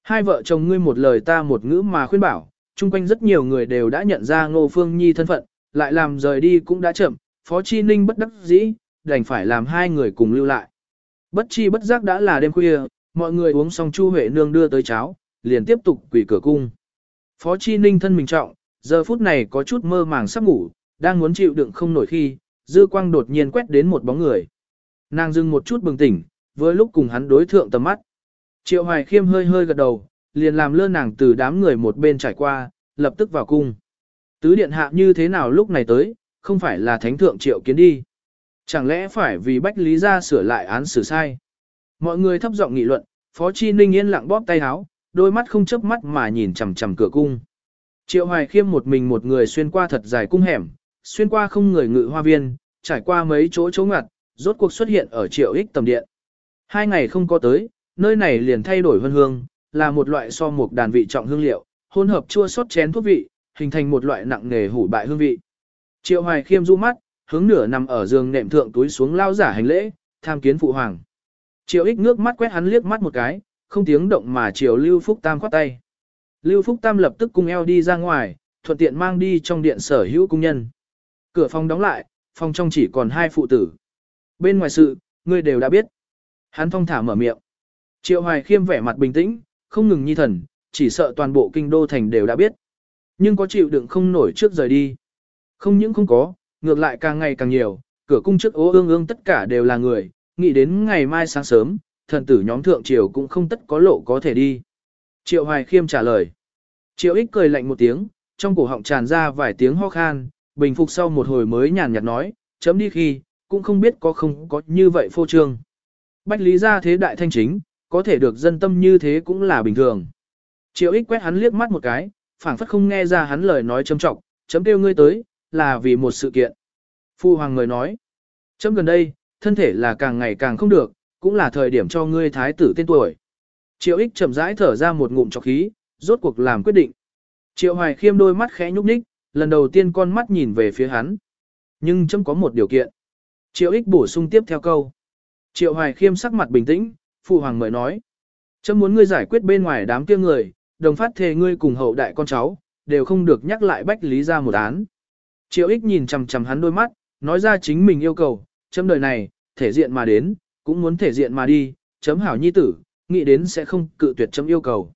Hai vợ chồng ngươi một lời ta một ngữ mà khuyên bảo, chung quanh rất nhiều người đều đã nhận ra Ngô Phương Nhi thân phận, lại làm rời đi cũng đã chậm, Phó Chi Ninh bất đắc dĩ, đành phải làm hai người cùng lưu lại. Bất chi bất giác đã là đêm khuya, mọi người uống xong Chu Huệ Nương đưa tới cháo, liền tiếp tục quỷ cửa cung. Phó Chi Ninh thân mình trọng, giờ phút này có chút mơ màng sắp ngủ, đang muốn chịu đựng không nổi khi, dư quang đột nhiên quét đến một bóng người. Nàng dừng một chút bừng tỉnh, với lúc cùng hắn đối thượng tầm mắt. Triệu Hoài Khiêm hơi hơi gật đầu, liền làm lơ nàng từ đám người một bên trải qua, lập tức vào cung. Tứ điện hạ như thế nào lúc này tới, không phải là thánh thượng triệu kiến đi. Chẳng lẽ phải vì Bách Lý ra sửa lại án xử sai. Mọi người thấp giọng nghị luận, Phó Chi Ninh yên lặng bóp tay áo, đôi mắt không chớp mắt mà nhìn chằm chằm cửa cung. Triệu Hoài Khiêm một mình một người xuyên qua thật dài cung hẻm, xuyên qua không người ngự hoa viên, trải qua mấy chỗ chỗ ngặt, rốt cuộc xuất hiện ở Triệu Ích tầm điện. Hai ngày không có tới, nơi này liền thay đổi hương hương, là một loại so một đàn vị trọng hương liệu, hỗn hợp chua sót chén thuốc vị, hình thành một loại nặng nghề hủ bại hương vị. Triệu Hoài Khiêm du mắt, hướng nửa nằm ở giường nệm thượng túi xuống lao giả hành lễ, tham kiến phụ hoàng. Triệu Ích nước mắt quét hắn liếc mắt một cái, không tiếng động mà Triều Lưu Phúc Tam khoát tay. Lưu Phúc Tam lập tức cung eo đi ra ngoài, thuận tiện mang đi trong điện sở hữu cung nhân. Cửa phòng đóng lại, phòng trong chỉ còn hai phụ tử. Bên ngoài sự, người đều đã biết. Hắn thong thả mở miệng. Triệu Hoài Khiêm vẻ mặt bình tĩnh, không ngừng nhi thần, chỉ sợ toàn bộ kinh đô thành đều đã biết. Nhưng có chịu đựng không nổi trước rời đi. Không những không có, ngược lại càng ngày càng nhiều, cửa cung trước ố ương ương tất cả đều là người, nghĩ đến ngày mai sáng sớm, thần tử nhóm thượng triều cũng không tất có lộ có thể đi. Triệu Hoài Khiêm trả lời. Triệu Ích cười lạnh một tiếng, trong cổ họng tràn ra vài tiếng ho khan, bình phục sau một hồi mới nhàn nhạt nói, chấm đi khi, cũng không biết có không có như vậy phô trương. Bách lý ra thế đại thanh chính, có thể được dân tâm như thế cũng là bình thường. Triệu Ích quét hắn liếc mắt một cái, phảng phất không nghe ra hắn lời nói châm trọng, chấm kêu ngươi tới, là vì một sự kiện. Phu hoàng người nói, chấm gần đây, thân thể là càng ngày càng không được, cũng là thời điểm cho ngươi thái tử tên tuổi. Triệu ích chậm rãi thở ra một ngụm trọc khí, rốt cuộc làm quyết định. Triệu hoài khiêm đôi mắt khẽ nhúc nhích, lần đầu tiên con mắt nhìn về phía hắn. Nhưng chấm có một điều kiện. Triệu ích bổ sung tiếp theo câu. Triệu hoài khiêm sắc mặt bình tĩnh, phụ hoàng mời nói. Chấm muốn ngươi giải quyết bên ngoài đám kia người, đồng phát thề ngươi cùng hậu đại con cháu, đều không được nhắc lại bách lý ra một án. Triệu ích nhìn chằm chằm hắn đôi mắt, nói ra chính mình yêu cầu, chấm đời này, thể diện mà đến, cũng muốn thể diện mà đi, chấm hảo nhi tử, nghĩ đến sẽ không cự tuyệt chấm yêu cầu.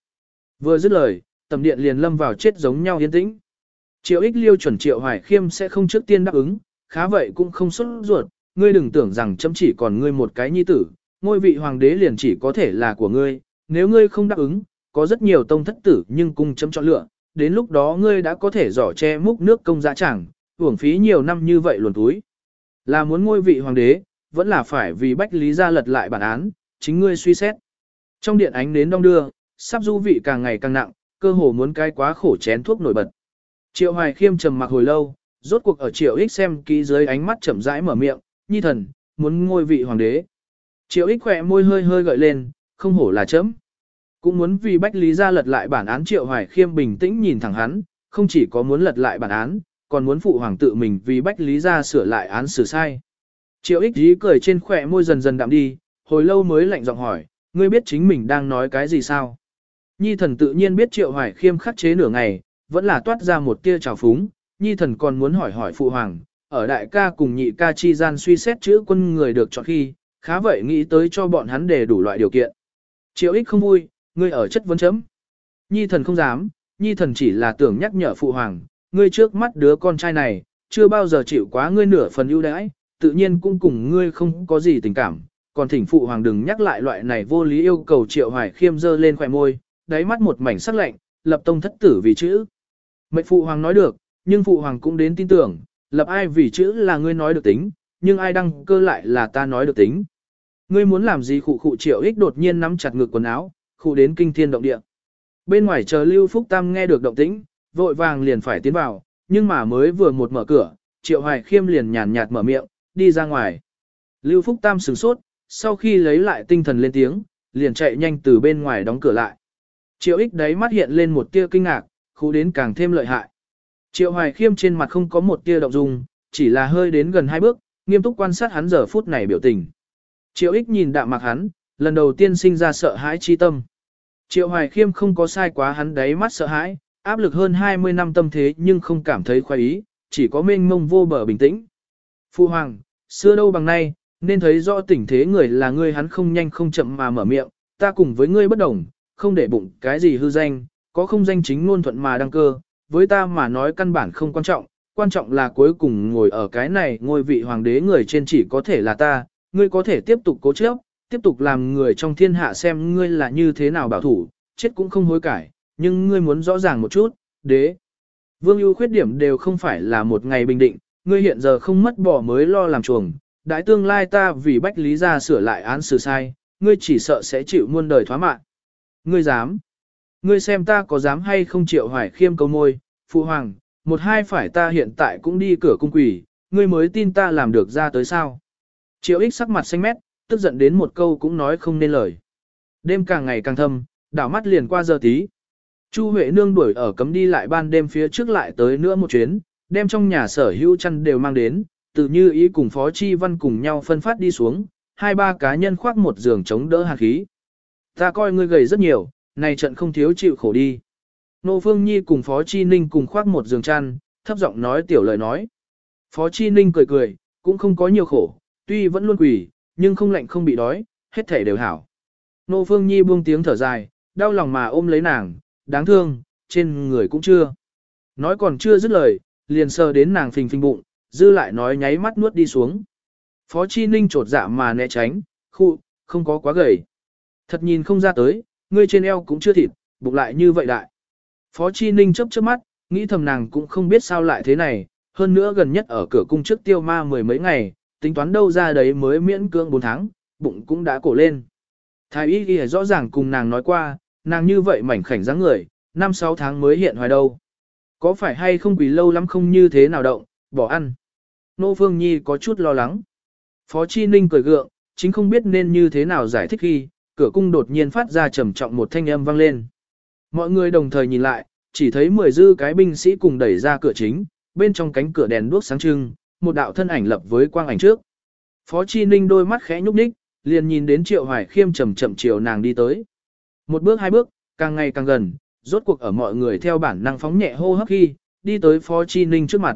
Vừa dứt lời, tầm điện liền lâm vào chết giống nhau yên tĩnh. Triệu ích liêu chuẩn triệu hoài khiêm sẽ không trước tiên đáp ứng, khá vậy cũng không xuất ruột, ngươi đừng tưởng rằng chấm chỉ còn ngươi một cái nhi tử, ngôi vị hoàng đế liền chỉ có thể là của ngươi, nếu ngươi không đáp ứng, có rất nhiều tông thất tử nhưng cung chấm chọn lựa, đến lúc đó ngươi đã có thể giỏ che múc nước công dã chẳng, uổng phí nhiều năm như vậy luồn túi. Là muốn ngôi vị hoàng đế, vẫn là phải vì bách lý ra lật lại bản án, chính ngươi suy xét. Trong điện ánh đến đông đưa, sắp du vị càng ngày càng nặng, cơ hồ muốn cái quá khổ chén thuốc nổi bật. Triệu Hoài Khiêm trầm mặc hồi lâu, rốt cuộc ở Triệu Ích xem kỹ dưới ánh mắt chậm rãi mở miệng, "Nhi thần, muốn ngôi vị hoàng đế." Triệu Ích khỏe môi hơi hơi gợi lên, không hổ là chấm. Cũng muốn vì Bách Lý gia lật lại bản án Triệu Hoài Khiêm bình tĩnh nhìn thẳng hắn, không chỉ có muốn lật lại bản án, còn muốn phụ hoàng tự mình vì Bách Lý gia sửa lại án xử sai. Triệu ích dí cười trên khỏe môi dần dần đạm đi, hồi lâu mới lạnh giọng hỏi, ngươi biết chính mình đang nói cái gì sao? Nhi thần tự nhiên biết triệu hoài khiêm khắc chế nửa ngày, vẫn là toát ra một tia trào phúng, nhi thần còn muốn hỏi hỏi phụ hoàng, ở đại ca cùng nhị ca chi gian suy xét chữ quân người được chọn khi, khá vậy nghĩ tới cho bọn hắn để đủ loại điều kiện. Triệu ích không vui, ngươi ở chất vấn chấm. Nhi thần không dám, nhi thần chỉ là tưởng nhắc nhở phụ hoàng, ngươi trước mắt đứa con trai này, chưa bao giờ chịu quá ngươi nửa phần ưu đãi, tự nhiên cũng cùng ngươi không có gì tình cảm, còn thỉnh phụ hoàng đừng nhắc lại loại này vô lý yêu cầu triệu hoài khiêm dơ lên khỏe môi, đáy mắt một mảnh sắc lạnh, lập tông thất tử vì chữ. Mệnh phụ hoàng nói được, nhưng phụ hoàng cũng đến tin tưởng, lập ai vì chữ là ngươi nói được tính, nhưng ai đăng cơ lại là ta nói được tính. Ngươi muốn làm gì khụ khụ triệu ích đột nhiên nắm chặt ngực quần áo, khụ đến kinh thiên động địa. Bên ngoài chờ Lưu Phúc Tam nghe được động tĩnh, vội vàng liền phải tiến vào, nhưng mà mới vừa một mở cửa, Triệu Hoài Khiêm liền nhàn nhạt mở miệng, đi ra ngoài. Lưu Phúc Tam sửng sốt, sau khi lấy lại tinh thần lên tiếng, liền chạy nhanh từ bên ngoài đóng cửa lại. Triệu ích đấy mắt hiện lên một tia kinh ngạc, khu đến càng thêm lợi hại. Triệu Hoài Khiêm trên mặt không có một tia động dung, chỉ là hơi đến gần hai bước, nghiêm túc quan sát hắn giờ phút này biểu tình. Triệu ích nhìn đạm mặc hắn, lần đầu tiên sinh ra sợ hãi chi tâm. Triệu Hoài Khiêm không có sai quá hắn đáy mắt sợ hãi, áp lực hơn 20 năm tâm thế nhưng không cảm thấy khoái ý, chỉ có mênh mông vô bờ bình tĩnh. Phu hoàng, xưa đâu bằng nay, nên thấy rõ tình thế người là ngươi hắn không nhanh không chậm mà mở miệng, ta cùng với ngươi bất đồng, không để bụng cái gì hư danh, có không danh chính ngôn thuận mà đăng cơ, với ta mà nói căn bản không quan trọng, quan trọng là cuối cùng ngồi ở cái này ngôi vị hoàng đế người trên chỉ có thể là ta, ngươi có thể tiếp tục cố chấp, tiếp tục làm người trong thiên hạ xem ngươi là như thế nào bảo thủ, chết cũng không hối cải, nhưng ngươi muốn rõ ràng một chút, đế. Vương ưu khuyết điểm đều không phải là một ngày bình định, ngươi hiện giờ không mất bỏ mới lo làm chuồng, đại tương lai ta vì bách lý ra sửa lại án xử sai, ngươi chỉ sợ sẽ chịu muôn đời thoá mạng. Ngươi dám? Ngươi xem ta có dám hay không triệu hoài khiêm câu môi, phụ hoàng, một hai phải ta hiện tại cũng đi cửa cung quỷ, ngươi mới tin ta làm được ra tới sao. Triệu ích sắc mặt xanh mét, tức giận đến một câu cũng nói không nên lời. Đêm càng ngày càng thâm, đảo mắt liền qua giờ tí. Chu Huệ nương đuổi ở cấm đi lại ban đêm phía trước lại tới nữa một chuyến, đem trong nhà sở hữu chăn đều mang đến, tự như ý cùng Phó Chi Văn cùng nhau phân phát đi xuống, hai ba cá nhân khoác một giường chống đỡ hạt khí. Ta coi ngươi gầy rất nhiều, này trận không thiếu chịu khổ đi. Nô Phương Nhi cùng Phó Chi Ninh cùng khoác một giường chăn, thấp giọng nói tiểu lời nói. Phó Chi Ninh cười cười, cũng không có nhiều khổ, tuy vẫn luôn quỷ, nhưng không lạnh không bị đói, hết thể đều hảo. Nô Phương Nhi buông tiếng thở dài, đau lòng mà ôm lấy nàng, đáng thương, trên người cũng chưa. Nói còn chưa dứt lời, liền sờ đến nàng phình phình bụng, dư lại nói nháy mắt nuốt đi xuống. Phó Chi Ninh trột dạ mà né tránh, khu, không có quá gầy. Thật nhìn không ra tới, ngươi trên eo cũng chưa thịt, bụng lại như vậy đại. Phó Chi Ninh chớp chớp mắt, nghĩ thầm nàng cũng không biết sao lại thế này, hơn nữa gần nhất ở cửa cung trước tiêu ma mười mấy ngày, tính toán đâu ra đấy mới miễn cưỡng 4 tháng, bụng cũng đã cổ lên. Thái y ghi rõ ràng cùng nàng nói qua, nàng như vậy mảnh khảnh dáng người, 5-6 tháng mới hiện hoài đâu. Có phải hay không quỳ lâu lắm không như thế nào động, bỏ ăn. Nô Phương Nhi có chút lo lắng. Phó Chi Ninh cười gượng, chính không biết nên như thế nào giải thích khi, cửa cung đột nhiên phát ra trầm trọng một thanh âm vang lên. Mọi người đồng thời nhìn lại, chỉ thấy mười dư cái binh sĩ cùng đẩy ra cửa chính, bên trong cánh cửa đèn đuốc sáng trưng, một đạo thân ảnh lập với quang ảnh trước. Phó Chi Ninh đôi mắt khẽ nhúc nhích, liền nhìn đến Triệu Hoài Khiêm chậm chậm chiều nàng đi tới. Một bước hai bước, càng ngày càng gần, rốt cuộc ở mọi người theo bản năng phóng nhẹ hô hấp khi, đi tới Phó Chi Ninh trước mặt.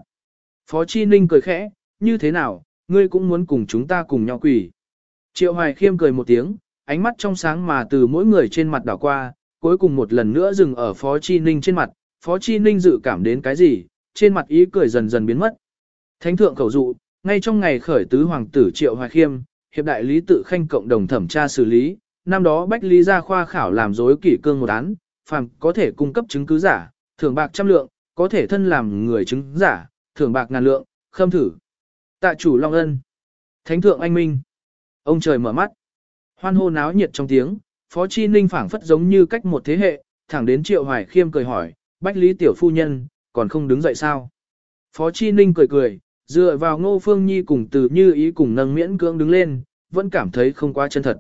Phó Chi Ninh cười khẽ, như thế nào, ngươi cũng muốn cùng chúng ta cùng nhau quỷ. Triệu Hoài Khiêm cười một tiếng, ánh mắt trong sáng mà từ mỗi người trên mặt đảo qua, cuối cùng một lần nữa dừng ở Phó Chi Ninh trên mặt, Phó Chi Ninh dự cảm đến cái gì, trên mặt ý cười dần dần biến mất. Thánh thượng khẩu dụ, ngay trong ngày khởi tứ hoàng tử Triệu Hoài Khiêm, hiệp đại lý tự khanh cộng đồng thẩm tra xử lý, năm đó Bách Lý gia khoa khảo làm dối kỷ cương một án, phàm có thể cung cấp chứng cứ giả, thưởng bạc trăm lượng, có thể thân làm người chứng giả, thưởng bạc ngàn lượng, khâm thử. Tạ chủ Long Ân. Thánh thượng anh minh. Ông trời mở mắt. Hoan hô náo nhiệt trong tiếng, Phó Chi Ninh phảng phất giống như cách một thế hệ, thẳng đến Triệu Hoài Khiêm cười hỏi, Bách Lý tiểu phu nhân, còn không đứng dậy sao? Phó Chi Ninh cười cười, dựa vào Ngô Phương Nhi cùng từ như ý cùng nâng miễn cưỡng đứng lên, vẫn cảm thấy không quá chân thật.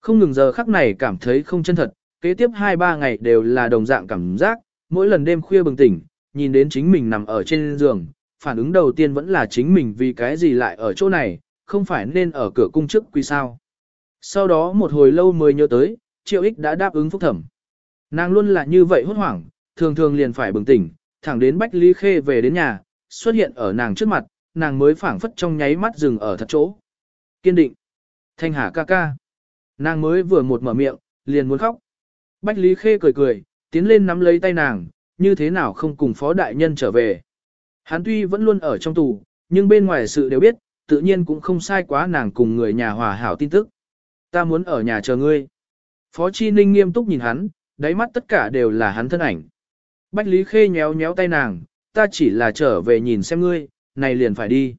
Không ngừng giờ khắc này cảm thấy không chân thật, kế tiếp 2-3 ngày đều là đồng dạng cảm giác, mỗi lần đêm khuya bừng tỉnh, nhìn đến chính mình nằm ở trên giường, phản ứng đầu tiên vẫn là chính mình vì cái gì lại ở chỗ này, không phải nên ở cửa cung trước quy sao. Sau đó một hồi lâu mới nhớ tới, triệu ích đã đáp ứng phúc thẩm. Nàng luôn là như vậy hốt hoảng, thường thường liền phải bừng tỉnh, thẳng đến Bách Lý Khê về đến nhà, xuất hiện ở nàng trước mặt, nàng mới phảng phất trong nháy mắt dừng ở thật chỗ. Kiên định. Thanh Hà ca ca. Nàng mới vừa một mở miệng, liền muốn khóc. Bách Lý Khê cười cười, tiến lên nắm lấy tay nàng, như thế nào không cùng phó đại nhân trở về. Hắn tuy vẫn luôn ở trong tù, nhưng bên ngoài sự đều biết, tự nhiên cũng không sai quá nàng cùng người nhà hòa hảo tin tức. Ta muốn ở nhà chờ ngươi. Phó Chi Ninh nghiêm túc nhìn hắn, đáy mắt tất cả đều là hắn thân ảnh. Bách Lý Khê nhéo nhéo tay nàng, ta chỉ là trở về nhìn xem ngươi, này liền phải đi.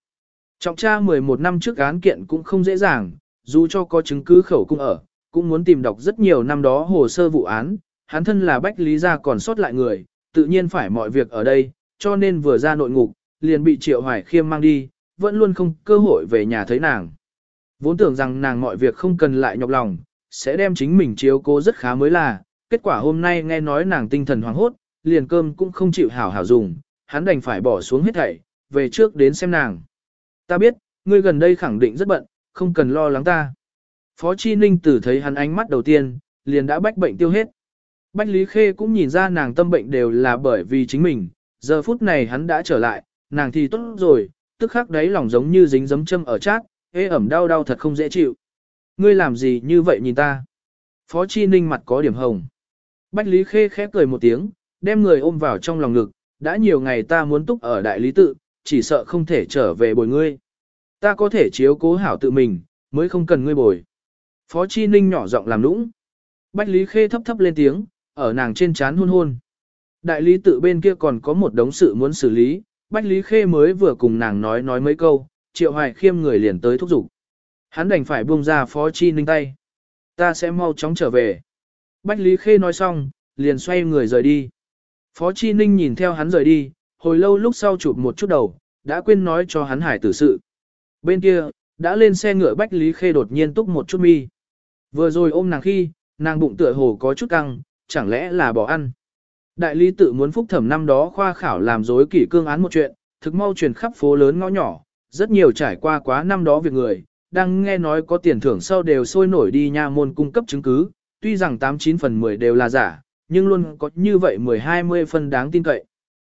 Trọng tra 11 năm trước án kiện cũng không dễ dàng, dù cho có chứng cứ khẩu cung ở, cũng muốn tìm đọc rất nhiều năm đó hồ sơ vụ án, hắn thân là Bách Lý gia còn sót lại người, tự nhiên phải mọi việc ở đây, cho nên vừa ra nội ngục, liền bị Triệu Hoài Khiêm mang đi, vẫn luôn không cơ hội về nhà thấy nàng. Vốn tưởng rằng nàng mọi việc không cần lại nhọc lòng, sẽ đem chính mình chiếu cố rất khá mới là, kết quả hôm nay nghe nói nàng tinh thần hoảng hốt, liền cơm cũng không chịu hảo hảo dùng, hắn đành phải bỏ xuống hết thảy, về trước đến xem nàng. Ta biết, ngươi gần đây khẳng định rất bận, không cần lo lắng ta. Phó Chi Ninh tử thấy hắn ánh mắt đầu tiên, liền đã bách bệnh tiêu hết. Bách Lý Khê cũng nhìn ra nàng tâm bệnh đều là bởi vì chính mình, giờ phút này hắn đã trở lại, nàng thì tốt rồi, tức khắc đấy lòng giống như dính giấm châm ở chát, ê ẩm đau đau thật không dễ chịu. Ngươi làm gì như vậy nhìn ta? Phó Chi Ninh mặt có điểm hồng. Bách Lý Khê khẽ cười một tiếng, đem người ôm vào trong lòng ngực, đã nhiều ngày ta muốn túc ở đại lý tự, chỉ sợ không thể trở về bồi ngươi. Ta có thể chiếu cố hảo tự mình, mới không cần ngươi bồi. Phó Chi Ninh nhỏ giọng làm nũng. Bách Lý Khê thấp thấp lên tiếng, ở nàng trên chán hôn hôn. Đại lý tự bên kia còn có một đống sự muốn xử lý, Bách Lý Khê mới vừa cùng nàng nói nói mấy câu, triệu hoài khiêm người liền tới thúc giục. Hắn đành phải buông ra Phó Chi Ninh tay. Ta sẽ mau chóng trở về. Bách Lý Khê nói xong, liền xoay người rời đi. Phó Chi Ninh nhìn theo hắn rời đi, hồi lâu lúc sau chụp một chút đầu, đã quên nói cho hắn hải tử sự. Bên kia, đã lên xe ngựa Bách Lý Khê đột nhiên túc một chút mi. Vừa rồi ôm nàng khi, nàng bụng tựa hồ có chút căng, chẳng lẽ là bỏ ăn. Đại lý tự muốn phúc thẩm năm đó khoa khảo làm dối kỷ cương án một chuyện, thực mau truyền khắp phố lớn ngõ nhỏ, rất nhiều trải qua quá năm đó việc người, đang nghe nói có tiền thưởng sau đều sôi nổi đi nha môn cung cấp chứng cứ, tuy rằng 89 phần 10 đều là giả, nhưng luôn có như vậy 10-20 phần đáng tin cậy.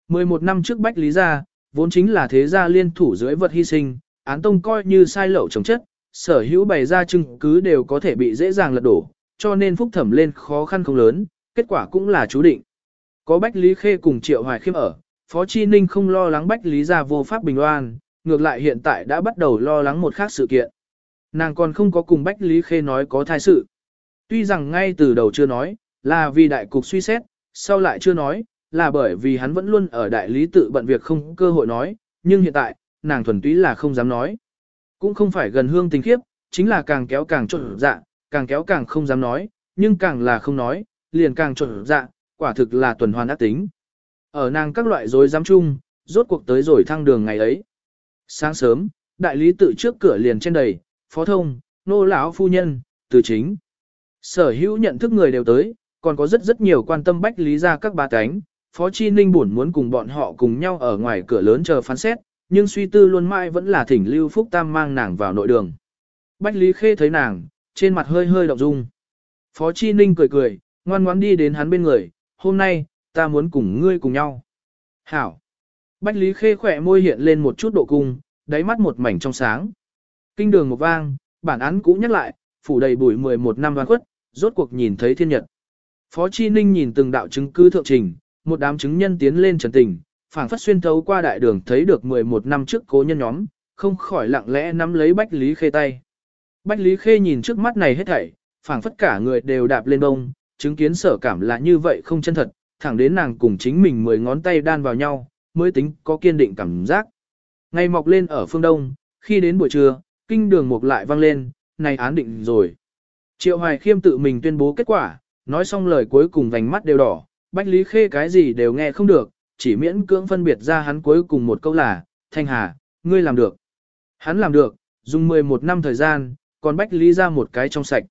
11 năm trước Bách Lý Gia, vốn chính là thế gia liên thủ dưới vật hy sinh, án tông coi như sai lậu chống chất, sở hữu bày ra chứng cứ đều có thể bị dễ dàng lật đổ, cho nên phúc thẩm lên khó khăn không lớn, kết quả cũng là chú định. Có Bách Lý Khê cùng Triệu Hoài Khiêm ở, Phó Chi Ninh không lo lắng Bách Lý Gia vô pháp bình oan, ngược lại hiện tại đã bắt đầu lo lắng một khác sự kiện. Nàng còn không có cùng Bách Lý Khê nói có thai sự. Tuy rằng ngay từ đầu chưa nói, là vì đại cục suy xét, sau lại chưa nói, là bởi vì hắn vẫn luôn ở đại lý tự bận việc không cơ hội nói, nhưng hiện tại, nàng thuần túy là không dám nói. Cũng không phải gần hương tình khiếp, chính là càng kéo càng trộn dạ, càng kéo càng không dám nói, nhưng càng là không nói, liền càng trộn dạ, quả thực là tuần hoàn ác tính. Ở nàng các loại dối dám chung, rốt cuộc tới rồi thăng đường ngày ấy. Sáng sớm, đại lý tự trước cửa liền trên đầy, phó thông, nô lão phu nhân, từ chính. Sở hữu nhận thức người đều tới, còn có rất rất nhiều quan tâm bách lý ra các bà cánh. Phó Chi Ninh buồn muốn cùng bọn họ cùng nhau ở ngoài cửa lớn chờ phán xét, nhưng suy tư luôn mãi vẫn là thỉnh Lưu Phúc Tam mang nàng vào nội đường. Bách Lý Khê thấy nàng, trên mặt hơi hơi động dung. Phó Chi Ninh cười cười, ngoan ngoãn đi đến hắn bên người, hôm nay, ta muốn cùng ngươi cùng nhau. Hảo. Bách Lý Khê khỏe môi hiện lên một chút độ cung, đáy mắt một mảnh trong sáng. Kinh đường một vang, bản án cũ nhắc lại, phủ đầy bụi 11 năm đoán khuất, rốt cuộc nhìn thấy thiên nhật. Phó Chi Ninh nhìn từng đạo chứng cứ thượng trình, một đám chứng nhân tiến lên trần tình, phảng phất xuyên thấu qua đại đường thấy được 11 năm trước cố nhân nhóm, không khỏi lặng lẽ nắm lấy Bách Lý Khê tay. Bách Lý Khê nhìn trước mắt này hết thảy, phảng phất cả người đều đạp lên bông, chứng kiến sở cảm là như vậy không chân thật, thẳng đến nàng cùng chính mình mười ngón tay đan vào nhau, mới tính có kiên định cảm giác. Ngày mọc lên ở phương đông, khi đến buổi trưa, kinh đường mục lại vang lên, này án định rồi. Triệu Hoài Khiêm tự mình tuyên bố kết quả, nói xong lời cuối cùng vành mắt đều đỏ, Bách Lý Khê cái gì đều nghe không được, chỉ miễn cưỡng phân biệt ra hắn cuối cùng một câu là, Thanh Hà, ngươi làm được. Hắn làm được, dùng 11 năm thời gian, còn Bách Lý ra một cái trong sạch.